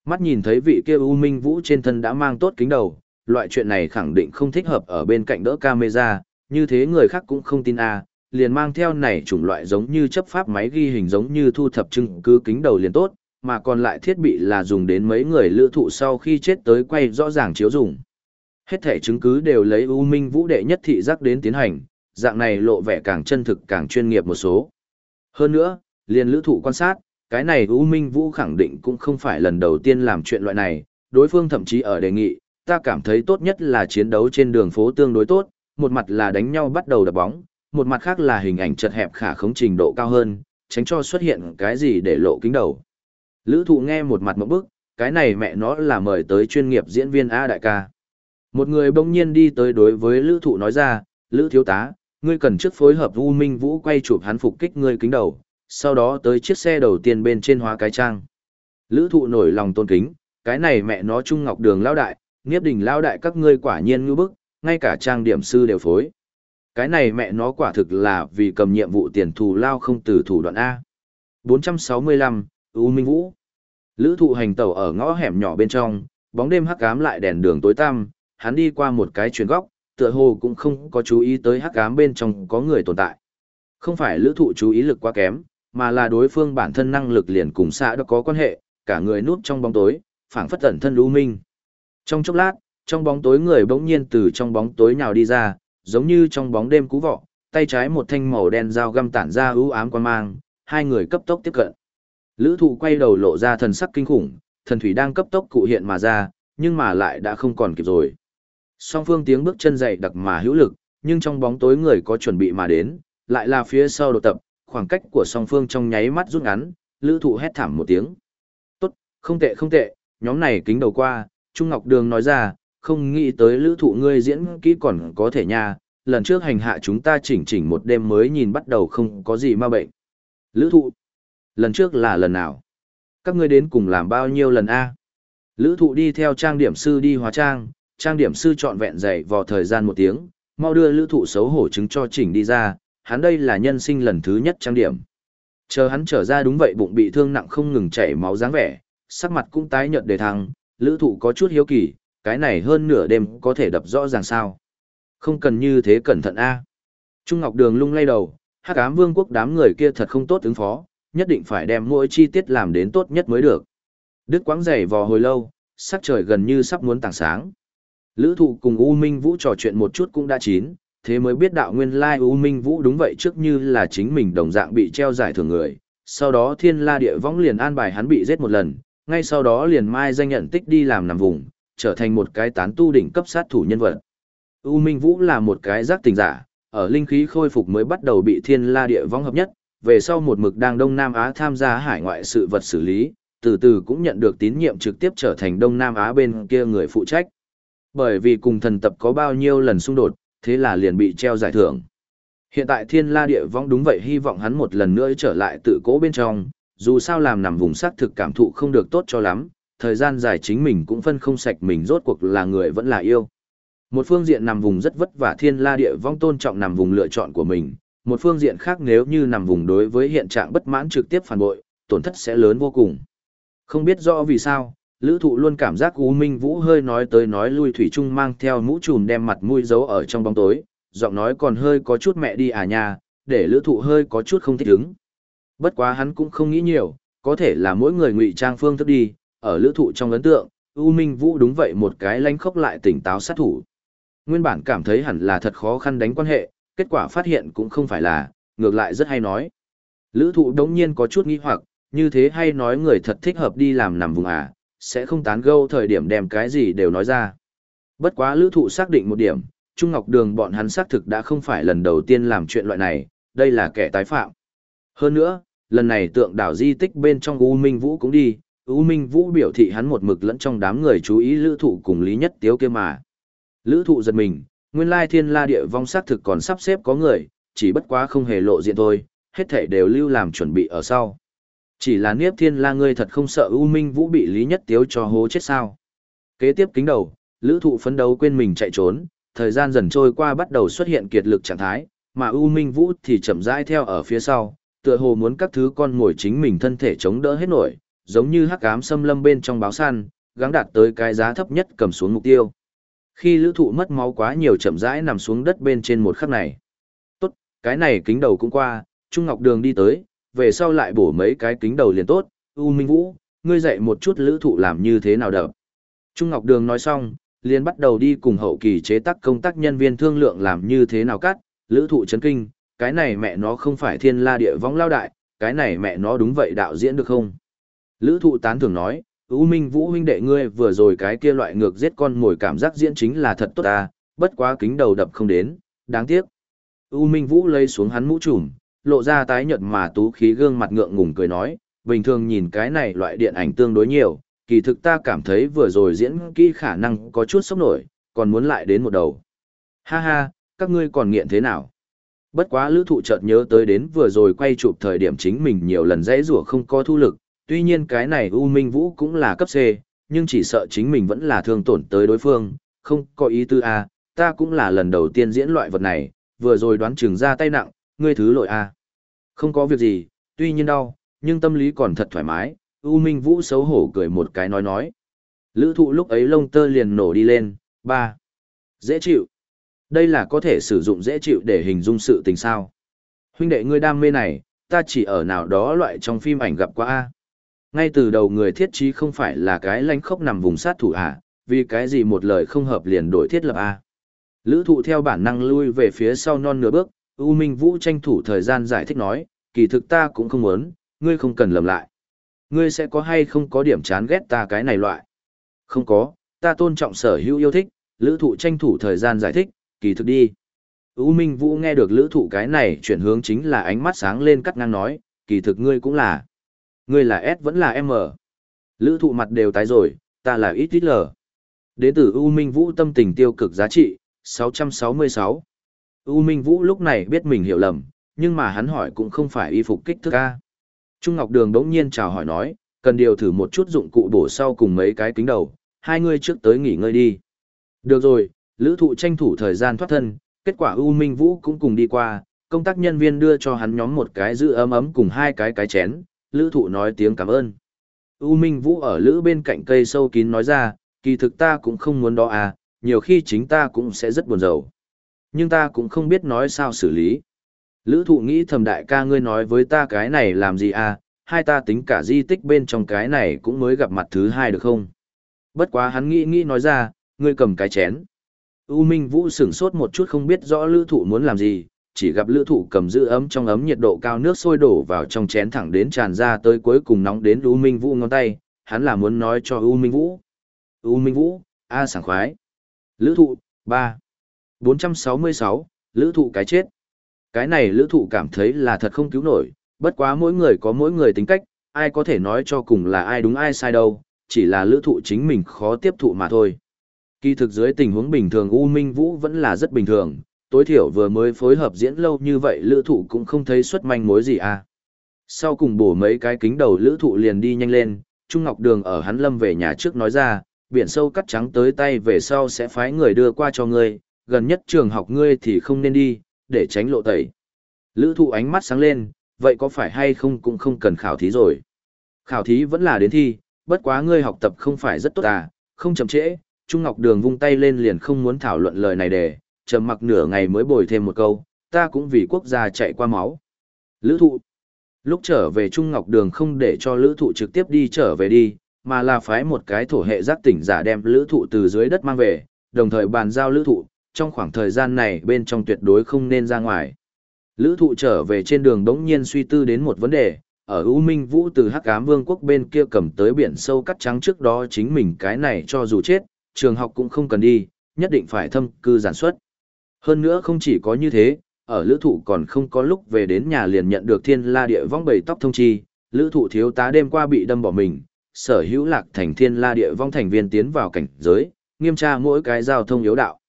Mắt nhìn thấy vị kia U Minh Vũ trên thân đã mang tốt kính đầu, loại chuyện này khẳng định không thích hợp ở bên cạnh đỡ camera, như thế người khác cũng không tin a liền mang theo này chủng loại giống như chấp pháp máy ghi hình giống như thu thập chứng cứ kính đầu liền tốt, mà còn lại thiết bị là dùng đến mấy người lữ thụ sau khi chết tới quay rõ ràng chiếu dùng. Hết thể chứng cứ đều lấy U Minh Vũ đệ nhất thị giác đến tiến hành, dạng này lộ vẻ càng chân thực càng chuyên nghiệp một số. Hơn nữa, liền lữ thụ quan sát, cái này U Minh Vũ khẳng định cũng không phải lần đầu tiên làm chuyện loại này, đối phương thậm chí ở đề nghị, ta cảm thấy tốt nhất là chiến đấu trên đường phố tương đối tốt, một mặt là đánh nhau bắt đầu đập bóng, một mặt khác là hình ảnh chật hẹp khả khống trình độ cao hơn, tránh cho xuất hiện cái gì để lộ kính đầu. Lữ thụ nghe một mặt một bức, cái này mẹ nó là mời tới chuyên nghiệp diễn viên A đại ca. Một người bỗng nhiên đi tới đối với lữ thụ nói ra, lữ thiếu tá, ngươi cần trước phối hợp U Minh Vũ quay chụp hắn phục kích ngươi kính đầu, sau đó tới chiếc xe đầu tiên bên trên hóa cái trang. Lữ thụ nổi lòng tôn kính, cái này mẹ nó Trung Ngọc Đường lao đại, Niếp Đình lao đại các ngươi quả nhiên ngư bức, ngay cả trang điểm sư đều phối. Cái này mẹ nó quả thực là vì cầm nhiệm vụ tiền thù lao không từ thủ đoạn A. 465, U Minh Vũ. Lữ thụ hành tẩu ở ngõ hẻm nhỏ bên trong, bóng đêm hắc ám lại đèn đường tối tăm, hắn đi qua một cái chuyển góc, tựa hồ cũng không có chú ý tới hắc ám bên trong có người tồn tại. Không phải lữ thụ chú ý lực quá kém, mà là đối phương bản thân năng lực liền cùng xã đã có quan hệ, cả người núp trong bóng tối, phảng phất ẩn thân lưu minh. Trong chốc lát, trong bóng tối người bỗng nhiên từ trong bóng tối nhào đi ra, giống như trong bóng đêm cú vọ, tay trái một thanh màu đen dao găm tản ra ưu ám quan mang, hai người cấp tốc tiếp cận. Lữ thụ quay đầu lộ ra thần sắc kinh khủng, thần thủy đang cấp tốc cụ hiện mà ra, nhưng mà lại đã không còn kịp rồi. Song phương tiếng bước chân dậy đặc mà hữu lực, nhưng trong bóng tối người có chuẩn bị mà đến, lại là phía sau đột tập, khoảng cách của song phương trong nháy mắt rút ngắn, lữ thụ hét thảm một tiếng. Tốt, không tệ không tệ, nhóm này kính đầu qua, Trung Ngọc Đường nói ra, không nghĩ tới lữ thụ ngươi diễn kỹ còn có thể nha, lần trước hành hạ chúng ta chỉnh chỉnh một đêm mới nhìn bắt đầu không có gì ma bệnh. Lữ thụ, lần trước là lần nào? Các ngươi đến cùng làm bao nhiêu lần A? Lữ thụ đi theo trang điểm sư đi hóa trang, trang điểm sư chọn vẹn dậy vào thời gian một tiếng, mau đưa lữ thụ xấu hổ chứng cho chỉnh đi ra, hắn đây là nhân sinh lần thứ nhất trang điểm. Chờ hắn trở ra đúng vậy bụng bị thương nặng không ngừng chảy máu dáng vẻ, sắc mặt cũng tái nhợt đề thăng, lữ thụ có chút hiếu kỳ, cái này hơn nửa đêm có thể đập rõ ràng sao. Không cần như thế cẩn thận a Trung Ngọc Đường lung lay đầu, hắc ám vương quốc đám người kia thật không tốt ứng phó, nhất định phải đem mỗi chi tiết làm đến tốt nhất mới được. Đức quáng dày vò hồi lâu, sắc trời gần như sắp muốn tảng sáng. Lữ thụ cùng U Minh Vũ trò chuyện một chút cũng đã chín, thế mới biết đạo nguyên lai U Minh Vũ đúng vậy trước như là chính mình đồng dạng bị treo giải thưởng người. Sau đó thiên la địa võng liền an bài hắn bị giết một lần, ngay sau đó liền mai danh nhận tích đi làm nằm vùng, trở thành một cái tán tu đỉnh cấp sát thủ nhân vật. U Minh Vũ là một cái giác tình giả, ở linh khí khôi phục mới bắt đầu bị thiên la địa vong hợp nhất, về sau một mực đang Đông Nam Á tham gia hải ngoại sự vật xử lý, từ từ cũng nhận được tín nhiệm trực tiếp trở thành Đông Nam Á bên kia người phụ trách. Bởi vì cùng thần tập có bao nhiêu lần xung đột, thế là liền bị treo giải thưởng. Hiện tại thiên la địa vong đúng vậy hy vọng hắn một lần nữa trở lại tự cố bên trong, dù sao làm nằm vùng xác thực cảm thụ không được tốt cho lắm, thời gian dài chính mình cũng phân không sạch mình rốt cuộc là người vẫn là yêu. Một phương diện nằm vùng rất vất vả thiên la địa vong tôn trọng nằm vùng lựa chọn của mình, một phương diện khác nếu như nằm vùng đối với hiện trạng bất mãn trực tiếp phản bội, tổn thất sẽ lớn vô cùng. Không biết rõ vì sao, lữ thụ luôn cảm giác U Minh Vũ hơi nói tới nói lui Thủy Trung mang theo mũ trùm đem mặt mũi giấu ở trong bóng tối, giọng nói còn hơi có chút mẹ đi à nha, để lữ thụ hơi có chút không thích ứng. Bất quá hắn cũng không nghĩ nhiều, có thể là mỗi người ngụy trang phương thức đi, ở lữ thụ trong ấn tượng, U Minh Vũ đúng vậy một cái lánh khốc lại tỉnh táo sát thủ. Nguyên bản cảm thấy hẳn là thật khó khăn đánh quan hệ, kết quả phát hiện cũng không phải là, ngược lại rất hay nói. Lữ thụ đống nhiên có chút nghi hoặc, như thế hay nói người thật thích hợp đi làm nằm vùng à, sẽ không tán gâu thời điểm đem cái gì đều nói ra. Bất quá lữ thụ xác định một điểm, Trung Ngọc Đường bọn hắn xác thực đã không phải lần đầu tiên làm chuyện loại này, đây là kẻ tái phạm. Hơn nữa, lần này tượng đảo di tích bên trong U Minh Vũ cũng đi, U Minh Vũ biểu thị hắn một mực lẫn trong đám người chú ý lữ thụ cùng Lý Nhất Tiếu kia mà. Lữ thụ giật mình, nguyên lai thiên la địa vong xác thực còn sắp xếp có người, chỉ bất quá không hề lộ diện thôi, hết thể đều lưu làm chuẩn bị ở sau. Chỉ là Niếp Thiên La ngươi thật không sợ U Minh Vũ bị Lý Nhất Tiếu cho hố chết sao? Kế tiếp kính đầu, Lữ Thụ phấn đấu quên mình chạy trốn, thời gian dần trôi qua bắt đầu xuất hiện kiệt lực trạng thái, mà U Minh Vũ thì chậm rãi theo ở phía sau, tựa hồ muốn các thứ con ngồi chính mình thân thể chống đỡ hết nổi, giống như hắc ám xâm lâm bên trong báo săn, gắng đạt tới cái giá thấp nhất cầm xuống mục tiêu. Khi lữ thụ mất máu quá nhiều chậm rãi nằm xuống đất bên trên một khắc này. Tốt, cái này kính đầu cũng qua, Trung Ngọc Đường đi tới, về sau lại bổ mấy cái kính đầu liền tốt, U Minh Vũ, ngươi dạy một chút lữ thụ làm như thế nào đập. Trung Ngọc Đường nói xong, liền bắt đầu đi cùng hậu kỳ chế tác công tác nhân viên thương lượng làm như thế nào cắt, lữ thụ chấn kinh, cái này mẹ nó không phải thiên la địa vong lao đại, cái này mẹ nó đúng vậy đạo diễn được không? Lữ thụ tán thường nói, U Minh Vũ huynh đệ ngươi vừa rồi cái kia loại ngược giết con mồi cảm giác diễn chính là thật tốt ta, bất quá kính đầu đập không đến, đáng tiếc. U Minh Vũ lấy xuống hắn mũ trùm, lộ ra tái nhợt mà tú khí gương mặt ngượng ngùng cười nói, bình thường nhìn cái này loại điện ảnh tương đối nhiều, kỳ thực ta cảm thấy vừa rồi diễn kỹ khả năng có chút sốc nổi, còn muốn lại đến một đầu. Ha ha, các ngươi còn nghiện thế nào? Bất quá lữ thụ chợt nhớ tới đến vừa rồi quay chụp thời điểm chính mình nhiều lần dãy rủa không có thu lực, tuy nhiên cái này U Minh Vũ cũng là cấp C, nhưng chỉ sợ chính mình vẫn là thương tổn tới đối phương, không có ý tư A, ta cũng là lần đầu tiên diễn loại vật này, vừa rồi đoán chừng ra tay nặng, ngươi thứ lỗi A. Không có việc gì, tuy nhiên đau, nhưng tâm lý còn thật thoải mái, U Minh Vũ xấu hổ cười một cái nói nói. Lữ thụ lúc ấy lông tơ liền nổ đi lên, ba Dễ chịu. Đây là có thể sử dụng dễ chịu để hình dung sự tình sao. Huynh đệ ngươi đam mê này, ta chỉ ở nào đó loại trong phim ảnh gặp qua A. Ngay từ đầu người thiết trí không phải là cái lánh khốc nằm vùng sát thủ à, vì cái gì một lời không hợp liền đổi thiết lập A. Lữ thụ theo bản năng lui về phía sau non nửa bước, U Minh Vũ tranh thủ thời gian giải thích nói, kỳ thực ta cũng không muốn, ngươi không cần lầm lại. Ngươi sẽ có hay không có điểm chán ghét ta cái này loại? Không có, ta tôn trọng sở hữu yêu thích, lữ thụ tranh thủ thời gian giải thích, kỳ thực đi. U Minh Vũ nghe được lữ thụ cái này chuyển hướng chính là ánh mắt sáng lên cắt ngang nói, kỳ thực ngươi cũng là. Ngươi là S vẫn là M. Lữ thụ mặt đều tái rồi, ta là ít ít lờ. Đến từ U Minh Vũ tâm tình tiêu cực giá trị, 666. U Minh Vũ lúc này biết mình hiểu lầm, nhưng mà hắn hỏi cũng không phải y phục kích thước A. Trung Ngọc Đường đống nhiên chào hỏi nói, cần điều thử một chút dụng cụ bổ sau cùng mấy cái kính đầu, hai người trước tới nghỉ ngơi đi. Được rồi, lữ thụ tranh thủ thời gian thoát thân, kết quả U Minh Vũ cũng cùng đi qua, công tác nhân viên đưa cho hắn nhóm một cái giữ ấm ấm cùng hai cái cái chén, lữ thụ nói tiếng cảm ơn. U Minh Vũ ở lữ bên cạnh cây sâu kín nói ra, kỳ thực ta cũng không muốn đó à, nhiều khi chính ta cũng sẽ rất buồn rầu. Nhưng ta cũng không biết nói sao xử lý. Lữ thụ nghĩ thầm đại ca ngươi nói với ta cái này làm gì à, hai ta tính cả di tích bên trong cái này cũng mới gặp mặt thứ hai được không? Bất quá hắn nghĩ nghĩ nói ra, ngươi cầm cái chén. U Minh Vũ sửng sốt một chút không biết rõ lữ thụ muốn làm gì, chỉ gặp lữ thụ cầm giữ ấm trong ấm nhiệt độ cao nước sôi đổ vào trong chén thẳng đến tràn ra tới cuối cùng nóng đến U Minh Vũ ngón tay, hắn là muốn nói cho U Minh Vũ. U Minh Vũ, a sảng khoái. Lữ thụ, 3. 466, lữ thụ cái chết. Cái này lữ thụ cảm thấy là thật không cứu nổi, bất quá mỗi người có mỗi người tính cách, ai có thể nói cho cùng là ai đúng ai sai đâu, chỉ là lữ thụ chính mình khó tiếp thụ mà thôi. Kỳ thực dưới tình huống bình thường U Minh Vũ vẫn là rất bình thường, tối thiểu vừa mới phối hợp diễn lâu như vậy lữ thụ cũng không thấy xuất manh mối gì à. Sau cùng bổ mấy cái kính đầu lữ thụ liền đi nhanh lên, Trung Ngọc Đường ở hắn lâm về nhà trước nói ra, biển sâu cắt trắng tới tay về sau sẽ phái người đưa qua cho ngươi, gần nhất trường học ngươi thì không nên đi, để tránh lộ tẩy. Lữ thụ ánh mắt sáng lên, vậy có phải hay không cũng không cần khảo thí rồi. Khảo thí vẫn là đến thi, bất quá ngươi học tập không phải rất tốt à, không chậm trễ, Trung Ngọc Đường vung tay lên liền không muốn thảo luận lời này để, trầm mặc nửa ngày mới bồi thêm một câu, ta cũng vì quốc gia chạy qua máu. Lữ thụ Lúc trở về Trung Ngọc Đường không để cho lữ thụ trực tiếp đi trở về đi, mà là phái một cái thổ hệ giác tỉnh giả đem lữ thụ từ dưới đất mang về, đồng thời bàn giao lữ thụ, trong khoảng thời gian này bên trong tuyệt đối không nên ra ngoài. Lữ thụ trở về trên đường đống nhiên suy tư đến một vấn đề, ở U Minh Vũ từ Hắc Ám Vương quốc bên kia cầm tới biển sâu cắt trắng trước đó chính mình cái này cho dù chết, trường học cũng không cần đi, nhất định phải thâm cư giản xuất. Hơn nữa không chỉ có như thế, ở lữ thụ còn không có lúc về đến nhà liền nhận được thiên la địa vong bầy tóc thông chi, lữ thụ thiếu tá đêm qua bị đâm bỏ mình, sở hữu lạc thành thiên la địa vong thành viên tiến vào cảnh giới, nghiêm tra mỗi cái giao thông yếu đạo.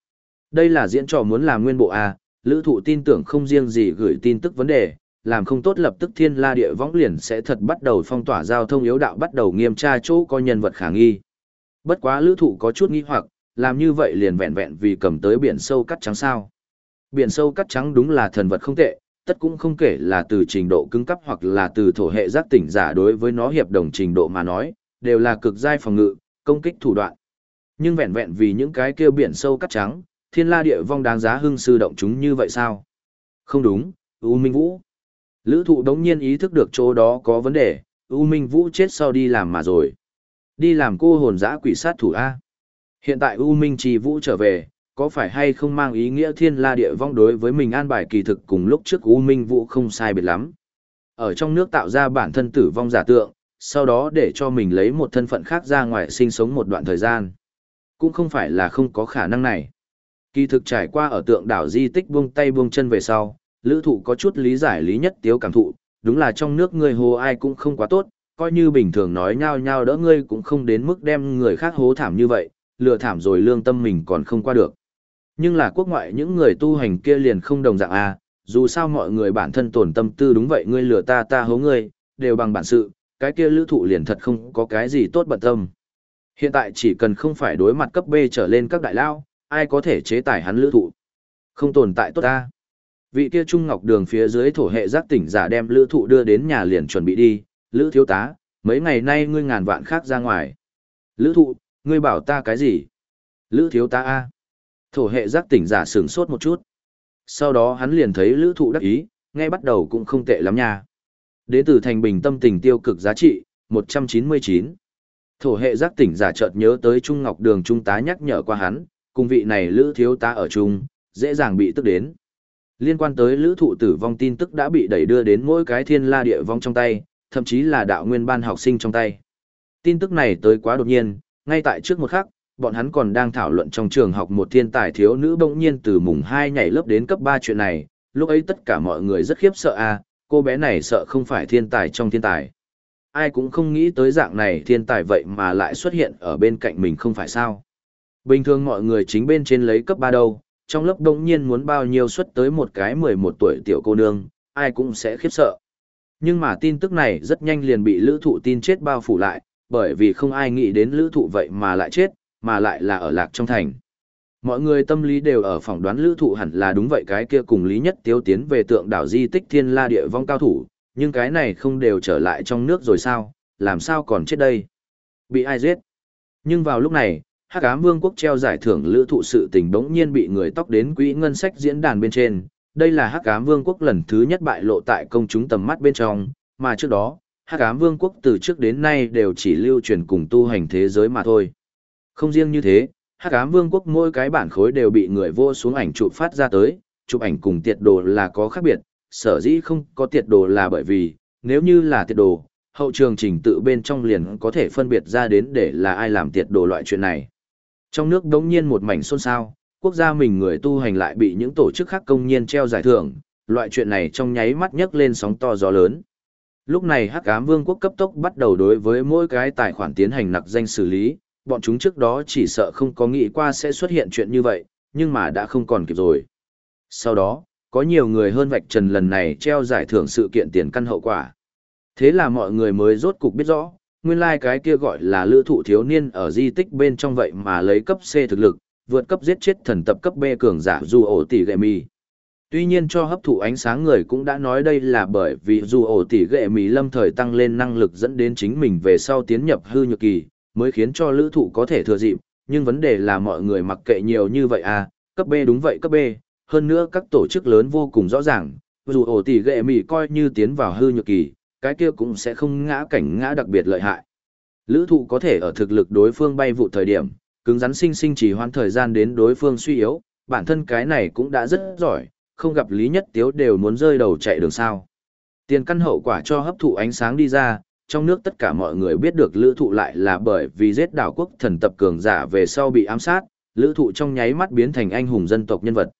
Đây là diễn trò muốn làm nguyên bộ A, lữ thụ tin tưởng không riêng gì gửi tin tức vấn đề, làm không tốt lập tức thiên la địa võng liền sẽ thật bắt đầu phong tỏa giao thông yếu đạo bắt đầu nghiêm tra chỗ có nhân vật khả nghi. Bất quá lữ thụ có chút nghi hoặc, làm như vậy liền vẹn vẹn vì cầm tới biển sâu cắt trắng sao. Biển sâu cắt trắng đúng là thần vật không tệ, tất cũng không kể là từ trình độ cứng cấp hoặc là từ thổ hệ giác tỉnh giả đối với nó hiệp đồng trình độ mà nói, đều là cực giai phòng ngự, công kích thủ đoạn. Nhưng vẹn vẹn vì những cái kêu biển sâu cắt trắng, thiên la địa vong đáng giá hưng sư động chúng như vậy sao? Không đúng, U Minh Vũ. Lữ thụ đống nhiên ý thức được chỗ đó có vấn đề, U Minh Vũ chết sau đi làm mà rồi. Đi làm cô hồn giã quỷ sát thủ A. Hiện tại U Minh Trì Vũ trở về, có phải hay không mang ý nghĩa thiên la địa vong đối với mình an bài kỳ thực cùng lúc trước U Minh Vũ không sai biệt lắm. Ở trong nước tạo ra bản thân tử vong giả tượng, sau đó để cho mình lấy một thân phận khác ra ngoài sinh sống một đoạn thời gian. Cũng không phải là không có khả năng này. Kỳ thực trải qua ở tượng đảo di tích buông tay buông chân về sau, lữ thụ có chút lý giải lý nhất tiếu cảm thụ, đúng là trong nước người hồ ai cũng không quá tốt, coi như bình thường nói nhau nhau đỡ ngươi cũng không đến mức đem người khác hố thảm như vậy, lừa thảm rồi lương tâm mình còn không qua được. Nhưng là quốc ngoại những người tu hành kia liền không đồng dạng a, dù sao mọi người bản thân tổn tâm tư đúng vậy ngươi lừa ta ta hố ngươi, đều bằng bản sự, cái kia lữ thụ liền thật không có cái gì tốt bận tâm. Hiện tại chỉ cần không phải đối mặt cấp B trở lên các đại lao, ai có thể chế tài hắn lữ thụ. Không tồn tại tốt ta. Vị kia Trung Ngọc Đường phía dưới thổ hệ giác tỉnh giả đem lữ thụ đưa đến nhà liền chuẩn bị đi, lữ thiếu tá, mấy ngày nay ngươi ngàn vạn khác ra ngoài. Lữ thụ, ngươi bảo ta cái gì? Lữ thiếu tá A. Thổ hệ giác tỉnh giả sướng sốt một chút. Sau đó hắn liền thấy lữ thụ đắc ý, ngay bắt đầu cũng không tệ lắm nha. Đến từ thành bình tâm tình tiêu cực giá trị, 199. Thổ hệ giác tỉnh giả chợt nhớ tới Trung Ngọc Đường Trung tá nhắc nhở qua hắn, cùng vị này lữ thiếu tá ở chung, dễ dàng bị tức đến. Liên quan tới lữ thụ tử vong tin tức đã bị đẩy đưa đến mỗi cái thiên la địa vong trong tay, thậm chí là đạo nguyên ban học sinh trong tay. Tin tức này tới quá đột nhiên, ngay tại trước một khắc, bọn hắn còn đang thảo luận trong trường học một thiên tài thiếu nữ bỗng nhiên từ mùng 2 nhảy lớp đến cấp 3 chuyện này, lúc ấy tất cả mọi người rất khiếp sợ a à, cô bé này sợ không phải thiên tài trong thiên tài. Ai cũng không nghĩ tới dạng này thiên tài vậy mà lại xuất hiện ở bên cạnh mình không phải sao. Bình thường mọi người chính bên trên lấy cấp 3 đâu, trong lớp đông nhiên muốn bao nhiêu xuất tới một cái 11 tuổi tiểu cô nương, ai cũng sẽ khiếp sợ. Nhưng mà tin tức này rất nhanh liền bị lữ thụ tin chết bao phủ lại, bởi vì không ai nghĩ đến lữ thụ vậy mà lại chết, mà lại là ở lạc trong thành. Mọi người tâm lý đều ở phỏng đoán lữ thụ hẳn là đúng vậy cái kia cùng lý nhất tiêu tiến về tượng đảo di tích thiên la địa vong cao thủ, nhưng cái này không đều trở lại trong nước rồi sao, làm sao còn chết đây? Bị ai giết? Nhưng vào lúc này, Hắc Ám Vương quốc treo giải thưởng lữ thụ sự tình bỗng nhiên bị người tóc đến quỹ ngân sách diễn đàn bên trên. Đây là Hắc Ám Vương quốc lần thứ nhất bại lộ tại công chúng tầm mắt bên trong, mà trước đó, Hắc Ám Vương quốc từ trước đến nay đều chỉ lưu truyền cùng tu hành thế giới mà thôi. Không riêng như thế, Hắc Ám Vương quốc mỗi cái bản khối đều bị người vô xuống ảnh chụp phát ra tới, chụp ảnh cùng tiệt đồ là có khác biệt, sở dĩ không có tiệt đồ là bởi vì, nếu như là tiệt đồ, hậu trường trình tự bên trong liền có thể phân biệt ra đến để là ai làm tiệt đồ loại chuyện này. Trong nước đống nhiên một mảnh xôn xao, quốc gia mình người tu hành lại bị những tổ chức khác công nhiên treo giải thưởng, loại chuyện này trong nháy mắt nhấc lên sóng to gió lớn. Lúc này Hắc Ám Vương quốc cấp tốc bắt đầu đối với mỗi cái tài khoản tiến hành nặc danh xử lý, bọn chúng trước đó chỉ sợ không có nghĩ qua sẽ xuất hiện chuyện như vậy, nhưng mà đã không còn kịp rồi. Sau đó, có nhiều người hơn vạch trần lần này treo giải thưởng sự kiện tiền căn hậu quả. Thế là mọi người mới rốt cục biết rõ, nguyên lai like cái kia gọi là lữ thụ thiếu niên ở di tích bên trong vậy mà lấy cấp C thực lực, vượt cấp giết chết thần tập cấp B cường giả dù ổ tỷ gệ mì. Tuy nhiên cho hấp thụ ánh sáng người cũng đã nói đây là bởi vì dù ổ tỷ gệ mì lâm thời tăng lên năng lực dẫn đến chính mình về sau tiến nhập hư nhược kỳ, mới khiến cho lữ thụ có thể thừa dịp, nhưng vấn đề là mọi người mặc kệ nhiều như vậy à, cấp B đúng vậy cấp B, hơn nữa các tổ chức lớn vô cùng rõ ràng, dù ổ tỷ gệ mì coi như tiến vào hư nhược kỳ, cái kia cũng sẽ không ngã cảnh ngã đặc biệt lợi hại. Lữ thụ có thể ở thực lực đối phương bay vụ thời điểm, cứng rắn sinh sinh chỉ hoãn thời gian đến đối phương suy yếu, bản thân cái này cũng đã rất giỏi, không gặp lý nhất tiếu đều muốn rơi đầu chạy đường sao. Tiền căn hậu quả cho hấp thụ ánh sáng đi ra, trong nước tất cả mọi người biết được lữ thụ lại là bởi vì giết đảo quốc thần tập cường giả về sau bị ám sát, lữ thụ trong nháy mắt biến thành anh hùng dân tộc nhân vật.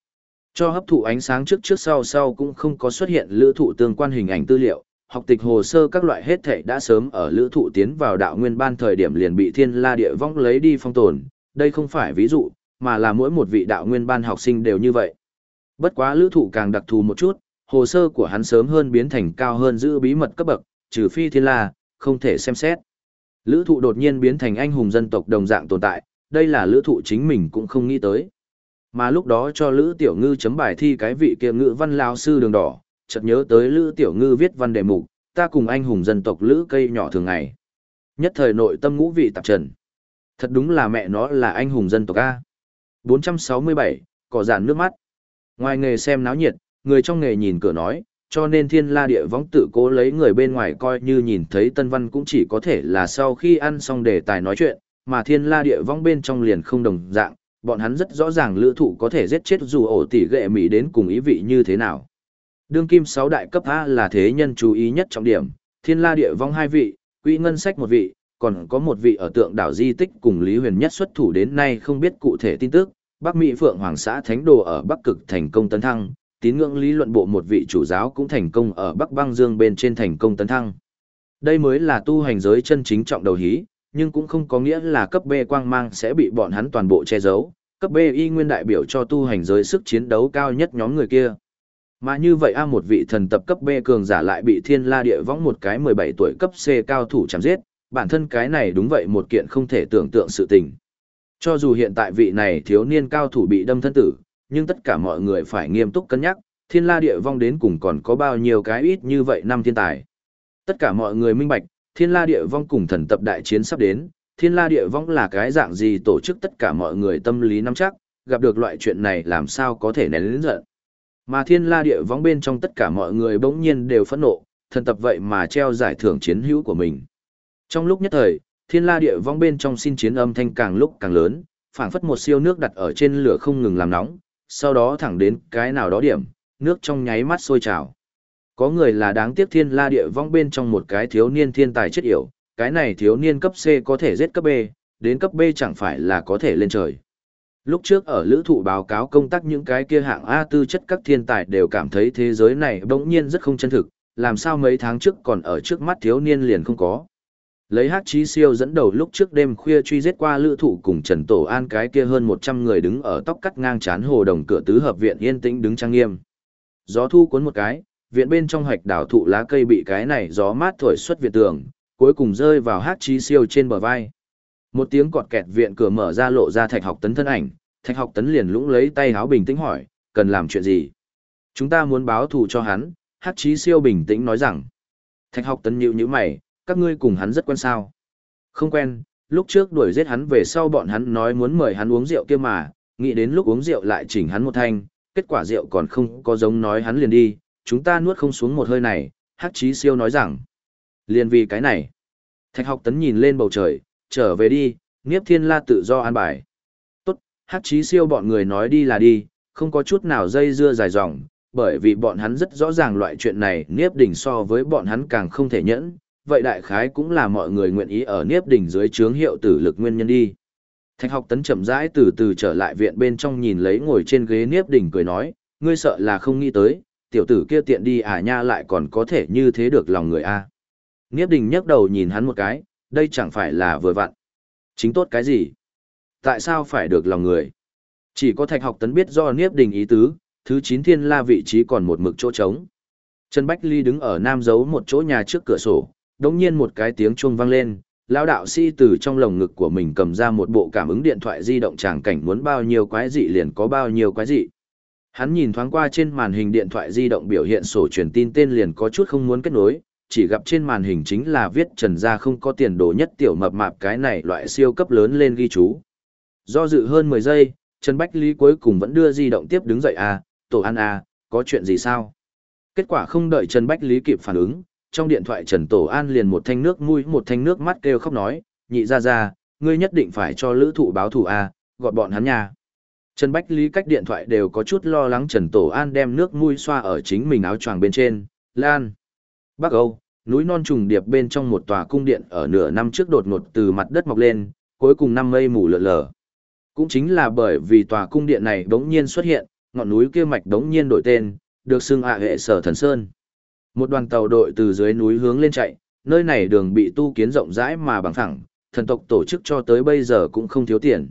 Cho hấp thụ ánh sáng trước trước sau sau cũng không có xuất hiện lữ thụ tương quan hình ảnh tư liệu, học tịch hồ sơ các loại hết thảy đã sớm ở lữ thụ tiến vào đạo nguyên ban thời điểm liền bị thiên la địa vong lấy đi phong tồn, đây không phải ví dụ, mà là mỗi một vị đạo nguyên ban học sinh đều như vậy. Bất quá lữ thụ càng đặc thù một chút, hồ sơ của hắn sớm hơn biến thành cao hơn giữ bí mật cấp bậc, trừ phi thiên la, không thể xem xét. Lữ thụ đột nhiên biến thành anh hùng dân tộc đồng dạng tồn tại, đây là lữ thụ chính mình cũng không nghĩ tới. Mà lúc đó cho lữ tiểu ngư chấm bài thi cái vị kia ngữ văn lao sư đường đỏ, chợt nhớ tới lữ tiểu ngư viết văn đề mục, ta cùng anh hùng dân tộc lữ cây nhỏ thường ngày. Nhất thời nội tâm ngũ vị tạp trần. Thật đúng là mẹ nó là anh hùng dân tộc A. 467, cỏ giản nước mắt. Ngoài nghề xem náo nhiệt, người trong nghề nhìn cửa nói, cho nên thiên la địa võng tự cố lấy người bên ngoài coi như nhìn thấy tân văn cũng chỉ có thể là sau khi ăn xong đề tài nói chuyện, mà thiên la địa võng bên trong liền không đồng dạng, bọn hắn rất rõ ràng lữ thụ có thể giết chết dù ổ tỷ ghệ mỹ đến cùng ý vị như thế nào. Đương kim 6 đại cấp A là thế nhân chú ý nhất trọng điểm, thiên la địa vong hai vị, quỹ ngân sách một vị, còn có một vị ở tượng đảo di tích cùng Lý Huyền nhất xuất thủ đến nay không biết cụ thể tin tức, Bắc Mỹ Phượng Hoàng xã Thánh Đồ ở Bắc Cực thành công tấn thăng, tín ngưỡng lý luận bộ một vị chủ giáo cũng thành công ở Bắc Băng Dương bên trên thành công tấn thăng. Đây mới là tu hành giới chân chính trọng đầu hí, nhưng cũng không có nghĩa là cấp B quang mang sẽ bị bọn hắn toàn bộ che giấu, cấp B y nguyên đại biểu cho tu hành giới sức chiến đấu cao nhất nhóm người kia. Mà như vậy A một vị thần tập cấp B cường giả lại bị thiên la địa võng một cái 17 tuổi cấp C cao thủ chém giết, bản thân cái này đúng vậy một kiện không thể tưởng tượng sự tình. Cho dù hiện tại vị này thiếu niên cao thủ bị đâm thân tử, nhưng tất cả mọi người phải nghiêm túc cân nhắc, thiên la địa vong đến cùng còn có bao nhiêu cái ít như vậy năm thiên tài. Tất cả mọi người minh bạch, thiên la địa vong cùng thần tập đại chiến sắp đến, thiên la địa vong là cái dạng gì tổ chức tất cả mọi người tâm lý nắm chắc, gặp được loại chuyện này làm sao có thể nén lĩnh giận. Mà thiên la địa vong bên trong tất cả mọi người bỗng nhiên đều phẫn nộ, thần tập vậy mà treo giải thưởng chiến hữu của mình. Trong lúc nhất thời, thiên la địa vong bên trong xin chiến âm thanh càng lúc càng lớn, phảng phất một siêu nước đặt ở trên lửa không ngừng làm nóng, sau đó thẳng đến cái nào đó điểm, nước trong nháy mắt sôi trào. Có người là đáng tiếc thiên la địa vong bên trong một cái thiếu niên thiên tài chết yểu, cái này thiếu niên cấp C có thể giết cấp B, đến cấp B chẳng phải là có thể lên trời. Lúc trước ở lữ thụ báo cáo công tác những cái kia hạng A tư chất các thiên tài đều cảm thấy thế giới này bỗng nhiên rất không chân thực, làm sao mấy tháng trước còn ở trước mắt thiếu niên liền không có. Lấy hát chí siêu dẫn đầu lúc trước đêm khuya truy giết qua lữ thụ cùng Trần Tổ An cái kia hơn 100 người đứng ở tóc cắt ngang chán hồ đồng cửa tứ hợp viện yên tĩnh đứng trang nghiêm. Gió thu cuốn một cái, viện bên trong hoạch đảo thụ lá cây bị cái này gió mát thổi xuất viện tường, cuối cùng rơi vào hát chí siêu trên bờ vai. Một tiếng cọt kẹt viện cửa mở ra lộ ra thạch học tấn thân ảnh, thạch học tấn liền lũng lấy tay háo bình tĩnh hỏi, cần làm chuyện gì? Chúng ta muốn báo thù cho hắn, hát chí siêu bình tĩnh nói rằng. Thạch học tấn nhịu như mày, các ngươi cùng hắn rất quen sao? Không quen, lúc trước đuổi giết hắn về sau bọn hắn nói muốn mời hắn uống rượu kia mà, nghĩ đến lúc uống rượu lại chỉnh hắn một thanh, kết quả rượu còn không có giống nói hắn liền đi, chúng ta nuốt không xuống một hơi này, hát chí siêu nói rằng. Liền vì cái này. Thạch học tấn nhìn lên bầu trời, trở về đi, Niếp Thiên La tự do an bài. Tốt, Hắc Chí Siêu bọn người nói đi là đi, không có chút nào dây dưa dài dòng, bởi vì bọn hắn rất rõ ràng loại chuyện này Niếp Đỉnh so với bọn hắn càng không thể nhẫn, vậy đại khái cũng là mọi người nguyện ý ở Niếp Đỉnh dưới chướng hiệu tử lực nguyên nhân đi. Thạch học tấn chậm rãi từ từ trở lại viện bên trong nhìn lấy ngồi trên ghế Niếp Đỉnh cười nói, ngươi sợ là không nghĩ tới, tiểu tử kia tiện đi à nha lại còn có thể như thế được lòng người a. Niếp Đình nhấc đầu nhìn hắn một cái, đây chẳng phải là vừa vặn. Chính tốt cái gì? Tại sao phải được lòng người? Chỉ có thạch học tấn biết do Niếp Đình ý tứ, thứ chín thiên la vị trí còn một mực chỗ trống. Trần Bách Ly đứng ở nam giấu một chỗ nhà trước cửa sổ, đống nhiên một cái tiếng chuông vang lên, lão đạo sĩ từ trong lồng ngực của mình cầm ra một bộ cảm ứng điện thoại di động tràng cảnh muốn bao nhiêu quái dị liền có bao nhiêu quái dị. Hắn nhìn thoáng qua trên màn hình điện thoại di động biểu hiện sổ truyền tin tên liền có chút không muốn kết nối, chỉ gặp trên màn hình chính là viết Trần gia không có tiền đồ nhất tiểu mập mạp cái này loại siêu cấp lớn lên ghi chú. Do dự hơn 10 giây, Trần Bách Lý cuối cùng vẫn đưa di động tiếp đứng dậy à, tổ an à, có chuyện gì sao? Kết quả không đợi Trần Bách Lý kịp phản ứng, trong điện thoại Trần Tổ An liền một thanh nước mũi một thanh nước mắt kêu khóc nói, nhị ra ra, ngươi nhất định phải cho lữ thụ báo thù à, gọt bọn hắn nha. Trần Bách Lý cách điện thoại đều có chút lo lắng Trần Tổ An đem nước mũi xoa ở chính mình áo choàng bên trên, lan. Bắc Âu, núi non trùng điệp bên trong một tòa cung điện ở nửa năm trước đột ngột từ mặt đất mọc lên, cuối cùng năm mây mù lờ lờ. Cũng chính là bởi vì tòa cung điện này đống nhiên xuất hiện, ngọn núi kia mạch đống nhiên đổi tên, được xưng ạ hệ sở thần sơn. Một đoàn tàu đội từ dưới núi hướng lên chạy, nơi này đường bị tu kiến rộng rãi mà bằng phẳng, thần tộc tổ chức cho tới bây giờ cũng không thiếu tiền.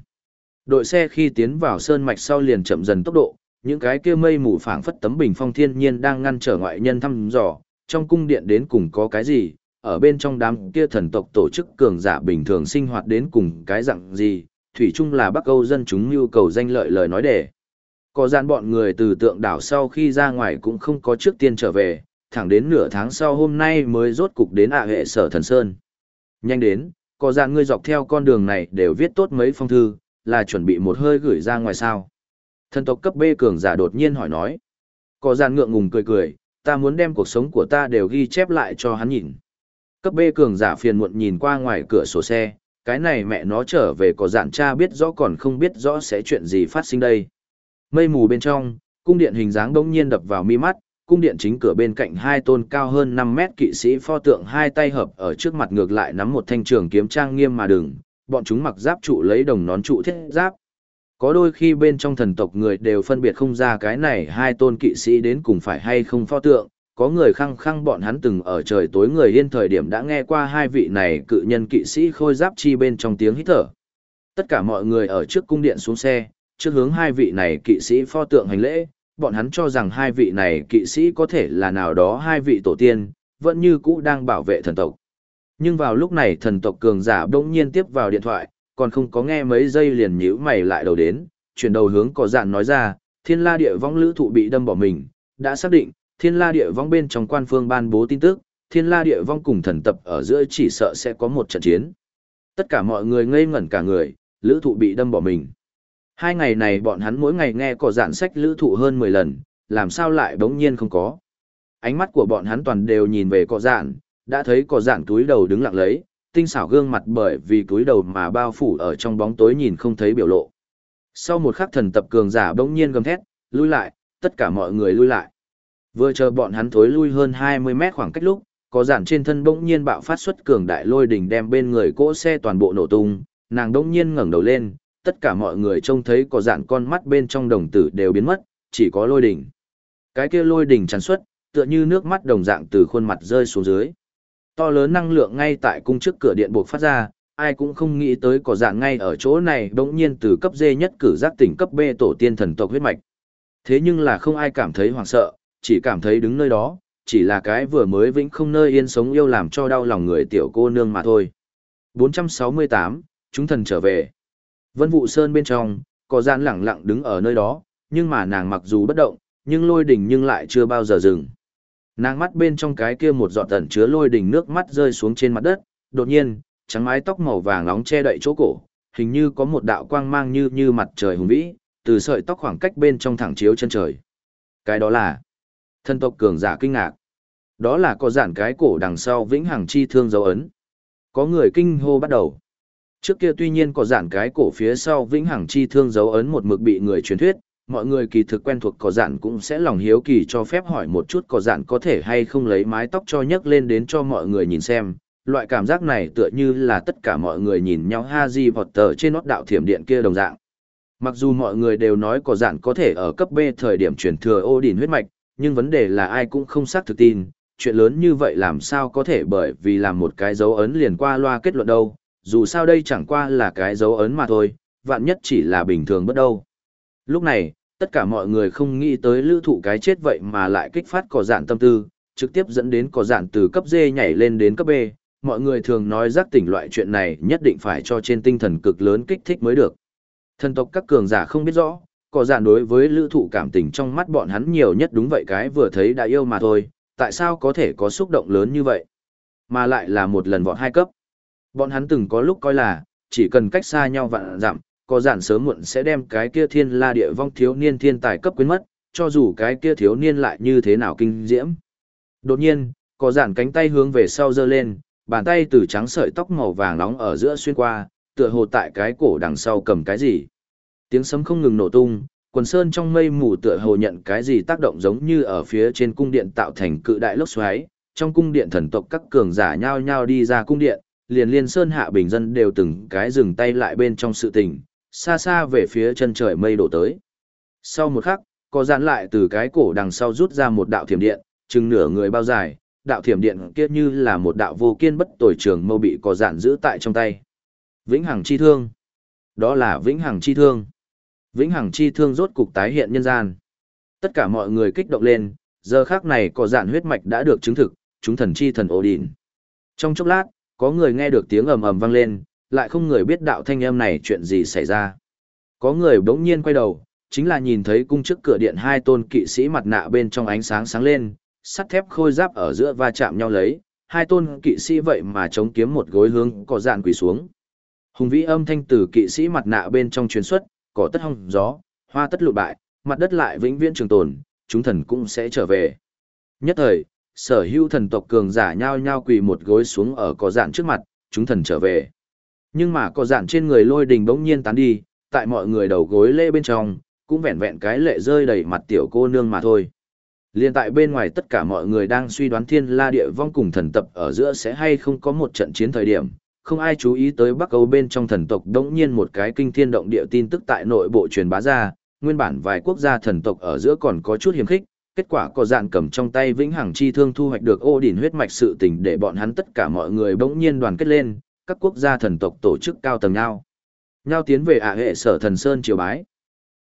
Đội xe khi tiến vào sơn mạch sau liền chậm dần tốc độ, những cái kia mây mù phảng phất tấm bình phong thiên nhiên đang ngăn trở ngoại nhân thăm dò, trong cung điện đến cùng có cái gì, ở bên trong đám kia thần tộc tổ chức cường giả bình thường sinh hoạt đến cùng cái dạng gì, thủy chung là Bắc Âu dân chúng nhu cầu danh lợi lời nói để. Có gian bọn người từ tượng đảo sau khi ra ngoài cũng không có trước tiên trở về, thẳng đến nửa tháng sau hôm nay mới rốt cục đến ạ hệ sở thần sơn. Nhanh đến, có gian ngươi dọc theo con đường này đều viết tốt mấy phong thư, là chuẩn bị một hơi gửi ra ngoài sao. Thần tộc cấp B cường giả đột nhiên hỏi nói. Có gian ngượng ngùng cười cười, ta muốn đem cuộc sống của ta đều ghi chép lại cho hắn nhìn. Cấp B cường giả phiền muộn nhìn qua ngoài cửa sổ xe, cái này mẹ nó trở về có dạn cha biết rõ còn không biết rõ sẽ chuyện gì phát sinh đây. Mây mù bên trong, cung điện hình dáng đông nhiên đập vào mi mắt, cung điện chính cửa bên cạnh hai tôn cao hơn 5 mét kỵ sĩ pho tượng hai tay hợp ở trước mặt ngược lại nắm một thanh trường kiếm trang nghiêm mà đừng, bọn chúng mặc giáp trụ lấy đồng nón trụ thiết giáp. Có đôi khi bên trong thần tộc người đều phân biệt không ra cái này hai tôn kỵ sĩ đến cùng phải hay không pho tượng, có người khăng khăng bọn hắn từng ở trời tối người yên thời điểm đã nghe qua hai vị này cự nhân kỵ sĩ khôi giáp chi bên trong tiếng hít thở. Tất cả mọi người ở trước cung điện xuống xe, trước hướng hai vị này kỵ sĩ pho tượng hành lễ, bọn hắn cho rằng hai vị này kỵ sĩ có thể là nào đó hai vị tổ tiên, vẫn như cũ đang bảo vệ thần tộc. Nhưng vào lúc này thần tộc cường giả bỗng nhiên tiếp vào điện thoại, còn không có nghe mấy giây liền nhíu mày lại đầu đến, chuyển đầu hướng có dạn nói ra, thiên la địa vong lữ thụ bị đâm bỏ mình, đã xác định, thiên la địa vong bên trong quan phương ban bố tin tức, thiên la địa vong cùng thần tập ở giữa chỉ sợ sẽ có một trận chiến. Tất cả mọi người ngây ngẩn cả người, lữ thụ bị đâm bỏ mình. Hai ngày này bọn hắn mỗi ngày nghe có dạn sách lữ thụ hơn 10 lần, làm sao lại bỗng nhiên không có. Ánh mắt của bọn hắn toàn đều nhìn về có dạn, đã thấy có dạn túi đầu đứng lặng lấy, tinh xảo gương mặt bởi vì túi đầu mà bao phủ ở trong bóng tối nhìn không thấy biểu lộ. Sau một khắc thần tập cường giả bỗng nhiên gầm thét, lui lại, tất cả mọi người lui lại. Vừa chờ bọn hắn thối lui hơn 20 mét khoảng cách lúc, có giản trên thân bỗng nhiên bạo phát xuất cường đại lôi đỉnh đem bên người cỗ xe toàn bộ nổ tung, nàng bỗng nhiên ngẩng đầu lên, tất cả mọi người trông thấy có giản con mắt bên trong đồng tử đều biến mất, chỉ có lôi đỉnh. Cái kia lôi đỉnh tràn xuất, tựa như nước mắt đồng dạng từ khuôn mặt rơi xuống dưới. To lớn năng lượng ngay tại cung trước cửa điện buộc phát ra, ai cũng không nghĩ tới có dạng ngay ở chỗ này đống nhiên từ cấp D nhất cử giác tỉnh cấp B tổ tiên thần tộc huyết mạch. Thế nhưng là không ai cảm thấy hoảng sợ, chỉ cảm thấy đứng nơi đó, chỉ là cái vừa mới vĩnh không nơi yên sống yêu làm cho đau lòng người tiểu cô nương mà thôi. 468, chúng thần trở về. Vân Vũ Sơn bên trong, có gian lẳng lặng đứng ở nơi đó, nhưng mà nàng mặc dù bất động, nhưng lôi đỉnh nhưng lại chưa bao giờ dừng. Nàng mắt bên trong cái kia một giọt tẩn chứa lôi đỉnh nước mắt rơi xuống trên mặt đất, đột nhiên, trắng mái tóc màu vàng nóng che đậy chỗ cổ, hình như có một đạo quang mang như như mặt trời hùng vĩ, từ sợi tóc khoảng cách bên trong thẳng chiếu chân trời. Cái đó là thân tộc cường giả kinh ngạc. Đó là có giản cái cổ đằng sau vĩnh hằng chi thương dấu ấn. Có người kinh hô bắt đầu. Trước kia tuy nhiên có giản cái cổ phía sau vĩnh hằng chi thương dấu ấn một mực bị người truyền thuyết, mọi người kỳ thực quen thuộc cỏ dạn cũng sẽ lòng hiếu kỳ cho phép hỏi một chút cỏ dạn có thể hay không lấy mái tóc cho nhấc lên đến cho mọi người nhìn xem. Loại cảm giác này tựa như là tất cả mọi người nhìn nhau Haji Potter trên nót đạo thiểm điện kia đồng dạng. Mặc dù mọi người đều nói cỏ dạn có thể ở cấp B thời điểm truyền thừa ô đỉnh huyết mạch, nhưng vấn đề là ai cũng không xác thực tin, chuyện lớn như vậy làm sao có thể bởi vì làm một cái dấu ấn liền qua loa kết luận đâu, dù sao đây chẳng qua là cái dấu ấn mà thôi, vạn nhất chỉ là bình thường bất đâu. Lúc này, tất cả mọi người không nghĩ tới lữ thụ cái chết vậy mà lại kích phát cỏ dạn tâm tư, trực tiếp dẫn đến cỏ dạn từ cấp D nhảy lên đến cấp B. Mọi người thường nói giác tỉnh loại chuyện này nhất định phải cho trên tinh thần cực lớn kích thích mới được. Thần tộc các cường giả không biết rõ, cỏ dạn đối với lữ thụ cảm tình trong mắt bọn hắn nhiều nhất đúng vậy cái vừa thấy đã yêu mà thôi, tại sao có thể có xúc động lớn như vậy? Mà lại là một lần vọt hai cấp. Bọn hắn từng có lúc coi là, chỉ cần cách xa nhau vạn dặm, có giản sớm muộn sẽ đem cái kia thiên la địa vong thiếu niên thiên tài cấp quyến mất, cho dù cái kia thiếu niên lại như thế nào kinh diễm. Đột nhiên, có giản cánh tay hướng về sau giơ lên, bàn tay từ trắng sợi tóc màu vàng nóng ở giữa xuyên qua, tựa hồ tại cái cổ đằng sau cầm cái gì. Tiếng sấm không ngừng nổ tung, quần sơn trong mây mù tựa hồ nhận cái gì tác động giống như ở phía trên cung điện tạo thành cự đại lốc xoáy, trong cung điện thần tộc các cường giả nhao nhao đi ra cung điện, liền liên sơn hạ bình dân đều từng cái dừng tay lại bên trong sự tình, xa xa về phía chân trời mây đổ tới. Sau một khắc, có giãn lại từ cái cổ đằng sau rút ra một đạo thiểm điện, chừng nửa người bao dài, đạo thiểm điện kia như là một đạo vô kiên bất tồi trường mâu bị có giãn giữ tại trong tay. Vĩnh hằng chi thương. Đó là vĩnh hằng chi thương. Vĩnh hằng chi thương rốt cục tái hiện nhân gian. Tất cả mọi người kích động lên, giờ khác này có giãn huyết mạch đã được chứng thực, chúng thần chi thần ổ. Trong chốc lát, có người nghe được tiếng ầm ầm vang lên, lại không người biết đạo thanh âm này chuyện gì xảy ra. Có người bỗng nhiên quay đầu, chính là nhìn thấy cung trước cửa điện hai tôn kỵ sĩ mặt nạ bên trong ánh sáng sáng lên, sắt thép khôi giáp ở giữa va chạm nhau lấy, hai tôn kỵ sĩ vậy mà chống kiếm một gối hướng cỏ dạn quỳ xuống. Hùng vĩ âm thanh từ kỵ sĩ mặt nạ bên trong truyền xuất, cỏ tất hong gió, hoa tất lụt bại, mặt đất lại vĩnh viễn trường tồn, chúng thần cũng sẽ trở về. Nhất thời, sở hữu thần tộc cường giả nhao nhao quỳ một gối xuống ở cỏ dạn trước mặt, chúng thần trở về. Nhưng mà có dạn trên người lôi đình bỗng nhiên tán đi, tại mọi người đầu gối lễ bên trong, cũng vẹn vẹn cái lệ rơi đầy mặt tiểu cô nương mà thôi. Liên tại bên ngoài tất cả mọi người đang suy đoán thiên la địa vong cùng thần tập ở giữa sẽ hay không có một trận chiến thời điểm, không ai chú ý tới Bắc Âu bên trong thần tộc đống nhiên một cái kinh thiên động địa tin tức tại nội bộ truyền bá ra, nguyên bản vài quốc gia thần tộc ở giữa còn có chút hiếm khích, kết quả có dạn cầm trong tay vĩnh hằng chi thương thu hoạch được ô đỉnh huyết mạch sự tình để bọn hắn tất cả mọi người bỗng nhiên đoàn kết lên, các quốc gia thần tộc tổ chức cao tầng nhau. Nhau tiến về ả hệ sở thần sơn triều bái.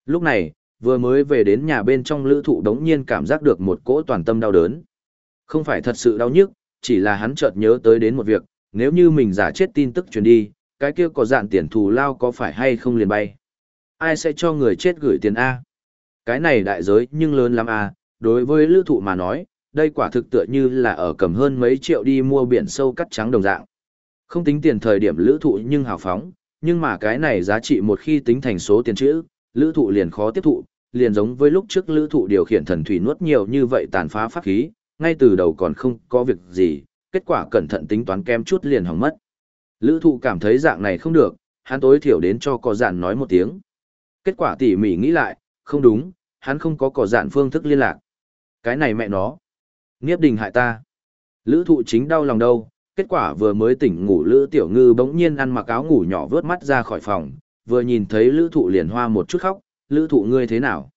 Lúc này, vừa mới về đến nhà bên trong lữ thụ đống nhiên cảm giác được một cỗ toàn tâm đau đớn. Không phải thật sự đau nhức, chỉ là hắn chợt nhớ tới đến một việc, nếu như mình giả chết tin tức truyền đi, cái kia có dạng tiền thù lao có phải hay không liền bay. Ai sẽ cho người chết gửi tiền A? Cái này đại giới nhưng lớn lắm A, đối với lữ thụ mà nói, đây quả thực tựa như là ở cầm hơn mấy triệu đi mua biển sâu cắt trắng đồng dạng. Không tính tiền thời điểm lữ thụ nhưng hào phóng, nhưng mà cái này giá trị một khi tính thành số tiền chữ, lữ thụ liền khó tiếp thụ, liền giống với lúc trước lữ thụ điều khiển thần thủy nuốt nhiều như vậy tàn phá pháp khí, ngay từ đầu còn không có việc gì, kết quả cẩn thận tính toán kem chút liền hỏng mất. Lữ thụ cảm thấy dạng này không được, hắn tối thiểu đến cho có giản nói một tiếng. Kết quả tỉ mỉ nghĩ lại, không đúng, hắn không có cỏ giản phương thức liên lạc. Cái này mẹ nó. Nghiếp đình hại ta. Lữ thụ chính đau lòng đâu, kết quả vừa mới tỉnh ngủ Lữ Tiểu Ngư bỗng nhiên ăn mặc áo ngủ nhỏ vớt mắt ra khỏi phòng, vừa nhìn thấy Lữ thụ liền hoa một chút khóc, Lữ thụ ngươi thế nào?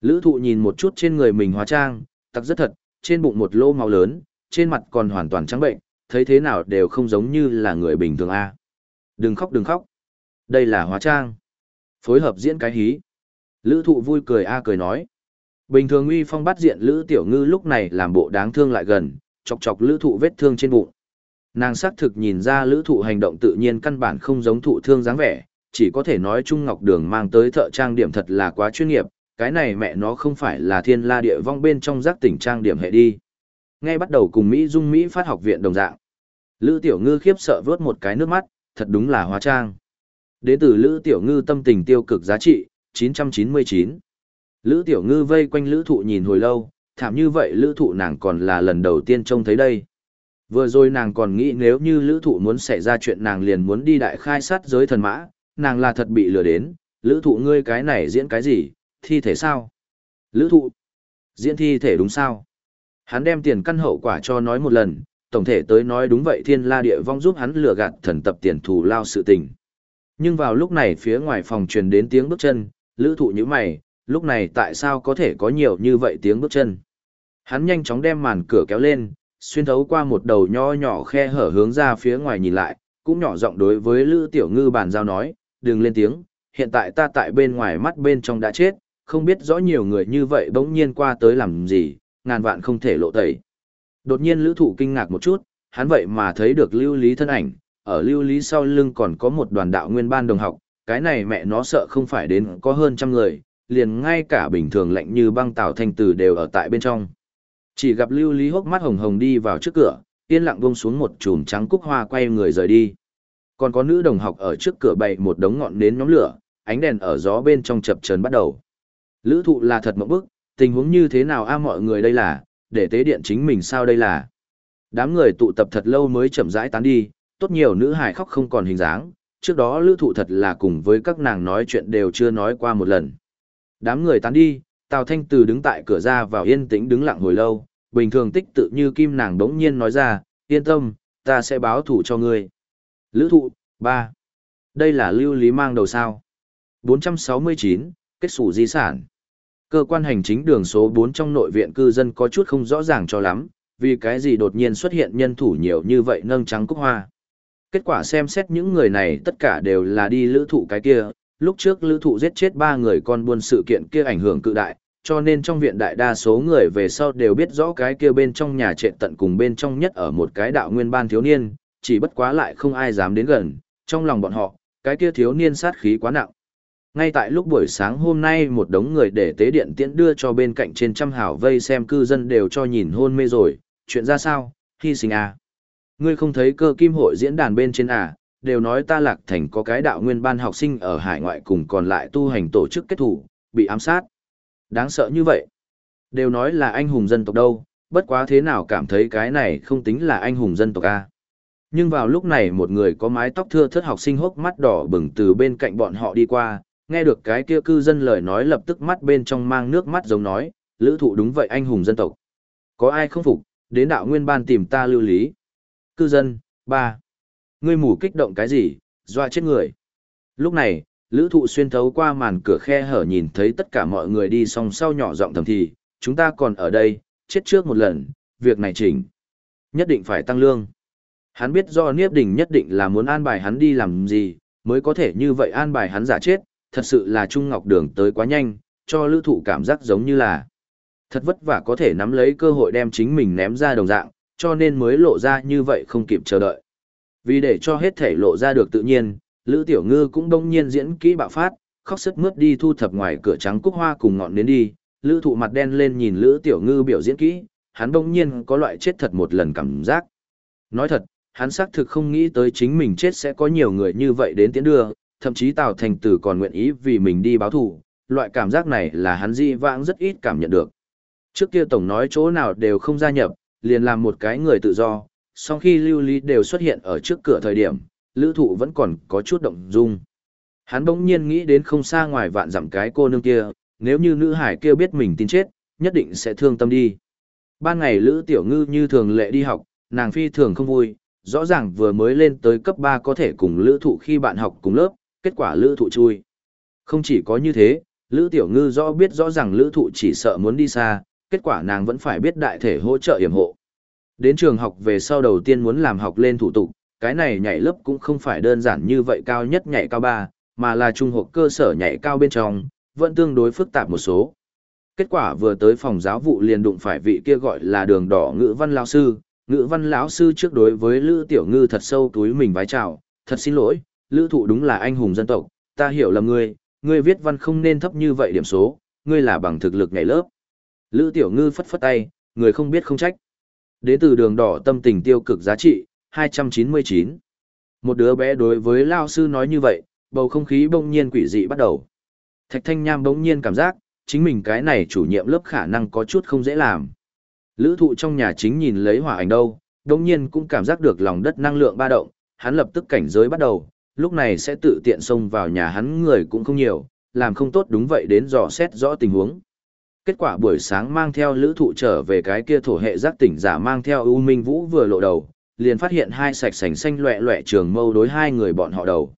Lữ thụ nhìn một chút trên người mình hóa trang, tặc rất thật, trên bụng một lô máu lớn, trên mặt còn hoàn toàn trắng bệnh, thấy thế nào đều không giống như là người bình thường a Đừng khóc đừng khóc. Đây là hóa trang. Phối hợp diễn cái hí. Lữ thụ vui cười a cười nói. Bình thường uy phong bắt diện Lữ Tiểu Ngư lúc này làm bộ đáng thương lại gần, chọc chọc Lữ thụ vết thương trên bụng. Nàng xác thực nhìn ra Lữ thụ hành động tự nhiên căn bản không giống thụ thương dáng vẻ, chỉ có thể nói Trung Ngọc Đường mang tới thợ trang điểm thật là quá chuyên nghiệp, cái này mẹ nó không phải là thiên la địa vong bên trong giác tỉnh trang điểm hệ đi. Ngay bắt đầu cùng Mỹ Dung Mỹ phát học viện đồng dạng. Lữ Tiểu Ngư khiếp sợ vớt một cái nước mắt, thật đúng là hóa trang. Đến từ Lữ Tiểu Ngư tâm tình tiêu cực giá trị, 999. Lữ Tiểu Ngư vây quanh Lữ Thụ nhìn hồi lâu, thảm như vậy Lữ Thụ nàng còn là lần đầu tiên trông thấy đây. Vừa rồi nàng còn nghĩ nếu như Lữ Thụ muốn xảy ra chuyện nàng liền muốn đi đại khai sát giới thần mã, nàng là thật bị lừa đến, Lữ Thụ ngươi cái này diễn cái gì, thi thể sao? Lữ Thụ, diễn thi thể đúng sao? Hắn đem tiền căn hậu quả cho nói một lần, tổng thể tới nói đúng vậy thiên la địa vong giúp hắn lừa gạt thần tập tiền thù lao sự tình. Nhưng vào lúc này phía ngoài phòng truyền đến tiếng bước chân, lữ thụ như mày, lúc này tại sao có thể có nhiều như vậy tiếng bước chân. Hắn nhanh chóng đem màn cửa kéo lên, xuyên thấu qua một đầu nho nhỏ khe hở hướng ra phía ngoài nhìn lại, cũng nhỏ giọng đối với Lữ Tiểu Ngư bàn giao nói, đừng lên tiếng, hiện tại ta tại bên ngoài mắt bên trong đã chết, không biết rõ nhiều người như vậy bỗng nhiên qua tới làm gì, ngàn vạn không thể lộ tẩy. Đột nhiên lữ thụ kinh ngạc một chút, hắn vậy mà thấy được lưu lý thân ảnh, ở lưu lý sau lưng còn có một đoàn đạo nguyên ban đồng học, cái này mẹ nó sợ không phải đến có hơn trăm người, liền ngay cả bình thường lạnh như băng tảo thanh tử đều ở tại bên trong. Chỉ gặp lưu lý hốc mắt hồng hồng đi vào trước cửa, yên lặng buông xuống một chùm trắng cúc hoa quay người rời đi. Còn có nữ đồng học ở trước cửa bày một đống ngọn nến nhóm lửa, ánh đèn ở gió bên trong chập chờn bắt đầu. Lữ thụ là thật mộng bức, tình huống như thế nào a mọi người đây là, để tế điện chính mình sao đây là. Đám người tụ tập thật lâu mới chậm rãi tán đi, tốt nhiều nữ hài khóc không còn hình dáng, trước đó lữ thụ thật là cùng với các nàng nói chuyện đều chưa nói qua một lần. Đám người tán đi, Tào Thanh Từ đứng tại cửa ra vào yên tĩnh đứng lặng hồi lâu, bình thường tích tự như kim nàng đống nhiên nói ra, yên tâm, ta sẽ báo thủ cho ngươi. Lữ thụ, 3. Đây là lưu lý mang đầu sao. 469, kết sủ di sản. Cơ quan hành chính đường số 4 trong nội viện cư dân có chút không rõ ràng cho lắm, vì cái gì đột nhiên xuất hiện nhân thủ nhiều như vậy nâng trắng cúc hoa. Kết quả xem xét những người này tất cả đều là đi lữ thụ cái kia, lúc trước lữ thụ giết chết ba người con buôn sự kiện kia ảnh hưởng cự đại, cho nên trong viện đại đa số người về sau đều biết rõ cái kia bên trong nhà trệ tận cùng bên trong nhất ở một cái đạo nguyên ban thiếu niên, chỉ bất quá lại không ai dám đến gần, trong lòng bọn họ, cái kia thiếu niên sát khí quá nặng. Ngay tại lúc buổi sáng hôm nay một đống người để tế điện tiễn đưa cho bên cạnh trên trăm hảo vây xem cư dân đều cho nhìn hôn mê rồi, chuyện ra sao, hy sinh à. Ngươi không thấy cơ kim hội diễn đàn bên trên à, đều nói ta lạc thành có cái đạo nguyên ban học sinh ở hải ngoại cùng còn lại tu hành tổ chức kết thủ, bị ám sát. Đáng sợ như vậy. Đều nói là anh hùng dân tộc đâu, bất quá thế nào cảm thấy cái này không tính là anh hùng dân tộc a. Nhưng vào lúc này một người có mái tóc thưa thớt học sinh hốc mắt đỏ bừng từ bên cạnh bọn họ đi qua, nghe được cái kia cư dân lời nói lập tức mắt bên trong mang nước mắt giống nói, lữ thụ đúng vậy anh hùng dân tộc. Có ai không phục, đến đạo nguyên ban tìm ta lưu lý. Cư dân, ba Ngươi mù kích động cái gì, doa chết người. Lúc này, lữ thụ xuyên thấu qua màn cửa khe hở nhìn thấy tất cả mọi người đi song sau nhỏ giọng thầm thì, chúng ta còn ở đây, chết trước một lần, việc này chỉnh. Nhất định phải tăng lương. Hắn biết do Niếp Đình nhất định là muốn an bài hắn đi làm gì, mới có thể như vậy an bài hắn giả chết, thật sự là Trung Ngọc Đường tới quá nhanh, cho lữ thụ cảm giác giống như là thật vất vả có thể nắm lấy cơ hội đem chính mình ném ra đồng dạng, cho nên mới lộ ra như vậy không kịp chờ đợi. Vì để cho hết thể lộ ra được tự nhiên, Lữ Tiểu Ngư cũng đông nhiên diễn kỹ bạo phát, khóc sức mướt đi thu thập ngoài cửa trắng cúc hoa cùng ngọn nến đi, Lữ thụ mặt đen lên nhìn Lữ Tiểu Ngư biểu diễn kỹ, hắn đông nhiên có loại chết thật một lần cảm giác. Nói thật, hắn xác thực không nghĩ tới chính mình chết sẽ có nhiều người như vậy đến tiến đưa, thậm chí Tào Thành Tử còn nguyện ý vì mình đi báo thù, loại cảm giác này là hắn di vãng rất ít cảm nhận được. Trước kia Tổng nói chỗ nào đều không gia nhập, liền làm một cái người tự do, sau khi lưu lý đều xuất hiện ở trước cửa thời điểm, lữ thụ vẫn còn có chút động dung. Hắn bỗng nhiên nghĩ đến không xa ngoài vạn dặm cái cô nương kia, nếu như nữ hải kia biết mình tin chết, nhất định sẽ thương tâm đi. Ban ngày lữ tiểu ngư như thường lệ đi học, nàng phi thường không vui, rõ ràng vừa mới lên tới cấp 3 có thể cùng lữ thụ khi bạn học cùng lớp, kết quả lữ thụ chui. Không chỉ có như thế, lữ tiểu ngư rõ biết rõ ràng lữ thụ chỉ sợ muốn đi xa, kết quả nàng vẫn phải biết đại thể hỗ trợ yểm hộ. Đến trường học về sau đầu tiên muốn làm học lên thủ tục, cái này nhảy lớp cũng không phải đơn giản như vậy cao nhất nhảy cao 3, mà là trung học cơ sở nhảy cao bên trong, vẫn tương đối phức tạp một số. Kết quả vừa tới phòng giáo vụ liền đụng phải vị kia gọi là đường đỏ ngữ văn lão sư, ngữ văn lão sư trước đối với Lữ Tiểu Ngư thật sâu túi mình vái chào, thật xin lỗi, Lữ thụ đúng là anh hùng dân tộc, ta hiểu lầm ngươi, ngươi viết văn không nên thấp như vậy điểm số, ngươi là bằng thực lực nhảy lớp. Lữ Tiểu Ngư phất phất tay, người không biết không trách. Đến từ đường đỏ tâm tình tiêu cực giá trị, 299. Một đứa bé đối với lao sư nói như vậy, bầu không khí bỗng nhiên quỷ dị bắt đầu. Thạch Thanh Nham bỗng nhiên cảm giác, chính mình cái này chủ nhiệm lớp khả năng có chút không dễ làm. Lữ thụ trong nhà chính nhìn lấy hỏa ảnh đâu, đồng nhiên cũng cảm giác được lòng đất năng lượng ba động, hắn lập tức cảnh giới bắt đầu, lúc này sẽ tự tiện xông vào nhà hắn người cũng không nhiều, làm không tốt đúng vậy đến dò xét rõ tình huống. Kết quả buổi sáng mang theo lữ thụ trở về cái kia thổ hệ giác tỉnh giả mang theo U Minh Vũ vừa lộ đầu, liền phát hiện hai sạch sành xanh loẹ loẹ trường mâu đối hai người bọn họ đầu.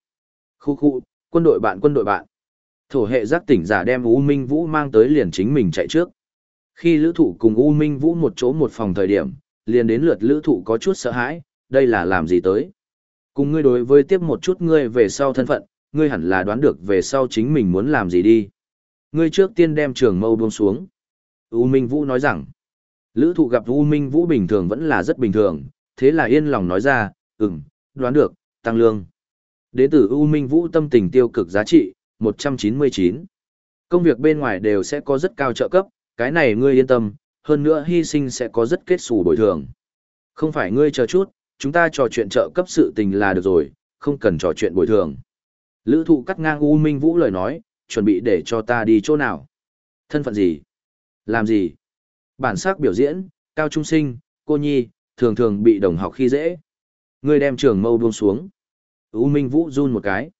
Khu khu, quân đội bạn quân đội bạn. Thổ hệ giác tỉnh giả đem U Minh Vũ mang tới liền chính mình chạy trước. Khi lữ thụ cùng U Minh Vũ một chỗ một phòng thời điểm, liền đến lượt lữ thụ có chút sợ hãi, đây là làm gì tới. Cùng ngươi đối với tiếp một chút ngươi về sau thân phận, ngươi hẳn là đoán được về sau chính mình muốn làm gì đi. Ngươi trước tiên đem trường mâu buông xuống. U Minh Vũ nói rằng, Lữ thụ gặp U Minh Vũ bình thường vẫn là rất bình thường, thế là yên lòng nói ra, ừm, đoán được, tăng lương. Đến từ U Minh Vũ tâm tình tiêu cực giá trị, 199. Công việc bên ngoài đều sẽ có rất cao trợ cấp, cái này ngươi yên tâm, hơn nữa hy sinh sẽ có rất kết xù bồi thường. Không phải ngươi chờ chút, chúng ta trò chuyện trợ cấp sự tình là được rồi, không cần trò chuyện bồi thường. Lữ thụ cắt ngang U Minh Vũ lời nói, chuẩn bị để cho ta đi chỗ nào. Thân phận gì? Làm gì? Bản sắc biểu diễn, cao trung sinh, cô nhi, thường thường bị đồng học khi dễ. Ngươi đem trường mâu buông xuống. U Minh Vũ run một cái.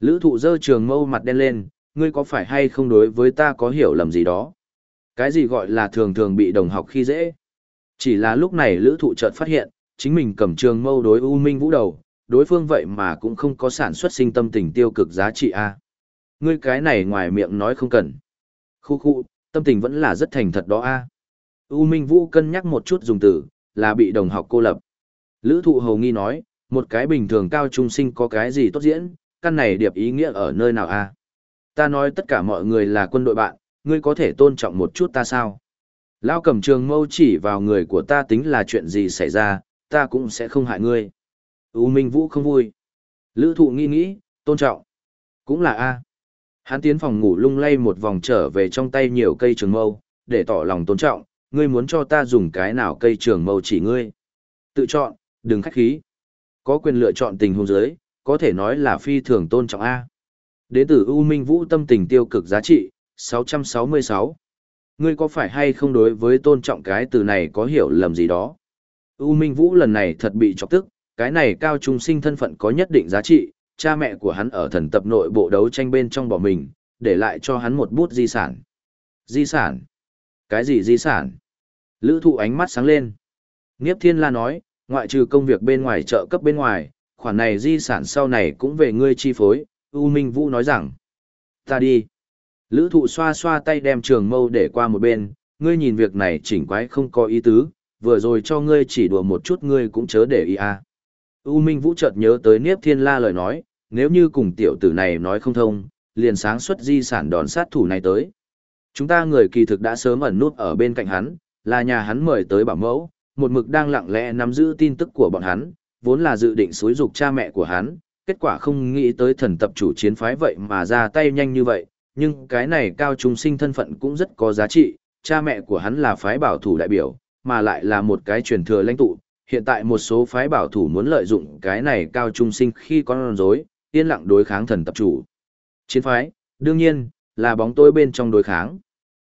Lữ thụ dơ trường mâu mặt đen lên, ngươi có phải hay không đối với ta có hiểu lầm gì đó? Cái gì gọi là thường thường bị đồng học khi dễ? Chỉ là lúc này lữ thụ chợt phát hiện, chính mình cầm trường mâu đối U Minh Vũ đầu, đối phương vậy mà cũng không có sản xuất sinh tâm tình tiêu cực giá trị A. Ngươi cái này ngoài miệng nói không cần. Khu khu, tâm tình vẫn là rất thành thật đó A. U Minh Vũ cân nhắc một chút dùng từ, là bị đồng học cô lập. Lữ thụ hầu nghi nói, một cái bình thường cao trung sinh có cái gì tốt diễn, căn này điệp ý nghĩa ở nơi nào a Ta nói tất cả mọi người là quân đội bạn, ngươi có thể tôn trọng một chút ta sao? Lao cầm trường mâu chỉ vào người của ta tính là chuyện gì xảy ra, ta cũng sẽ không hại ngươi. U Minh Vũ không vui. Lữ thụ nghĩ nghĩ, tôn trọng. Cũng là A. Hắn tiến phòng ngủ lung lay một vòng trở về trong tay nhiều cây trường mâu, để tỏ lòng tôn trọng, ngươi muốn cho ta dùng cái nào cây trường mâu chỉ ngươi. Tự chọn, đừng khách khí. Có quyền lựa chọn tình huống giới, có thể nói là phi thường tôn trọng A. Đến từ U Minh Vũ tâm tình tiêu cực giá trị, 666. Ngươi có phải hay không đối với tôn trọng cái từ này có hiểu lầm gì đó? U Minh Vũ lần này thật bị chọc tức, cái này cao trung sinh thân phận có nhất định giá trị, cha mẹ của hắn ở thần tập nội bộ đấu tranh bên trong bỏ mình, để lại cho hắn một bút di sản. Di sản? Cái gì di sản? Lữ thụ ánh mắt sáng lên. Nghiếp Thiên La nói, ngoại trừ công việc bên ngoài trợ cấp bên ngoài, khoản này di sản sau này cũng về ngươi chi phối, U Minh Vũ nói rằng. Ta đi. Lữ thụ xoa xoa tay đem trường mâu để qua một bên, ngươi nhìn việc này chỉnh quái không có ý tứ, vừa rồi cho ngươi chỉ đùa một chút ngươi cũng chớ để ý à. U Minh Vũ chợt nhớ tới Niếp Thiên La lời nói, nếu như cùng tiểu tử này nói không thông, liền sáng xuất di sản đòn sát thủ này tới. Chúng ta người kỳ thực đã sớm ẩn nút ở bên cạnh hắn, là nhà hắn mời tới bảo mẫu, một mực đang lặng lẽ nắm giữ tin tức của bọn hắn, vốn là dự định xúi dục cha mẹ của hắn, kết quả không nghĩ tới thần tập chủ chiến phái vậy mà ra tay nhanh như vậy, nhưng cái này cao trung sinh thân phận cũng rất có giá trị, cha mẹ của hắn là phái bảo thủ đại biểu, mà lại là một cái truyền thừa lãnh tụ, hiện tại một số phái bảo thủ muốn lợi dụng cái này cao trung sinh khi con rối, yên lặng đối kháng thần tập chủ. Chiến phái, đương nhiên, là bóng tối bên trong đối kháng.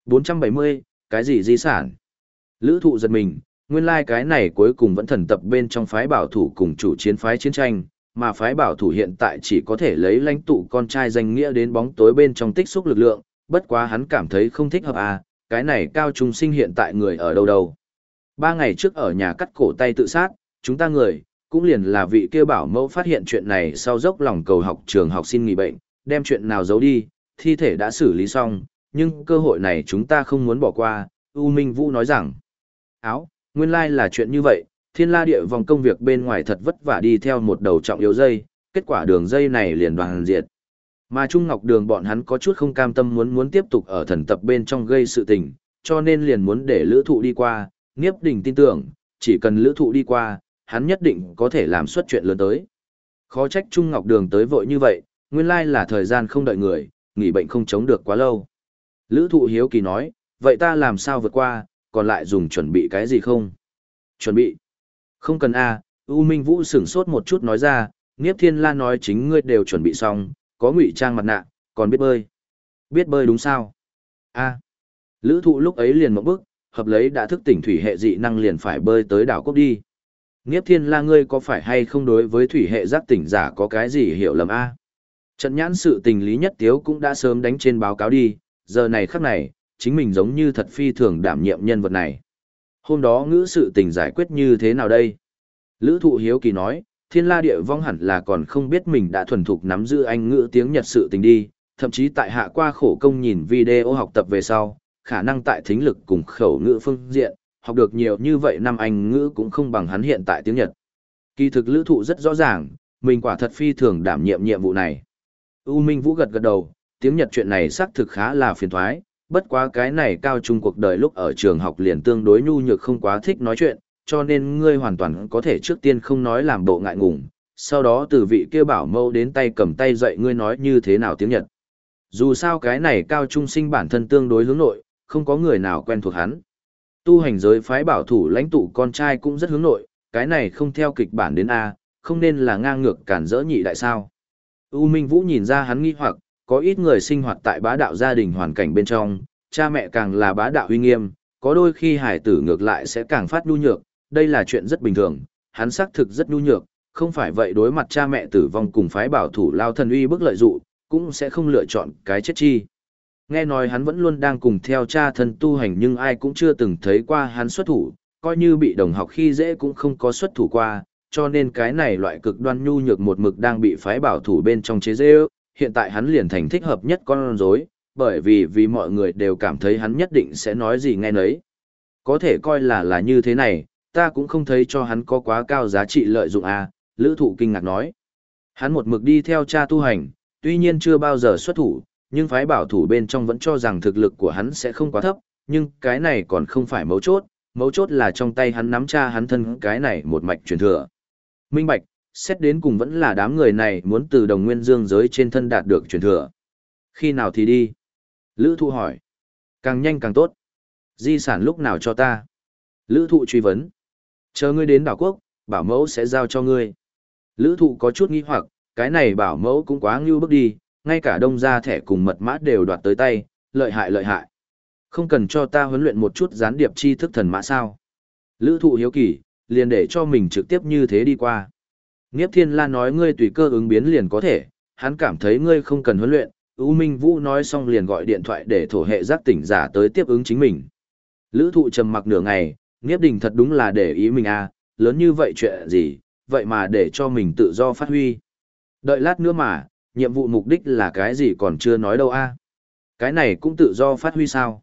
470, cái gì di sản? Lữ thụ giật mình, nguyên lai like cái này cuối cùng vẫn thần tập bên trong phái bảo thủ cùng chủ chiến phái chiến tranh, mà phái bảo thủ hiện tại chỉ có thể lấy lãnh tụ con trai danh nghĩa đến bóng tối bên trong tích xúc lực lượng, bất quá hắn cảm thấy không thích hợp à, cái này cao trung sinh hiện tại người ở đâu đâu. Ba ngày trước ở nhà cắt cổ tay tự sát, chúng ta người, cũng liền là vị kia bảo mẫu phát hiện chuyện này sau dốc lòng cầu học trường học xin nghỉ bệnh, đem chuyện nào giấu đi, thi thể đã xử lý xong, nhưng cơ hội này chúng ta không muốn bỏ qua, U Minh Vũ nói rằng, áo, nguyên lai là chuyện như vậy, thiên la địa vòng công việc bên ngoài thật vất vả đi theo một đầu trọng yếu dây, kết quả đường dây này liền đoàn diệt. Mà Trung Ngọc Đường bọn hắn có chút không cam tâm muốn muốn tiếp tục ở thần tập bên trong gây sự tình, cho nên liền muốn để lữ thụ đi qua, Niếp Đình tin tưởng, chỉ cần lữ thụ đi qua, hắn nhất định có thể làm xuất chuyện lớn tới. Khó trách Trung Ngọc Đường tới vội như vậy, nguyên lai là thời gian không đợi người, nghỉ bệnh không chống được quá lâu. Lữ thụ hiếu kỳ nói, vậy ta làm sao vượt qua, còn lại dùng chuẩn bị cái gì không? Chuẩn bị. Không cần a U Minh Vũ sửng sốt một chút nói ra, Niếp Thiên La nói chính ngươi đều chuẩn bị xong, có ngụy trang mặt nạ, còn biết bơi. Biết bơi đúng sao? a Lữ thụ lúc ấy liền một bước, hợp lấy đã thức tỉnh thủy hệ dị năng liền phải bơi tới đảo cốc đi. Niếp Thiên La ngươi có phải hay không đối với thủy hệ giác tỉnh giả có cái gì hiểu lầm a Trận nhãn sự tình lý nhất tiếu cũng đã sớm đánh trên báo cáo đi, giờ này khắc này, chính mình giống như thật phi thường đảm nhiệm nhân vật này. Hôm đó ngữ sự tình giải quyết như thế nào đây? Lữ thụ hiếu kỳ nói, thiên la địa vong hẳn là còn không biết mình đã thuần thục nắm giữ anh ngữ tiếng Nhật sự tình đi, thậm chí tại hạ qua khổ công nhìn video học tập về sau, khả năng tại thính lực cùng khẩu ngữ phương diện, học được nhiều như vậy năm anh ngữ cũng không bằng hắn hiện tại tiếng Nhật. Kỳ thực lữ thụ rất rõ ràng, mình quả thật phi thường đảm nhiệm nhiệm vụ này. U Minh Vũ gật gật đầu, tiếng Nhật chuyện này xác thực khá là phiền thoái, bất quá cái này cao trung cuộc đời lúc ở trường học liền tương đối nhu nhược không quá thích nói chuyện, cho nên ngươi hoàn toàn có thể trước tiên không nói làm bộ ngại ngùng, sau đó từ vị kia bảo mâu đến tay cầm tay dạy ngươi nói như thế nào tiếng Nhật. Dù sao cái này cao trung sinh bản thân tương đối hướng nội, không có người nào quen thuộc hắn. Tu hành giới phái bảo thủ lãnh tụ con trai cũng rất hướng nội, cái này không theo kịch bản đến A, không nên là ngang ngược cản rỡ nhị đại sao. U Minh Vũ nhìn ra hắn nghi hoặc, có ít người sinh hoạt tại bá đạo gia đình hoàn cảnh bên trong, cha mẹ càng là bá đạo uy nghiêm, có đôi khi hải tử ngược lại sẽ càng phát nhu nhược, đây là chuyện rất bình thường, hắn xác thực rất nhu nhược, không phải vậy đối mặt cha mẹ tử vong cùng phái bảo thủ lao thần uy bức lợi dụ, cũng sẽ không lựa chọn cái chết chi. Nghe nói hắn vẫn luôn đang cùng theo cha thân tu hành nhưng ai cũng chưa từng thấy qua hắn xuất thủ, coi như bị đồng học khi dễ cũng không có xuất thủ qua, cho nên cái này loại cực đoan nhu nhược một mực đang bị phái bảo thủ bên trong chế dễ hiện tại hắn liền thành thích hợp nhất con rối, bởi vì vì mọi người đều cảm thấy hắn nhất định sẽ nói gì nghe nấy. Có thể coi là là như thế này, ta cũng không thấy cho hắn có quá cao giá trị lợi dụng à, lữ thụ kinh ngạc nói. Hắn một mực đi theo cha tu hành, tuy nhiên chưa bao giờ xuất thủ, nhưng phái bảo thủ bên trong vẫn cho rằng thực lực của hắn sẽ không quá thấp, nhưng cái này còn không phải mấu chốt, mấu chốt là trong tay hắn nắm cha hắn thân cái này một mạch truyền thừa. Minh Bạch, xét đến cùng vẫn là đám người này muốn từ đồng nguyên dương giới trên thân đạt được truyền thừa. Khi nào thì đi? Lữ thụ hỏi. Càng nhanh càng tốt. Di sản lúc nào cho ta? Lữ thụ truy vấn. Chờ ngươi đến đảo quốc, bảo mẫu sẽ giao cho ngươi. Lữ thụ có chút nghi hoặc, cái này bảo mẫu cũng quá ngưu bước đi, ngay cả đông ra thẻ cùng mật mã đều đoạt tới tay, lợi hại lợi hại. Không cần cho ta huấn luyện một chút gián điệp tri thức thần mã sao. Lữ thụ hiếu kỳ, liền để cho mình trực tiếp như thế đi qua. Nghiếp Thiên La nói ngươi tùy cơ ứng biến liền có thể, hắn cảm thấy ngươi không cần huấn luyện, U Minh Vũ nói xong liền gọi điện thoại để thổ hệ giác tỉnh giả tới tiếp ứng chính mình. Lữ thụ trầm mặc nửa ngày, Nghiếp Đình thật đúng là để ý mình à, lớn như vậy chuyện gì, vậy mà để cho mình tự do phát huy. Đợi lát nữa mà, nhiệm vụ mục đích là cái gì còn chưa nói đâu a Cái này cũng tự do phát huy sao.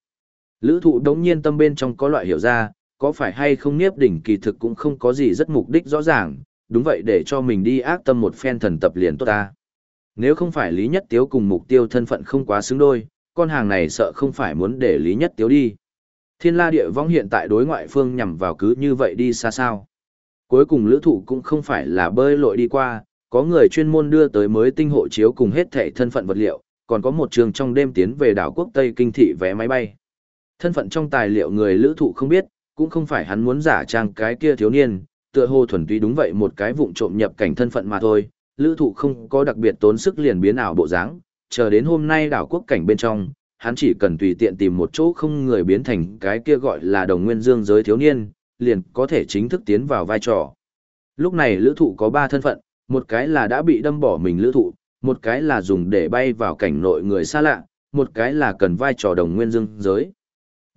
Lữ thụ đống nhiên tâm bên trong có loại hiểu ra, có phải hay không Nghiếp đỉnh kỳ thực cũng không có gì rất mục đích rõ ràng, đúng vậy để cho mình đi ác tâm một phen thần tập liền tốt ta. Nếu không phải Lý Nhất Tiếu cùng mục tiêu thân phận không quá xứng đôi, con hàng này sợ không phải muốn để Lý Nhất Tiếu đi. Thiên la địa vong hiện tại đối ngoại phương nhằm vào cứ như vậy đi xa sao. Cuối cùng lữ thụ cũng không phải là bơi lội đi qua, có người chuyên môn đưa tới mới tinh hộ chiếu cùng hết thẻ thân phận vật liệu, còn có một trường trong đêm tiến về đảo quốc Tây Kinh thị vé máy bay. Thân phận trong tài liệu người lữ thụ không biết, cũng không phải hắn muốn giả trang cái kia thiếu niên, tựa hồ thuần túy đúng vậy một cái vụng trộm nhập cảnh thân phận mà thôi, lữ thụ không có đặc biệt tốn sức liền biến ảo bộ dáng, chờ đến hôm nay đảo quốc cảnh bên trong, hắn chỉ cần tùy tiện tìm một chỗ không người biến thành cái kia gọi là đồng nguyên dương giới thiếu niên, liền có thể chính thức tiến vào vai trò. Lúc này lữ thụ có 3 thân phận, một cái là đã bị đâm bỏ mình lữ thụ, một cái là dùng để bay vào cảnh nội người xa lạ, một cái là cần vai trò đồng nguyên dương giới.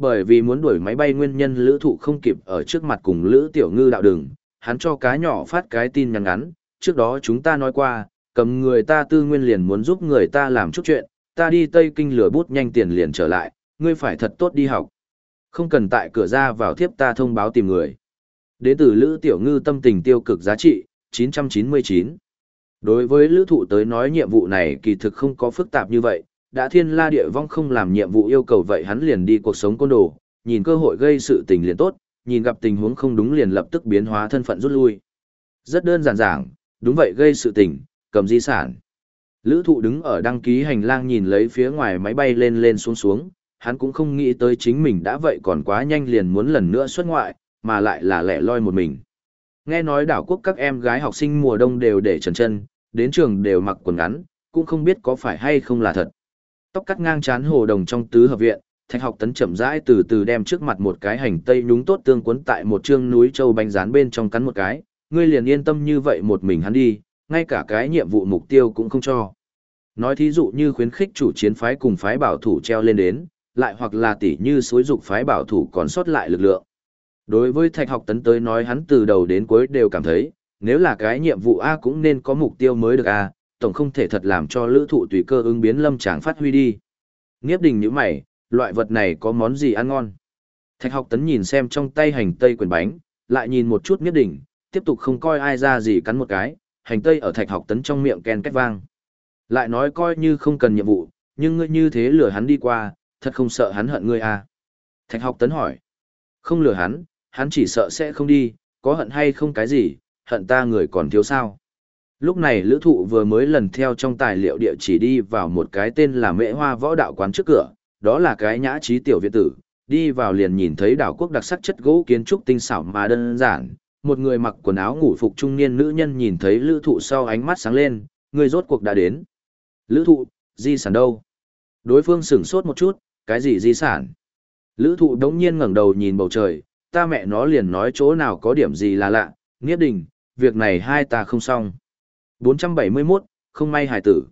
Bởi vì muốn đuổi máy bay nguyên nhân lữ thụ không kịp ở trước mặt cùng lữ tiểu ngư đạo đường, hắn cho cá nhỏ phát cái tin nhắn ngắn, trước đó chúng ta nói qua, cầm người ta tư nguyên liền muốn giúp người ta làm chút chuyện, ta đi Tây Kinh lửa bút nhanh tiền liền trở lại, ngươi phải thật tốt đi học. Không cần tại cửa ra vào thiếp ta thông báo tìm người. Đế tử Lữ Tiểu Ngư tâm tình tiêu cực giá trị, 999. Đối với Lữ Thụ tới nói nhiệm vụ này kỳ thực không có phức tạp như vậy, đã thiên la địa vong không làm nhiệm vụ yêu cầu vậy hắn liền đi cuộc sống côn đồ, nhìn cơ hội gây sự tình liền tốt, nhìn gặp tình huống không đúng liền lập tức biến hóa thân phận rút lui. Rất đơn giản giảng, đúng vậy gây sự tình, cầm di sản. Lữ thụ đứng ở đăng ký hành lang nhìn lấy phía ngoài máy bay lên lên xuống xuống, hắn cũng không nghĩ tới chính mình đã vậy còn quá nhanh liền muốn lần nữa xuất ngoại, mà lại là lẻ loi một mình. Nghe nói đảo quốc các em gái học sinh mùa đông đều để trần chân, đến trường đều mặc quần ngắn, cũng không biết có phải hay không là thật. Tóc cắt ngang chán hồ đồng trong tứ hợp viện, Thạch học tấn chậm rãi từ từ đem trước mặt một cái hành tây nhúng tốt tương cuốn tại một chương núi châu bánh rán bên trong cắn một cái, ngươi liền yên tâm như vậy một mình hắn đi, ngay cả cái nhiệm vụ mục tiêu cũng không cho. Nói thí dụ như khuyến khích chủ chiến phái cùng phái bảo thủ treo lên đến, lại hoặc là tỉ như xối dục phái bảo thủ còn sót lại lực lượng. Đối với thạch học tấn tới nói hắn từ đầu đến cuối đều cảm thấy, nếu là cái nhiệm vụ A cũng nên có mục tiêu mới được A, tổng không thể thật làm cho lữ thụ tùy cơ ứng biến lâm tràng phát huy đi. Nghiếp đình như mày, loại vật này có món gì ăn ngon. Thạch học tấn nhìn xem trong tay hành tây quyền bánh, lại nhìn một chút nghiếp đình, tiếp tục không coi ai ra gì cắn một cái, hành tây ở thạch học tấn trong miệng ken két vang. Lại nói coi như không cần nhiệm vụ, nhưng ngươi như thế lừa hắn đi qua, thật không sợ hắn hận ngươi à? Thạch học tấn hỏi. Không lừa hắn, hắn chỉ sợ sẽ không đi, có hận hay không cái gì, hận ta người còn thiếu sao. Lúc này lữ thụ vừa mới lần theo trong tài liệu địa chỉ đi vào một cái tên là mễ hoa võ đạo quán trước cửa, đó là cái nhã trí tiểu viện tử, đi vào liền nhìn thấy đảo quốc đặc sắc chất gỗ kiến trúc tinh xảo mà đơn giản, một người mặc quần áo ngủ phục trung niên nữ nhân nhìn thấy lữ thụ sau ánh mắt sáng lên, người rốt cuộc đã đến. Lữ thụ, di sản đâu? Đối phương sửng sốt một chút, cái gì di sản? Lữ thụ đống nhiên ngẩng đầu nhìn bầu trời, ta mẹ nó liền nói chỗ nào có điểm gì là lạ, nghiếp đình, việc này hai ta không xong. 471, không may hài tử.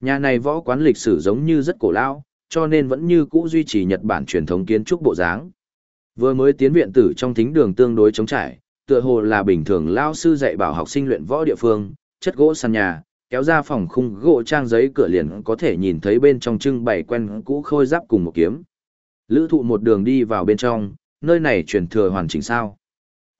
Nhà này võ quán lịch sử giống như rất cổ lão, cho nên vẫn như cũ duy trì Nhật Bản truyền thống kiến trúc bộ dáng. Vừa mới tiến viện tử trong thính đường tương đối chống trải, tựa hồ là bình thường lao sư dạy bảo học sinh luyện võ địa phương, chất gỗ sàn nhà, kéo ra phòng khung gỗ trang giấy cửa liền có thể nhìn thấy bên trong trưng bày quen cũ khôi giáp cùng một kiếm. Lữ thụ một đường đi vào bên trong, nơi này truyền thừa hoàn chỉnh sao?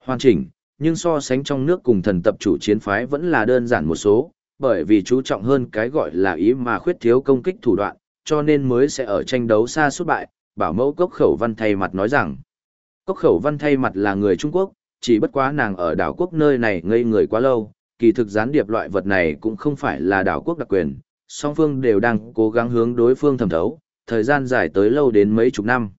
Hoàn chỉnh, nhưng so sánh trong nước cùng thần tập chủ chiến phái vẫn là đơn giản một số, bởi vì chú trọng hơn cái gọi là ý mà khuyết thiếu công kích thủ đoạn, cho nên mới sẽ ở tranh đấu xa suốt bại, bảo mẫu cốc khẩu văn thay mặt nói rằng. Cốc khẩu văn thay mặt là người Trung Quốc, chỉ bất quá nàng ở đảo quốc nơi này ngây người quá lâu, kỳ thực gián điệp loại vật này cũng không phải là đảo quốc đặc quyền, song phương đều đang cố gắng hướng đối phương thẩm thấu, thời gian dài tới lâu đến mấy chục năm.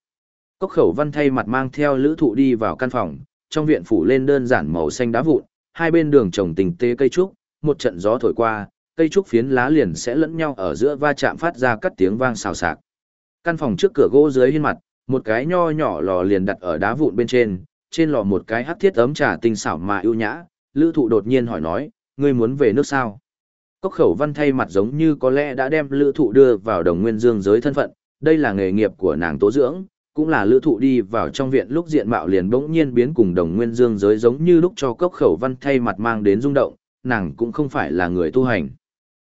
Cốc khẩu văn thay mặt mang theo lữ thụ đi vào căn phòng, trong viện phủ lên đơn giản màu xanh đá vụn, hai bên đường trồng tình tế cây trúc, một trận gió thổi qua, cây trúc phiến lá liền sẽ lẫn nhau ở giữa va chạm phát ra cắt tiếng vang xào xạc. Căn phòng trước cửa gỗ dưới hiên mặt, một cái nho nhỏ lò liền đặt ở đá vụn bên trên, trên lò một cái hắc thiết ấm trà tinh xảo mà ưu nhã, Lữ Thụ đột nhiên hỏi nói, ngươi muốn về nước sao? Cốc khẩu văn thay mặt giống như có lẽ đã đem Lữ Thụ đưa vào đồng nguyên dương giới thân phận, đây là nghề nghiệp của nàng tố dưỡng, cũng là Lữ Thụ đi vào trong viện lúc diện mạo liền bỗng nhiên biến cùng đồng nguyên dương giới giống như lúc cho cốc khẩu văn thay mặt mang đến rung động, nàng cũng không phải là người tu hành.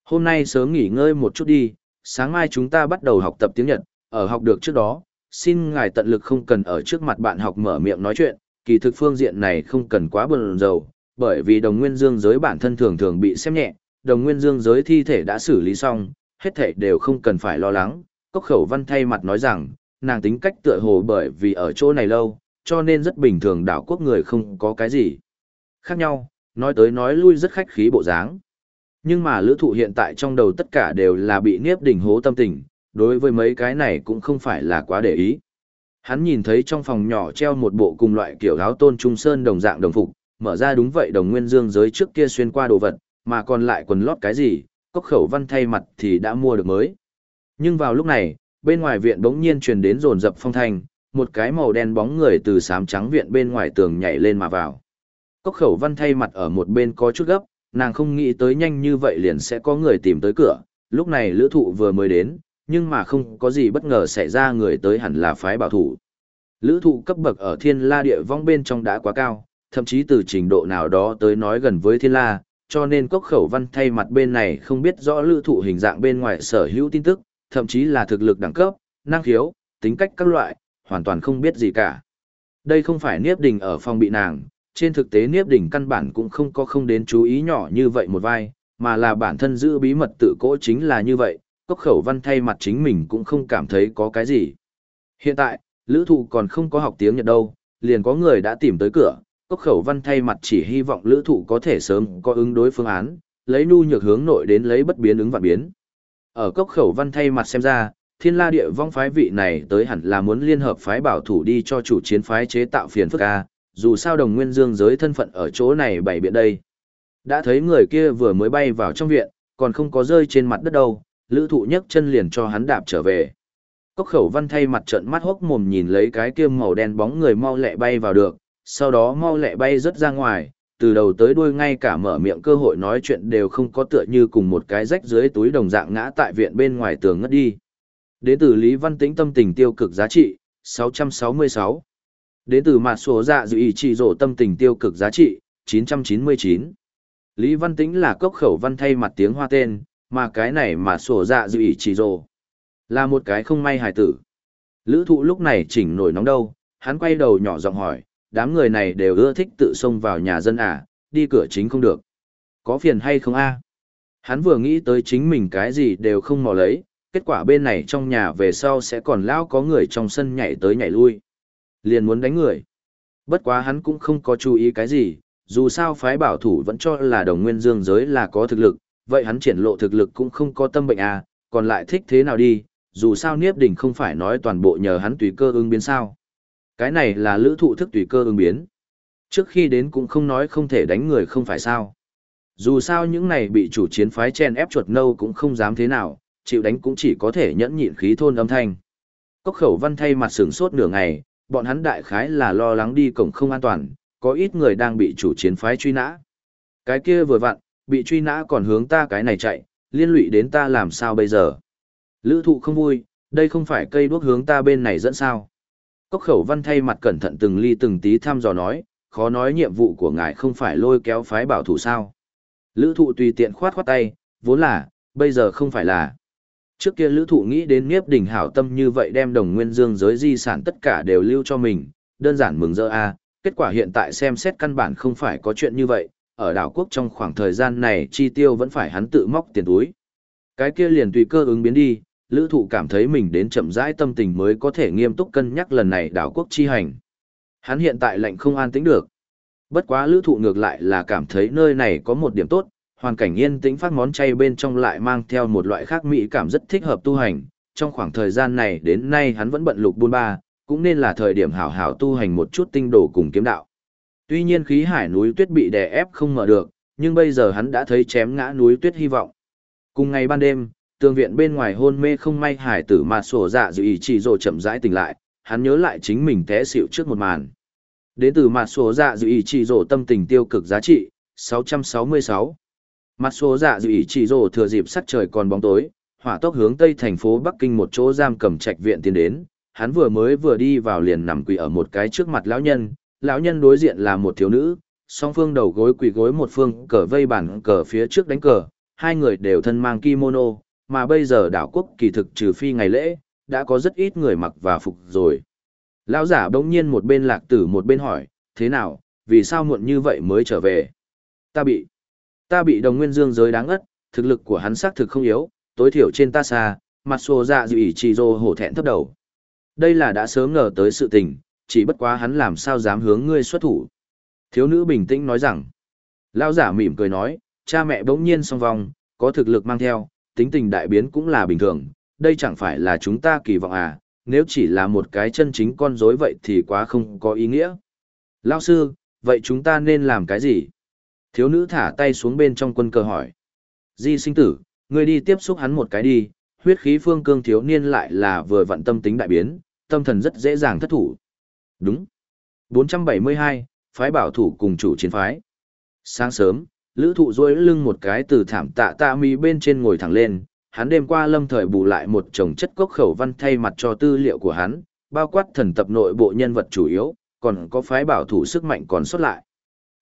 Hôm nay sớm nghỉ ngơi một chút đi, sáng mai chúng ta bắt đầu học tập tiếng Nhật, ở học được trước đó, xin ngài tận lực không cần ở trước mặt bạn học mở miệng nói chuyện, kỳ thực phương diện này không cần quá bần dầu, bởi vì đồng nguyên dương giới bản thân thường thường bị xem nhẹ, đồng nguyên dương giới thi thể đã xử lý xong, hết thể đều không cần phải lo lắng. Cốc khẩu văn thay mặt nói rằng, nàng tính cách tựa hồ bởi vì ở chỗ này lâu, cho nên rất bình thường đảo quốc người không có cái gì. Khác nhau, nói tới nói lui rất khách khí bộ dáng. Nhưng mà lữ thụ hiện tại trong đầu tất cả đều là bị nghiếp đỉnh hố tâm tình, đối với mấy cái này cũng không phải là quá để ý. Hắn nhìn thấy trong phòng nhỏ treo một bộ cùng loại kiểu áo tôn trung sơn đồng dạng đồng phục, mở ra đúng vậy đồng nguyên dương giới trước kia xuyên qua đồ vật, mà còn lại quần lót cái gì, cốc khẩu văn thay mặt thì đã mua được mới. Nhưng vào lúc này, bên ngoài viện bỗng nhiên truyền đến rồn rập phong thanh, một cái màu đen bóng người từ sám trắng viện bên ngoài tường nhảy lên mà vào. Cốc khẩu văn thay mặt ở một bên có chút gấp, nàng không nghĩ tới nhanh như vậy liền sẽ có người tìm tới cửa, lúc này lữ thụ vừa mới đến, nhưng mà không có gì bất ngờ xảy ra người tới hẳn là phái bảo thủ. Lữ thụ cấp bậc ở thiên la địa vong bên trong đã quá cao, thậm chí từ trình độ nào đó tới nói gần với thiên la, cho nên cốc khẩu văn thay mặt bên này không biết rõ lữ thụ hình dạng bên ngoài sở hữu tin tức, thậm chí là thực lực đẳng cấp, năng khiếu, tính cách các loại, hoàn toàn không biết gì cả. Đây không phải Niếp Đình ở phòng bị nàng, trên thực tế Niếp Đình căn bản cũng không có không đến chú ý nhỏ như vậy một vai, mà là bản thân giữ bí mật tự cố chính là như vậy, cốc khẩu văn thay mặt chính mình cũng không cảm thấy có cái gì. Hiện tại, lữ thụ còn không có học tiếng Nhật đâu, liền có người đã tìm tới cửa, cốc khẩu văn thay mặt chỉ hy vọng lữ thụ có thể sớm có ứng đối phương án, lấy nu nhược hướng nội đến lấy bất biến ứng và biến. Ở cốc khẩu văn thay mặt xem ra, thiên la địa vong phái vị này tới hẳn là muốn liên hợp phái bảo thủ đi cho chủ chiến phái chế tạo phiền phức ca, dù sao đồng nguyên dương giới thân phận ở chỗ này bày biện đây. Đã thấy người kia vừa mới bay vào trong viện, còn không có rơi trên mặt đất đâu, lữ thụ nhấc chân liền cho hắn đạp trở về. Cốc khẩu văn thay mặt trận mắt hốc mồm nhìn lấy cái kia màu đen bóng người mau lẹ bay vào được, sau đó mau lẹ bay rất ra ngoài, từ đầu tới đuôi ngay cả mở miệng cơ hội nói chuyện đều không có tựa như cùng một cái rách dưới túi đồng dạng ngã tại viện bên ngoài tường ngất đi. Đến từ Lý Văn Tĩnh tâm tình tiêu cực giá trị, 666. Đến từ mặt số dạ dự ý trị rổ tâm tình tiêu cực giá trị, 999. Lý Văn Tĩnh là cốc khẩu văn thay mặt tiếng hoa tên, mà cái này mà sổ dạ dự ý chỉ rồ. Là một cái không may hài tử. Lữ thụ lúc này chỉnh nổi nóng đâu, hắn quay đầu nhỏ giọng hỏi, đám người này đều ưa thích tự xông vào nhà dân à, đi cửa chính không được. Có phiền hay không a Hắn vừa nghĩ tới chính mình cái gì đều không mò lấy, kết quả bên này trong nhà về sau sẽ còn lao có người trong sân nhảy tới nhảy lui. Liền muốn đánh người. Bất quá hắn cũng không có chú ý cái gì, dù sao phái bảo thủ vẫn cho là đồng nguyên dương giới là có thực lực, vậy hắn triển lộ thực lực cũng không có tâm bệnh à, còn lại thích thế nào đi, dù sao Niếp Đình không phải nói toàn bộ nhờ hắn tùy cơ ứng biến sao. Cái này là lữ thụ thức tùy cơ ứng biến. Trước khi đến cũng không nói không thể đánh người không phải sao. Dù sao những này bị chủ chiến phái chen ép chuột nâu cũng không dám thế nào, chịu đánh cũng chỉ có thể nhẫn nhịn khí thôn âm thanh. Cốc khẩu văn thay mặt sửng sốt nửa ngày, bọn hắn đại khái là lo lắng đi cổng không an toàn, có ít người đang bị chủ chiến phái truy nã. Cái kia vừa vặn, bị truy nã còn hướng ta cái này chạy, liên lụy đến ta làm sao bây giờ. Lữ thụ không vui, đây không phải cây đuốc hướng ta bên này dẫn sao. Cốc khẩu văn thay mặt cẩn thận từng ly từng tí thăm dò nói, khó nói nhiệm vụ của ngài không phải lôi kéo phái bảo thủ sao. Lữ thụ tùy tiện khoát khoát tay, vốn là, bây giờ không phải là. Trước kia lữ thụ nghĩ đến Niếp đỉnh hảo tâm như vậy đem đồng nguyên dương giới di sản tất cả đều lưu cho mình, đơn giản mừng rỡ a kết quả hiện tại xem xét căn bản không phải có chuyện như vậy, ở đảo quốc trong khoảng thời gian này chi tiêu vẫn phải hắn tự móc tiền túi. Cái kia liền tùy cơ ứng biến đi, lữ thụ cảm thấy mình đến chậm rãi tâm tình mới có thể nghiêm túc cân nhắc lần này đảo quốc chi hành. Hắn hiện tại lạnh không an tĩnh được. Bất quá lữ thụ ngược lại là cảm thấy nơi này có một điểm tốt, hoàn cảnh yên tĩnh phát món chay bên trong lại mang theo một loại khác mỹ cảm rất thích hợp tu hành. Trong khoảng thời gian này đến nay hắn vẫn bận lục buôn ba, cũng nên là thời điểm hảo hảo tu hành một chút tinh đồ cùng kiếm đạo. Tuy nhiên khí hải núi tuyết bị đè ép không mở được, nhưng bây giờ hắn đã thấy chém ngã núi tuyết hy vọng. Cùng ngày ban đêm, tương viện bên ngoài hôn mê không may hải tử mà sổ dạ dự ý chỉ rồi chậm rãi tỉnh lại, hắn nhớ lại chính mình té xỉu trước một màn. Đến từ mặt số dạ dự ý chỉ rổ tâm tình tiêu cực giá trị, 666. Mặt số dạ dự ý chỉ rổ thừa dịp sắc trời còn bóng tối, hỏa tốc hướng tây thành phố Bắc Kinh một chỗ giam cầm trạch viện tiến đến, hắn vừa mới vừa đi vào liền nằm quỳ ở một cái trước mặt lão nhân, lão nhân đối diện là một thiếu nữ, song phương đầu gối quỳ gối một phương cờ vây bản cờ phía trước đánh cờ, hai người đều thân mang kimono, mà bây giờ đảo quốc kỳ thực trừ phi ngày lễ, đã có rất ít người mặc và phục rồi. Lão giả bỗng nhiên một bên lạc tử một bên hỏi, thế nào, vì sao muộn như vậy mới trở về? Ta bị, ta bị đồng nguyên dương giới đáng ất, thực lực của hắn xác thực không yếu, tối thiểu trên ta xa, mặt xô dạ dự ý trì rô hổ thẹn thấp đầu. Đây là đã sớm ngờ tới sự tình, chỉ bất quá hắn làm sao dám hướng ngươi xuất thủ. Thiếu nữ bình tĩnh nói rằng, lão giả mỉm cười nói, cha mẹ bỗng nhiên song vong, có thực lực mang theo, tính tình đại biến cũng là bình thường, đây chẳng phải là chúng ta kỳ vọng à, nếu chỉ là một cái chân chính con rối vậy thì quá không có ý nghĩa. Lão sư, vậy chúng ta nên làm cái gì? Thiếu nữ thả tay xuống bên trong quân cờ hỏi. Di sinh tử, ngươi đi tiếp xúc hắn một cái đi, huyết khí phương cương thiếu niên lại là vừa vận tâm tính đại biến, tâm thần rất dễ dàng thất thủ. Đúng. 472, phái bảo thủ cùng chủ chiến phái. Sáng sớm, lữ thụ duỗi lưng một cái từ thảm tạ tạ mi bên trên ngồi thẳng lên, hắn đêm qua lâm thời bù lại một chồng chất cốc khẩu văn thay mặt cho tư liệu của hắn, bao quát thần tập nội bộ nhân vật chủ yếu, còn có phái bảo thủ sức mạnh còn xuất lại.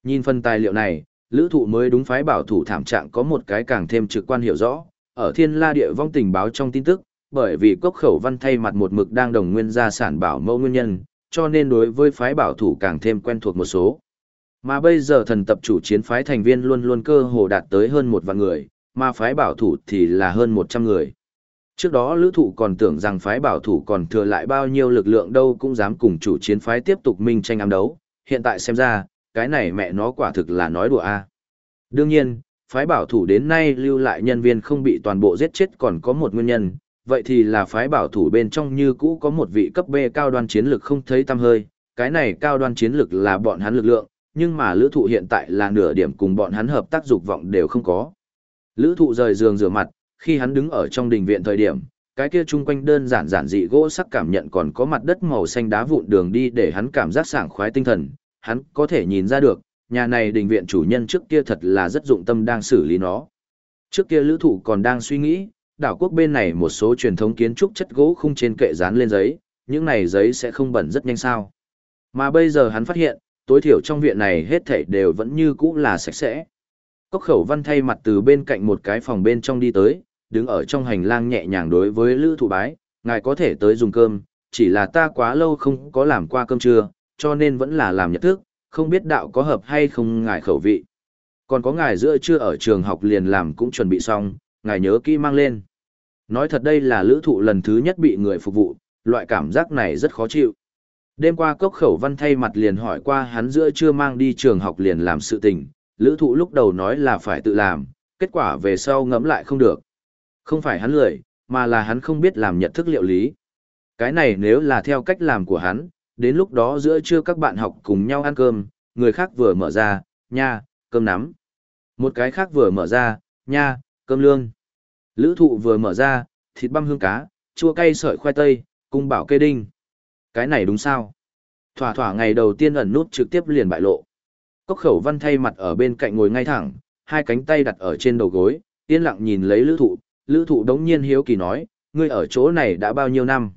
Nhìn phần tài liệu này, lữ thụ mới đúng phái bảo thủ thảm trạng có một cái càng thêm trực quan hiểu rõ, ở thiên la địa vong tình báo trong tin tức, bởi vì cốc khẩu văn thay mặt một mực đang đồng nguyên gia sản bảo mẫu nguyên nhân, cho nên đối với phái bảo thủ càng thêm quen thuộc một số. Mà bây giờ thần tập chủ chiến phái thành viên luôn luôn cơ hồ đạt tới hơn một vạn người, mà phái bảo thủ thì là hơn 100 người. Trước đó lữ thụ còn tưởng rằng phái bảo thủ còn thừa lại bao nhiêu lực lượng đâu cũng dám cùng chủ chiến phái tiếp tục minh tranh ám đấu, hiện tại xem ra, cái này mẹ nó quả thực là nói đùa a Đương nhiên, phái bảo thủ đến nay lưu lại nhân viên không bị toàn bộ giết chết còn có một nguyên nhân, vậy thì là phái bảo thủ bên trong như cũ có một vị cấp B cao đoan chiến lực không thấy tăm hơi, cái này cao đoan chiến lực là bọn hắn lực lượng, nhưng mà lữ thụ hiện tại là nửa điểm cùng bọn hắn hợp tác dục vọng đều không có. Lữ thụ rời giường rửa mặt, khi hắn đứng ở trong đình viện thời điểm, cái kia chung quanh đơn giản giản dị gỗ sắc cảm nhận còn có mặt đất màu xanh đá vụn đường đi để hắn cảm giác sảng khoái tinh thần, hắn có thể nhìn ra được, nhà này đình viện chủ nhân trước kia thật là rất dụng tâm đang xử lý nó. Trước kia lữ thụ còn đang suy nghĩ, đảo quốc bên này một số truyền thống kiến trúc chất gỗ khung trên kệ dán lên giấy, những này giấy sẽ không bẩn rất nhanh sao. Mà bây giờ hắn phát hiện, tối thiểu trong viện này hết thảy đều vẫn như cũ là sạch sẽ. Cốc khẩu văn thay mặt từ bên cạnh một cái phòng bên trong đi tới, đứng ở trong hành lang nhẹ nhàng đối với lữ thụ bái, ngài có thể tới dùng cơm, chỉ là ta quá lâu không có làm qua cơm trưa, cho nên vẫn là làm nhật thức, không biết đạo có hợp hay không ngài khẩu vị. Còn có ngài giữa trưa ở trường học liền làm cũng chuẩn bị xong, ngài nhớ kỹ mang lên. Nói thật đây là lữ thụ lần thứ nhất bị người phục vụ, loại cảm giác này rất khó chịu. Đêm qua cốc khẩu văn thay mặt liền hỏi qua hắn giữa chưa mang đi trường học liền làm sự tình, lữ thụ lúc đầu nói là phải tự làm, kết quả về sau ngẫm lại không được. Không phải hắn lười, mà là hắn không biết làm nhận thức liệu lý. Cái này nếu là theo cách làm của hắn, đến lúc đó giữa trưa các bạn học cùng nhau ăn cơm, người khác vừa mở ra, nha, cơm nắm. Một cái khác vừa mở ra, nha, cơm lương. Lữ thụ vừa mở ra, thịt băm hương cá, chua cay sợi khoai tây, cung bảo kê đinh. Cái này đúng sao? Thỏa thỏa ngày đầu tiên ẩn nút trực tiếp liền bại lộ. Cốc khẩu văn thay mặt ở bên cạnh ngồi ngay thẳng, hai cánh tay đặt ở trên đầu gối, yên lặng nhìn lấy lữ thụ. Lữ thụ đống nhiên hiếu kỳ nói, ngươi ở chỗ này đã bao nhiêu năm?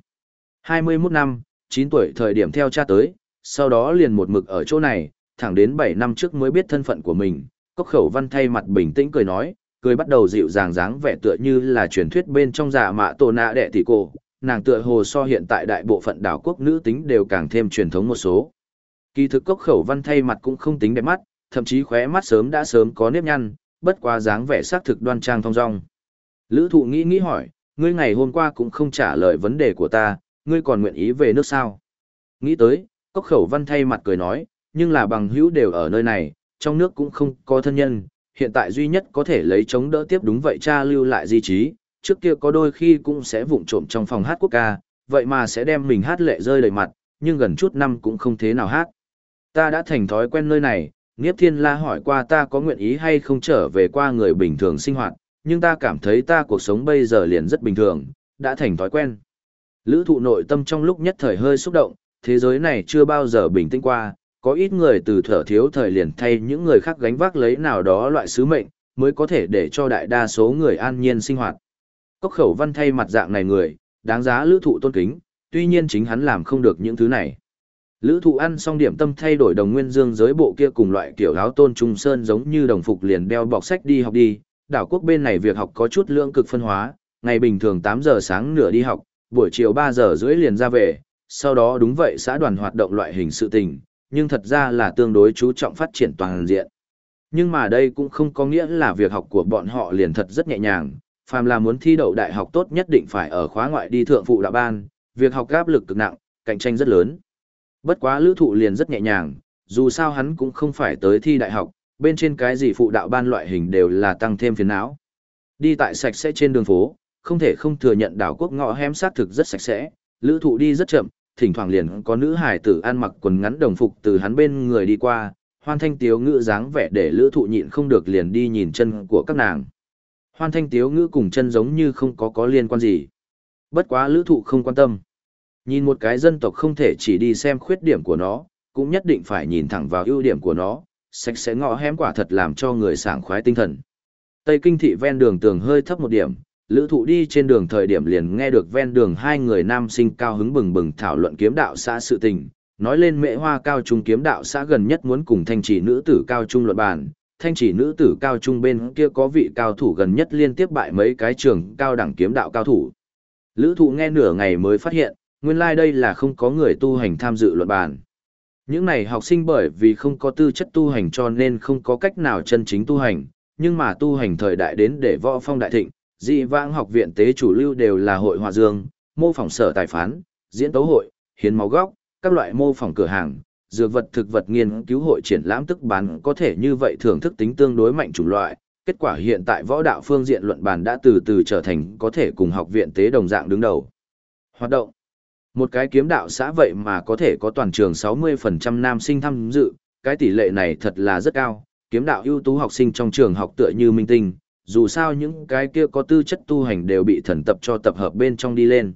21 năm, 9 tuổi thời điểm theo cha tới, sau đó liền một mực ở chỗ này, thẳng đến 7 năm trước mới biết thân phận của mình. Cốc khẩu văn thay mặt bình tĩnh cười nói, cười bắt đầu dịu dàng dáng vẻ tựa như là truyền thuyết bên trong giả mạ tổ nạ đệ tỷ cổ, nàng tựa hồ so hiện tại đại bộ phận đảo quốc nữ tính đều càng thêm truyền thống một số. Kỳ thực cốc khẩu văn thay mặt cũng không tính đẹp mắt, thậm chí khóe mắt sớm đã sớm có nếp nhăn, bất quá dáng vẻ sắc thực đoan trang thong dong. Lữ thụ nghĩ nghĩ hỏi, ngươi ngày hôm qua cũng không trả lời vấn đề của ta, ngươi còn nguyện ý về nước sao? Nghĩ tới, cốc khẩu văn thay mặt cười nói, nhưng là bằng hữu đều ở nơi này, trong nước cũng không có thân nhân, hiện tại duy nhất có thể lấy chống đỡ tiếp đúng vậy cha lưu lại di trí, trước kia có đôi khi cũng sẽ vụng trộm trong phòng hát quốc ca, vậy mà sẽ đem mình hát lệ rơi đầy mặt, nhưng gần chút năm cũng không thế nào hát. Ta đã thành thói quen nơi này, Niếp Thiên La hỏi qua ta có nguyện ý hay không trở về qua người bình thường sinh hoạt, nhưng ta cảm thấy ta cuộc sống bây giờ liền rất bình thường, đã thành thói quen. Lữ thụ nội tâm trong lúc nhất thời hơi xúc động, thế giới này chưa bao giờ bình tĩnh qua, có ít người từ thở thiếu thời liền thay những người khác gánh vác lấy nào đó loại sứ mệnh, mới có thể để cho đại đa số người an nhiên sinh hoạt. Cốc khẩu văn thay mặt dạng này người, đáng giá lữ thụ tôn kính, tuy nhiên chính hắn làm không được những thứ này. Lữ thụ ăn xong điểm tâm thay đổi đồng nguyên dương giới bộ kia cùng loại kiểu áo tôn trung sơn giống như đồng phục liền đeo bọc sách đi học đi, đảo quốc bên này việc học có chút lượng cực phân hóa, ngày bình thường 8 giờ sáng nửa đi học, buổi chiều 3 giờ rưỡi liền ra về, sau đó đúng vậy xã đoàn hoạt động loại hình sự tình, nhưng thật ra là tương đối chú trọng phát triển toàn diện. Nhưng mà đây cũng không có nghĩa là việc học của bọn họ liền thật rất nhẹ nhàng, phàm là muốn thi đậu đại học tốt nhất định phải ở khóa ngoại đi thượng phụ đạo ban, việc học áp lực cực nặng, cạnh tranh rất lớn. Bất quá lữ thụ liền rất nhẹ nhàng, dù sao hắn cũng không phải tới thi đại học, bên trên cái gì phụ đạo ban loại hình đều là tăng thêm phiền não. Đi tại sạch sẽ trên đường phố, không thể không thừa nhận đảo quốc ngõ hém sát thực rất sạch sẽ, lữ thụ đi rất chậm, thỉnh thoảng liền có nữ hải tử ăn mặc quần ngắn đồng phục từ hắn bên người đi qua, hoan thanh tiếu ngữ dáng vẻ để lữ thụ nhịn không được liền đi nhìn chân của các nàng. Hoan thanh tiếu ngữ cùng chân giống như không có có liên quan gì. Bất quá lữ thụ không quan tâm. Nhìn một cái dân tộc không thể chỉ đi xem khuyết điểm của nó, cũng nhất định phải nhìn thẳng vào ưu điểm của nó, sạch sẽ ngõ hém quả thật làm cho người sảng khoái tinh thần. Tây kinh thị ven đường tường hơi thấp một điểm, lữ thụ đi trên đường thời điểm liền nghe được ven đường hai người nam sinh cao hứng bừng bừng thảo luận kiếm đạo xã sự tình, nói lên mệ hoa cao trung kiếm đạo xã gần nhất muốn cùng thanh chỉ nữ tử cao trung luận bàn, thanh chỉ nữ tử cao trung bên kia có vị cao thủ gần nhất liên tiếp bại mấy cái trường cao đẳng kiếm đạo cao thủ. Lữ thụ nghe nửa ngày mới phát hiện, nguyên lai like đây là không có người tu hành tham dự luận bàn. Những này học sinh bởi vì không có tư chất tu hành cho nên không có cách nào chân chính tu hành, nhưng mà tu hành thời đại đến để võ phong đại thịnh, dị vãng học viện tế chủ lưu đều là hội hòa dương, mô phỏng sở tài phán, diễn tấu hội, hiến máu góc, các loại mô phỏng cửa hàng, dược vật thực vật nghiên cứu hội triển lãm tức bán có thể như vậy thưởng thức tính tương đối mạnh chủng loại. Kết quả hiện tại võ đạo phương diện luận bàn đã từ từ trở thành có thể cùng học viện tế đồng dạng đứng đầu. Hoạt động Một cái kiếm đạo xã vậy mà có thể có toàn trường 60% nam sinh tham dự, cái tỷ lệ này thật là rất cao. Kiếm đạo ưu tú học sinh trong trường học tựa như minh tinh, dù sao những cái kia có tư chất tu hành đều bị thần tập cho tập hợp bên trong đi lên.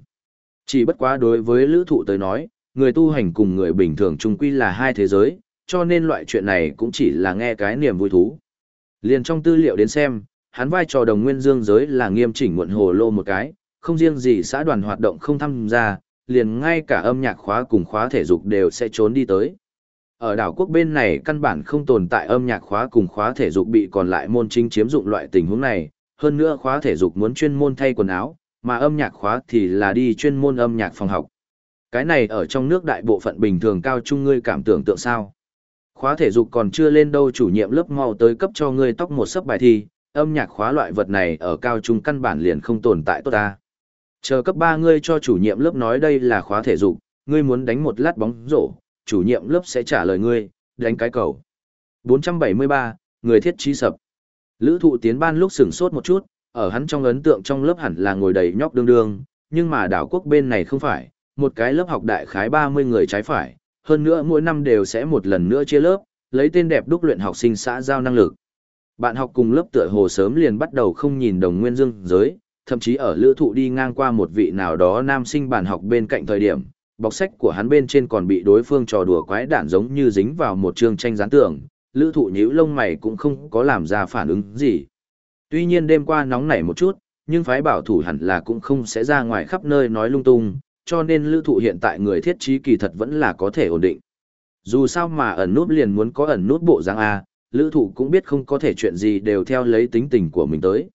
Chỉ bất quá đối với lữ thụ tới nói, người tu hành cùng người bình thường chung quy là hai thế giới, cho nên loại chuyện này cũng chỉ là nghe cái niềm vui thú. Liền trong tư liệu đến xem, hắn vai trò đồng nguyên dương giới là nghiêm chỉnh muộn hồ lô một cái, không riêng gì xã đoàn hoạt động không tham gia, liền ngay cả âm nhạc khóa cùng khóa thể dục đều sẽ trốn đi tới. Ở đảo quốc bên này căn bản không tồn tại âm nhạc khóa cùng khóa thể dục bị còn lại môn chính chiếm dụng loại tình huống này, hơn nữa khóa thể dục muốn chuyên môn thay quần áo, mà âm nhạc khóa thì là đi chuyên môn âm nhạc phòng học. Cái này ở trong nước đại bộ phận bình thường cao trung ngươi cảm tưởng tượng sao. Khóa thể dục còn chưa lên đâu chủ nhiệm lớp mau tới cấp cho ngươi tóc một sấp bài thi, âm nhạc khóa loại vật này ở cao trung căn bản liền không tồn tại tốt ta. Chờ cấp 3 ngươi cho chủ nhiệm lớp nói đây là khóa thể dục, ngươi muốn đánh một lát bóng rổ, chủ nhiệm lớp sẽ trả lời ngươi, đánh cái cầu. 473, người thiết trí sập. Lữ thụ tiến ban lúc sửng sốt một chút, ở hắn trong ấn tượng trong lớp hẳn là ngồi đầy nhóc đương đương, nhưng mà đảo quốc bên này không phải, một cái lớp học đại khái 30 người trái phải, hơn nữa mỗi năm đều sẽ một lần nữa chia lớp, lấy tên đẹp đúc luyện học sinh xã giao năng lực. Bạn học cùng lớp tựa hồ sớm liền bắt đầu không nhìn đồng nguyên dương giới, thậm chí ở lữ thụ đi ngang qua một vị nào đó nam sinh bạn học bên cạnh thời điểm, bọc sách của hắn bên trên còn bị đối phương trò đùa quái đản giống như dính vào một chương tranh gián tưởng, lữ thụ nhíu lông mày cũng không có làm ra phản ứng gì. Tuy nhiên đêm qua nóng nảy một chút, nhưng phái bảo thủ hẳn là cũng không sẽ ra ngoài khắp nơi nói lung tung, cho nên lữ thụ hiện tại người thiết trí kỳ thật vẫn là có thể ổn định. Dù sao mà ẩn nút liền muốn có ẩn nút bộ dáng A, lữ thụ cũng biết không có thể chuyện gì đều theo lấy tính tình của mình tới.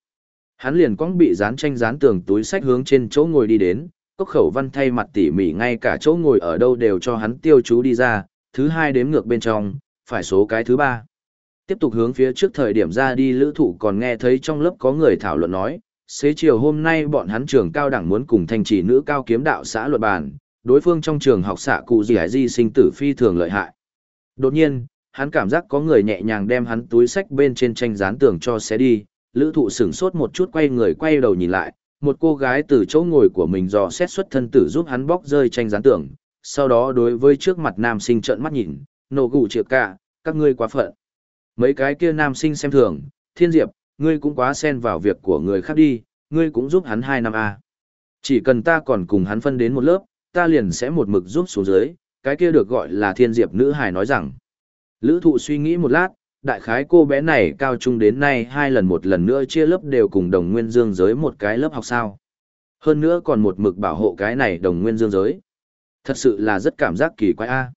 Hắn liền quăng bị dán tranh dán tường túi sách hướng trên chỗ ngồi đi đến, cốc khẩu văn thay mặt tỉ mỉ ngay cả chỗ ngồi ở đâu đều cho hắn tiêu chú đi ra, thứ hai đếm ngược bên trong, phải số cái thứ ba. Tiếp tục hướng phía trước thời điểm ra đi lữ thụ còn nghe thấy trong lớp có người thảo luận nói, xế chiều hôm nay bọn hắn trường cao đẳng muốn cùng thanh trì nữ cao kiếm đạo xã luật bàn, đối phương trong trường học xạ cụ gì di sinh tử phi thường lợi hại. Đột nhiên, hắn cảm giác có người nhẹ nhàng đem hắn túi sách bên trên tranh dán tường cho xé đi, lữ thụ sửng sốt một chút quay người quay đầu nhìn lại, một cô gái từ chỗ ngồi của mình dò xét xuất thân tử giúp hắn bóc rơi tranh dán tường, sau đó đối với trước mặt nam sinh trợn mắt nhìn, nổ gù triệu cả, các ngươi quá phận. Mấy cái kia nam sinh xem thường, thiên diệp, ngươi cũng quá xen vào việc của người khác đi, ngươi cũng giúp hắn 2 năm A. Chỉ cần ta còn cùng hắn phân đến một lớp, ta liền sẽ một mực giúp xuống dưới, cái kia được gọi là thiên diệp nữ hài nói rằng. Lữ thụ suy nghĩ một lát, đại khái cô bé này cao trung đến nay hai lần một lần nữa chia lớp đều cùng đồng nguyên dương giới một cái lớp học sao. Hơn nữa còn một mực bảo hộ cái này đồng nguyên dương giới. Thật sự là rất cảm giác kỳ quái a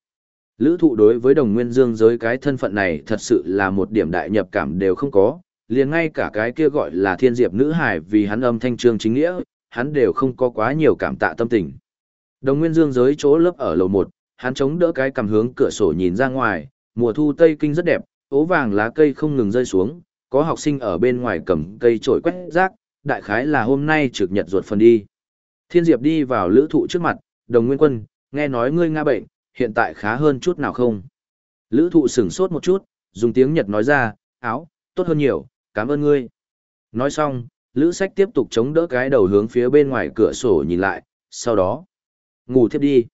Lữ thụ đối với đồng nguyên dương giới cái thân phận này thật sự là một điểm đại nhập cảm đều không có, liền ngay cả cái kia gọi là thiên diệp nữ hải vì hắn âm thanh trương chính nghĩa, hắn đều không có quá nhiều cảm tạ tâm tình. Đồng nguyên dương giới chỗ lớp ở lầu 1, hắn chống đỡ cái cầm hướng cửa sổ nhìn ra ngoài, mùa thu tây kinh rất đẹp, ố vàng lá cây không ngừng rơi xuống, có học sinh ở bên ngoài cầm cây trổi quét rác, đại khái là hôm nay trực nhật ruột phần đi. Thiên Diệp đi vào lữ thụ trước mặt, đồng nguyên quân, nghe nói ngươi nga bệnh, hiện tại khá hơn chút nào không? Lữ thụ sửng sốt một chút, dùng tiếng Nhật nói ra, áo, tốt hơn nhiều, cảm ơn ngươi. Nói xong, lữ sách tiếp tục chống đỡ cái đầu hướng phía bên ngoài cửa sổ nhìn lại, sau đó, ngủ thiếp đi.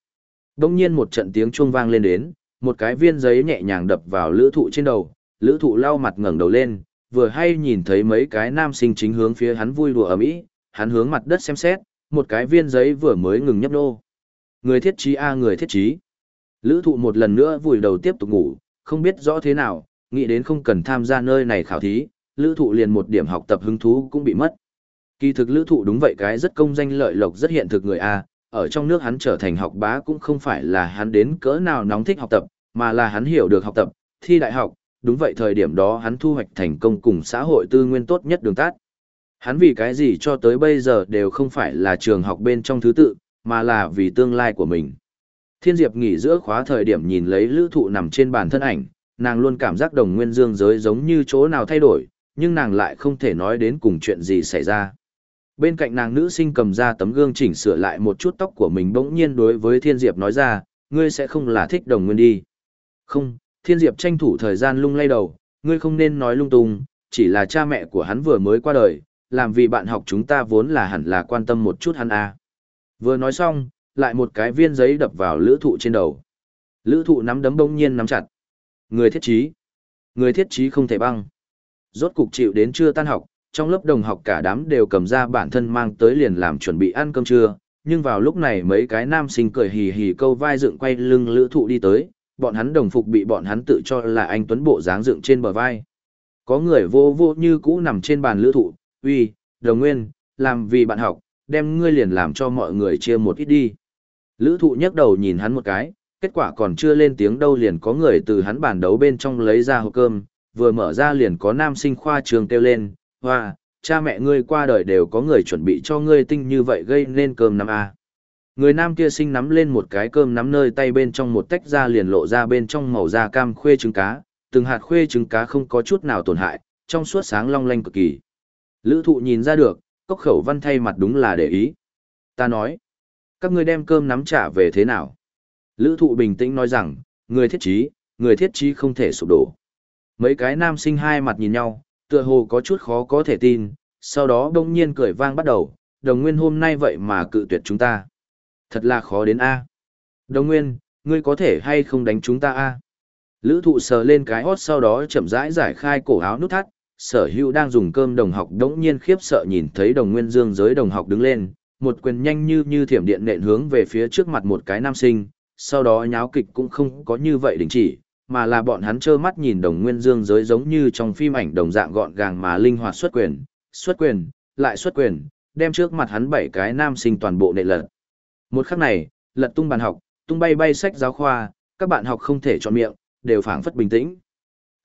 Đông nhiên một trận tiếng chuông vang lên đến, một cái viên giấy nhẹ nhàng đập vào lữ thụ trên đầu, lữ thụ lau mặt ngẩng đầu lên, vừa hay nhìn thấy mấy cái nam sinh chính hướng phía hắn vui đùa ở mỹ. hắn hướng mặt đất xem xét, một cái viên giấy vừa mới ngừng nhấp nô. Người thiết trí a người thiết trí. Lữ thụ một lần nữa vùi đầu tiếp tục ngủ, không biết rõ thế nào, nghĩ đến không cần tham gia nơi này khảo thí, lữ thụ liền một điểm học tập hứng thú cũng bị mất. Kỳ thực lữ thụ đúng vậy cái rất công danh lợi lộc rất hiện thực người A, ở trong nước hắn trở thành học bá cũng không phải là hắn đến cỡ nào nóng thích học tập, mà là hắn hiểu được học tập, thi đại học, đúng vậy thời điểm đó hắn thu hoạch thành công cùng xã hội tư nguyên tốt nhất đường tát. Hắn vì cái gì cho tới bây giờ đều không phải là trường học bên trong thứ tự, mà là vì tương lai của mình. Thiên Diệp nghỉ giữa khóa thời điểm nhìn lấy lữ thụ nằm trên bàn thân ảnh, nàng luôn cảm giác đồng nguyên dương giới giống như chỗ nào thay đổi, nhưng nàng lại không thể nói đến cùng chuyện gì xảy ra. Bên cạnh nàng nữ sinh cầm ra tấm gương chỉnh sửa lại một chút tóc của mình bỗng nhiên đối với Thiên Diệp nói ra, ngươi sẽ không là thích đồng nguyên đi. Không, Thiên Diệp tranh thủ thời gian lung lay đầu, ngươi không nên nói lung tung, chỉ là cha mẹ của hắn vừa mới qua đời, làm vì bạn học chúng ta vốn là hẳn là quan tâm một chút hắn à. Vừa nói xong, lại một cái viên giấy đập vào lữ thụ trên đầu. Lữ thụ nắm đấm bỗng nhiên nắm chặt. Người thiết trí. Người thiết trí không thể băng. Rốt cục chịu đến chưa tan học, trong lớp đồng học cả đám đều cầm ra bản thân mang tới liền làm chuẩn bị ăn cơm trưa, nhưng vào lúc này mấy cái nam sinh cười hì hì câu vai dựng quay lưng lữ thụ đi tới, bọn hắn đồng phục bị bọn hắn tự cho là anh tuấn bộ dáng dựng trên bờ vai. Có người vô vô như cũ nằm trên bàn lữ thụ, uy, đồng nguyên, làm vì bạn học, đem ngươi liền làm cho mọi người chia một ít đi. Lữ thụ nhấc đầu nhìn hắn một cái, kết quả còn chưa lên tiếng đâu liền có người từ hắn bàn đấu bên trong lấy ra hộp cơm, vừa mở ra liền có nam sinh khoa trường kêu lên, hoa, cha mẹ ngươi qua đời đều có người chuẩn bị cho ngươi tinh như vậy gây nên cơm nắm a Người nam kia sinh nắm lên một cái cơm nắm nơi tay bên trong một tách ra liền lộ ra bên trong màu da cam khuê trứng cá, từng hạt khuê trứng cá không có chút nào tổn hại, trong suốt sáng long lanh cực kỳ. Lữ thụ nhìn ra được, cốc khẩu văn thay mặt đúng là để ý. Ta nói, các ngươi đem cơm nắm trả về thế nào? Lữ thụ bình tĩnh nói rằng, người thiết trí, người thiết trí không thể sụp đổ. Mấy cái nam sinh hai mặt nhìn nhau, tựa hồ có chút khó có thể tin, sau đó đông nhiên cười vang bắt đầu, đồng nguyên hôm nay vậy mà cự tuyệt chúng ta. Thật là khó đến A. Đồng nguyên, ngươi có thể hay không đánh chúng ta A. Lữ thụ sờ lên cái hót sau đó chậm rãi giải khai cổ áo nút thắt, sở hữu đang dùng cơm đồng học đống nhiên khiếp sợ nhìn thấy đồng nguyên dương giới đồng học đứng lên, một quyền nhanh như như thiểm điện nện hướng về phía trước mặt một cái nam sinh, sau đó nháo kịch cũng không có như vậy đình chỉ, mà là bọn hắn trơ mắt nhìn đồng nguyên dương giới giống như trong phim ảnh đồng dạng gọn gàng mà linh hoạt xuất quyền, xuất quyền, lại xuất quyền, đem trước mặt hắn bảy cái nam sinh toàn bộ nệ lật. Một khắc này, lật tung bàn học, tung bay bay sách giáo khoa, các bạn học không thể chọn miệng, đều phảng phất bình tĩnh.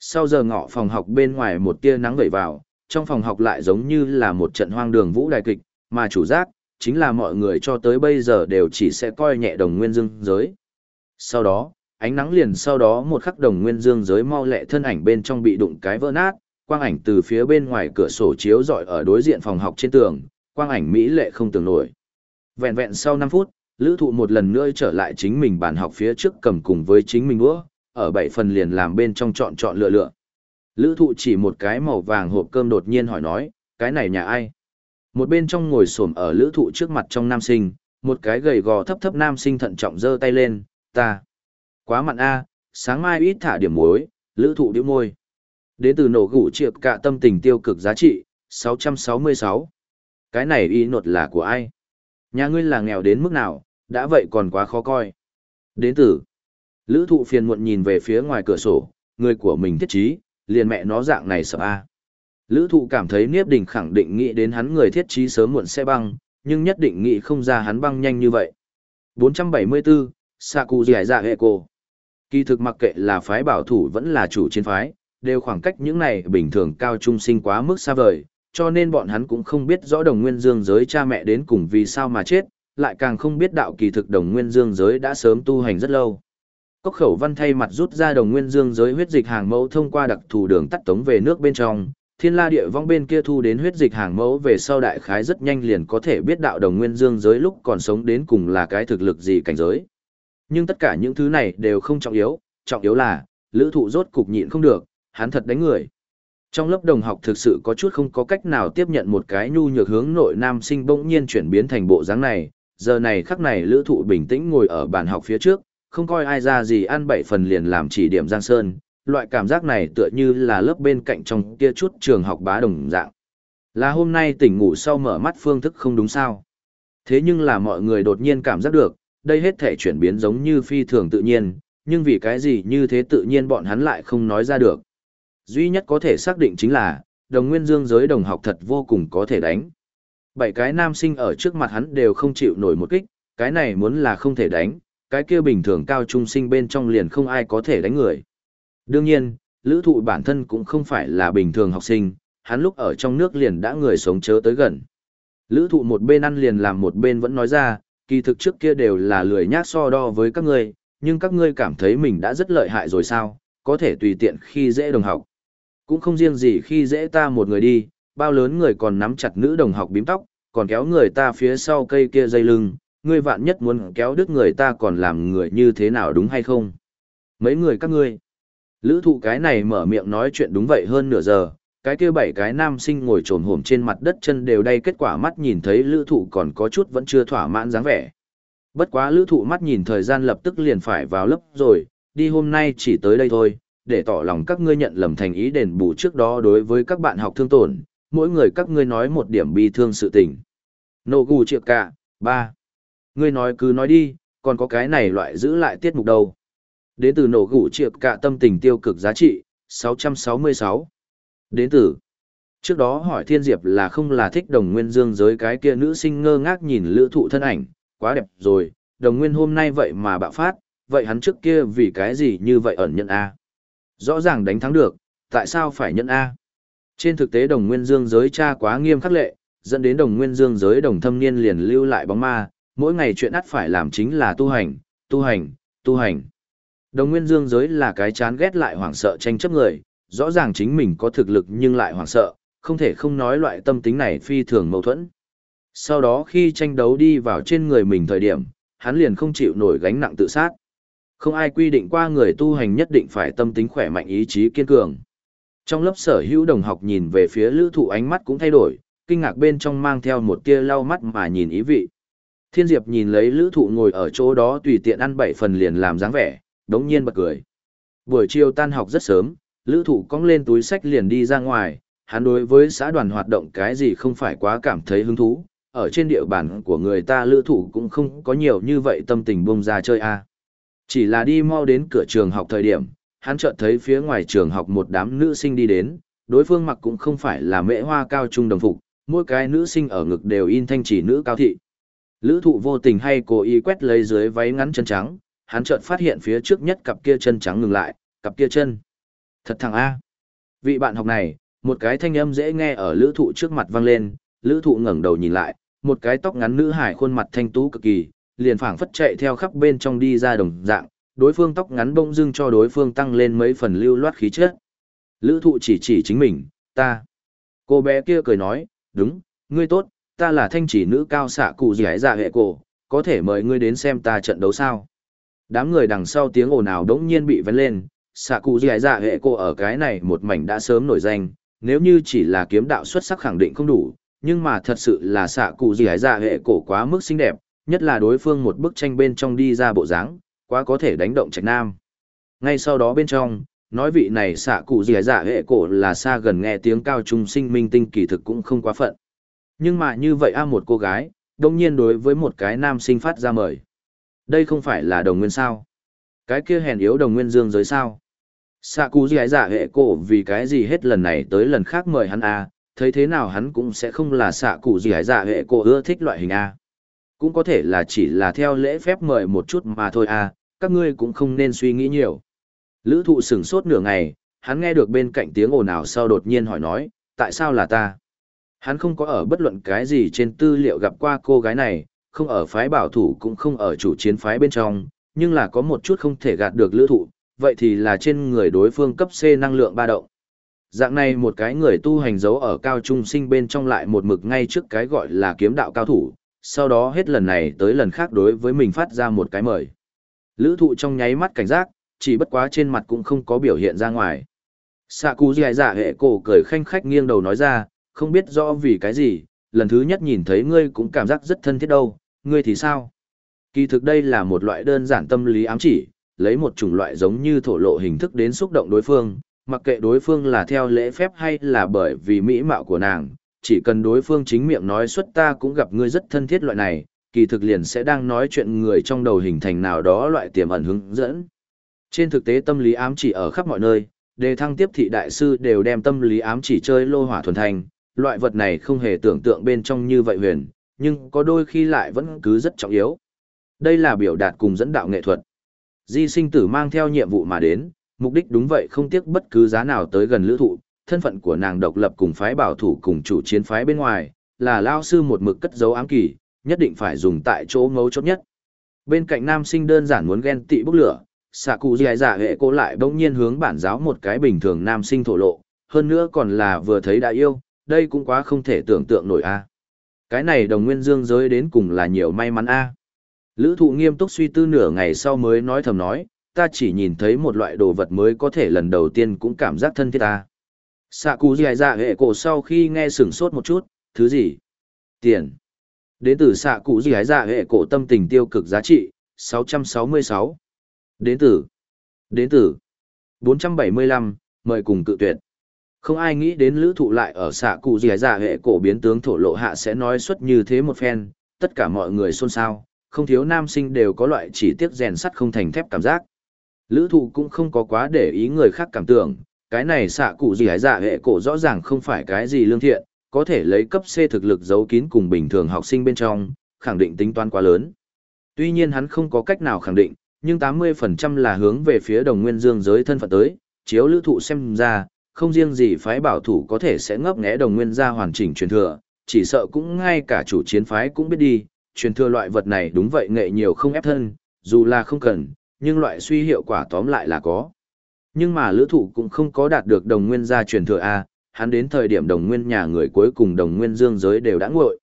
Sau giờ ngọ phòng học bên ngoài một tia nắng vẩy vào, trong phòng học lại giống như là một trận hoang đường vũ đài kịch, mà chủ giác, chính là mọi người cho tới bây giờ đều chỉ sẽ coi nhẹ đồng nguyên dương giới. Sau đó, ánh nắng liền sau đó một khắc đồng nguyên dương giới mau lẹ thân ảnh bên trong bị đụng cái vỡ nát, quang ảnh từ phía bên ngoài cửa sổ chiếu rọi ở đối diện phòng học trên tường, quang ảnh mỹ lệ không tưởng nổi. Vẹn vẹn sau năm phút, lữ thụ một lần nữa trở lại chính mình bàn học phía trước cầm cùng với chính mình đũa, ở bảy phần liền làm bên trong chọn chọn lựa lựa. Lữ thụ chỉ một cái màu vàng hộp cơm đột nhiên hỏi nói, cái này nhà ai? Một bên trong ngồi xổm ở lữ thụ trước mặt trong nam sinh, một cái gầy gò thấp thấp nam sinh thận trọng dơ tay lên, ta. Quá mặn a sáng mai ít thả điểm muối, lữ thụ điếu môi. Đến từ nổ gủ triệt cả tâm tình tiêu cực giá trị, 666. Cái này y nột là của ai? Nhà ngươi là nghèo đến mức nào, đã vậy còn quá khó coi. Đến từ. Lữ thụ phiền muộn nhìn về phía ngoài cửa sổ, người của mình thiết trí, liền mẹ nó dạng này sợ a Lữ thụ cảm thấy Niếp Đình khẳng định nghĩ đến hắn người thiết trí sớm muộn sẽ băng, nhưng nhất định nghĩ không ra hắn băng nhanh như vậy. 474, Saku Giải Dạ Hệ Cô Kỳ thực mặc kệ là phái bảo thủ vẫn là chủ chiến phái, đều khoảng cách những này bình thường cao trung sinh quá mức xa vời, cho nên bọn hắn cũng không biết rõ đồng nguyên dương giới cha mẹ đến cùng vì sao mà chết, lại càng không biết đạo kỳ thực đồng nguyên dương giới đã sớm tu hành rất lâu. Cốc khẩu văn thay mặt rút ra đồng nguyên dương giới huyết dịch hàng mẫu thông qua đặc thù đường tắt tống về nước bên trong, thiên la địa vong bên kia thu đến huyết dịch hàng mẫu về sau đại khái rất nhanh liền có thể biết đạo đồng nguyên dương giới lúc còn sống đến cùng là cái thực lực gì cảnh giới. Nhưng tất cả những thứ này đều không trọng yếu, trọng yếu là, lữ thụ rốt cục nhịn không được, hắn thật đánh người. Trong lớp đồng học thực sự có chút không có cách nào tiếp nhận một cái nhu nhược hướng nội nam sinh bỗng nhiên chuyển biến thành bộ dáng này, giờ này khắc này lữ thụ bình tĩnh ngồi ở bàn học phía trước, không coi ai ra gì ăn bảy phần liền làm chỉ điểm Giang Sơn, loại cảm giác này tựa như là lớp bên cạnh trong kia chút trường học bá đồng dạng. Là hôm nay tỉnh ngủ sau mở mắt phương thức không đúng sao. Thế nhưng là mọi người đột nhiên cảm giác được, đây hết thể chuyển biến giống như phi thường tự nhiên, nhưng vì cái gì như thế tự nhiên bọn hắn lại không nói ra được. Duy nhất có thể xác định chính là, đồng nguyên dương giới đồng học thật vô cùng có thể đánh. Bảy cái nam sinh ở trước mặt hắn đều không chịu nổi một kích, cái này muốn là không thể đánh, cái kia bình thường cao trung sinh bên trong liền không ai có thể đánh người. Đương nhiên, lữ thụ bản thân cũng không phải là bình thường học sinh, hắn lúc ở trong nước liền đã người sống chớ tới gần. Lữ thụ một bên ăn liền làm một bên vẫn nói ra, kỳ thực trước kia đều là lười nhác so đo với các ngươi, nhưng các ngươi cảm thấy mình đã rất lợi hại rồi sao, có thể tùy tiện khi dễ đồng học. Cũng không riêng gì khi dễ ta một người đi, bao lớn người còn nắm chặt nữ đồng học bím tóc, còn kéo người ta phía sau cây kia dây lưng, ngươi vạn nhất muốn kéo đứt người ta còn làm người như thế nào đúng hay không? Mấy người các ngươi. Lữ thụ cái này mở miệng nói chuyện đúng vậy hơn nửa giờ, cái kia bảy cái nam sinh ngồi trồn hổm trên mặt đất chân đều đây kết quả mắt nhìn thấy lữ thụ còn có chút vẫn chưa thỏa mãn dáng vẻ. Bất quá lữ thụ mắt nhìn thời gian lập tức liền phải vào lớp rồi, đi hôm nay chỉ tới đây thôi, để tỏ lòng các ngươi nhận lầm thành ý đền bù trước đó đối với các bạn học thương tổn, mỗi người các ngươi nói một điểm bi thương sự tình. Nô gù triệu cả, ba Ngươi nói cứ nói đi, còn có cái này loại giữ lại tiết mục đâu. Đến từ nổ gủ triệu cả tâm tình tiêu cực giá trị, 666. Đến từ. Trước đó hỏi Thiên Diệp là không là thích đồng nguyên dương giới cái kia nữ sinh ngơ ngác nhìn lữ thụ thân ảnh, quá đẹp rồi, đồng nguyên hôm nay vậy mà bạo phát, vậy hắn trước kia vì cái gì như vậy ẩn nhận A. Rõ ràng đánh thắng được, tại sao phải nhận A. Trên thực tế đồng nguyên dương giới cha quá nghiêm khắc lệ, dẫn đến đồng nguyên dương giới đồng thâm niên liền lưu lại bóng ma, mỗi ngày chuyện ắt phải làm chính là tu hành, tu hành, tu hành. Đồng nguyên dương giới là cái chán ghét lại hoảng sợ tranh chấp người, rõ ràng chính mình có thực lực nhưng lại hoảng sợ, không thể không nói loại tâm tính này phi thường mâu thuẫn. Sau đó khi tranh đấu đi vào trên người mình thời điểm, hắn liền không chịu nổi gánh nặng tự sát. Không ai quy định qua người tu hành nhất định phải tâm tính khỏe mạnh ý chí kiên cường. Trong lớp sở hữu đồng học nhìn về phía lữ thụ ánh mắt cũng thay đổi, kinh ngạc bên trong mang theo một tia lau mắt mà nhìn ý vị. Thiên Diệp nhìn lấy lữ thụ ngồi ở chỗ đó tùy tiện ăn bảy phần liền làm dáng vẻ, đống nhiên bật cười. Buổi chiều tan học rất sớm, lữ thụ cong lên túi sách liền đi ra ngoài, hắn đối với xã đoàn hoạt động cái gì không phải quá cảm thấy hứng thú, ở trên địa bàn của người ta lữ thụ cũng không có nhiều như vậy tâm tình bông ra chơi a Chỉ là đi mau đến cửa trường học thời điểm, hắn chợt thấy phía ngoài trường học một đám nữ sinh đi đến, đối phương mặc cũng không phải là mễ hoa cao trung đồng phục, mỗi cái nữ sinh ở ngực đều in thanh chỉ nữ cao thị. Lữ thụ vô tình hay cố ý quét lấy dưới váy ngắn chân trắng, hắn chợt phát hiện phía trước nhất cặp kia chân trắng ngừng lại, cặp kia chân. Thật thằng A. Vị bạn học này, một cái thanh âm dễ nghe ở lữ thụ trước mặt vang lên, lữ thụ ngẩng đầu nhìn lại, một cái tóc ngắn nữ hải khuôn mặt thanh tú cực kỳ, liền phảng phất chạy theo khắp bên trong đi ra đồng dạng, đối phương tóc ngắn bỗng dưng cho đối phương tăng lên mấy phần lưu loát khí chất. Lữ thụ chỉ chỉ chính mình, ta. Cô bé kia cười nói, đúng, ngươi tốt, ta là thanh chỉ nữ cao xạ cụ gì ấy dạ hệ cổ, có thể mời ngươi đến xem ta trận đấu sao. Đám người đằng sau tiếng ồn ào đống nhiên bị vấn lên, xạ cụ gì dạ hệ cổ ở cái này một mảnh đã sớm nổi danh, nếu như chỉ là kiếm đạo xuất sắc khẳng định không đủ, nhưng mà thật sự là xạ cụ dì ấy dạ hệ cổ quá mức xinh đẹp, nhất là đối phương một bức tranh bên trong đi ra bộ dáng, quá có thể đánh động trạch nam. Ngay sau đó bên trong, nói vị này xạ cụ gì dạ hệ cổ là xa gần nghe tiếng cao trung sinh minh tinh kỳ thực cũng không quá phận. Nhưng mà như vậy a một cô gái, đông nhiên đối với một cái nam sinh phát ra mời. Đây không phải là đồng nguyên sao? Cái kia hèn yếu đồng nguyên dương giới sao? Xạ cụ gì dạ hệ cổ vì cái gì hết lần này tới lần khác mời hắn a thấy thế nào hắn cũng sẽ không là xạ cụ gì dạ hệ cổ ưa thích loại hình a cũng có thể là chỉ là theo lễ phép mời một chút mà thôi à, các ngươi cũng không nên suy nghĩ nhiều. Lữ thụ sửng sốt nửa ngày, hắn nghe được bên cạnh tiếng ồn ào sau đột nhiên hỏi nói, tại sao là ta? Hắn không có ở bất luận cái gì trên tư liệu gặp qua cô gái này, không ở phái bảo thủ cũng không ở chủ chiến phái bên trong, nhưng là có một chút không thể gạt được lữ thụ, vậy thì là trên người đối phương cấp C năng lượng ba động. Dạng này một cái người tu hành giấu ở cao trung sinh bên trong lại một mực ngay trước cái gọi là kiếm đạo cao thủ, sau đó hết lần này tới lần khác đối với mình phát ra một cái mời. Lữ thụ trong nháy mắt cảnh giác, chỉ bất quá trên mặt cũng không có biểu hiện ra ngoài. Sạ cú dài giả dạ hệ cổ cười khanh khách nghiêng đầu nói ra, không biết rõ vì cái gì, lần thứ nhất nhìn thấy ngươi cũng cảm giác rất thân thiết đâu, ngươi thì sao? Kỳ thực đây là một loại đơn giản tâm lý ám chỉ, lấy một chủng loại giống như thổ lộ hình thức đến xúc động đối phương, mặc kệ đối phương là theo lễ phép hay là bởi vì mỹ mạo của nàng, chỉ cần đối phương chính miệng nói xuất ta cũng gặp ngươi rất thân thiết loại này, kỳ thực liền sẽ đang nói chuyện người trong đầu hình thành nào đó loại tiềm ẩn hướng dẫn. Trên thực tế tâm lý ám chỉ ở khắp mọi nơi, đề thăng tiếp thị đại sư đều đem tâm lý ám chỉ chơi lô hỏa thuần thành, loại vật này không hề tưởng tượng bên trong như vậy huyền, nhưng có đôi khi lại vẫn cứ rất trọng yếu. Đây là biểu đạt cùng dẫn đạo nghệ thuật. Di sinh tử mang theo nhiệm vụ mà đến, mục đích đúng vậy không tiếc bất cứ giá nào tới gần lữ thụ, thân phận của nàng độc lập cùng phái bảo thủ cùng chủ chiến phái bên ngoài, là lao sư một mực cất dấu ám kỳ, nhất định phải dùng tại chỗ ngấu chốt nhất. Bên cạnh nam sinh đơn giản muốn ghen tị bốc lửa, xạ cụ dì dạ hệ cô lại bỗng nhiên hướng bản giáo một cái bình thường nam sinh thổ lộ, hơn nữa còn là vừa thấy đã yêu, đây cũng quá không thể tưởng tượng nổi a. Cái này đồng nguyên dương giới đến cùng là nhiều may mắn a. Lữ thụ nghiêm túc suy tư nửa ngày sau mới nói thầm nói, ta chỉ nhìn thấy một loại đồ vật mới có thể lần đầu tiên cũng cảm giác thân thiết ta. Sạ cú dài dạ hệ cổ sau khi nghe sửng sốt một chút, thứ gì? Tiền. Đến từ sạ cụ dì dạ hệ cổ tâm tình tiêu cực giá trị, 666. Đến từ. Đến từ. 475, mời cùng cự tuyệt. Không ai nghĩ đến lữ thụ lại ở Sạ cụ dì dạ hệ cổ biến tướng thổ lộ hạ sẽ nói xuất như thế một phen, tất cả mọi người xôn xao, không thiếu nam sinh đều có loại chỉ tiếc rèn sắt không thành thép cảm giác. Lữ thụ cũng không có quá để ý người khác cảm tưởng, cái này xạ cụ gì hái dạ hệ cổ rõ ràng không phải cái gì lương thiện, có thể lấy cấp C thực lực giấu kín cùng bình thường học sinh bên trong, khẳng định tính toán quá lớn. Tuy nhiên hắn không có cách nào khẳng định, nhưng 80% là hướng về phía đồng nguyên dương giới thân phận tới, chiếu lữ thụ xem ra, không riêng gì phái bảo thủ có thể sẽ ngấp nghé đồng nguyên ra hoàn chỉnh truyền thừa, chỉ sợ cũng ngay cả chủ chiến phái cũng biết đi, truyền thừa loại vật này đúng vậy nghệ nhiều không ép thân, dù là không cần, nhưng loại suy hiệu quả tóm lại là có. Nhưng mà lữ thụ cũng không có đạt được đồng nguyên gia truyền thừa A, hắn đến thời điểm đồng nguyên nhà người cuối cùng đồng nguyên dương giới đều đã nguội.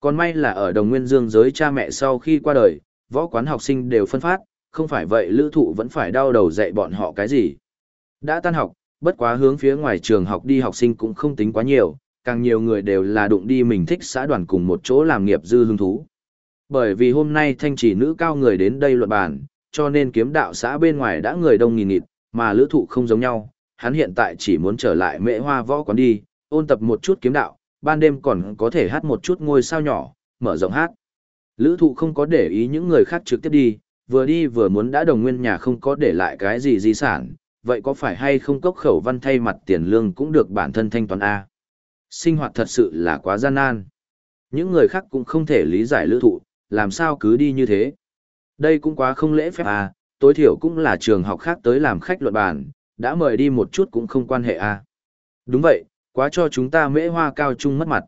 Còn may là ở đồng nguyên dương giới cha mẹ sau khi qua đời, võ quán học sinh đều phân phát, không phải vậy lữ thụ vẫn phải đau đầu dạy bọn họ cái gì. Đã tan học, bất quá hướng phía ngoài trường học đi học sinh cũng không tính quá nhiều, càng nhiều người đều là đụng đi mình thích xã đoàn cùng một chỗ làm nghiệp dư hương thú. Bởi vì hôm nay thanh chỉ nữ cao người đến đây luận bàn, cho nên kiếm đạo xã bên ngoài đã người đông nghìn nghịt, mà lữ thụ không giống nhau, hắn hiện tại chỉ muốn trở lại mễ hoa võ quán đi, ôn tập một chút kiếm đạo, ban đêm còn có thể hát một chút ngôi sao nhỏ, mở rộng hát. Lữ thụ không có để ý những người khác trực tiếp đi, vừa đi vừa muốn đã đồng nguyên nhà không có để lại cái gì di sản, vậy có phải hay không cốc khẩu văn thay mặt tiền lương cũng được bản thân thanh toán A. Sinh hoạt thật sự là quá gian nan. Những người khác cũng không thể lý giải lữ thụ, làm sao cứ đi như thế. Đây cũng quá không lễ phép à? tối thiểu cũng là trường học khác tới làm khách luận bàn, đã mời đi một chút cũng không quan hệ à? Đúng vậy, quá cho chúng ta mễ hoa cao trung mất mặt.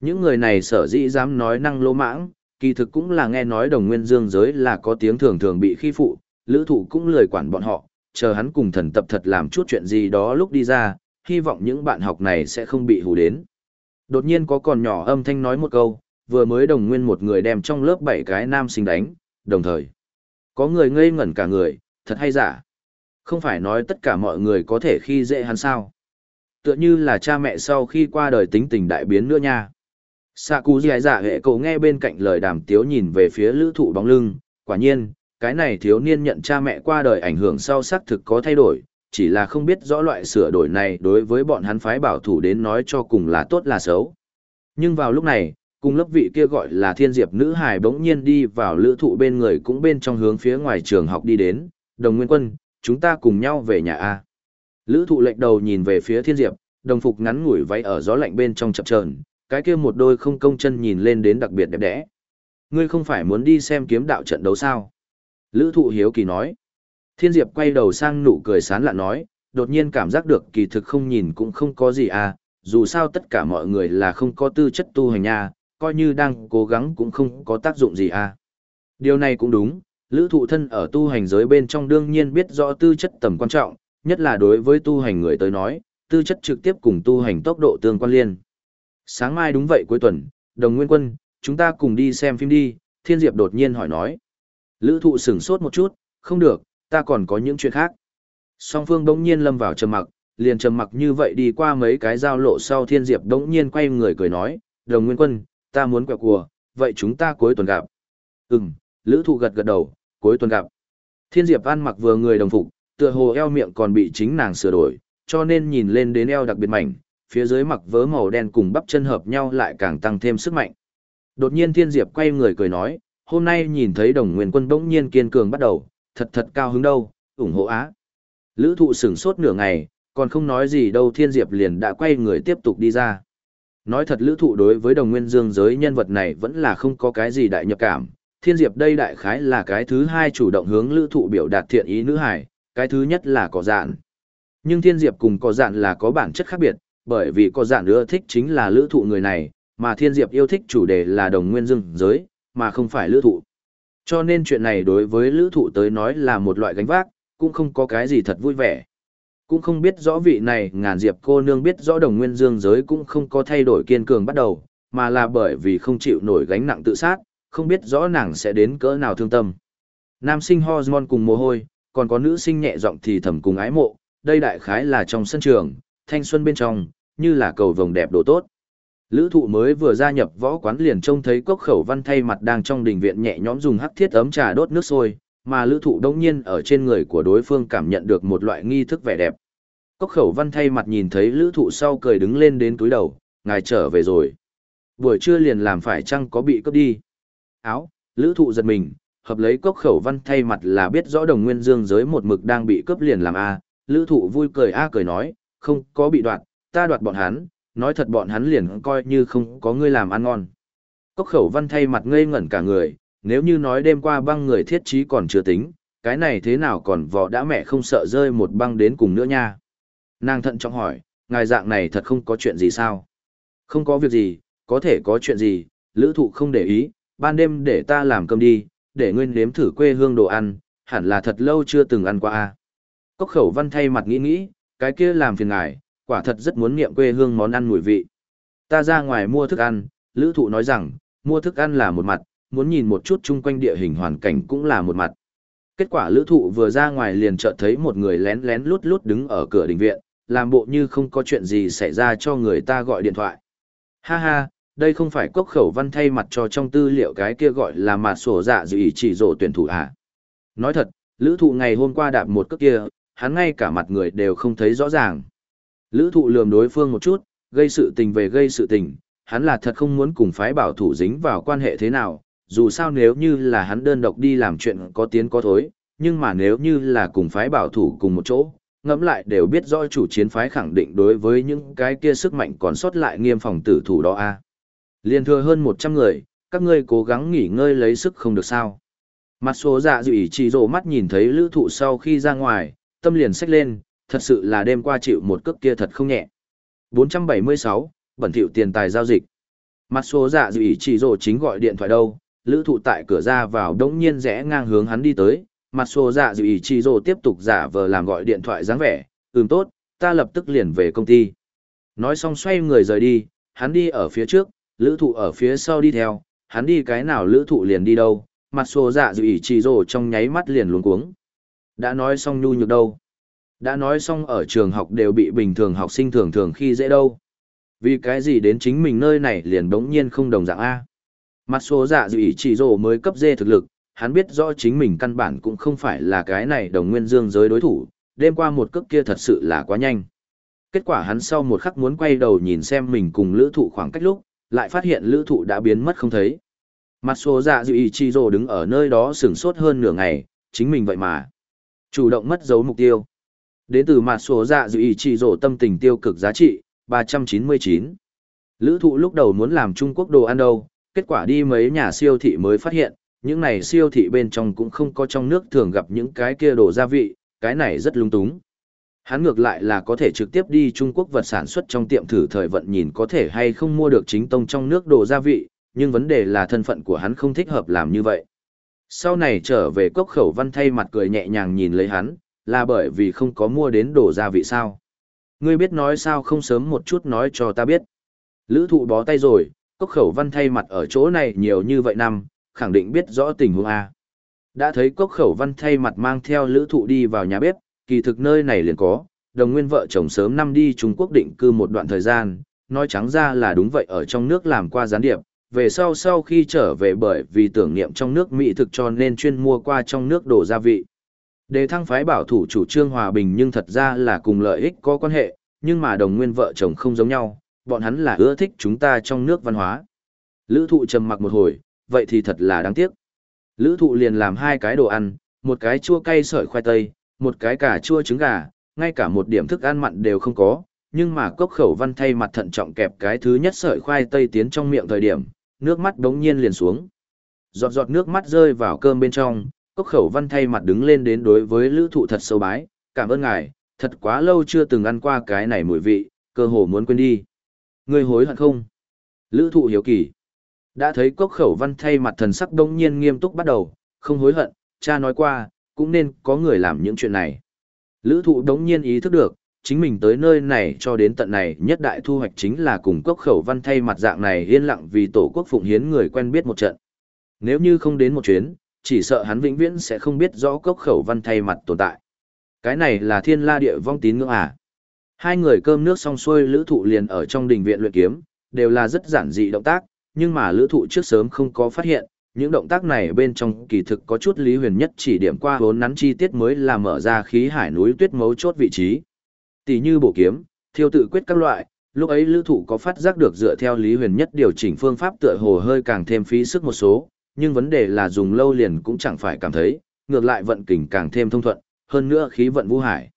Những người này sở dĩ dám nói năng lỗ mãng, kỳ thực cũng là nghe nói đồng nguyên dương giới là có tiếng thường thường bị khi phụ, lữ thụ cũng lười quản bọn họ, chờ hắn cùng thần tập thật làm chút chuyện gì đó lúc đi ra, hy vọng những bạn học này sẽ không bị hù đến. Đột nhiên có còn nhỏ âm thanh nói một câu, vừa mới đồng nguyên một người đem trong lớp bảy cái nam sinh đánh, đồng thời. Có người ngây ngẩn cả người, thật hay giả. Không phải nói tất cả mọi người có thể khi dễ hắn sao. Tựa như là cha mẹ sau khi qua đời tính tình đại biến nữa nha. Sạ cú dì giả hệ cậu nghe bên cạnh lời đàm tiếu nhìn về phía lữ thụ bóng lưng, quả nhiên, cái này thiếu niên nhận cha mẹ qua đời ảnh hưởng sau xác thực có thay đổi, chỉ là không biết rõ loại sửa đổi này đối với bọn hắn phái bảo thủ đến nói cho cùng là tốt là xấu. Nhưng vào lúc này, cùng lớp vị kia gọi là thiên diệp nữ hài bỗng nhiên đi vào lữ thụ bên người cũng bên trong hướng phía ngoài trường học đi đến, đồng nguyên quân, chúng ta cùng nhau về nhà A. Lữ thụ lệnh đầu nhìn về phía thiên diệp, đồng phục ngắn ngủi váy ở gió lạnh bên trong chập trờn, cái kia một đôi không công chân nhìn lên đến đặc biệt đẹp đẽ. Ngươi không phải muốn đi xem kiếm đạo trận đấu sao? Lữ thụ hiếu kỳ nói. Thiên Diệp quay đầu sang nụ cười sán lạ nói, đột nhiên cảm giác được kỳ thực không nhìn cũng không có gì à, dù sao tất cả mọi người là không có tư chất tu hành nha, coi như đang cố gắng cũng không có tác dụng gì à. Điều này cũng đúng, lữ thụ thân ở tu hành giới bên trong đương nhiên biết rõ tư chất tầm quan trọng, nhất là đối với tu hành người tới nói, tư chất trực tiếp cùng tu hành tốc độ tương quan liên. Sáng mai đúng vậy cuối tuần, đồng nguyên quân, chúng ta cùng đi xem phim đi, Thiên Diệp đột nhiên hỏi nói. Lữ thụ sửng sốt một chút, không được, ta còn có những chuyện khác. Song phương đống nhiên lâm vào trầm mặc, liền trầm mặc như vậy đi qua mấy cái giao lộ sau Thiên Diệp đống nhiên quay người cười nói, đồng nguyên quân, ta muốn quẹo cùa, vậy chúng ta cuối tuần gặp. Ừm, lữ thụ gật gật đầu, cuối tuần gặp. Thiên Diệp ăn mặc vừa người đồng phục, tựa hồ eo miệng còn bị chính nàng sửa đổi, cho nên nhìn lên đến eo đặc biệt mảnh, phía dưới mặc vớ màu đen cùng bắp chân hợp nhau lại càng tăng thêm sức mạnh. Đột nhiên Thiên Diệp quay người cười nói, hôm nay nhìn thấy đồng nguyên quân bỗng nhiên kiên cường bắt đầu, thật thật cao hứng đâu, ủng hộ á. Lữ thụ sửng sốt nửa ngày, còn không nói gì đâu Thiên Diệp liền đã quay người tiếp tục đi ra. Nói thật lữ thụ đối với đồng nguyên dương giới nhân vật này vẫn là không có cái gì đại nhập cảm. Thiên Diệp đây đại khái là cái thứ hai chủ động hướng lữ thụ biểu đạt thiện ý nữ hải, cái thứ nhất là có dạn. Nhưng Thiên Diệp cùng có dạn là có bản chất khác biệt, bởi vì có dạn ưa thích chính là lữ thụ người này, mà Thiên Diệp yêu thích chủ đề là đồng nguyên dương giới, mà không phải lữ thụ. Cho nên chuyện này đối với lữ thụ tới nói là một loại gánh vác, cũng không có cái gì thật vui vẻ. Cũng không biết rõ vị này ngàn diệp cô nương biết rõ đồng nguyên dương giới cũng không có thay đổi kiên cường bắt đầu, mà là bởi vì không chịu nổi gánh nặng tự sát, không biết rõ nàng sẽ đến cỡ nào thương tâm. Nam sinh hormone cùng mồ hôi, còn có nữ sinh nhẹ giọng thì thầm cùng ái mộ, đây đại khái là trong sân trường, thanh xuân bên trong, như là cầu vồng đẹp đồ tốt. Lữ thụ mới vừa gia nhập võ quán liền trông thấy cốc khẩu văn thay mặt đang trong đình viện nhẹ nhõm dùng hắc thiết ấm trà đốt nước sôi, mà lữ thụ đông nhiên ở trên người của đối phương cảm nhận được một loại nghi thức vẻ đẹp. Cốc khẩu văn thay mặt nhìn thấy lữ thụ sau cười đứng lên đến túi đầu, ngài trở về rồi. Buổi trưa liền làm phải chăng có bị cướp đi. Áo, lữ thụ giật mình, hợp lấy cốc khẩu văn thay mặt là biết rõ đồng nguyên dương giới một mực đang bị cướp liền làm A, lữ thụ vui cười A cười nói, không có bị đoạt, ta đoạt bọn hắn, nói thật bọn hắn liền coi như không có ngươi làm ăn ngon. Cốc khẩu văn thay mặt ngây ngẩn cả người, nếu như nói đêm qua băng người thiết trí còn chưa tính, cái này thế nào còn vò đã mẹ không sợ rơi một băng đến cùng nữa nha. Nàng thận trọng hỏi, ngài dạng này thật không có chuyện gì sao? Không có việc gì, có thể có chuyện gì, lữ thụ không để ý, ban đêm để ta làm cơm đi, để nguyên nếm thử quê hương đồ ăn, hẳn là thật lâu chưa từng ăn qua a Cốc khẩu văn thay mặt nghĩ nghĩ, cái kia làm phiền ngài, quả thật rất muốn nghiệm quê hương món ăn mùi vị. Ta ra ngoài mua thức ăn, lữ thụ nói rằng, mua thức ăn là một mặt, muốn nhìn một chút chung quanh địa hình hoàn cảnh cũng là một mặt. Kết quả lữ thụ vừa ra ngoài liền chợt thấy một người lén lén lút lút đứng ở cửa đình viện, làm bộ như không có chuyện gì xảy ra cho người ta gọi điện thoại. Ha ha, đây không phải cốc khẩu văn thay mặt cho trong tư liệu cái kia gọi là mặt sổ dạ dự ý chỉ rổ tuyển thủ à. Nói thật, lữ thụ ngày hôm qua đạp một cước kia, hắn ngay cả mặt người đều không thấy rõ ràng. Lữ thụ lườm đối phương một chút, gây sự tình về gây sự tình, hắn là thật không muốn cùng phái bảo thủ dính vào quan hệ thế nào, dù sao nếu như là hắn đơn độc đi làm chuyện có tiến có thối, nhưng mà nếu như là cùng phái bảo thủ cùng một chỗ, ngẫm lại đều biết rõ chủ chiến phái khẳng định đối với những cái kia sức mạnh còn sót lại nghiêm phòng tử thủ đó a. À. Liên thừa hơn 100 người, các ngươi cố gắng nghỉ ngơi lấy sức không được sao. Mặt số dạ dự ý chỉ rồ mắt nhìn thấy lữ thụ sau khi ra ngoài, tâm liền xách lên, thật sự là đêm qua chịu một cước kia thật không nhẹ. 476, bẩn thỉu tiền tài giao dịch. Mặt số dạ dự ý chỉ rồ chính gọi điện thoại đâu, lữ thụ tại cửa ra vào đống nhiên rẽ ngang hướng hắn đi tới, mặt xô dạ dự ý chi rồ tiếp tục giả vờ làm gọi điện thoại dáng vẻ, ừm tốt, ta lập tức liền về công ty. Nói xong xoay người rời đi, hắn đi ở phía trước, lữ thụ ở phía sau đi theo, hắn đi cái nào lữ thụ liền đi đâu, mặt xô dạ dự ý chi rồ trong nháy mắt liền luống cuống. Đã nói xong nhu nhược đâu. Đã nói xong ở trường học đều bị bình thường học sinh thường thường khi dễ đâu. Vì cái gì đến chính mình nơi này liền đống nhiên không đồng dạng A. Mặt số dạ dự ý chỉ rổ mới cấp dê thực lực, hắn biết rõ chính mình căn bản cũng không phải là cái này đồng nguyên dương giới đối thủ, đêm qua một cước kia thật sự là quá nhanh. Kết quả hắn sau một khắc muốn quay đầu nhìn xem mình cùng lữ thụ khoảng cách lúc, lại phát hiện lữ thụ đã biến mất không thấy. Mặt số dạ dự ý chi rồ đứng ở nơi đó sửng sốt hơn nửa ngày, chính mình vậy mà. Chủ động mất dấu mục tiêu. Đến từ mặt số dạ dự ý chi rồ tâm tình tiêu cực giá trị, 399. Lữ thụ lúc đầu muốn làm Trung Quốc đồ ăn đâu, kết quả đi mấy nhà siêu thị mới phát hiện, những này siêu thị bên trong cũng không có trong nước thường gặp những cái kia đồ gia vị, cái này rất lung túng. Hắn ngược lại là có thể trực tiếp đi Trung Quốc vật sản xuất trong tiệm thử thời vận nhìn có thể hay không mua được chính tông trong nước đồ gia vị, nhưng vấn đề là thân phận của hắn không thích hợp làm như vậy. Sau này trở về cốc khẩu văn thay mặt cười nhẹ nhàng nhìn lấy hắn, là bởi vì không có mua đến đồ gia vị sao. Ngươi biết nói sao không sớm một chút nói cho ta biết. Lữ thụ bó tay rồi, cốc khẩu văn thay mặt ở chỗ này nhiều như vậy năm, khẳng định biết rõ tình huống A. Đã thấy cốc khẩu văn thay mặt mang theo lữ thụ đi vào nhà bếp, kỳ thực nơi này liền có, đồng nguyên vợ chồng sớm năm đi Trung Quốc định cư một đoạn thời gian, nói trắng ra là đúng vậy ở trong nước làm qua gián điệp, về sau sau khi trở về bởi vì tưởng niệm trong nước mỹ thực cho nên chuyên mua qua trong nước đồ gia vị. Đề thăng phái bảo thủ chủ trương hòa bình nhưng thật ra là cùng lợi ích có quan hệ, nhưng mà đồng nguyên vợ chồng không giống nhau, bọn hắn là ưa thích chúng ta trong nước văn hóa. Lữ thụ trầm mặc một hồi, vậy thì thật là đáng tiếc. Lữ thụ liền làm hai cái đồ ăn, một cái chua cay sợi khoai tây, một cái cà chua trứng gà, ngay cả một điểm thức ăn mặn đều không có, nhưng mà cốc khẩu văn thay mặt thận trọng kẹp cái thứ nhất sợi khoai tây tiến trong miệng thời điểm, nước mắt đống nhiên liền xuống. Giọt giọt nước mắt rơi vào cơm bên trong, cốc khẩu văn thay mặt đứng lên đến đối với lữ thụ thật sâu bái, cảm ơn ngài, thật quá lâu chưa từng ăn qua cái này mùi vị, cơ hồ muốn quên đi. Ngươi hối hận không? Lữ thụ hiếu kỳ. Đã thấy cốc khẩu văn thay mặt thần sắc đông nhiên nghiêm túc bắt đầu, không hối hận, cha nói qua, cũng nên có người làm những chuyện này. Lữ thụ đống nhiên ý thức được, chính mình tới nơi này cho đến tận này nhất đại thu hoạch chính là cùng cốc khẩu văn thay mặt dạng này yên lặng vì tổ quốc phụng hiến người quen biết một trận. Nếu như không đến một chuyến, chỉ sợ hắn vĩnh viễn sẽ không biết rõ cốc khẩu văn thay mặt tồn tại. Cái này là thiên la địa vong tín ngưỡng à. Hai người cơm nước xong xuôi lữ thụ liền ở trong đình viện luyện kiếm, đều là rất giản dị động tác, nhưng mà lữ thụ trước sớm không có phát hiện, những động tác này bên trong kỳ thực có chút lý huyền nhất chỉ điểm qua hốn nắn chi tiết mới là mở ra khí hải núi tuyết mấu chốt vị trí. Tỷ như bổ kiếm, thiêu tự quyết các loại, lúc ấy lữ thụ có phát giác được dựa theo lý huyền nhất điều chỉnh phương pháp tựa hồ hơi càng thêm phí sức một số, nhưng vấn đề là dùng lâu liền cũng chẳng phải cảm thấy, ngược lại vận kình càng thêm thông thuận, hơn nữa khí vận vũ hải.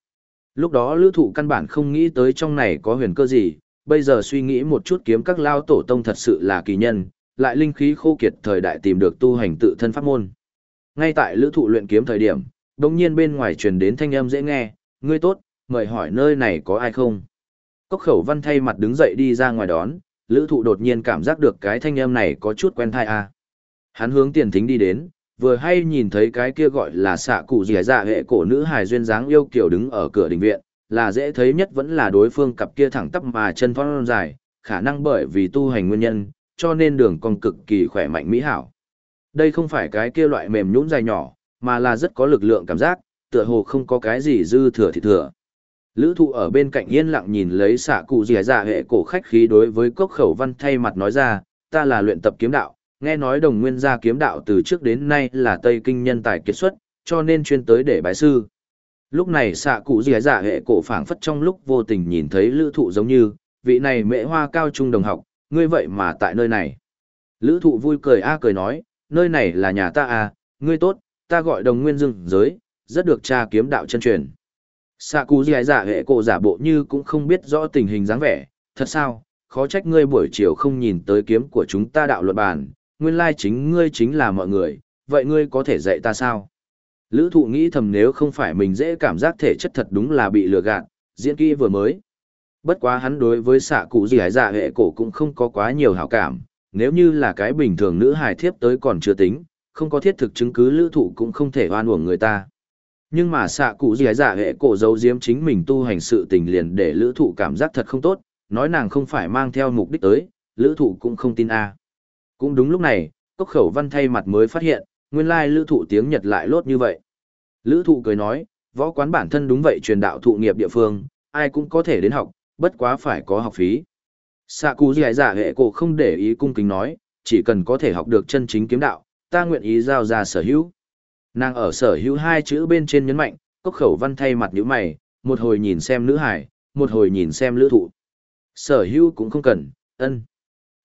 Lúc đó lữ thụ căn bản không nghĩ tới trong này có huyền cơ gì, bây giờ suy nghĩ một chút kiếm các lao tổ tông thật sự là kỳ nhân, lại linh khí khô kiệt thời đại tìm được tu hành tự thân pháp môn. Ngay tại lữ thụ luyện kiếm thời điểm, đồng nhiên bên ngoài truyền đến thanh âm dễ nghe, ngươi tốt, mời hỏi nơi này có ai không? Cốc khẩu văn thay mặt đứng dậy đi ra ngoài đón, lữ thụ đột nhiên cảm giác được cái thanh âm này có chút quen thai à. Hắn hướng tiền thính đi đến, vừa hay nhìn thấy cái kia gọi là xạ cụ dì dạ hệ cổ nữ hài duyên dáng yêu kiểu đứng ở cửa đình viện, là dễ thấy nhất vẫn là đối phương cặp kia thẳng tắp mà chân phong dài, khả năng bởi vì tu hành nguyên nhân, cho nên đường cong cực kỳ khỏe mạnh mỹ hảo. Đây không phải cái kia loại mềm nhũn dài nhỏ, mà là rất có lực lượng cảm giác, tựa hồ không có cái gì dư thừa thì thừa. Lữ thụ ở bên cạnh yên lặng nhìn lấy xạ cụ dì dạ hệ cổ khách khí đối với cốc khẩu văn thay mặt nói ra, ta là luyện tập kiếm đạo, nghe nói đồng nguyên gia kiếm đạo từ trước đến nay là Tây Kinh nhân tài kiệt xuất, cho nên chuyên tới để bái sư. Lúc này xạ cụ dì dạ hệ cổ phảng phất trong lúc vô tình nhìn thấy lữ thụ giống như, vị này mẹ hoa cao trung đồng học, ngươi vậy mà tại nơi này. Lữ thụ vui cười a cười nói, nơi này là nhà ta à, ngươi tốt, ta gọi đồng nguyên dương giới, rất được cha kiếm đạo chân truyền. Sạ cú dì dạ hệ cổ giả bộ như cũng không biết rõ tình hình dáng vẻ, thật sao, khó trách ngươi buổi chiều không nhìn tới kiếm của chúng ta đạo luật bản, nguyên lai chính ngươi chính là mọi người, vậy ngươi có thể dạy ta sao? Lữ thụ nghĩ thầm nếu không phải mình dễ cảm giác thể chất thật đúng là bị lừa gạt, diễn kỹ vừa mới. Bất quá hắn đối với xạ cụ gì hải dạ hệ cổ cũng không có quá nhiều hảo cảm, nếu như là cái bình thường nữ hài thiếp tới còn chưa tính, không có thiết thực chứng cứ lữ thụ cũng không thể oan uổng người ta. Nhưng mà xạ cụ gì dạ hệ cổ giấu giếm chính mình tu hành sự tình liền để lữ thụ cảm giác thật không tốt, nói nàng không phải mang theo mục đích tới, lữ thụ cũng không tin a cũng đúng lúc này, cốc khẩu văn thay mặt mới phát hiện, nguyên lai lữ thụ tiếng Nhật lại lốt như vậy. Lữ thụ cười nói, võ quán bản thân đúng vậy truyền đạo thụ nghiệp địa phương, ai cũng có thể đến học, bất quá phải có học phí. Sạ cù giải giả dạ hệ cổ không để ý cung kính nói, chỉ cần có thể học được chân chính kiếm đạo, ta nguyện ý giao ra sở hữu. Nàng ở sở hữu hai chữ bên trên nhấn mạnh, cốc khẩu văn thay mặt nhíu mày, một hồi nhìn xem nữ hải, một hồi nhìn xem lữ thụ. Sở hữu cũng không cần, ân.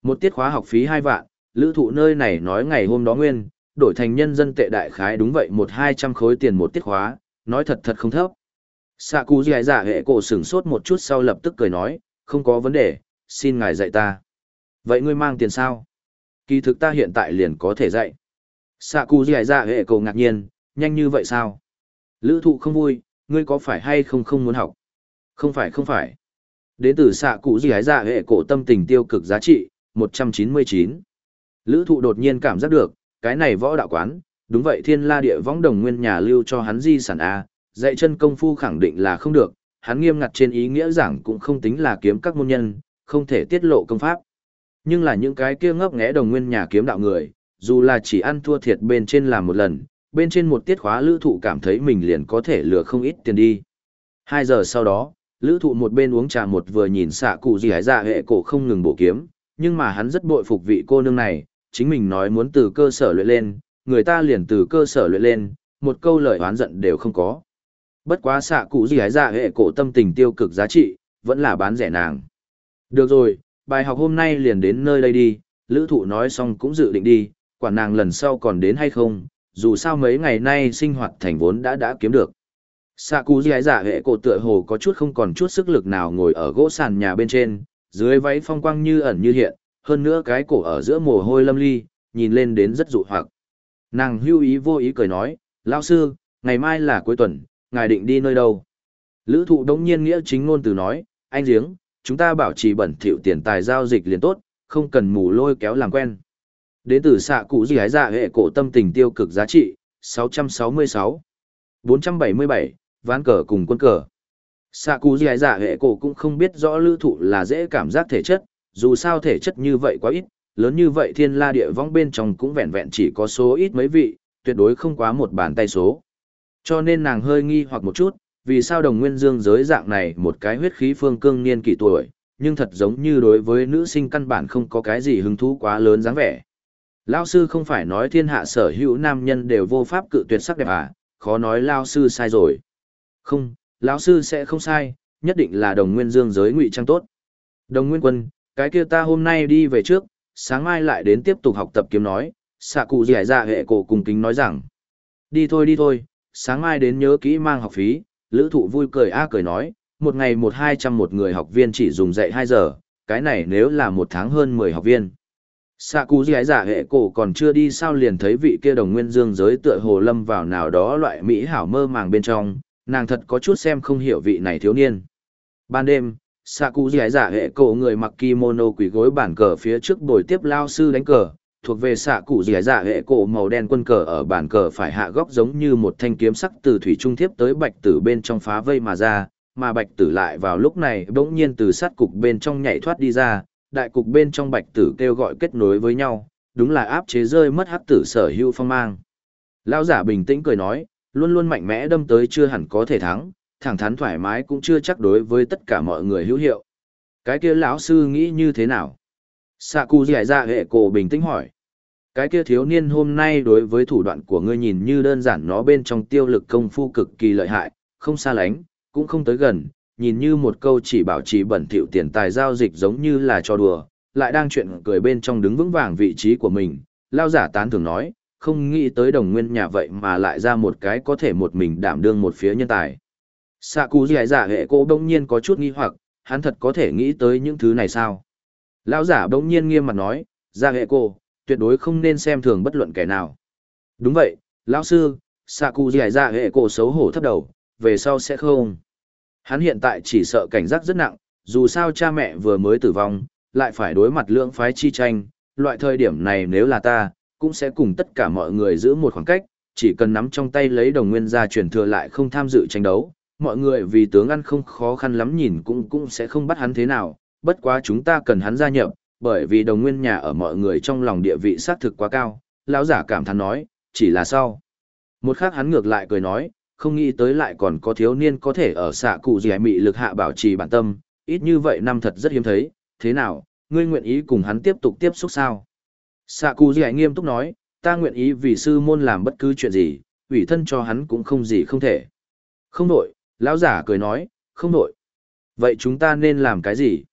Một tiết khóa học phí hai vạn, lữ thụ nơi này nói ngày hôm đó nguyên, đổi thành nhân dân tệ đại khái đúng vậy một hai trăm khối tiền một tiết khóa, nói thật thật không thấp. Sạ cú dài giả hệ cổ sửng sốt một chút sau lập tức cười nói, không có vấn đề, xin ngài dạy ta. Vậy ngươi mang tiền sao? Kỳ thực ta hiện tại liền có thể dạy. Sạ cú dài giả hệ cổ ngạc nhiên, nhanh như vậy sao? Lữ thụ không vui, ngươi có phải hay không không muốn học? Không phải không phải. Đến từ xạ cụ dì dạ hệ cổ tâm tình tiêu cực giá trị, 199. Lữ thụ đột nhiên cảm giác được, cái này võ đạo quán, đúng vậy thiên la địa võng đồng nguyên nhà lưu cho hắn di sản A, dạy chân công phu khẳng định là không được, hắn nghiêm ngặt trên ý nghĩa giảng cũng không tính là kiếm các môn nhân, không thể tiết lộ công pháp. Nhưng là những cái kia ngốc nghẽ đồng nguyên nhà kiếm đạo người, dù là chỉ ăn thua thiệt bên trên làm một lần, bên trên một tiết khóa lữ thụ cảm thấy mình liền có thể lừa không ít tiền đi. Hai giờ sau đó, lữ thụ một bên uống trà một vừa nhìn xạ cụ gì hải dạ hệ cổ không ngừng bổ kiếm, nhưng mà hắn rất bội phục vị cô nương này, chính mình nói muốn từ cơ sở luyện lên, người ta liền từ cơ sở luyện lên, một câu lời oán giận đều không có. Bất quá xạ cụ gì hái ra hệ cổ tâm tình tiêu cực giá trị, vẫn là bán rẻ nàng. Được rồi, bài học hôm nay liền đến nơi đây đi, lữ thụ nói xong cũng dự định đi, quả nàng lần sau còn đến hay không, dù sao mấy ngày nay sinh hoạt thành vốn đã đã kiếm được. Sạ cú gái giả dạ hệ cổ tựa hồ có chút không còn chút sức lực nào ngồi ở gỗ sàn nhà bên trên, dưới váy phong quang như ẩn như hiện, hơn nữa cái cổ ở giữa mồ hôi lâm ly, nhìn lên đến rất dụ hoặc. Nàng hưu ý vô ý cười nói, lão sư, ngày mai là cuối tuần, ngài định đi nơi đâu? Lữ thụ đống nhiên nghĩa chính ngôn từ nói, anh giếng, chúng ta bảo trì bẩn thỉu tiền tài giao dịch liền tốt, không cần mù lôi kéo làm quen. Đến từ xạ cụ gì hái dạ hệ cổ tâm tình tiêu cực giá trị, 666. 477, ván cờ cùng quân cờ. Xạ cụ gì hái dạ hệ cổ cũng không biết rõ lữ thụ là dễ cảm giác thể chất, dù sao thể chất như vậy quá ít, lớn như vậy thiên la địa vong bên trong cũng vẹn vẹn chỉ có số ít mấy vị, tuyệt đối không quá một bàn tay số. Cho nên nàng hơi nghi hoặc một chút, vì sao đồng nguyên dương giới dạng này một cái huyết khí phương cương niên kỷ tuổi, nhưng thật giống như đối với nữ sinh căn bản không có cái gì hứng thú quá lớn dáng vẻ. Lao sư không phải nói thiên hạ sở hữu nam nhân đều vô pháp cự tuyệt sắc đẹp à, khó nói Lao sư sai rồi. Không, lão sư sẽ không sai, nhất định là đồng nguyên dương giới ngụy trang tốt. Đồng nguyên quân, cái kia ta hôm nay đi về trước, sáng mai lại đến tiếp tục học tập kiếm nói, xạ cụ dẻ dạ hệ cổ cùng kính nói rằng. Đi thôi đi thôi, sáng mai đến nhớ kỹ mang học phí, lữ thụ vui cười a cười nói, một ngày một hai trăm một người học viên chỉ dùng dạy 2 giờ, cái này nếu là một tháng hơn 10 học viên. Sạ cú dì dạ hệ cổ còn chưa đi sao liền thấy vị kia đồng nguyên dương giới tựa hồ lâm vào nào đó loại mỹ hảo mơ màng bên trong, nàng thật có chút xem không hiểu vị này thiếu niên. Ban đêm, Sạ cụ dì dạ hệ cổ người mặc kimono quỷ gối bản cờ phía trước bồi tiếp lao sư đánh cờ, thuộc về xạ cụ dì dạ hệ cổ màu đen quân cờ ở bản cờ phải hạ góc giống như một thanh kiếm sắc từ thủy trung thiếp tới bạch tử bên trong phá vây mà ra, mà bạch tử lại vào lúc này bỗng nhiên từ sát cục bên trong nhảy thoát đi ra, đại cục bên trong bạch tử kêu gọi kết nối với nhau, đúng là áp chế rơi mất hắc tử sở hữu phong mang. Lão giả bình tĩnh cười nói, luôn luôn mạnh mẽ đâm tới chưa hẳn có thể thắng, thẳng thắn thoải mái cũng chưa chắc đối với tất cả mọi người hữu hiệu. Cái kia lão sư nghĩ như thế nào? Sạ cụ dạy ra hệ cổ bình tĩnh hỏi. Cái kia thiếu niên hôm nay đối với thủ đoạn của ngươi nhìn như đơn giản nó bên trong tiêu lực công phu cực kỳ lợi hại, không xa lánh, cũng không tới gần, nhìn như một câu chỉ bảo trì bẩn thỉu tiền tài giao dịch giống như là trò đùa, lại đang chuyện cười bên trong đứng vững vàng vị trí của mình, lao giả tán thường nói, không nghĩ tới đồng nguyên nhà vậy mà lại ra một cái có thể một mình đảm đương một phía nhân tài. Sạ cú dì giả hệ cô bỗng nhiên có chút nghi hoặc, hắn thật có thể nghĩ tới những thứ này sao? Lão giả bỗng nhiên nghiêm mặt nói, ra hệ cô, tuyệt đối không nên xem thường bất luận kẻ nào. Đúng vậy, lão sư, xạ cụ dì dạ hệ cổ xấu hổ thấp đầu, về sau sẽ không. Hắn hiện tại chỉ sợ cảnh giác rất nặng, dù sao cha mẹ vừa mới tử vong, lại phải đối mặt lưỡng phái chi tranh, loại thời điểm này nếu là ta, cũng sẽ cùng tất cả mọi người giữ một khoảng cách, chỉ cần nắm trong tay lấy đồng nguyên gia truyền thừa lại không tham dự tranh đấu, mọi người vì tướng ăn không khó khăn lắm nhìn cũng cũng sẽ không bắt hắn thế nào, bất quá chúng ta cần hắn gia nhập, bởi vì đồng nguyên nhà ở mọi người trong lòng địa vị xác thực quá cao, lão giả cảm thán nói, chỉ là sau. Một khắc hắn ngược lại cười nói, không nghĩ tới lại còn có thiếu niên có thể ở xạ cụ gì mị lực hạ bảo trì bản tâm, ít như vậy năm thật rất hiếm thấy, thế nào, ngươi nguyện ý cùng hắn tiếp tục tiếp xúc sao? Xạ cụ gì nghiêm túc nói, ta nguyện ý vì sư môn làm bất cứ chuyện gì, ủy thân cho hắn cũng không gì không thể. Không đổi, lão giả cười nói, không đổi. Vậy chúng ta nên làm cái gì?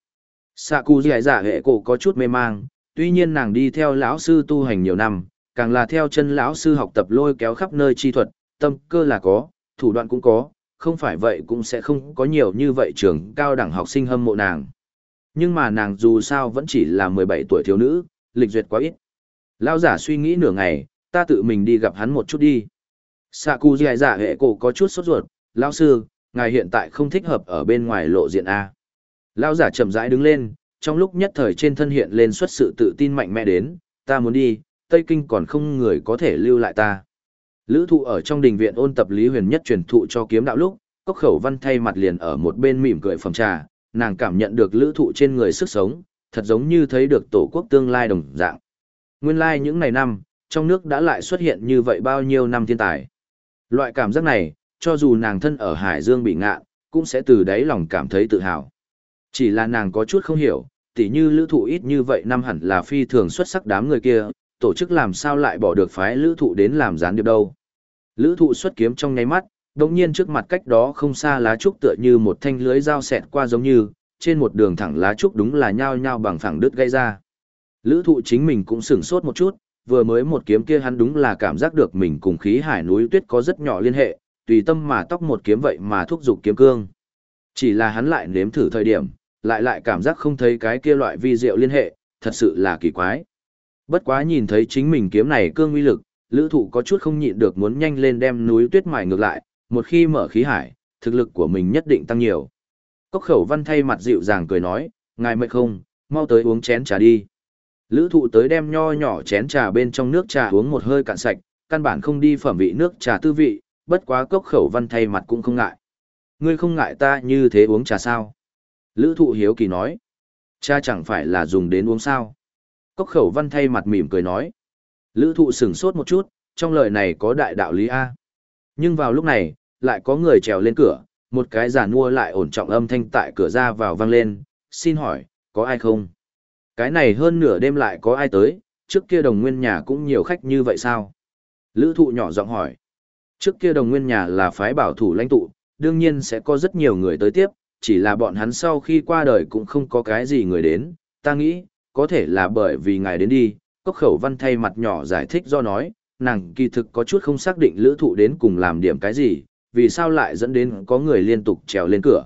xạ cụ giải giả hệ cổ có chút mê mang tuy nhiên nàng đi theo lão sư tu hành nhiều năm càng là theo chân lão sư học tập lôi kéo khắp nơi chi thuật tâm cơ là có thủ đoạn cũng có không phải vậy cũng sẽ không có nhiều như vậy trường cao đẳng học sinh hâm mộ nàng nhưng mà nàng dù sao vẫn chỉ là mười bảy tuổi thiếu nữ lịch duyệt quá ít lão giả suy nghĩ nửa ngày ta tự mình đi gặp hắn một chút đi xạ cụ giải giả hệ cổ có chút sốt ruột lão sư ngài hiện tại không thích hợp ở bên ngoài lộ diện a Lão giả chậm rãi đứng lên, trong lúc nhất thời trên thân hiện lên xuất sự tự tin mạnh mẽ đến, ta muốn đi, Tây Kinh còn không người có thể lưu lại ta. Lữ thụ ở trong đình viện ôn tập Lý Huyền Nhất truyền thụ cho kiếm đạo lúc, cốc khẩu văn thay mặt liền ở một bên mỉm cười phòng trà, nàng cảm nhận được lữ thụ trên người sức sống, thật giống như thấy được tổ quốc tương lai đồng dạng. Nguyên lai like những ngày năm, trong nước đã lại xuất hiện như vậy bao nhiêu năm thiên tài. Loại cảm giác này, cho dù nàng thân ở Hải Dương bị ngạ, cũng sẽ từ đáy lòng cảm thấy tự hào. Chỉ là nàng có chút không hiểu, tỉ như lữ thụ ít như vậy năm hẳn là phi thường xuất sắc đám người kia, tổ chức làm sao lại bỏ được phái lữ thụ đến làm gián điệp đâu. Lữ thụ xuất kiếm trong nháy mắt, đồng nhiên trước mặt cách đó không xa lá trúc tựa như một thanh lưới dao xẹt qua giống như, trên một đường thẳng lá trúc đúng là nhao nhao bằng phẳng đứt gây ra. Lữ thụ chính mình cũng sửng sốt một chút, vừa mới một kiếm kia hắn đúng là cảm giác được mình cùng khí hải núi tuyết có rất nhỏ liên hệ, tùy tâm mà tóc một kiếm vậy mà thúc dục kiếm cương. Chỉ là hắn lại nếm thử thời điểm, lại lại cảm giác không thấy cái kia loại vi diệu liên hệ, thật sự là kỳ quái. Bất quá nhìn thấy chính mình kiếm này cương uy lực, lữ thụ có chút không nhịn được muốn nhanh lên đem núi tuyết mài ngược lại, một khi mở khí hải, thực lực của mình nhất định tăng nhiều. Cốc khẩu văn thay mặt dịu dàng cười nói, ngài mệt không, mau tới uống chén trà đi. Lữ thụ tới đem nho nhỏ chén trà bên trong nước trà uống một hơi cạn sạch, căn bản không đi phẩm vị nước trà tư vị, bất quá cốc khẩu văn thay mặt cũng không ngại. Ngươi không ngại ta như thế uống trà sao? Lữ thụ hiếu kỳ nói. Cha chẳng phải là dùng đến uống sao. Cốc khẩu văn thay mặt mỉm cười nói. Lữ thụ sửng sốt một chút, trong lời này có đại đạo lý A. Nhưng vào lúc này, lại có người trèo lên cửa, một cái giả mua lại ổn trọng âm thanh tại cửa ra vào vang lên, xin hỏi, có ai không? Cái này hơn nửa đêm lại có ai tới, trước kia đồng nguyên nhà cũng nhiều khách như vậy sao? Lữ thụ nhỏ giọng hỏi. Trước kia đồng nguyên nhà là phái bảo thủ lãnh tụ, đương nhiên sẽ có rất nhiều người tới tiếp, chỉ là bọn hắn sau khi qua đời cũng không có cái gì người đến, ta nghĩ, có thể là bởi vì ngài đến đi, cốc khẩu văn thay mặt nhỏ giải thích do nói, nàng kỳ thực có chút không xác định lữ thụ đến cùng làm điểm cái gì, vì sao lại dẫn đến có người liên tục trèo lên cửa.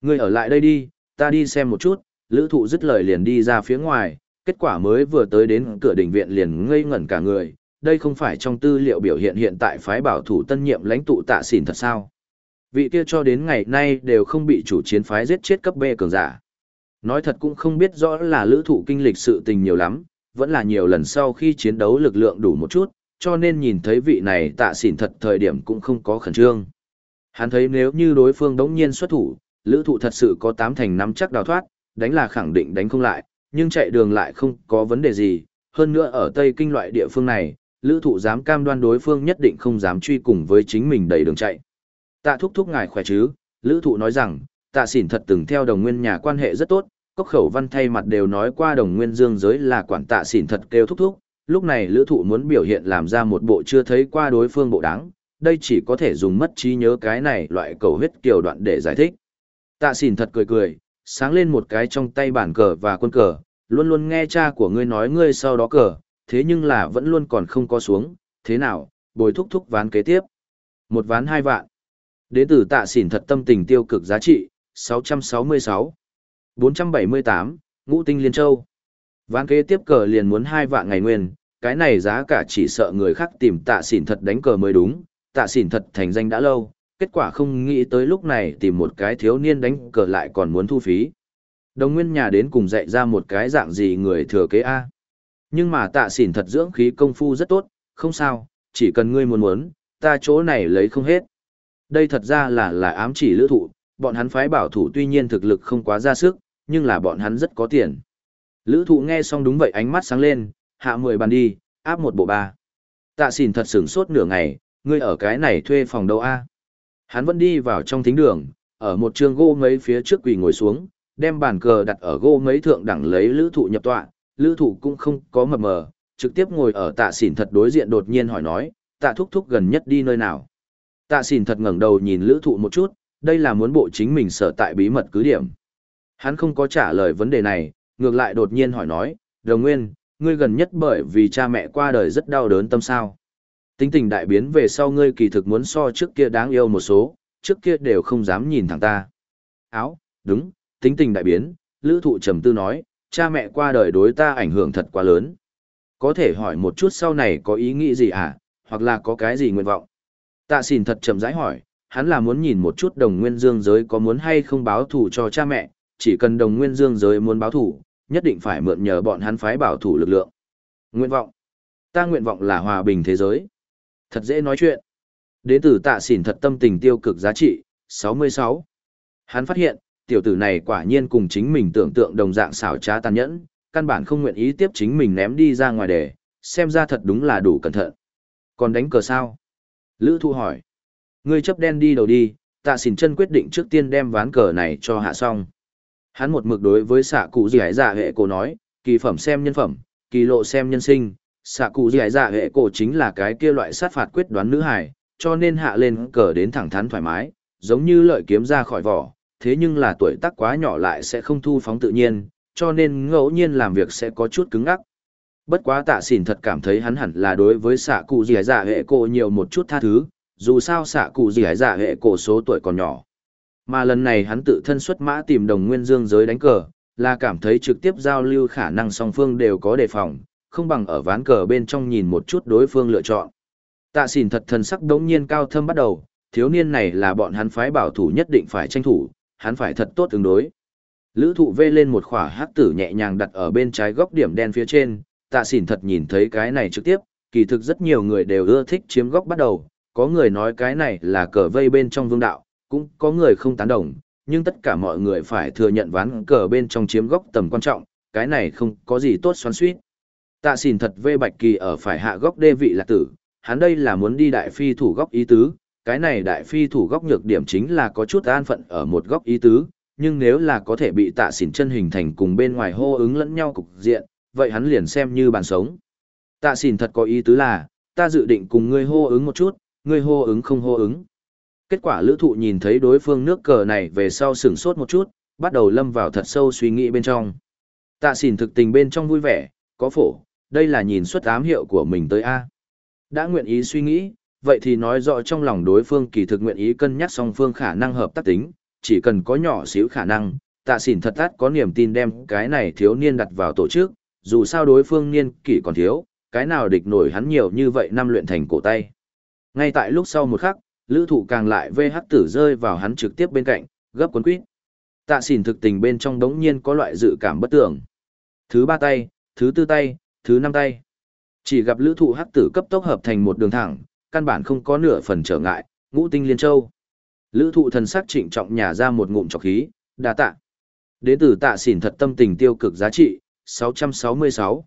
Người ở lại đây đi, ta đi xem một chút, lữ thụ dứt lời liền đi ra phía ngoài, kết quả mới vừa tới đến cửa đỉnh viện liền ngây ngẩn cả người, đây không phải trong tư liệu biểu hiện hiện tại phái bảo thủ tân nhiệm lãnh tụ tạ xỉn thật sao. Vị kia cho đến ngày nay đều không bị chủ chiến phái giết chết cấp B cường giả. Nói thật cũng không biết rõ là lữ thụ kinh lịch sự tình nhiều lắm, vẫn là nhiều lần sau khi chiến đấu lực lượng đủ một chút, cho nên nhìn thấy vị này tạ xỉn thật thời điểm cũng không có khẩn trương. Hắn thấy nếu như đối phương đống nhiên xuất thủ, lữ thụ thật sự có tám thành năm chắc đào thoát, đánh là khẳng định đánh không lại, nhưng chạy đường lại không có vấn đề gì, hơn nữa ở Tây Kinh loại địa phương này, lữ thụ dám cam đoan đối phương nhất định không dám truy cùng với chính mình đầy đường chạy. Tạ thúc thúc ngài khỏe chứ, lữ thụ nói rằng, tạ xỉn thật từng theo đồng nguyên nhà quan hệ rất tốt, cốc khẩu văn thay mặt đều nói qua đồng nguyên dương giới là quản tạ xỉn thật kêu thúc thúc, lúc này lữ thụ muốn biểu hiện làm ra một bộ chưa thấy qua đối phương bộ đáng, đây chỉ có thể dùng mất trí nhớ cái này loại cầu huyết kiểu đoạn để giải thích. Tạ xỉn thật cười cười, sáng lên một cái trong tay bản cờ và quân cờ, luôn luôn nghe cha của ngươi nói ngươi sau đó cờ, thế nhưng là vẫn luôn còn không có xuống, thế nào, bồi thúc thúc ván kế tiếp. Một ván hai vạn. Đến từ tạ xỉn thật tâm tình tiêu cực giá trị, 666. 478, ngũ tinh liên châu. Ván kế tiếp cờ liền muốn hai vạn ngày nguyên, cái này giá cả chỉ sợ người khác tìm tạ xỉn thật đánh cờ mới đúng, tạ xỉn thật thành danh đã lâu, kết quả không nghĩ tới lúc này tìm một cái thiếu niên đánh cờ lại còn muốn thu phí. Đồng nguyên nhà đến cùng dạy ra một cái dạng gì người thừa kế A. Nhưng mà tạ xỉn thật dưỡng khí công phu rất tốt, không sao, chỉ cần ngươi muốn muốn, ta chỗ này lấy không hết. Đây thật ra là là ám chỉ lữ thụ, bọn hắn phái bảo thủ tuy nhiên thực lực không quá ra sức, nhưng là bọn hắn rất có tiền. Lữ thụ nghe xong đúng vậy ánh mắt sáng lên, hạ 10 bàn đi, áp một bộ ba. Tạ xỉn thật sửng sốt nửa ngày, ngươi ở cái này thuê phòng đâu a Hắn vẫn đi vào trong thính đường, ở một trường gỗ mấy phía trước quỳ ngồi xuống, đem bàn cờ đặt ở gỗ mấy thượng đẳng lấy lữ thụ nhập tọa, lữ thụ cũng không có mập mờ, trực tiếp ngồi ở tạ xỉn thật đối diện đột nhiên hỏi nói, tạ thúc thúc gần nhất đi nơi nào. Tạ xỉn thật ngẩng đầu nhìn lữ thụ một chút, đây là muốn bộ chính mình sở tại bí mật cứ điểm. Hắn không có trả lời vấn đề này, ngược lại đột nhiên hỏi nói, đồng nguyên, ngươi gần nhất bởi vì cha mẹ qua đời rất đau đớn tâm sao. Tính tình đại biến về sau ngươi kỳ thực muốn so trước kia đáng yêu một số, trước kia đều không dám nhìn thẳng ta. Áo, đúng, tính tình đại biến, lữ thụ trầm tư nói, cha mẹ qua đời đối ta ảnh hưởng thật quá lớn. Có thể hỏi một chút sau này có ý nghĩ gì à, hoặc là có cái gì nguyện vọng. Tạ xỉn thật chậm rãi hỏi, hắn là muốn nhìn một chút đồng nguyên dương giới có muốn hay không báo thù cho cha mẹ, chỉ cần đồng nguyên dương giới muốn báo thù, nhất định phải mượn nhờ bọn hắn phái bảo thủ lực lượng. Nguyện vọng. Ta nguyện vọng là hòa bình thế giới. Thật dễ nói chuyện. Đến từ tạ xỉn thật tâm tình tiêu cực giá trị, 66. Hắn phát hiện, tiểu tử này quả nhiên cùng chính mình tưởng tượng đồng dạng xảo trá tàn nhẫn, căn bản không nguyện ý tiếp chính mình ném đi ra ngoài để, xem ra thật đúng là đủ cẩn thận. Còn đánh cờ sao? Lữ thu hỏi. Ngươi chấp đen đi đầu đi, tạ xỉn chân quyết định trước tiên đem ván cờ này cho hạ xong. Hắn một mực đối với xạ cụ gì hải giả hệ cổ nói, kỳ phẩm xem nhân phẩm, kỳ lộ xem nhân sinh, xạ cụ gì hải giả hệ cổ chính là cái kia loại sát phạt quyết đoán nữ hải, cho nên hạ lên cờ đến thẳng thắn thoải mái, giống như lợi kiếm ra khỏi vỏ, thế nhưng là tuổi tác quá nhỏ lại sẽ không thu phóng tự nhiên, cho nên ngẫu nhiên làm việc sẽ có chút cứng ắc. Bất quá tạ xỉn thật cảm thấy hắn hẳn là đối với xạ cụ gì dạ hệ cổ nhiều một chút tha thứ, dù sao xạ cụ gì dạ hệ cổ số tuổi còn nhỏ. Mà lần này hắn tự thân xuất mã tìm đồng nguyên dương giới đánh cờ, là cảm thấy trực tiếp giao lưu khả năng song phương đều có đề phòng, không bằng ở ván cờ bên trong nhìn một chút đối phương lựa chọn. Tạ xỉn thật thần sắc đống nhiên cao thâm bắt đầu, thiếu niên này là bọn hắn phái bảo thủ nhất định phải tranh thủ, hắn phải thật tốt ứng đối. Lữ thụ vê lên một khỏa hát tử nhẹ nhàng đặt ở bên trái góc điểm đen phía trên, tạ xỉn thật nhìn thấy cái này trực tiếp, kỳ thực rất nhiều người đều ưa thích chiếm góc bắt đầu, có người nói cái này là cờ vây bên trong vương đạo, cũng có người không tán đồng, nhưng tất cả mọi người phải thừa nhận ván cờ bên trong chiếm góc tầm quan trọng, cái này không có gì tốt xoắn suýt. Tạ xỉn thật vê bạch kỳ ở phải hạ góc đê vị là tử, hắn đây là muốn đi đại phi thủ góc ý tứ, cái này đại phi thủ góc nhược điểm chính là có chút an phận ở một góc ý tứ, nhưng nếu là có thể bị tạ xỉn chân hình thành cùng bên ngoài hô ứng lẫn nhau cục diện, vậy hắn liền xem như bàn sống. Tạ xỉn thật có ý tứ là, ta dự định cùng ngươi hô ứng một chút, ngươi hô ứng không hô ứng. Kết quả lữ thụ nhìn thấy đối phương nước cờ này về sau sửng sốt một chút, bắt đầu lâm vào thật sâu suy nghĩ bên trong. Tạ xỉn thực tình bên trong vui vẻ, có phổ, đây là nhìn xuất ám hiệu của mình tới A. Đã nguyện ý suy nghĩ, vậy thì nói rõ trong lòng đối phương kỳ thực nguyện ý cân nhắc song phương khả năng hợp tác tính, chỉ cần có nhỏ xíu khả năng, tạ xỉn thật tát có niềm tin đem cái này thiếu niên đặt vào tổ chức, dù sao đối phương niên kỷ còn thiếu, cái nào địch nổi hắn nhiều như vậy năm luyện thành cổ tay. Ngay tại lúc sau một khắc, lữ thụ càng lại vê hắc tử rơi vào hắn trực tiếp bên cạnh, gấp cuốn quýt. Tạ xỉn thực tình bên trong đống nhiên có loại dự cảm bất tưởng. Thứ ba tay, thứ tư tay, thứ năm tay. Chỉ gặp lữ thụ hắc tử cấp tốc hợp thành một đường thẳng, căn bản không có nửa phần trở ngại, ngũ tinh liên châu. Lữ thụ thần sắc trịnh trọng nhả ra một ngụm trọc khí, đa tạ. Đến từ tạ xỉn thật tâm tình tiêu cực giá trị, 666.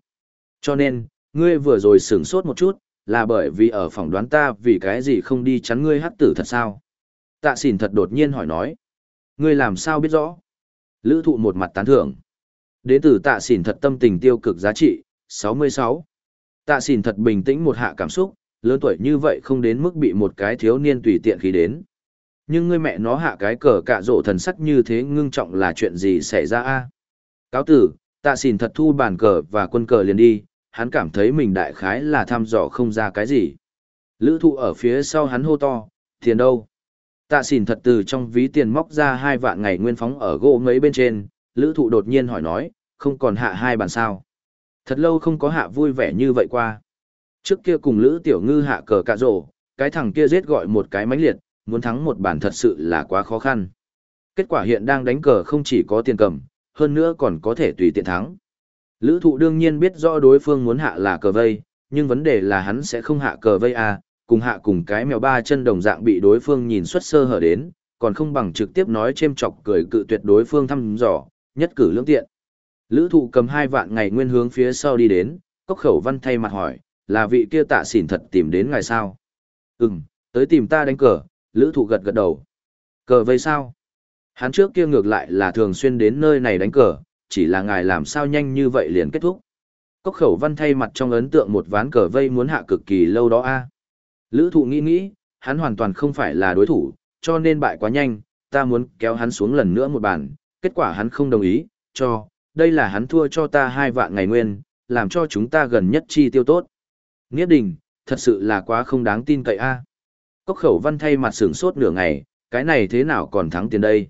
Cho nên, ngươi vừa rồi sửng sốt một chút, là bởi vì ở phòng đoán ta vì cái gì không đi chắn ngươi hắc tử thật sao? Tạ xỉn thật đột nhiên hỏi nói. Ngươi làm sao biết rõ? Lữ thụ một mặt tán thưởng. Đến từ tạ xỉn thật tâm tình tiêu cực giá trị, 66. Tạ xỉn thật bình tĩnh một hạ cảm xúc, lớn tuổi như vậy không đến mức bị một cái thiếu niên tùy tiện khí đến. Nhưng ngươi mẹ nó hạ cái cờ cạ rộ thần sắc như thế ngưng trọng là chuyện gì xảy ra a Cáo tử, tạ xỉn thật thu bàn cờ và quân cờ liền đi, hắn cảm thấy mình đại khái là thăm dò không ra cái gì. Lữ thụ ở phía sau hắn hô to, tiền đâu? Tạ xỉn thật từ trong ví tiền móc ra hai vạn ngày nguyên phóng ở gỗ mấy bên trên, lữ thụ đột nhiên hỏi nói, không còn hạ hai bàn sao. Thật lâu không có hạ vui vẻ như vậy qua. Trước kia cùng lữ tiểu ngư hạ cờ cạ rổ, cái thằng kia giết gọi một cái mãnh liệt, muốn thắng một bản thật sự là quá khó khăn. Kết quả hiện đang đánh cờ không chỉ có tiền cầm, hơn nữa còn có thể tùy tiện thắng. Lữ thụ đương nhiên biết rõ đối phương muốn hạ là cờ vây, nhưng vấn đề là hắn sẽ không hạ cờ vây à, cùng hạ cùng cái mèo ba chân đồng dạng bị đối phương nhìn xuất sơ hở đến, còn không bằng trực tiếp nói chêm chọc cười cự tuyệt đối phương thăm dò, nhất cử lưỡng tiện. Lữ thụ cầm hai vạn ngày nguyên hướng phía sau đi đến, cốc khẩu văn thay mặt hỏi, là vị kia tạ xỉn thật tìm đến ngài sao? Ừm, tới tìm ta đánh cờ, lữ thụ gật gật đầu. Cờ vây sao? Hắn trước kia ngược lại là thường xuyên đến nơi này đánh cờ, chỉ là ngài làm sao nhanh như vậy liền kết thúc. Cốc khẩu văn thay mặt trong ấn tượng một ván cờ vây muốn hạ cực kỳ lâu đó a Lữ thụ nghĩ nghĩ, hắn hoàn toàn không phải là đối thủ, cho nên bại quá nhanh, ta muốn kéo hắn xuống lần nữa một bàn, kết quả hắn không đồng ý, cho, đây là hắn thua cho ta hai vạn ngày nguyên, làm cho chúng ta gần nhất chi tiêu tốt. Nghĩa đình, thật sự là quá không đáng tin cậy a Cốc khẩu văn thay mặt sửng sốt nửa ngày, cái này thế nào còn thắng tiền đây?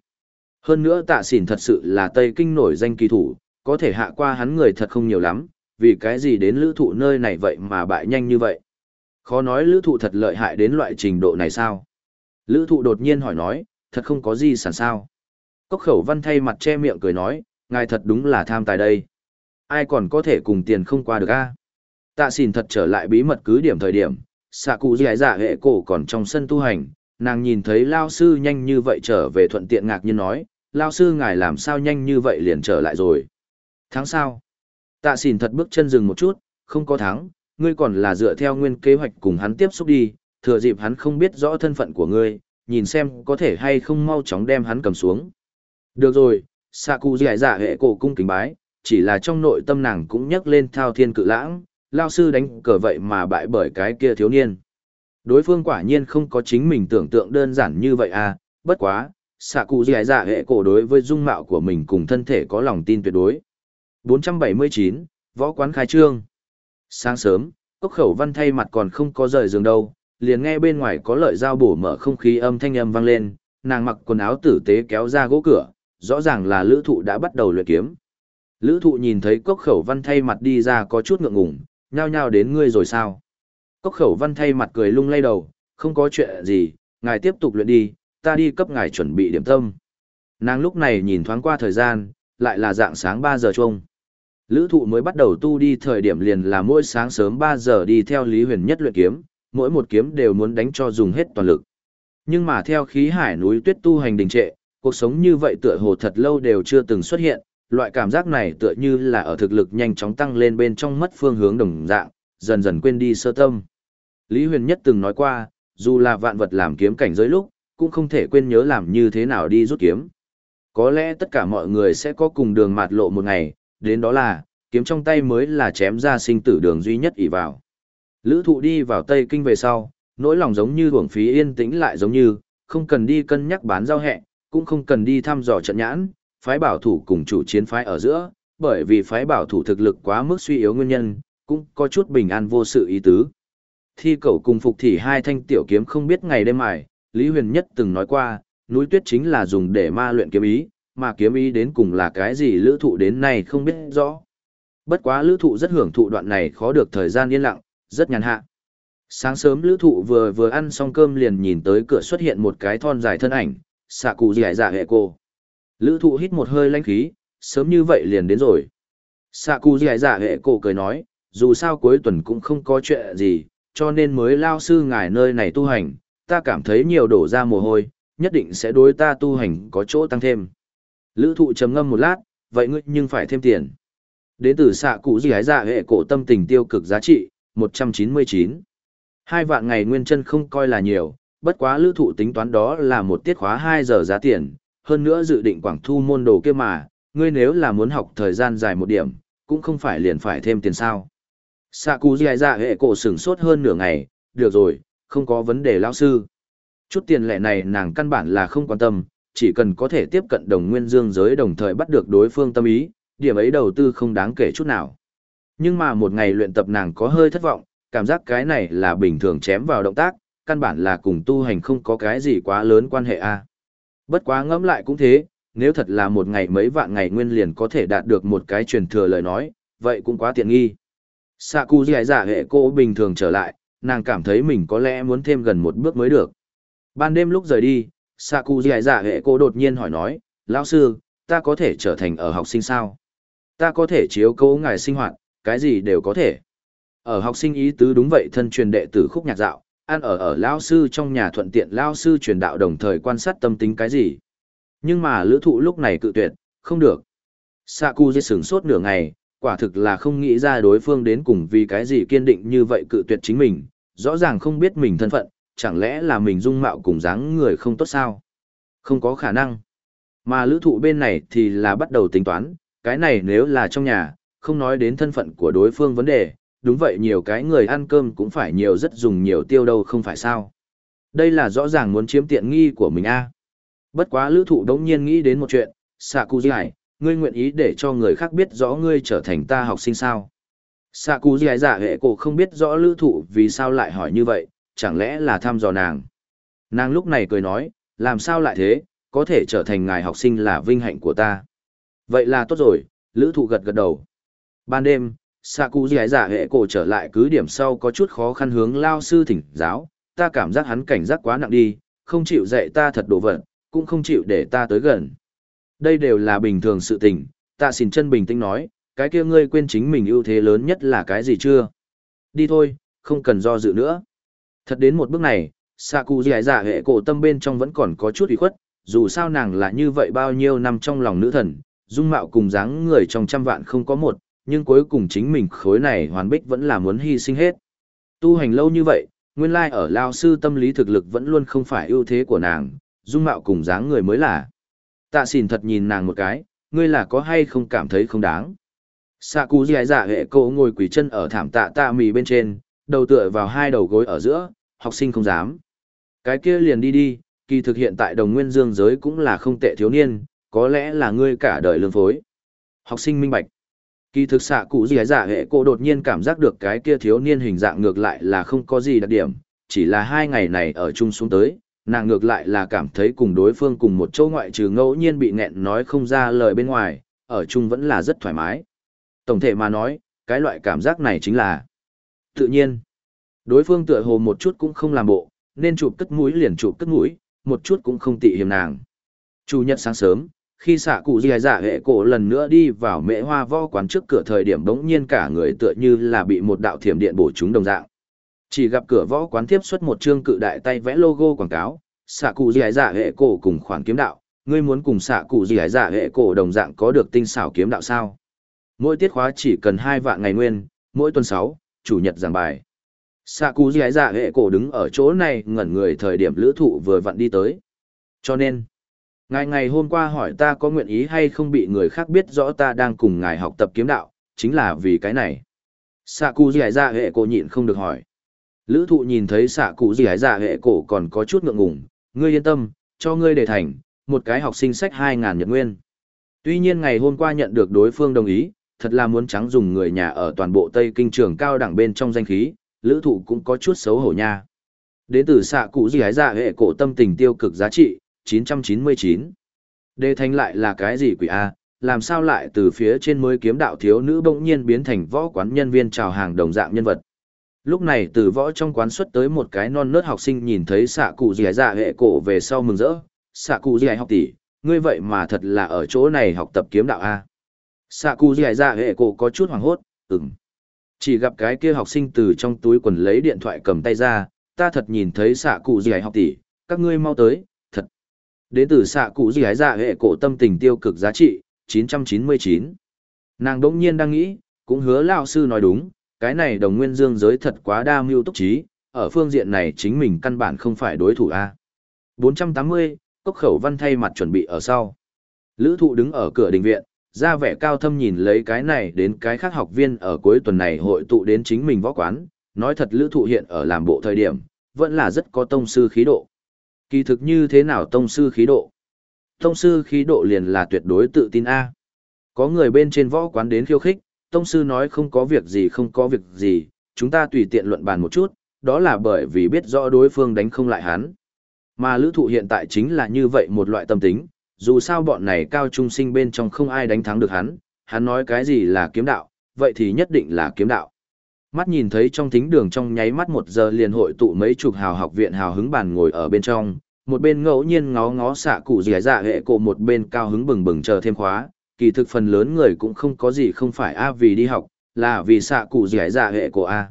Hơn nữa tạ xỉn thật sự là Tây Kinh nổi danh kỳ thủ, có thể hạ qua hắn người thật không nhiều lắm, vì cái gì đến lữ thụ nơi này vậy mà bại nhanh như vậy. Khó nói lữ thụ thật lợi hại đến loại trình độ này sao? Lữ thụ đột nhiên hỏi nói, thật không có gì sản sao. Cốc khẩu văn thay mặt che miệng cười nói, ngài thật đúng là tham tài đây. Ai còn có thể cùng tiền không qua được a Tạ xỉn thật trở lại bí mật cứ điểm thời điểm, xạ cụ dì dạ hệ cổ còn trong sân tu hành, nàng nhìn thấy lao sư nhanh như vậy trở về thuận tiện ngạc nhiên nói, lao sư ngài làm sao nhanh như vậy liền trở lại rồi. Tháng sau, tạ xỉn thật bước chân dừng một chút, không có tháng, ngươi còn là dựa theo nguyên kế hoạch cùng hắn tiếp xúc đi, thừa dịp hắn không biết rõ thân phận của ngươi, nhìn xem có thể hay không mau chóng đem hắn cầm xuống. Được rồi, xạ cụ dì dạ hệ cổ cung kính bái, chỉ là trong nội tâm nàng cũng nhắc lên thao thiên cự lãng, lao sư đánh cờ vậy mà bại bởi cái kia thiếu niên. Đối phương quả nhiên không có chính mình tưởng tượng đơn giản như vậy à, bất quá, xạ cụ dì dạ hệ cổ đối với dung mạo của mình cùng thân thể có lòng tin tuyệt đối. 479, Võ quán khai trương. Sáng sớm, cốc khẩu văn thay mặt còn không có rời giường đâu, liền nghe bên ngoài có lợi dao bổ mở không khí âm thanh âm vang lên, nàng mặc quần áo tử tế kéo ra gỗ cửa, rõ ràng là lữ thụ đã bắt đầu luyện kiếm. Lữ thụ nhìn thấy cốc khẩu văn thay mặt đi ra có chút ngượng ngùng, nhao nhao đến ngươi rồi sao? Cốc khẩu văn thay mặt cười lung lay đầu, không có chuyện gì, ngài tiếp tục luyện đi, ta đi cấp ngài chuẩn bị điểm tâm. Nàng lúc này nhìn thoáng qua thời gian, lại là dạng sáng 3 giờ chung. Lữ thụ mới bắt đầu tu đi thời điểm liền là mỗi sáng sớm 3 giờ đi theo Lý Huyền Nhất luyện kiếm, mỗi một kiếm đều muốn đánh cho dùng hết toàn lực. Nhưng mà theo khí hải núi tuyết tu hành đình trệ, cuộc sống như vậy tựa hồ thật lâu đều chưa từng xuất hiện, loại cảm giác này tựa như là ở thực lực nhanh chóng tăng lên bên trong mất phương hướng đồng dạng, dần dần quên đi sơ tâm. Lý Huyền Nhất từng nói qua, dù là vạn vật làm kiếm cảnh giới lúc, cũng không thể quên nhớ làm như thế nào đi rút kiếm. Có lẽ tất cả mọi người sẽ có cùng đường mạt lộ một ngày, đến đó là, kiếm trong tay mới là chém ra sinh tử đường duy nhất ỷ vào. Lữ thụ đi vào Tây Kinh về sau, nỗi lòng giống như hưởng phí yên tĩnh lại giống như, không cần đi cân nhắc bán giao hẹ, cũng không cần đi thăm dò trận nhãn, phái bảo thủ cùng chủ chiến phái ở giữa, bởi vì phái bảo thủ thực lực quá mức suy yếu nguyên nhân, cũng có chút bình an vô sự ý tứ. Thi cầu cùng phục thì hai thanh tiểu kiếm không biết ngày đêm mài, Lý Huyền Nhất từng nói qua, núi tuyết chính là dùng để ma luyện kiếm ý, mà kiếm ý đến cùng là cái gì lữ thụ đến nay không biết rõ. Bất quá lữ thụ rất hưởng thụ đoạn này khó được thời gian yên lặng, rất nhàn hạ. Sáng sớm lữ thụ vừa vừa ăn xong cơm liền nhìn tới cửa xuất hiện một cái thon dài thân ảnh, xạ cụ dì dạ hệ cô. Lữ thụ hít một hơi lánh khí, sớm như vậy liền đến rồi. Xạ cụ giải dạ hệ cổ cười nói, dù sao cuối tuần cũng không có chuyện gì, cho nên mới lao sư ngài nơi này tu hành, ta cảm thấy nhiều đổ ra mồ hôi, nhất định sẽ đối ta tu hành có chỗ tăng thêm. Lữ thụ trầm ngâm một lát, vậy ngươi nhưng phải thêm tiền. Đến từ xạ cụ gì hái dạ hệ cổ tâm tình tiêu cực giá trị, 199. Hai vạn ngày nguyên chân không coi là nhiều, bất quá lữ thụ tính toán đó là một tiết khóa 2 giờ giá tiền, hơn nữa dự định quảng thu môn đồ kia mà, ngươi nếu là muốn học thời gian dài một điểm, cũng không phải liền phải thêm tiền sao. Sạ cú dài dạ hệ cổ sửng sốt hơn nửa ngày, được rồi, không có vấn đề lão sư. Chút tiền lệ này nàng căn bản là không quan tâm, chỉ cần có thể tiếp cận đồng nguyên dương giới đồng thời bắt được đối phương tâm ý, điểm ấy đầu tư không đáng kể chút nào. Nhưng mà một ngày luyện tập nàng có hơi thất vọng, cảm giác cái này là bình thường chém vào động tác, căn bản là cùng tu hành không có cái gì quá lớn quan hệ a. Bất quá ngẫm lại cũng thế, nếu thật là một ngày mấy vạn ngày nguyên liền có thể đạt được một cái truyền thừa lời nói, vậy cũng quá tiện nghi. Sạ cụ giải giả hệ cô bình thường trở lại, nàng cảm thấy mình có lẽ muốn thêm gần một bước mới được. Ban đêm lúc rời đi, Sạ cụ giải giả hệ cô đột nhiên hỏi nói, lão sư, ta có thể trở thành ở học sinh sao? Ta có thể chiếu cố ngài sinh hoạt, cái gì đều có thể. Ở học sinh ý tứ đúng vậy thân truyền đệ tử khúc nhạc dạo, ăn ở ở lao sư trong nhà thuận tiện lao sư truyền đạo đồng thời quan sát tâm tính cái gì. Nhưng mà lữ thụ lúc này cự tuyệt, không được. Saku dây sửng sốt nửa ngày, quả thực là không nghĩ ra đối phương đến cùng vì cái gì kiên định như vậy cự tuyệt chính mình, rõ ràng không biết mình thân phận, chẳng lẽ là mình dung mạo cùng dáng người không tốt sao? Không có khả năng. Mà lữ thụ bên này thì là bắt đầu tính toán, cái này nếu là trong nhà, không nói đến thân phận của đối phương vấn đề, đúng vậy nhiều cái người ăn cơm cũng phải nhiều rất dùng nhiều tiêu đâu không phải sao. Đây là rõ ràng muốn chiếm tiện nghi của mình a Bất quá lữ thụ đống nhiên nghĩ đến một chuyện, xạ cụ giải, ngươi nguyện ý để cho người khác biết rõ ngươi trở thành ta học sinh sao. Xạ cụ giải giả hệ cổ không biết rõ lữ thụ vì sao lại hỏi như vậy, chẳng lẽ là thăm dò nàng. Nàng lúc này cười nói, làm sao lại thế, có thể trở thành ngài học sinh là vinh hạnh của ta. Vậy là tốt rồi, lữ thụ gật gật đầu. Ban đêm, xạ cụ dì dạ hệ cổ trở lại cứ điểm sau có chút khó khăn hướng lao sư thỉnh giáo, ta cảm giác hắn cảnh giác quá nặng đi, không chịu dạy ta thật đồ vật, cũng không chịu để ta tới gần. Đây đều là bình thường sự tình, ta xin chân bình tĩnh nói, cái kia ngươi quên chính mình ưu thế lớn nhất là cái gì chưa? Đi thôi, không cần do dự nữa. Thật đến một bước này, xạ cụ dì dạ hệ cổ tâm bên trong vẫn còn có chút ủy khuất, dù sao nàng là như vậy bao nhiêu năm trong lòng nữ thần, dung mạo cùng dáng người trong trăm vạn không có một, nhưng cuối cùng chính mình khối này hoàn bích vẫn là muốn hy sinh hết. Tu hành lâu như vậy, nguyên lai ở lao sư tâm lý thực lực vẫn luôn không phải ưu thế của nàng, dung mạo cùng dáng người mới là. Tạ xỉn thật nhìn nàng một cái, ngươi là có hay không cảm thấy không đáng. Sạ cú dì dạ hệ cậu ngồi quỳ chân ở thảm tạ tạ mì bên trên, đầu tựa vào hai đầu gối ở giữa, học sinh không dám. Cái kia liền đi đi, kỳ thực hiện tại đồng nguyên dương giới cũng là không tệ thiếu niên, có lẽ là ngươi cả đời lương phối. Học sinh minh bạch. Kỳ thực xạ cụ gì dạ hệ cô đột nhiên cảm giác được cái kia thiếu niên hình dạng ngược lại là không có gì đặc điểm, chỉ là hai ngày này ở chung xuống tới, nàng ngược lại là cảm thấy cùng đối phương cùng một chỗ ngoại trừ ngẫu nhiên bị nghẹn nói không ra lời bên ngoài, ở chung vẫn là rất thoải mái. Tổng thể mà nói, cái loại cảm giác này chính là tự nhiên. Đối phương tựa hồ một chút cũng không làm bộ, nên chụp cất mũi liền chụp cất mũi, một chút cũng không tị hiểm nàng. Chủ nhật sáng sớm, khi xạ cụ dì dạ hệ cổ lần nữa đi vào mễ hoa võ quán trước cửa thời điểm bỗng nhiên cả người tựa như là bị một đạo thiểm điện bổ chúng đồng dạng. Chỉ gặp cửa võ quán tiếp xuất một chương cự đại tay vẽ logo quảng cáo, xạ cụ dì dạ hệ cổ cùng khoản kiếm đạo. Ngươi muốn cùng xạ cụ dì dạ hệ cổ đồng dạng có được tinh xảo kiếm đạo sao? Mỗi tiết khóa chỉ cần hai vạn ngày nguyên, mỗi tuần sáu, chủ nhật giảng bài. Xạ cụ dì dạ hệ cổ đứng ở chỗ này, ngẩn người thời điểm lữ thụ vừa vặn đi tới. Cho nên Ngài ngày hôm qua hỏi ta có nguyện ý hay không bị người khác biết rõ ta đang cùng ngài học tập kiếm đạo, chính là vì cái này. Sạ cụ gì ra dạ hệ cổ nhịn không được hỏi. Lữ thụ nhìn thấy sạ cụ gì ra dạ hệ cổ còn có chút ngượng ngùng, ngươi yên tâm, cho ngươi để thành, một cái học sinh sách 2.000 nhật nguyên. Tuy nhiên ngày hôm qua nhận được đối phương đồng ý, thật là muốn trắng dùng người nhà ở toàn bộ Tây Kinh trường cao đẳng bên trong danh khí, lữ thụ cũng có chút xấu hổ nha. Đến từ xạ cụ gì ra dạ hệ cổ tâm tình tiêu cực giá trị, 999. Đề thành lại là cái gì quỷ A, làm sao lại từ phía trên mới kiếm đạo thiếu nữ bỗng nhiên biến thành võ quán nhân viên chào hàng đồng dạng nhân vật. Lúc này từ võ trong quán xuất tới một cái non nớt học sinh nhìn thấy xạ cụ dì dạ hệ cổ về sau mừng rỡ, xạ cụ dì học tỷ, ngươi vậy mà thật là ở chỗ này học tập kiếm đạo A. Xạ cụ dì dạ hệ cổ có chút hoảng hốt, ừm. Chỉ gặp cái kia học sinh từ trong túi quần lấy điện thoại cầm tay ra, ta thật nhìn thấy xạ cụ dì học tỷ, các ngươi mau tới, đến từ xạ cụ gì hái dạ hệ cổ tâm tình tiêu cực giá trị 999. Nàng đỗng nhiên đang nghĩ, cũng hứa lao sư nói đúng, cái này đồng nguyên dương giới thật quá đa mưu túc trí, ở phương diện này chính mình căn bản không phải đối thủ A. 480, cốc khẩu văn thay mặt chuẩn bị ở sau. Lữ thụ đứng ở cửa đình viện, ra vẻ cao thâm nhìn lấy cái này đến cái khác học viên ở cuối tuần này hội tụ đến chính mình võ quán, nói thật lữ thụ hiện ở làm bộ thời điểm, vẫn là rất có tông sư khí độ. Kỳ thực như thế nào tông sư khí độ? Tông sư khí độ liền là tuyệt đối tự tin A. Có người bên trên võ quán đến khiêu khích, tông sư nói không có việc gì không có việc gì, chúng ta tùy tiện luận bàn một chút, đó là bởi vì biết rõ đối phương đánh không lại hắn. Mà lữ thụ hiện tại chính là như vậy một loại tâm tính, dù sao bọn này cao trung sinh bên trong không ai đánh thắng được hắn, hắn nói cái gì là kiếm đạo, vậy thì nhất định là kiếm đạo. Mắt nhìn thấy trong thính đường trong nháy mắt một giờ liền hội tụ mấy chục hào học viện hào hứng bàn ngồi ở bên trong, một bên ngẫu nhiên ngó ngó xạ cụ dẻ dạ hệ cổ một bên cao hứng bừng bừng chờ thêm khóa, kỳ thực phần lớn người cũng không có gì không phải a vì đi học, là vì xạ cụ dẻ dạ hệ cổ a.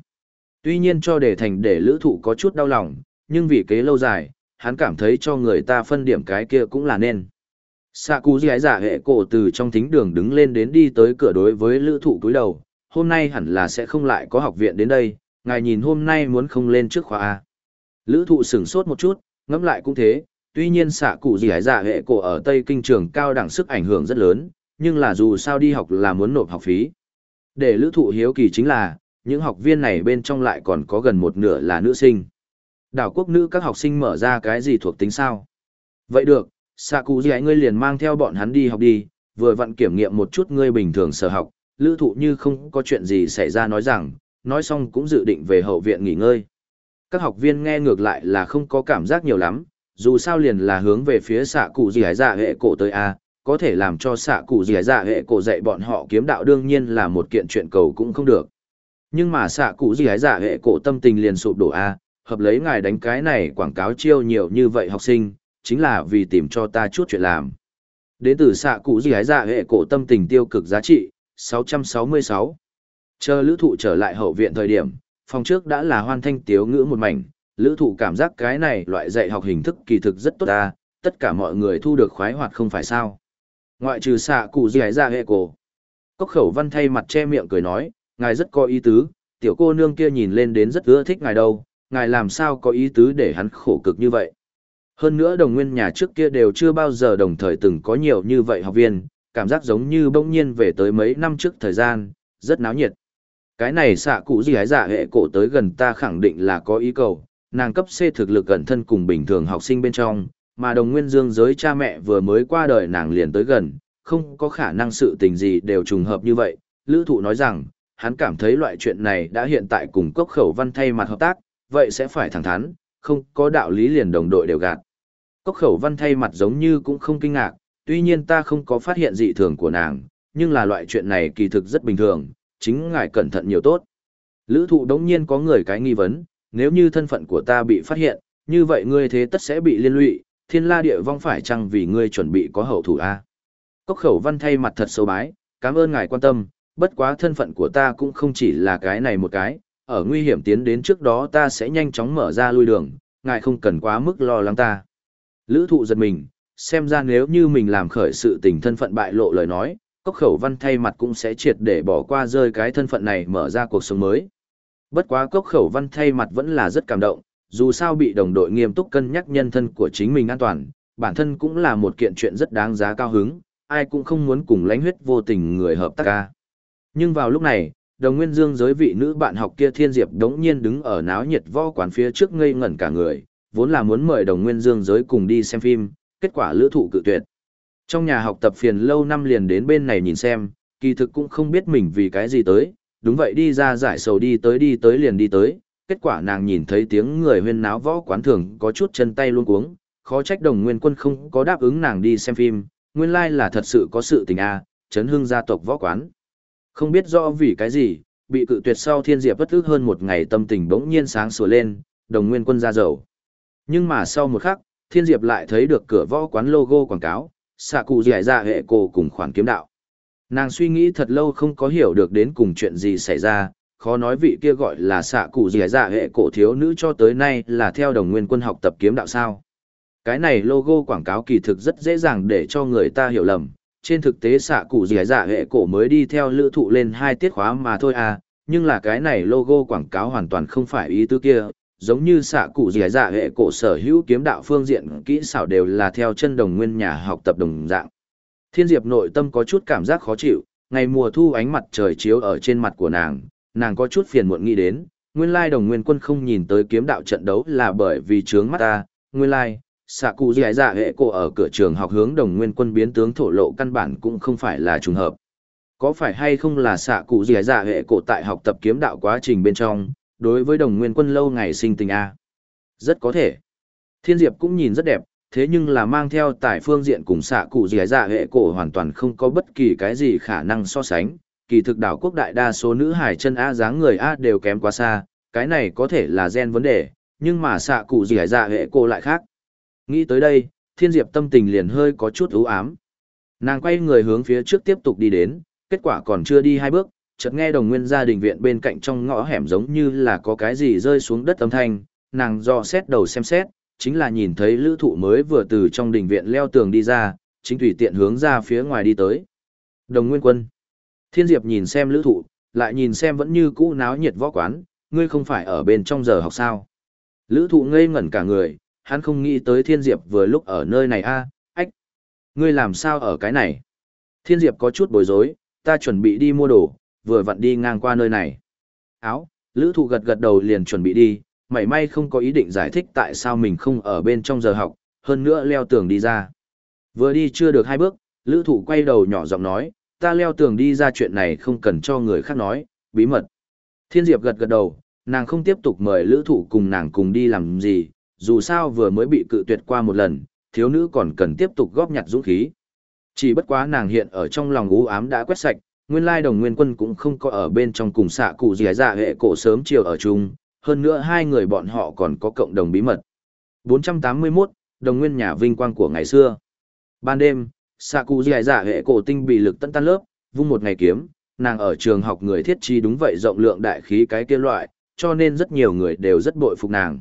Tuy nhiên cho để thành để lữ thụ có chút đau lòng, nhưng vì kế lâu dài, hắn cảm thấy cho người ta phân điểm cái kia cũng là nên. Xạ cụ dẻ dạ hệ cổ từ trong thính đường đứng lên đến đi tới cửa đối với lữ thụ cúi đầu, hôm nay hẳn là sẽ không lại có học viện đến đây, ngài nhìn hôm nay muốn không lên trước khóa A. Lữ thụ sửng sốt một chút, ngẫm lại cũng thế, tuy nhiên xạ cụ gì hải dạ hệ cổ ở Tây Kinh trường cao đẳng sức ảnh hưởng rất lớn, nhưng là dù sao đi học là muốn nộp học phí. Để lữ thụ hiếu kỳ chính là, những học viên này bên trong lại còn có gần một nửa là nữ sinh. Đảo quốc nữ các học sinh mở ra cái gì thuộc tính sao? Vậy được, xạ cụ gì ngươi liền mang theo bọn hắn đi học đi, vừa vặn kiểm nghiệm một chút ngươi bình thường sở học, lữ thụ như không có chuyện gì xảy ra nói rằng, nói xong cũng dự định về hậu viện nghỉ ngơi. Các học viên nghe ngược lại là không có cảm giác nhiều lắm, dù sao liền là hướng về phía xạ cụ gì hải dạ hệ cổ tới A, có thể làm cho xạ cụ gì hải dạ hệ cổ dạy bọn họ kiếm đạo đương nhiên là một kiện chuyện cầu cũng không được. Nhưng mà xạ cụ gì hải dạ hệ cổ tâm tình liền sụp đổ A, hợp lấy ngài đánh cái này quảng cáo chiêu nhiều như vậy học sinh, chính là vì tìm cho ta chút chuyện làm. Đến từ xạ cụ gì hải dạ hệ cổ tâm tình tiêu cực giá trị, 666. Chờ lữ thụ trở lại hậu viện thời điểm, phòng trước đã là hoan thanh tiếu ngữ một mảnh, lữ thụ cảm giác cái này loại dạy học hình thức kỳ thực rất tốt ta, tất cả mọi người thu được khoái hoạt không phải sao. Ngoại trừ xạ cụ gì ra hệ cổ. Cốc khẩu văn thay mặt che miệng cười nói, ngài rất có ý tứ, tiểu cô nương kia nhìn lên đến rất ưa thích ngài đâu, ngài làm sao có ý tứ để hắn khổ cực như vậy. Hơn nữa đồng nguyên nhà trước kia đều chưa bao giờ đồng thời từng có nhiều như vậy học viên, cảm giác giống như bỗng nhiên về tới mấy năm trước thời gian, rất náo nhiệt. Cái này xạ cụ gì hái giả dạ hệ cổ tới gần ta khẳng định là có ý cầu, nàng cấp C thực lực gần thân cùng bình thường học sinh bên trong, mà đồng nguyên dương giới cha mẹ vừa mới qua đời nàng liền tới gần, không có khả năng sự tình gì đều trùng hợp như vậy. Lữ thụ nói rằng, hắn cảm thấy loại chuyện này đã hiện tại cùng cốc khẩu văn thay mặt hợp tác, vậy sẽ phải thẳng thắn, không có đạo lý liền đồng đội đều gạt. Cốc khẩu văn thay mặt giống như cũng không kinh ngạc, tuy nhiên ta không có phát hiện dị thường của nàng, nhưng là loại chuyện này kỳ thực rất bình thường, chính ngài cẩn thận nhiều tốt. Lữ thụ đống nhiên có người cái nghi vấn, nếu như thân phận của ta bị phát hiện, như vậy ngươi thế tất sẽ bị liên lụy, thiên la địa vong phải chăng vì ngươi chuẩn bị có hậu thủ A. Cốc khẩu văn thay mặt thật sâu bái, cảm ơn ngài quan tâm, bất quá thân phận của ta cũng không chỉ là cái này một cái, ở nguy hiểm tiến đến trước đó ta sẽ nhanh chóng mở ra lui đường, ngài không cần quá mức lo lắng ta. Lữ thụ giật mình, xem ra nếu như mình làm khởi sự tình thân phận bại lộ lời nói, cốc khẩu văn thay mặt cũng sẽ triệt để bỏ qua rơi cái thân phận này mở ra cuộc sống mới. Bất quá cốc khẩu văn thay mặt vẫn là rất cảm động, dù sao bị đồng đội nghiêm túc cân nhắc nhân thân của chính mình an toàn, bản thân cũng là một kiện chuyện rất đáng giá cao hứng, ai cũng không muốn cùng lãnh huyết vô tình người hợp tác ca. Nhưng vào lúc này, đồng nguyên dương giới vị nữ bạn học kia thiên diệp đống nhiên đứng ở náo nhiệt võ quán phía trước ngây ngẩn cả người, vốn là muốn mời đồng nguyên dương giới cùng đi xem phim, kết quả lữ thụ cự tuyệt. Trong nhà học tập phiền lâu năm liền đến bên này nhìn xem, kỳ thực cũng không biết mình vì cái gì tới, đúng vậy đi ra giải sầu đi tới đi tới liền đi tới, kết quả nàng nhìn thấy tiếng người huyên náo võ quán thường có chút chân tay luôn cuống, khó trách đồng nguyên quân không có đáp ứng nàng đi xem phim, nguyên lai like là thật sự có sự tình a à, chấn hương gia tộc võ quán. Không biết rõ vì cái gì, bị cự tuyệt sau thiên diệp bất ức hơn một ngày tâm tình bỗng nhiên sáng sủa lên, đồng nguyên quân ra dầu. Nhưng mà sau một khắc, thiên diệp lại thấy được cửa võ quán logo quảng cáo, xạ cụ dẻ dạ hệ cổ cùng khoản kiếm đạo. Nàng suy nghĩ thật lâu không có hiểu được đến cùng chuyện gì xảy ra, khó nói vị kia gọi là xạ cụ dẻ dạ hệ cổ thiếu nữ cho tới nay là theo đồng nguyên quân học tập kiếm đạo sao. Cái này logo quảng cáo kỳ thực rất dễ dàng để cho người ta hiểu lầm, trên thực tế xạ cụ dẻ dạ hệ cổ mới đi theo lữ thụ lên hai tiết khóa mà thôi à, nhưng là cái này logo quảng cáo hoàn toàn không phải ý tư kia, giống như xạ cụ dì dạ hệ cổ sở hữu kiếm đạo phương diện kỹ xảo đều là theo chân đồng nguyên nhà học tập đồng dạng. Thiên Diệp nội tâm có chút cảm giác khó chịu, ngày mùa thu ánh mặt trời chiếu ở trên mặt của nàng, nàng có chút phiền muộn nghĩ đến, nguyên lai đồng nguyên quân không nhìn tới kiếm đạo trận đấu là bởi vì trướng mắt ta, nguyên lai, xạ cụ dì dạ hệ cổ ở cửa trường học hướng đồng nguyên quân biến tướng thổ lộ căn bản cũng không phải là trùng hợp. Có phải hay không là xạ cụ dì dạ hệ cổ tại học tập kiếm đạo quá trình bên trong, đối với đồng nguyên quân lâu ngày sinh tình A? Rất có thể. Thiên Diệp cũng nhìn rất đẹp, thế nhưng là mang theo tại phương diện cùng xạ cụ dì dạ hệ cổ hoàn toàn không có bất kỳ cái gì khả năng so sánh. Kỳ thực đảo quốc đại đa số nữ hải chân A dáng người A đều kém quá xa, cái này có thể là gen vấn đề, nhưng mà xạ cụ dì dạ hệ cổ lại khác. Nghĩ tới đây, thiên diệp tâm tình liền hơi có chút ưu ám. Nàng quay người hướng phía trước tiếp tục đi đến, kết quả còn chưa đi hai bước, chợt nghe đồng nguyên gia đình viện bên cạnh trong ngõ hẻm giống như là có cái gì rơi xuống đất âm thanh, nàng do xét đầu xem xét, chính là nhìn thấy lữ thụ mới vừa từ trong đình viện leo tường đi ra, chính tùy tiện hướng ra phía ngoài đi tới. Đồng nguyên quân. Thiên diệp nhìn xem lữ thụ, lại nhìn xem vẫn như cũ náo nhiệt võ quán, ngươi không phải ở bên trong giờ học sao. Lữ thụ ngây ngẩn cả người, hắn không nghĩ tới thiên diệp vừa lúc ở nơi này a ách ngươi làm sao ở cái này thiên diệp có chút bối rối ta chuẩn bị đi mua đồ vừa vặn đi ngang qua nơi này. Áo lữ thụ gật gật đầu liền chuẩn bị đi mảy may không có ý định giải thích tại sao mình không ở bên trong giờ học hơn nữa leo tường đi ra. Vừa đi chưa được hai bước lữ thụ quay đầu nhỏ giọng nói ta leo tường đi ra chuyện này không cần cho người khác nói bí mật. Thiên diệp gật gật đầu nàng không tiếp tục mời lữ thụ cùng nàng cùng đi làm gì dù sao vừa mới bị cự tuyệt qua một lần, thiếu nữ còn cần tiếp tục góp nhặt dũng khí. Chỉ bất quá nàng hiện ở trong lòng u ám đã quét sạch, nguyên lai đồng nguyên quân cũng không có ở bên trong cùng xạ cụ gì dạ hệ cổ sớm chiều ở chung, hơn nữa hai người bọn họ còn có cộng đồng bí mật. 481, đồng nguyên nhà vinh quang của ngày xưa. Ban đêm, xạ cụ gì dạ hệ cổ tinh bị lực tận tan lớp, vung một ngày kiếm, nàng ở trường học người thiết chi đúng vậy rộng lượng đại khí cái kia loại, cho nên rất nhiều người đều rất bội phục nàng.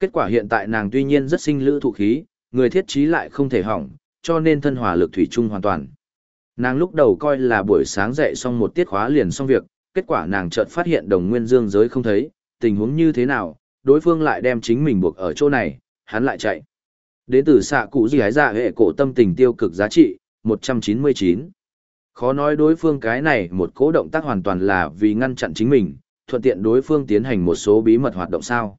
Kết quả hiện tại nàng tuy nhiên rất sinh lữ thụ khí, người thiết trí lại không thể hỏng, cho nên thân hòa lực thủy chung hoàn toàn. Nàng lúc đầu coi là buổi sáng dậy xong một tiết khóa liền xong việc, kết quả nàng chợt phát hiện đồng nguyên dương giới không thấy, tình huống như thế nào, đối phương lại đem chính mình buộc ở chỗ này, hắn lại chạy. Đến từ xạ cụ gì hái dạ hệ cổ tâm tình tiêu cực giá trị, 199. Khó nói đối phương cái này một cố động tác hoàn toàn là vì ngăn chặn chính mình, thuận tiện đối phương tiến hành một số bí mật hoạt động sao.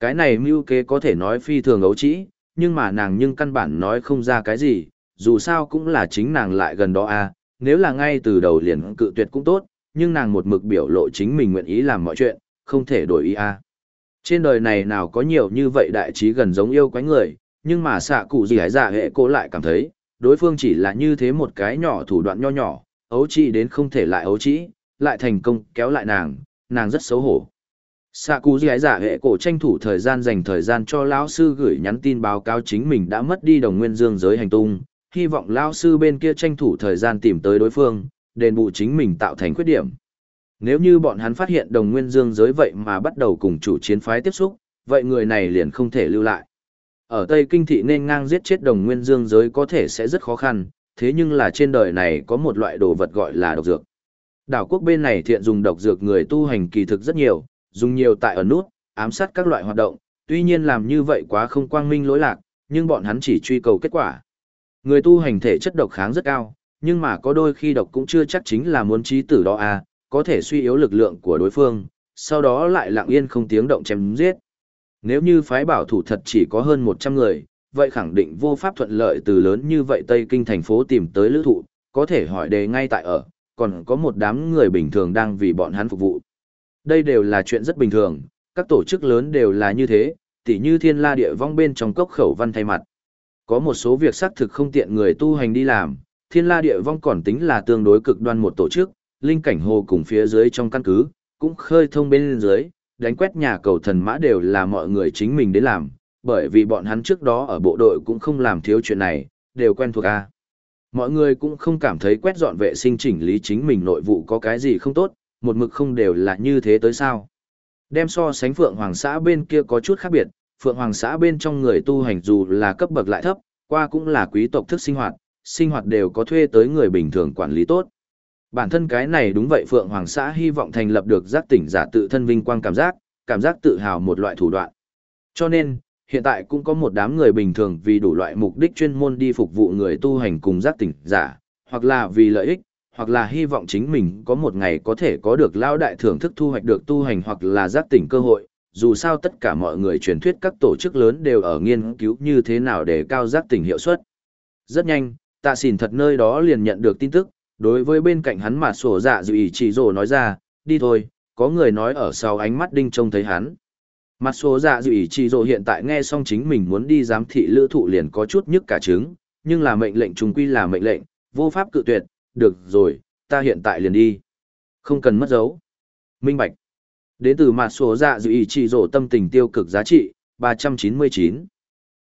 Cái này mưu kế có thể nói phi thường ấu trĩ, nhưng mà nàng nhưng căn bản nói không ra cái gì, dù sao cũng là chính nàng lại gần đó a à, nếu là ngay từ đầu liền cự tuyệt cũng tốt, nhưng nàng một mực biểu lộ chính mình nguyện ý làm mọi chuyện, không thể đổi ý a à. Trên đời này nào có nhiều như vậy đại trí gần giống yêu quái người, nhưng mà xạ cụ gì hái dạ hệ cô lại cảm thấy, đối phương chỉ là như thế một cái nhỏ thủ đoạn nho nhỏ, ấu trĩ đến không thể lại ấu trĩ, lại thành công kéo lại nàng, nàng rất xấu hổ. Sạ cụ gì giả dạ hệ cổ tranh thủ thời gian dành thời gian cho lão sư gửi nhắn tin báo cáo chính mình đã mất đi đồng nguyên dương giới hành tung, hy vọng lao sư bên kia tranh thủ thời gian tìm tới đối phương, đền bù chính mình tạo thành khuyết điểm. Nếu như bọn hắn phát hiện đồng nguyên dương giới vậy mà bắt đầu cùng chủ chiến phái tiếp xúc, vậy người này liền không thể lưu lại. Ở Tây Kinh Thị nên ngang giết chết đồng nguyên dương giới có thể sẽ rất khó khăn, thế nhưng là trên đời này có một loại đồ vật gọi là độc dược. Đảo quốc bên này thiện dùng độc dược người tu hành kỳ thực rất nhiều, dùng nhiều tại ở nút, ám sát các loại hoạt động, tuy nhiên làm như vậy quá không quang minh lỗi lạc, nhưng bọn hắn chỉ truy cầu kết quả. Người tu hành thể chất độc kháng rất cao, nhưng mà có đôi khi độc cũng chưa chắc chính là muốn trí tử đó à, có thể suy yếu lực lượng của đối phương, sau đó lại lặng yên không tiếng động chém giết. Nếu như phái bảo thủ thật chỉ có hơn 100 người, vậy khẳng định vô pháp thuận lợi từ lớn như vậy Tây Kinh thành phố tìm tới lữ thụ, có thể hỏi đề ngay tại ở, còn có một đám người bình thường đang vì bọn hắn phục vụ. Đây đều là chuyện rất bình thường, các tổ chức lớn đều là như thế, tỉ như thiên la địa vong bên trong cốc khẩu văn thay mặt. Có một số việc xác thực không tiện người tu hành đi làm, thiên la địa vong còn tính là tương đối cực đoan một tổ chức, linh cảnh hồ cùng phía dưới trong căn cứ, cũng khơi thông bên dưới, đánh quét nhà cầu thần mã đều là mọi người chính mình đến làm, bởi vì bọn hắn trước đó ở bộ đội cũng không làm thiếu chuyện này, đều quen thuộc A. Mọi người cũng không cảm thấy quét dọn vệ sinh chỉnh lý chính mình nội vụ có cái gì không tốt, một mực không đều là như thế tới sao. Đem so sánh Phượng Hoàng xã bên kia có chút khác biệt, Phượng Hoàng xã bên trong người tu hành dù là cấp bậc lại thấp, qua cũng là quý tộc thức sinh hoạt, sinh hoạt đều có thuê tới người bình thường quản lý tốt. Bản thân cái này đúng vậy Phượng Hoàng xã hy vọng thành lập được giác tỉnh giả tự thân vinh quang cảm giác, cảm giác tự hào một loại thủ đoạn. Cho nên, hiện tại cũng có một đám người bình thường vì đủ loại mục đích chuyên môn đi phục vụ người tu hành cùng giác tỉnh giả, hoặc là vì lợi ích, hoặc là hy vọng chính mình có một ngày có thể có được lao đại thưởng thức thu hoạch được tu hành hoặc là giác tỉnh cơ hội. Dù sao tất cả mọi người truyền thuyết các tổ chức lớn đều ở nghiên cứu như thế nào để cao giác tỉnh hiệu suất. Rất nhanh, tạ xỉn thật nơi đó liền nhận được tin tức, đối với bên cạnh hắn mà sổ dạ dự ý chỉ rồ nói ra, đi thôi, có người nói ở sau ánh mắt đinh trông thấy hắn. Mặt số dạ dự ý chỉ rồ hiện tại nghe xong chính mình muốn đi giám thị lữ thụ liền có chút nhức cả trứng, nhưng là mệnh lệnh trùng quy là mệnh lệnh, vô pháp cự tuyệt, được rồi, ta hiện tại liền đi. Không cần mất dấu. Minh Bạch. Đến từ mặt số dạ dự ý chỉ rổ tâm tình tiêu cực giá trị, 399.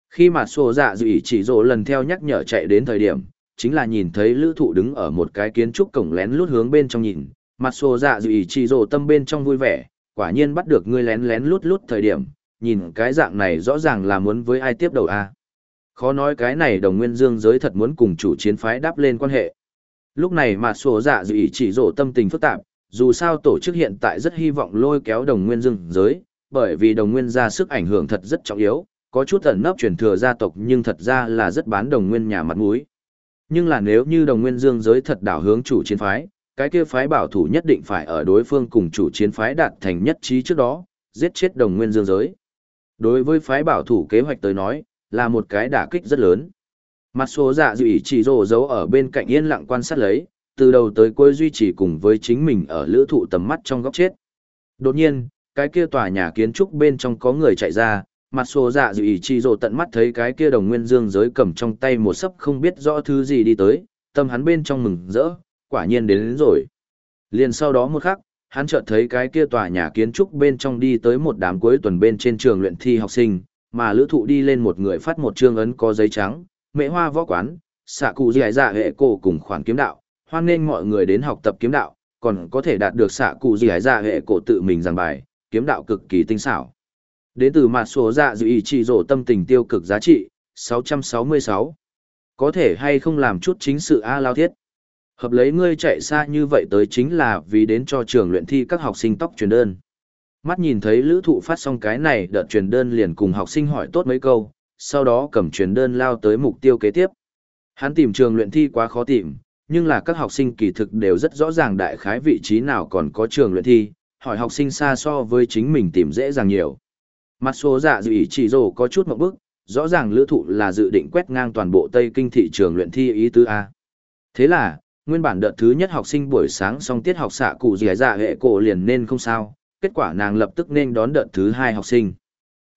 Khi mặt số dạ dự ý chỉ rổ lần theo nhắc nhở chạy đến thời điểm, chính là nhìn thấy lữ thụ đứng ở một cái kiến trúc cổng lén lút hướng bên trong nhìn, mặt sổ dạ dự ý chỉ rổ tâm bên trong vui vẻ, quả nhiên bắt được ngươi lén lén lút lút thời điểm, nhìn cái dạng này rõ ràng là muốn với ai tiếp đầu a Khó nói cái này đồng nguyên dương giới thật muốn cùng chủ chiến phái đáp lên quan hệ. Lúc này mặt sổ dạ dự ý chỉ rổ tâm tình phức tạp, dù sao tổ chức hiện tại rất hy vọng lôi kéo đồng nguyên dương giới, bởi vì đồng nguyên ra sức ảnh hưởng thật rất trọng yếu, có chút ẩn nấp truyền thừa gia tộc nhưng thật ra là rất bán đồng nguyên nhà mặt mũi. Nhưng là nếu như đồng nguyên dương giới thật đảo hướng chủ chiến phái, cái kia phái bảo thủ nhất định phải ở đối phương cùng chủ chiến phái đạt thành nhất trí trước đó, giết chết đồng nguyên dương giới. Đối với phái bảo thủ kế hoạch tới nói, là một cái đả kích rất lớn. Mặt số dạ dự ý chỉ rồ giấu ở bên cạnh yên lặng quan sát lấy, từ đầu tới cuối duy trì cùng với chính mình ở lữ thụ tầm mắt trong góc chết. Đột nhiên, cái kia tòa nhà kiến trúc bên trong có người chạy ra, mặt sổ dạ dự ý chi rồ tận mắt thấy cái kia đồng nguyên dương giới cầm trong tay một sấp không biết rõ thứ gì đi tới, tâm hắn bên trong mừng rỡ, quả nhiên đến, đến rồi. Liền sau đó một khắc, hắn chợt thấy cái kia tòa nhà kiến trúc bên trong đi tới một đám cuối tuần bên trên trường luyện thi học sinh, mà lữ thụ đi lên một người phát một trương ấn có giấy trắng, mễ hoa võ quán, xạ cụ dài dạ hệ cổ cùng khoản kiếm đạo, hoan nên mọi người đến học tập kiếm đạo, còn có thể đạt được xạ cụ dì dạ hệ cổ tự mình giảng bài, kiếm đạo cực kỳ tinh xảo. Đến từ mặt số dạ dự ý chỉ rổ tâm tình tiêu cực giá trị, 666. Có thể hay không làm chút chính sự A lao thiết. Hợp lấy ngươi chạy xa như vậy tới chính là vì đến cho trường luyện thi các học sinh tóc truyền đơn. Mắt nhìn thấy lữ thụ phát xong cái này đợt truyền đơn liền cùng học sinh hỏi tốt mấy câu, sau đó cầm truyền đơn lao tới mục tiêu kế tiếp. Hắn tìm trường luyện thi quá khó tìm, nhưng là các học sinh kỳ thực đều rất rõ ràng đại khái vị trí nào còn có trường luyện thi, hỏi học sinh xa so với chính mình tìm dễ dàng nhiều. Mặt số dạ dự ý chỉ rồ có chút một bước, rõ ràng lữ thụ là dự định quét ngang toàn bộ Tây Kinh thị trường luyện thi ý tứ A. Thế là, nguyên bản đợt thứ nhất học sinh buổi sáng xong tiết học xạ cụ dì dạ hệ cổ liền nên không sao, kết quả nàng lập tức nên đón đợt thứ hai học sinh.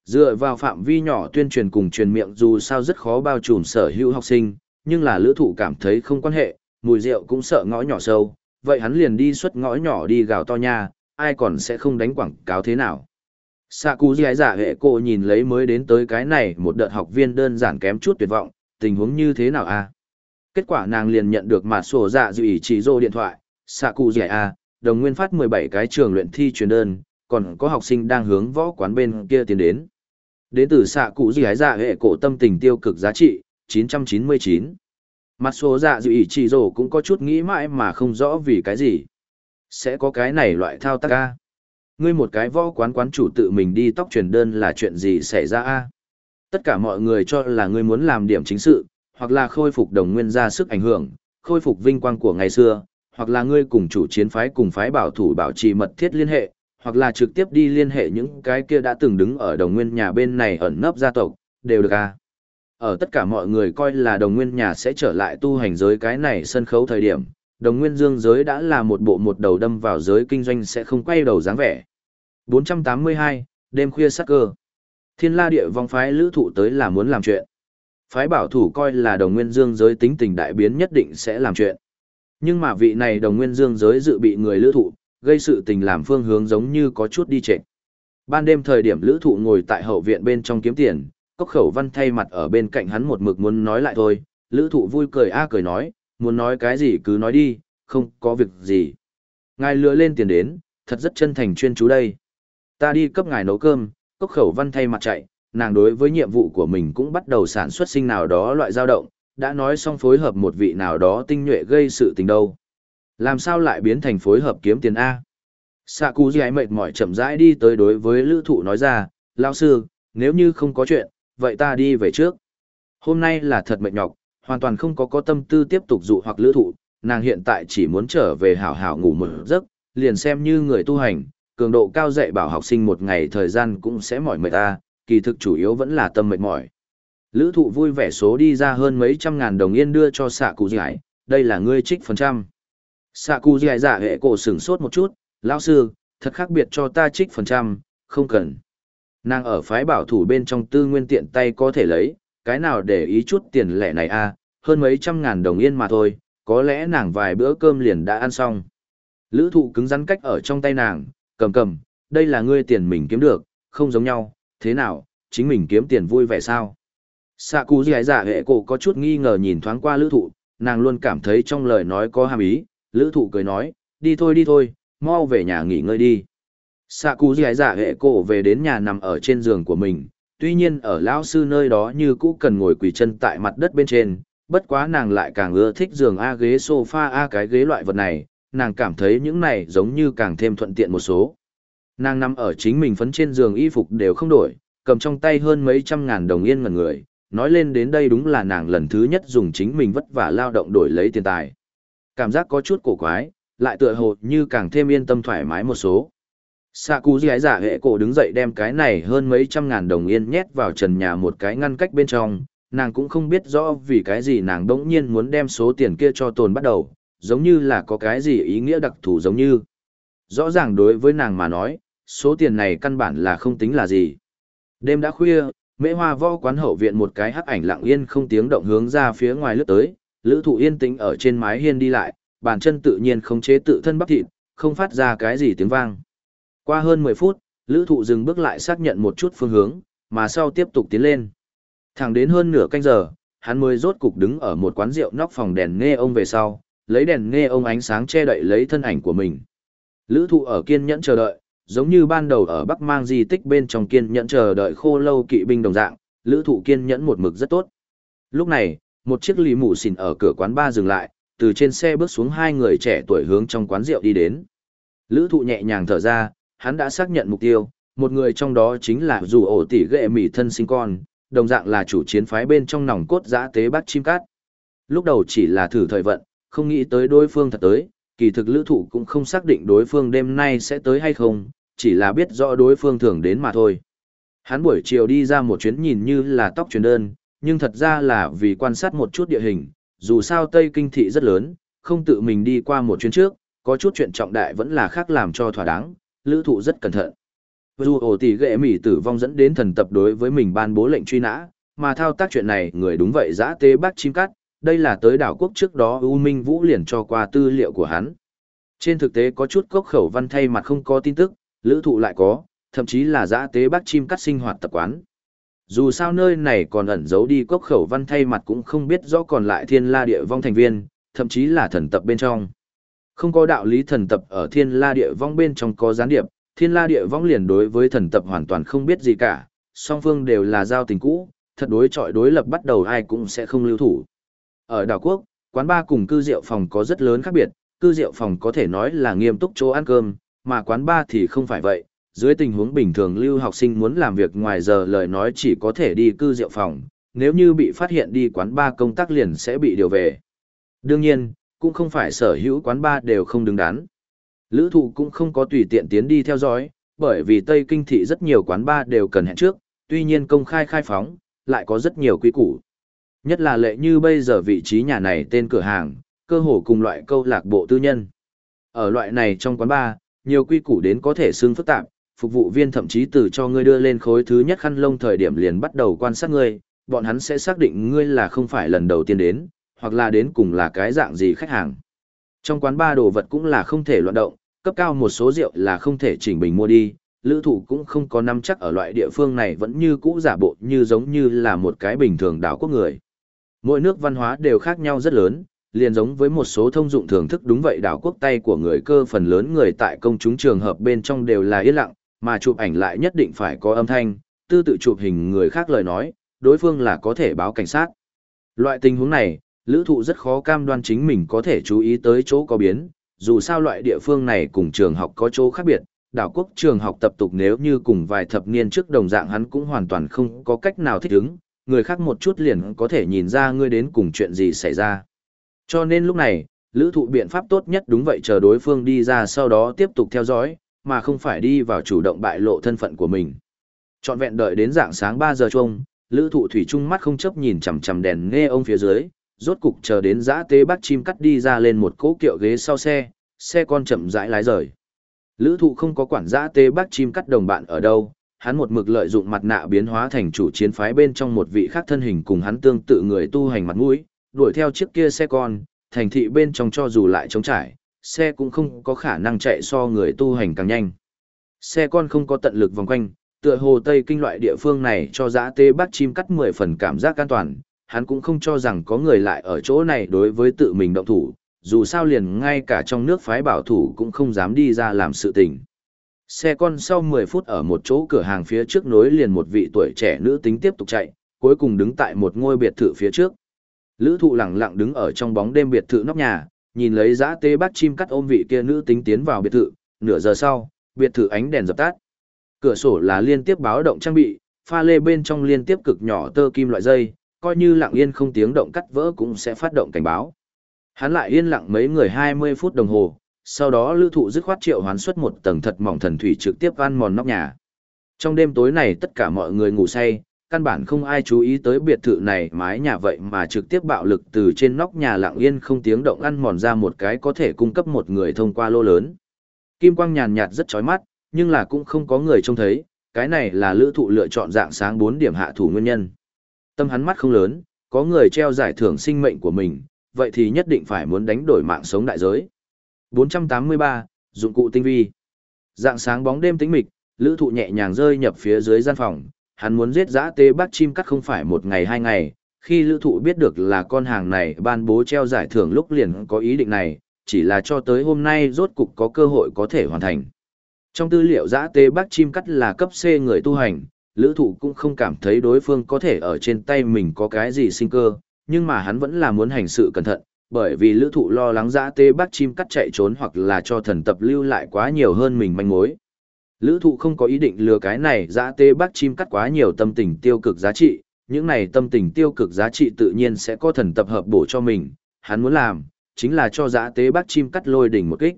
Dựa vào phạm vi nhỏ tuyên truyền cùng truyền miệng dù sao rất khó bao trùm sở hữu học sinh, nhưng là lữ thụ cảm thấy không quan hệ, mùi rượu cũng sợ ngõ nhỏ sâu, vậy hắn liền đi xuất ngõ nhỏ đi gào to nha, ai còn sẽ không đánh quảng cáo thế nào. Sạ cú giải giả hệ cô nhìn lấy mới đến tới cái này một đợt học viên đơn giản kém chút tuyệt vọng, tình huống như thế nào a? Kết quả nàng liền nhận được mặt sổ dạ dự ý chỉ dô điện thoại, Sạ cụ giải a, đồng nguyên phát 17 cái trường luyện thi truyền đơn, còn có học sinh đang hướng võ quán bên kia tiến đến. Đến từ Sạ cụ giải giả hệ cổ tâm tình tiêu cực giá trị, 999. Mặt số dạ dự ý chỉ rổ cũng có chút nghĩ mãi mà không rõ vì cái gì. Sẽ có cái này loại thao tác a Ngươi một cái võ quán quán chủ tự mình đi tóc truyền đơn là chuyện gì xảy ra a? Tất cả mọi người cho là ngươi muốn làm điểm chính sự, hoặc là khôi phục đồng nguyên ra sức ảnh hưởng, khôi phục vinh quang của ngày xưa, hoặc là ngươi cùng chủ chiến phái cùng phái bảo thủ bảo trì mật thiết liên hệ, hoặc là trực tiếp đi liên hệ những cái kia đã từng đứng ở đồng nguyên nhà bên này ẩn nấp gia tộc, đều được a. Ở tất cả mọi người coi là đồng nguyên nhà sẽ trở lại tu hành giới cái này sân khấu thời điểm, đồng nguyên dương giới đã là một bộ một đầu đâm vào giới kinh doanh sẽ không quay đầu dáng vẻ. 482, đêm khuya sắc cơ. Thiên la địa vong phái lữ thụ tới là muốn làm chuyện. Phái bảo thủ coi là đồng nguyên dương giới tính tình đại biến nhất định sẽ làm chuyện. Nhưng mà vị này đồng nguyên dương giới dự bị người lữ thụ, gây sự tình làm phương hướng giống như có chút đi trệch. Ban đêm thời điểm lữ thụ ngồi tại hậu viện bên trong kiếm tiền, cốc khẩu văn thay mặt ở bên cạnh hắn một mực muốn nói lại thôi, lữ thụ vui cười a cười nói, muốn nói cái gì cứ nói đi, không có việc gì. Ngài lừa lên tiền đến, thật rất chân thành chuyên chú đây. Ta đi cấp ngài nấu cơm, cốc khẩu văn thay mặt chạy, nàng đối với nhiệm vụ của mình cũng bắt đầu sản xuất sinh nào đó loại dao động, đã nói xong phối hợp một vị nào đó tinh nhuệ gây sự tình đâu. Làm sao lại biến thành phối hợp kiếm tiền A? Sạ cụ gì mệt mỏi chậm rãi đi tới đối với lữ thụ nói ra, lão sư, nếu như không có chuyện, vậy ta đi về trước. Hôm nay là thật mệt nhọc, hoàn toàn không có có tâm tư tiếp tục dụ hoặc lữ thụ, nàng hiện tại chỉ muốn trở về hảo hảo ngủ một giấc, liền xem như người tu hành, cường độ cao dạy bảo học sinh một ngày thời gian cũng sẽ mỏi mệt ta, kỳ thực chủ yếu vẫn là tâm mệt mỏi. Lữ thụ vui vẻ số đi ra hơn mấy trăm ngàn đồng yên đưa cho xạ cụ giải, đây là ngươi trích phần trăm. Xạ cụ giải giả dạ hệ cổ sửng sốt một chút, lão sư, thật khác biệt cho ta trích phần trăm, không cần. Nàng ở phái bảo thủ bên trong tư nguyên tiện tay có thể lấy, cái nào để ý chút tiền lẻ này a hơn mấy trăm ngàn đồng yên mà thôi, có lẽ nàng vài bữa cơm liền đã ăn xong. Lữ thụ cứng rắn cách ở trong tay nàng, cầm cầm, đây là ngươi tiền mình kiếm được, không giống nhau, thế nào, chính mình kiếm tiền vui vẻ sao? Sạ cú giải giả dạ hệ cổ có chút nghi ngờ nhìn thoáng qua lữ thụ, nàng luôn cảm thấy trong lời nói có hàm ý, lữ thụ cười nói, đi thôi đi thôi, mau về nhà nghỉ ngơi đi xạ cụ dì dạ hệ cổ về đến nhà nằm ở trên giường của mình, tuy nhiên ở lão sư nơi đó như cũ cần ngồi quỳ chân tại mặt đất bên trên, bất quá nàng lại càng ưa thích giường A ghế sofa A cái ghế loại vật này, nàng cảm thấy những này giống như càng thêm thuận tiện một số. Nàng nằm ở chính mình phấn trên giường y phục đều không đổi, cầm trong tay hơn mấy trăm ngàn đồng yên ngần người, nói lên đến đây đúng là nàng lần thứ nhất dùng chính mình vất vả lao động đổi lấy tiền tài. Cảm giác có chút cổ quái, lại tựa hồ như càng thêm yên tâm thoải mái một số. Sạ cú dì giả hệ cổ đứng dậy đem cái này hơn mấy trăm ngàn đồng yên nhét vào trần nhà một cái ngăn cách bên trong, nàng cũng không biết rõ vì cái gì nàng đỗng nhiên muốn đem số tiền kia cho tồn bắt đầu, giống như là có cái gì ý nghĩa đặc thù giống như. Rõ ràng đối với nàng mà nói, số tiền này căn bản là không tính là gì. Đêm đã khuya, mễ hoa võ quán hậu viện một cái hắc ảnh lặng yên không tiếng động hướng ra phía ngoài lướt tới, lữ thụ yên tĩnh ở trên mái hiên đi lại, bàn chân tự nhiên không chế tự thân bắp thịt, không phát ra cái gì tiếng vang. Qua hơn 10 phút, lữ thụ dừng bước lại xác nhận một chút phương hướng, mà sau tiếp tục tiến lên. Thẳng đến hơn nửa canh giờ, hắn mới rốt cục đứng ở một quán rượu nóc phòng đèn nghe ông về sau, lấy đèn nghe ông ánh sáng che đậy lấy thân ảnh của mình. Lữ thụ ở kiên nhẫn chờ đợi, giống như ban đầu ở Bắc Mang di tích bên trong kiên nhẫn chờ đợi khô lâu kỵ binh đồng dạng, lữ thụ kiên nhẫn một mực rất tốt. Lúc này, một chiếc lì mù xỉn ở cửa quán ba dừng lại, từ trên xe bước xuống hai người trẻ tuổi hướng trong quán rượu đi đến. Lữ thụ nhẹ nhàng thở ra, hắn đã xác nhận mục tiêu, một người trong đó chính là dù ổ tỷ ghệ mỉ thân sinh con, đồng dạng là chủ chiến phái bên trong nòng cốt giã tế bắt chim cát. Lúc đầu chỉ là thử thời vận, không nghĩ tới đối phương thật tới, kỳ thực lữ thụ cũng không xác định đối phương đêm nay sẽ tới hay không, chỉ là biết rõ đối phương thường đến mà thôi. Hắn buổi chiều đi ra một chuyến nhìn như là tóc chuyển đơn, nhưng thật ra là vì quan sát một chút địa hình, dù sao Tây Kinh thị rất lớn, không tự mình đi qua một chuyến trước, có chút chuyện trọng đại vẫn là khác làm cho thỏa đáng, lữ thụ rất cẩn thận. Dù ổ tỷ ghệ mỉ tử vong dẫn đến thần tập đối với mình ban bố lệnh truy nã, mà thao tác chuyện này người đúng vậy giã tế bác chim cắt, đây là tới đảo quốc trước đó U Minh Vũ liền cho qua tư liệu của hắn. Trên thực tế có chút cốc khẩu văn thay mặt không có tin tức, lữ thụ lại có, thậm chí là giã tế bác chim cắt sinh hoạt tập quán. Dù sao nơi này còn ẩn giấu đi cốc khẩu văn thay mặt cũng không biết rõ còn lại thiên la địa vong thành viên, thậm chí là thần tập bên trong. Không có đạo lý thần tập ở thiên la địa vong bên trong có gián điệp, thiên la địa vong liền đối với thần tập hoàn toàn không biết gì cả, song phương đều là giao tình cũ, thật đối chọi đối lập bắt đầu ai cũng sẽ không lưu thủ. Ở đảo quốc, quán ba cùng cư rượu phòng có rất lớn khác biệt, cư rượu phòng có thể nói là nghiêm túc chỗ ăn cơm, mà quán ba thì không phải vậy. Dưới tình huống bình thường lưu học sinh muốn làm việc ngoài giờ lời nói chỉ có thể đi cư rượu phòng, nếu như bị phát hiện đi quán ba công tác liền sẽ bị điều về. Đương nhiên, cũng không phải sở hữu quán ba đều không đứng đắn. Lữ thụ cũng không có tùy tiện tiến đi theo dõi, bởi vì Tây Kinh thị rất nhiều quán ba đều cần hẹn trước, tuy nhiên công khai khai phóng, lại có rất nhiều quý củ. Nhất là lệ như bây giờ vị trí nhà này tên cửa hàng, cơ hồ cùng loại câu lạc bộ tư nhân. Ở loại này trong quán ba, nhiều quy củ đến có thể xương phức tạp, phục vụ viên thậm chí từ cho ngươi đưa lên khối thứ nhất khăn lông thời điểm liền bắt đầu quan sát ngươi, bọn hắn sẽ xác định ngươi là không phải lần đầu tiên đến, hoặc là đến cùng là cái dạng gì khách hàng. Trong quán ba đồ vật cũng là không thể loạn động, cấp cao một số rượu là không thể chỉnh bình mua đi, lữ thủ cũng không có nắm chắc ở loại địa phương này vẫn như cũ giả bộ như giống như là một cái bình thường đảo quốc người. Mỗi nước văn hóa đều khác nhau rất lớn, liền giống với một số thông dụng thưởng thức đúng vậy đảo quốc tay của người cơ phần lớn người tại công chúng trường hợp bên trong đều là yên lặng, mà chụp ảnh lại nhất định phải có âm thanh, tư tự chụp hình người khác lời nói, đối phương là có thể báo cảnh sát. Loại tình huống này, lữ thụ rất khó cam đoan chính mình có thể chú ý tới chỗ có biến, dù sao loại địa phương này cùng trường học có chỗ khác biệt, đảo quốc trường học tập tục nếu như cùng vài thập niên trước đồng dạng hắn cũng hoàn toàn không có cách nào thích ứng, người khác một chút liền có thể nhìn ra ngươi đến cùng chuyện gì xảy ra. Cho nên lúc này, lữ thụ biện pháp tốt nhất đúng vậy chờ đối phương đi ra sau đó tiếp tục theo dõi, mà không phải đi vào chủ động bại lộ thân phận của mình. Chọn vẹn đợi đến dạng sáng 3 giờ chung, lữ thụ thủy chung mắt không chấp nhìn chằm chằm đèn nghe ông phía dưới, rốt cục chờ đến giã tế bắt chim cắt đi ra lên một cỗ kiệu ghế sau xe, xe con chậm rãi lái rời. Lữ thụ không có quản giã tế bắt chim cắt đồng bạn ở đâu, hắn một mực lợi dụng mặt nạ biến hóa thành chủ chiến phái bên trong một vị khác thân hình cùng hắn tương tự người tu hành mặt mũi, đuổi theo chiếc kia xe con, thành thị bên trong cho dù lại trống trải, xe cũng không có khả năng chạy so người tu hành càng nhanh. Xe con không có tận lực vòng quanh, tựa hồ Tây Kinh loại địa phương này cho giã tê bắt chim cắt 10 phần cảm giác an toàn, hắn cũng không cho rằng có người lại ở chỗ này đối với tự mình động thủ, dù sao liền ngay cả trong nước phái bảo thủ cũng không dám đi ra làm sự tình. Xe con sau 10 phút ở một chỗ cửa hàng phía trước nối liền một vị tuổi trẻ nữ tính tiếp tục chạy, cuối cùng đứng tại một ngôi biệt thự phía trước. Lữ thụ lặng lặng đứng ở trong bóng đêm biệt thự nóc nhà, nhìn lấy giã tê bắt chim cắt ôm vị kia nữ tính tiến vào biệt thự, nửa giờ sau, biệt thự ánh đèn dập tắt. Cửa sổ là liên tiếp báo động trang bị, pha lê bên trong liên tiếp cực nhỏ tơ kim loại dây, coi như lặng yên không tiếng động cắt vỡ cũng sẽ phát động cảnh báo. Hắn lại yên lặng mấy người 20 phút đồng hồ, sau đó lữ thụ dứt khoát triệu hoán xuất một tầng thật mỏng thần thủy trực tiếp ăn mòn nóc nhà. Trong đêm tối này tất cả mọi người ngủ say, căn bản không ai chú ý tới biệt thự này mái nhà vậy mà trực tiếp bạo lực từ trên nóc nhà lặng yên không tiếng động ăn mòn ra một cái có thể cung cấp một người thông qua lô lớn. Kim quang nhàn nhạt rất chói mắt, nhưng là cũng không có người trông thấy, cái này là lữ thụ lựa chọn dạng sáng 4 điểm hạ thủ nguyên nhân. Tâm hắn mắt không lớn, có người treo giải thưởng sinh mệnh của mình, vậy thì nhất định phải muốn đánh đổi mạng sống đại giới. 483, dụng cụ tinh vi. Dạng sáng bóng đêm tĩnh mịch, lữ thụ nhẹ nhàng rơi nhập phía dưới gian phòng, hắn muốn giết giã tê bắt chim cắt không phải một ngày hai ngày, khi lữ thụ biết được là con hàng này ban bố treo giải thưởng lúc liền có ý định này, chỉ là cho tới hôm nay rốt cục có cơ hội có thể hoàn thành. Trong tư liệu giã tê bắt chim cắt là cấp C người tu hành, lữ thụ cũng không cảm thấy đối phương có thể ở trên tay mình có cái gì sinh cơ, nhưng mà hắn vẫn là muốn hành sự cẩn thận, bởi vì lữ thụ lo lắng giã tê bắt chim cắt chạy trốn hoặc là cho thần tập lưu lại quá nhiều hơn mình manh mối. Lữ thụ không có ý định lừa cái này giã tê bắt chim cắt quá nhiều tâm tình tiêu cực giá trị, những này tâm tình tiêu cực giá trị tự nhiên sẽ có thần tập hợp bổ cho mình, hắn muốn làm, chính là cho giã tế bắt chim cắt lôi đỉnh một kích.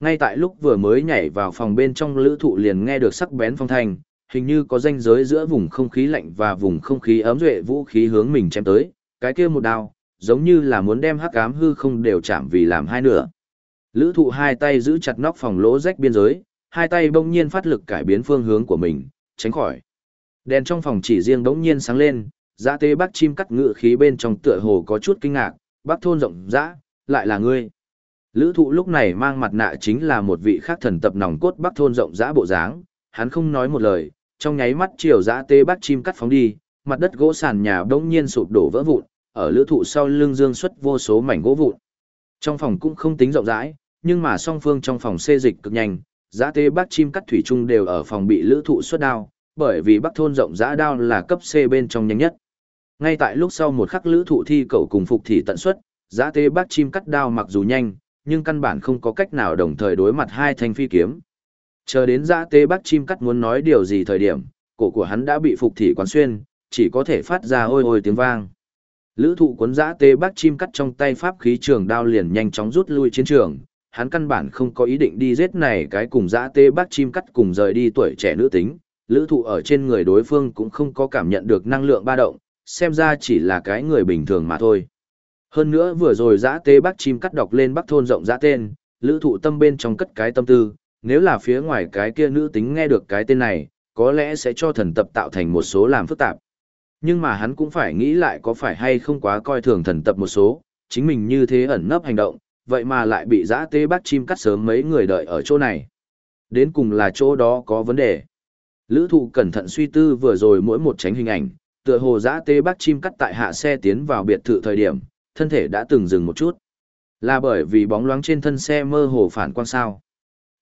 Ngay tại lúc vừa mới nhảy vào phòng bên trong lữ thụ liền nghe được sắc bén phong thanh, hình như có ranh giới giữa vùng không khí lạnh và vùng không khí ấm duệ vũ khí hướng mình chém tới, cái kia một đao, giống như là muốn đem hắc ám hư không đều chạm vì làm hai nửa. Lữ thụ hai tay giữ chặt nóc phòng lỗ rách biên giới, hai tay bỗng nhiên phát lực cải biến phương hướng của mình, tránh khỏi. Đèn trong phòng chỉ riêng bỗng nhiên sáng lên, dã tê bác chim cắt ngựa khí bên trong tựa hồ có chút kinh ngạc, bác thôn rộng dã, lại là ngươi. Lữ thụ lúc này mang mặt nạ chính là một vị khác thần tập nòng cốt bác thôn rộng dã bộ dáng, hắn không nói một lời, trong nháy mắt chiều dã tê bắt chim cắt phóng đi, mặt đất gỗ sàn nhà bỗng nhiên sụp đổ vỡ vụn, ở lữ thụ sau lưng dương xuất vô số mảnh gỗ vụn. Trong phòng cũng không tính rộng rãi, nhưng mà song phương trong phòng xê dịch cực nhanh, dã tê bắt chim cắt thủy chung đều ở phòng bị lữ thụ xuất đao, bởi vì bắc thôn rộng dã đao là cấp C bên trong nhanh nhất. Ngay tại lúc sau một khắc lữ thụ thi cầu cùng phục thì tận xuất, dã tê bắt chim cắt đao mặc dù nhanh, nhưng căn bản không có cách nào đồng thời đối mặt hai thanh phi kiếm. Chờ đến giã tê bác chim cắt muốn nói điều gì thời điểm, cổ của hắn đã bị phục thị quán xuyên, chỉ có thể phát ra ôi ôi tiếng vang. Lữ thụ cuốn giã tê bác chim cắt trong tay pháp khí trường đao liền nhanh chóng rút lui chiến trường, hắn căn bản không có ý định đi giết này cái cùng giã tê bác chim cắt cùng rời đi tuổi trẻ nữ tính, lữ thụ ở trên người đối phương cũng không có cảm nhận được năng lượng ba động, xem ra chỉ là cái người bình thường mà thôi. Hơn nữa vừa rồi giã tê bác chim cắt đọc lên bắc thôn rộng giã tên, lữ thụ tâm bên trong cất cái tâm tư, nếu là phía ngoài cái kia nữ tính nghe được cái tên này, có lẽ sẽ cho thần tập tạo thành một số làm phức tạp. Nhưng mà hắn cũng phải nghĩ lại có phải hay không quá coi thường thần tập một số, chính mình như thế ẩn nấp hành động, vậy mà lại bị giã tê bác chim cắt sớm mấy người đợi ở chỗ này. Đến cùng là chỗ đó có vấn đề. Lữ thụ cẩn thận suy tư vừa rồi mỗi một tránh hình ảnh, tựa hồ giã tê bác chim cắt tại hạ xe tiến vào biệt thự thời điểm, thân thể đã từng dừng một chút. Là bởi vì bóng loáng trên thân xe mơ hồ phản quang sao.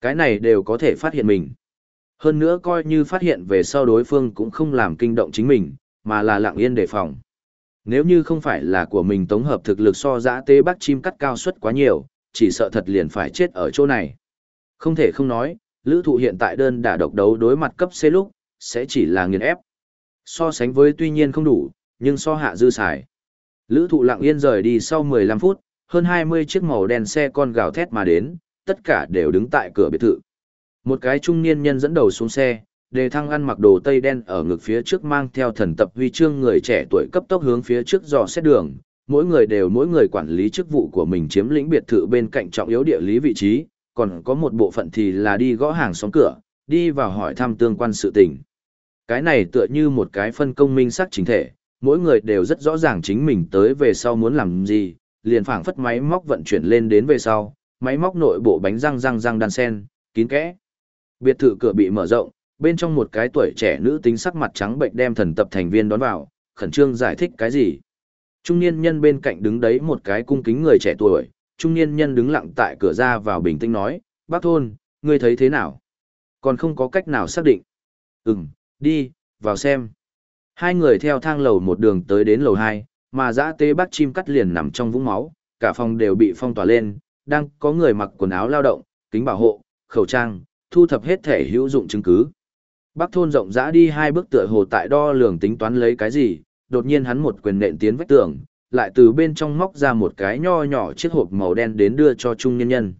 Cái này đều có thể phát hiện mình. Hơn nữa coi như phát hiện về sau đối phương cũng không làm kinh động chính mình, mà là lặng yên đề phòng. Nếu như không phải là của mình tổng hợp thực lực so dã tế bắc chim cắt cao suất quá nhiều, chỉ sợ thật liền phải chết ở chỗ này. Không thể không nói, lữ thụ hiện tại đơn đả độc đấu đối mặt cấp C lúc, sẽ chỉ là nghiền ép. So sánh với tuy nhiên không đủ, nhưng so hạ dư xài. Lữ thụ lặng yên rời đi sau 15 phút, hơn 20 chiếc màu đen xe con gào thét mà đến, tất cả đều đứng tại cửa biệt thự. Một cái trung niên nhân dẫn đầu xuống xe, đề thăng ăn mặc đồ tây đen ở ngực phía trước mang theo thần tập huy chương người trẻ tuổi cấp tốc hướng phía trước dò xét đường, mỗi người đều mỗi người quản lý chức vụ của mình chiếm lĩnh biệt thự bên cạnh trọng yếu địa lý vị trí, còn có một bộ phận thì là đi gõ hàng xóm cửa, đi vào hỏi thăm tương quan sự tình. Cái này tựa như một cái phân công minh sắc chính thể, mỗi người đều rất rõ ràng chính mình tới về sau muốn làm gì, liền phảng phất máy móc vận chuyển lên đến về sau, máy móc nội bộ bánh răng răng răng đan sen, kín kẽ. Biệt thự cửa bị mở rộng, bên trong một cái tuổi trẻ nữ tính sắc mặt trắng bệnh đem thần tập thành viên đón vào, khẩn trương giải thích cái gì. Trung niên nhân bên cạnh đứng đấy một cái cung kính người trẻ tuổi, trung niên nhân đứng lặng tại cửa ra vào bình tĩnh nói, bác thôn, ngươi thấy thế nào? Còn không có cách nào xác định. Ừm, đi, vào xem. Hai người theo thang lầu một đường tới đến lầu hai, mà dã tê bác chim cắt liền nằm trong vũng máu, cả phòng đều bị phong tỏa lên, đang có người mặc quần áo lao động, kính bảo hộ, khẩu trang, thu thập hết thể hữu dụng chứng cứ. Bác thôn rộng rã đi hai bước tựa hồ tại đo lường tính toán lấy cái gì, đột nhiên hắn một quyền nện tiến vách tường, lại từ bên trong móc ra một cái nho nhỏ chiếc hộp màu đen đến đưa cho trung niên nhân.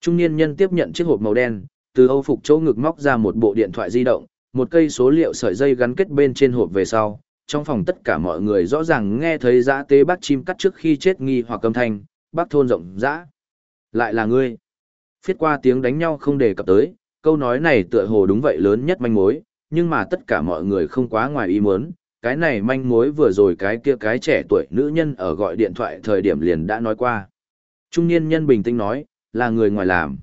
Trung niên nhân tiếp nhận chiếc hộp màu đen, từ âu phục chỗ ngực móc ra một bộ điện thoại di động, một cây số liệu sợi dây gắn kết bên trên hộp về sau. Trong phòng tất cả mọi người rõ ràng nghe thấy giã tế bác chim cắt trước khi chết nghi hoặc âm thanh, bác thôn rộng rã. Lại là ngươi. Phiết qua tiếng đánh nhau không đề cập tới, câu nói này tựa hồ đúng vậy lớn nhất manh mối, nhưng mà tất cả mọi người không quá ngoài ý muốn, cái này manh mối vừa rồi cái kia cái trẻ tuổi nữ nhân ở gọi điện thoại thời điểm liền đã nói qua. Trung niên nhân bình tĩnh nói, là người ngoài làm.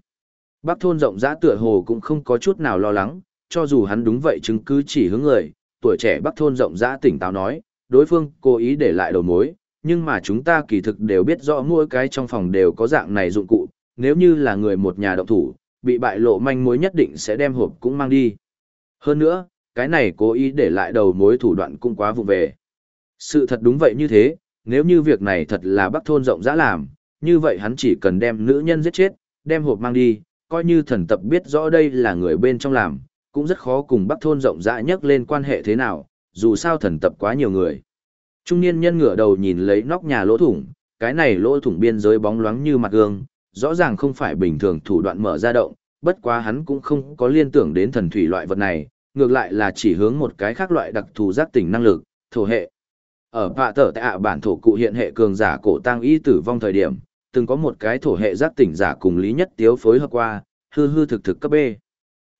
Bác thôn rộng rã tựa hồ cũng không có chút nào lo lắng, cho dù hắn đúng vậy chứng cứ chỉ hướng người, tuổi trẻ bác thôn rộng rã tỉnh táo nói, đối phương cố ý để lại đầu mối, nhưng mà chúng ta kỳ thực đều biết rõ mỗi cái trong phòng đều có dạng này dụng cụ, nếu như là người một nhà động thủ, bị bại lộ manh mối nhất định sẽ đem hộp cũng mang đi. Hơn nữa, cái này cố ý để lại đầu mối thủ đoạn cũng quá vụ về. Sự thật đúng vậy như thế, nếu như việc này thật là bắc thôn rộng rã làm, như vậy hắn chỉ cần đem nữ nhân giết chết, đem hộp mang đi, coi như thần tập biết rõ đây là người bên trong làm, cũng rất khó cùng bắc thôn rộng rãi nhắc lên quan hệ thế nào, dù sao thần tập quá nhiều người. Trung niên nhân ngửa đầu nhìn lấy nóc nhà lỗ thủng, cái này lỗ thủng biên giới bóng loáng như mặt gương, rõ ràng không phải bình thường thủ đoạn mở ra động, bất quá hắn cũng không có liên tưởng đến thần thủy loại vật này, ngược lại là chỉ hướng một cái khác loại đặc thù giác tỉnh năng lực, thổ hệ. Ở bạ tở tại ạ bản thổ cụ hiện hệ cường giả cổ tăng y tử vong thời điểm, từng có một cái thổ hệ giác tỉnh giả cùng Lý Nhất Tiếu phối hợp qua, hư hư thực thực cấp B.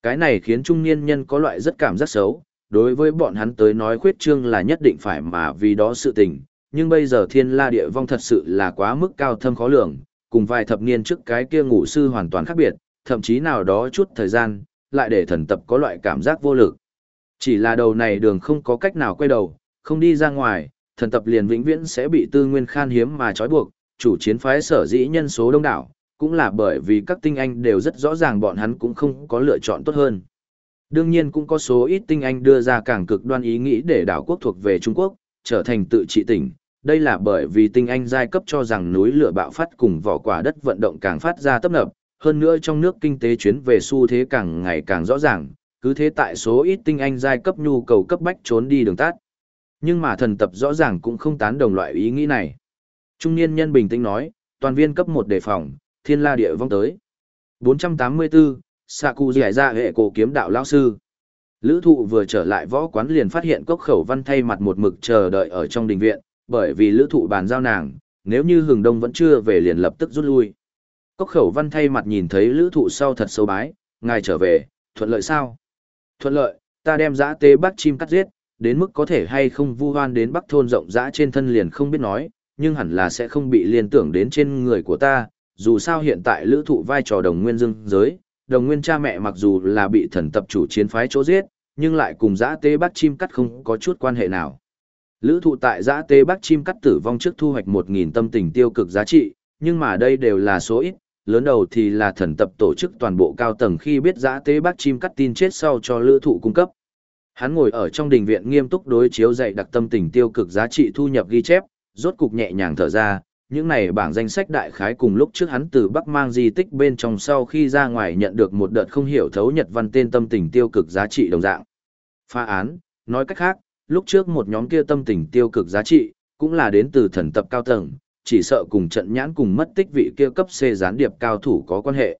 Cái này khiến trung niên nhân có loại rất cảm giác xấu, đối với bọn hắn tới nói khuyết trương là nhất định phải mà vì đó sự tình, nhưng bây giờ thiên la địa vong thật sự là quá mức cao thâm khó lường, cùng vài thập niên trước cái kia ngủ sư hoàn toàn khác biệt, thậm chí nào đó chút thời gian, lại để thần tập có loại cảm giác vô lực. Chỉ là đầu này đường không có cách nào quay đầu, không đi ra ngoài, thần tập liền vĩnh viễn sẽ bị tư nguyên khan hiếm mà trói buộc, chủ chiến phái sở dĩ nhân số đông đảo, cũng là bởi vì các tinh anh đều rất rõ ràng bọn hắn cũng không có lựa chọn tốt hơn. Đương nhiên cũng có số ít tinh anh đưa ra càng cực đoan ý nghĩ để đảo quốc thuộc về Trung Quốc, trở thành tự trị tỉnh. Đây là bởi vì tinh anh giai cấp cho rằng núi lửa bạo phát cùng vỏ quả đất vận động càng phát ra tấp nập, hơn nữa trong nước kinh tế chuyến về xu thế càng ngày càng rõ ràng, cứ thế tại số ít tinh anh giai cấp nhu cầu cấp bách trốn đi đường tắt. Nhưng mà thần tập rõ ràng cũng không tán đồng loại ý nghĩ này. Trung niên nhân bình tĩnh nói, toàn viên cấp 1 đề phòng, thiên la địa vong tới. 484, Saku giải ra hệ cổ kiếm đạo lão sư. Lữ thụ vừa trở lại võ quán liền phát hiện cốc khẩu văn thay mặt một mực chờ đợi ở trong đình viện, bởi vì lữ thụ bàn giao nàng, nếu như hừng đông vẫn chưa về liền lập tức rút lui. Cốc khẩu văn thay mặt nhìn thấy lữ thụ sau thật sâu bái, ngài trở về, thuận lợi sao? Thuận lợi, ta đem giã tế bắt chim cắt giết, đến mức có thể hay không vu hoan đến bắc thôn rộng rã trên thân liền không biết nói, nhưng hẳn là sẽ không bị liên tưởng đến trên người của ta, dù sao hiện tại lữ thụ vai trò đồng nguyên dương giới, đồng nguyên cha mẹ mặc dù là bị thần tập chủ chiến phái chỗ giết, nhưng lại cùng giã tế bác chim cắt không có chút quan hệ nào. Lữ thụ tại giã tế bác chim cắt tử vong trước thu hoạch 1.000 tâm tình tiêu cực giá trị, nhưng mà đây đều là số ít, lớn đầu thì là thần tập tổ chức toàn bộ cao tầng khi biết giã tế bác chim cắt tin chết sau cho lữ thụ cung cấp. Hắn ngồi ở trong đình viện nghiêm túc đối chiếu dạy đặc tâm tình tiêu cực giá trị thu nhập ghi chép, rốt cục nhẹ nhàng thở ra, những này bảng danh sách đại khái cùng lúc trước hắn từ Bắc mang di tích bên trong sau khi ra ngoài nhận được một đợt không hiểu thấu nhật văn tên tâm tình tiêu cực giá trị đồng dạng. Phá án, nói cách khác, lúc trước một nhóm kia tâm tình tiêu cực giá trị, cũng là đến từ thần tập cao tầng, chỉ sợ cùng trận nhãn cùng mất tích vị kia cấp C gián điệp cao thủ có quan hệ.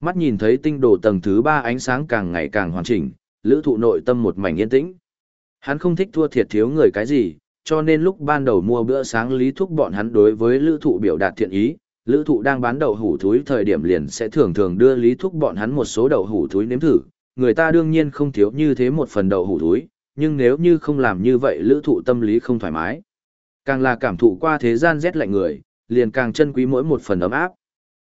Mắt nhìn thấy tinh đồ tầng thứ 3 ánh sáng càng ngày càng hoàn chỉnh, lữ thụ nội tâm một mảnh yên tĩnh. Hắn không thích thua thiệt thiếu người cái gì, cho nên lúc ban đầu mua bữa sáng lý thúc bọn hắn đối với lữ thụ biểu đạt thiện ý, lữ thụ đang bán đậu hủ thúi thời điểm liền sẽ thường thường đưa lý thúc bọn hắn một số đậu hủ thúi nếm thử, người ta đương nhiên không thiếu như thế một phần đậu hủ thúi, nhưng nếu như không làm như vậy lữ thụ tâm lý không thoải mái. Càng là cảm thụ qua thế gian rét lạnh người, liền càng chân quý mỗi một phần ấm áp.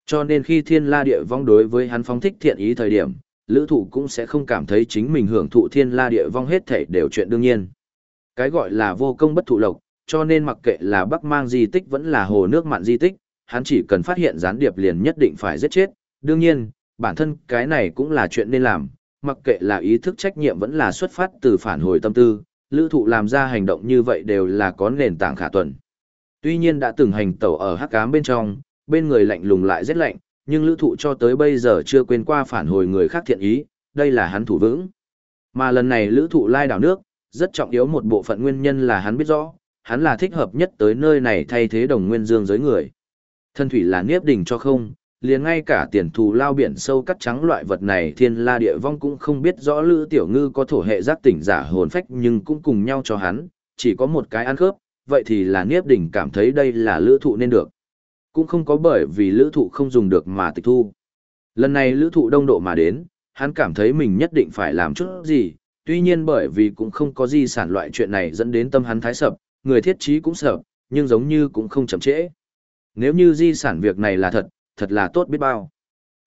Cho nên khi thiên la địa vong đối với hắn phóng thích thiện ý thời điểm, lữ thụ cũng sẽ không cảm thấy chính mình hưởng thụ thiên la địa vong hết thể đều chuyện đương nhiên. Cái gọi là vô công bất thụ lộc, cho nên mặc kệ là bắc mang di tích vẫn là hồ nước mặn di tích, hắn chỉ cần phát hiện gián điệp liền nhất định phải giết chết. Đương nhiên, bản thân cái này cũng là chuyện nên làm, mặc kệ là ý thức trách nhiệm vẫn là xuất phát từ phản hồi tâm tư, lữ thụ làm ra hành động như vậy đều là có nền tảng khả tuần. Tuy nhiên đã từng hành tẩu ở hắc ám bên trong, bên người lạnh lùng lại rất lạnh, nhưng lữ thụ cho tới bây giờ chưa quên qua phản hồi người khác thiện ý, đây là hắn thủ vững. Mà lần này lữ thụ lai đảo nước, rất trọng yếu một bộ phận nguyên nhân là hắn biết rõ, hắn là thích hợp nhất tới nơi này thay thế đồng nguyên dương giới người. Thân thủy là niếp đỉnh cho không, liền ngay cả tiền thù lao biển sâu cắt trắng loại vật này thiên la địa vong cũng không biết rõ lữ tiểu ngư có thổ hệ giác tỉnh giả hồn phách nhưng cũng cùng nhau cho hắn, chỉ có một cái ăn khớp, vậy thì là niếp đỉnh cảm thấy đây là lữ thụ nên được. Cũng không có bởi vì lữ thụ không dùng được mà tịch thu. Lần này lữ thụ đông độ mà đến, hắn cảm thấy mình nhất định phải làm chút gì, tuy nhiên bởi vì cũng không có di sản loại chuyện này dẫn đến tâm hắn thái sập, người thiết trí cũng sợ, nhưng giống như cũng không chậm trễ. Nếu như di sản việc này là thật, thật là tốt biết bao.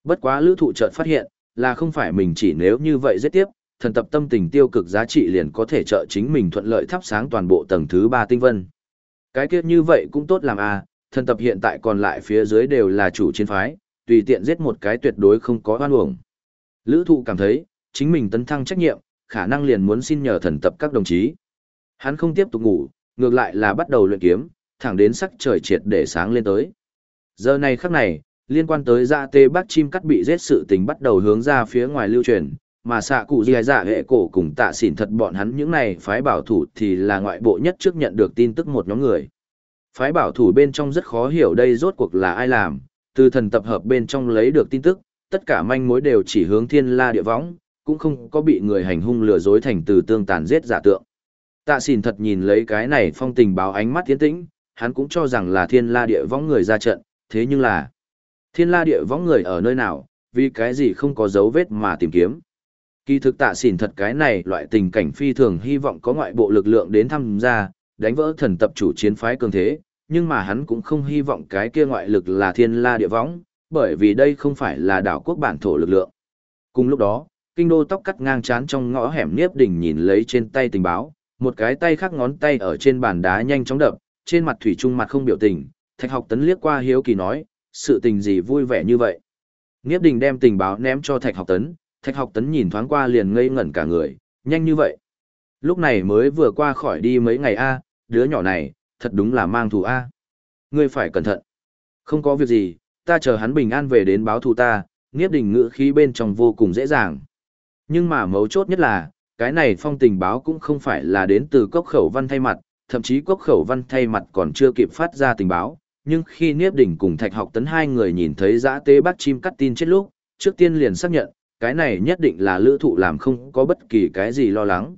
Bất quá lữ thụ chợt phát hiện, là không phải mình chỉ nếu như vậy giết tiếp, thần tập tâm tình tiêu cực giá trị liền có thể trợ chính mình thuận lợi thắp sáng toàn bộ tầng thứ 3 tinh vân. Cái kiếp như vậy cũng tốt làm à, thần tập hiện tại còn lại phía dưới đều là chủ chiến phái, tùy tiện giết một cái tuyệt đối không có oan uổng. Lữ thụ cảm thấy, chính mình tấn thăng trách nhiệm, khả năng liền muốn xin nhờ thần tập các đồng chí. Hắn không tiếp tục ngủ, ngược lại là bắt đầu luyện kiếm, thẳng đến sắc trời triệt để sáng lên tới. Giờ này khắc này, liên quan tới dạ tê bác chim cắt bị giết sự tình bắt đầu hướng ra phía ngoài lưu truyền, mà xạ cụ dì dạ hệ cổ cùng tạ xỉn thật bọn hắn những này phái bảo thủ thì là ngoại bộ nhất trước nhận được tin tức một nhóm người. Phái bảo thủ bên trong rất khó hiểu đây rốt cuộc là ai làm, từ thần tập hợp bên trong lấy được tin tức, tất cả manh mối đều chỉ hướng thiên la địa võng, cũng không có bị người hành hung lừa dối thành từ tương tàn giết giả tượng. Tạ xỉn thật nhìn lấy cái này phong tình báo ánh mắt tiến tĩnh, hắn cũng cho rằng là thiên la địa võng người ra trận, thế nhưng là thiên la địa võng người ở nơi nào, vì cái gì không có dấu vết mà tìm kiếm. Kỳ thực tạ xỉn thật cái này loại tình cảnh phi thường hy vọng có ngoại bộ lực lượng đến tham gia, đánh vỡ thần tập chủ chiến phái cường thế, nhưng mà hắn cũng không hy vọng cái kia ngoại lực là thiên la địa võng, bởi vì đây không phải là đảo quốc bản thổ lực lượng. Cùng lúc đó, kinh đô tóc cắt ngang chán trong ngõ hẻm niếp đỉnh nhìn lấy trên tay tình báo, một cái tay khác ngón tay ở trên bàn đá nhanh chóng đập, trên mặt thủy trung mặt không biểu tình, thạch học tấn liếc qua hiếu kỳ nói, sự tình gì vui vẻ như vậy. Niếp đình đem tình báo ném cho thạch học tấn, thạch học tấn nhìn thoáng qua liền ngây ngẩn cả người, nhanh như vậy. Lúc này mới vừa qua khỏi đi mấy ngày a, đứa nhỏ này, thật đúng là mang thù a. Ngươi phải cẩn thận. Không có việc gì, ta chờ hắn bình an về đến báo thù ta, Niếp Đình ngữ khí bên trong vô cùng dễ dàng. Nhưng mà mấu chốt nhất là, cái này phong tình báo cũng không phải là đến từ cốc khẩu văn thay mặt, thậm chí cốc khẩu văn thay mặt còn chưa kịp phát ra tình báo. Nhưng khi Niếp đỉnh cùng Thạch Học Tấn hai người nhìn thấy giã tế bắt chim cắt tin chết lúc, trước tiên liền xác nhận, cái này nhất định là lữ thụ làm không có bất kỳ cái gì lo lắng.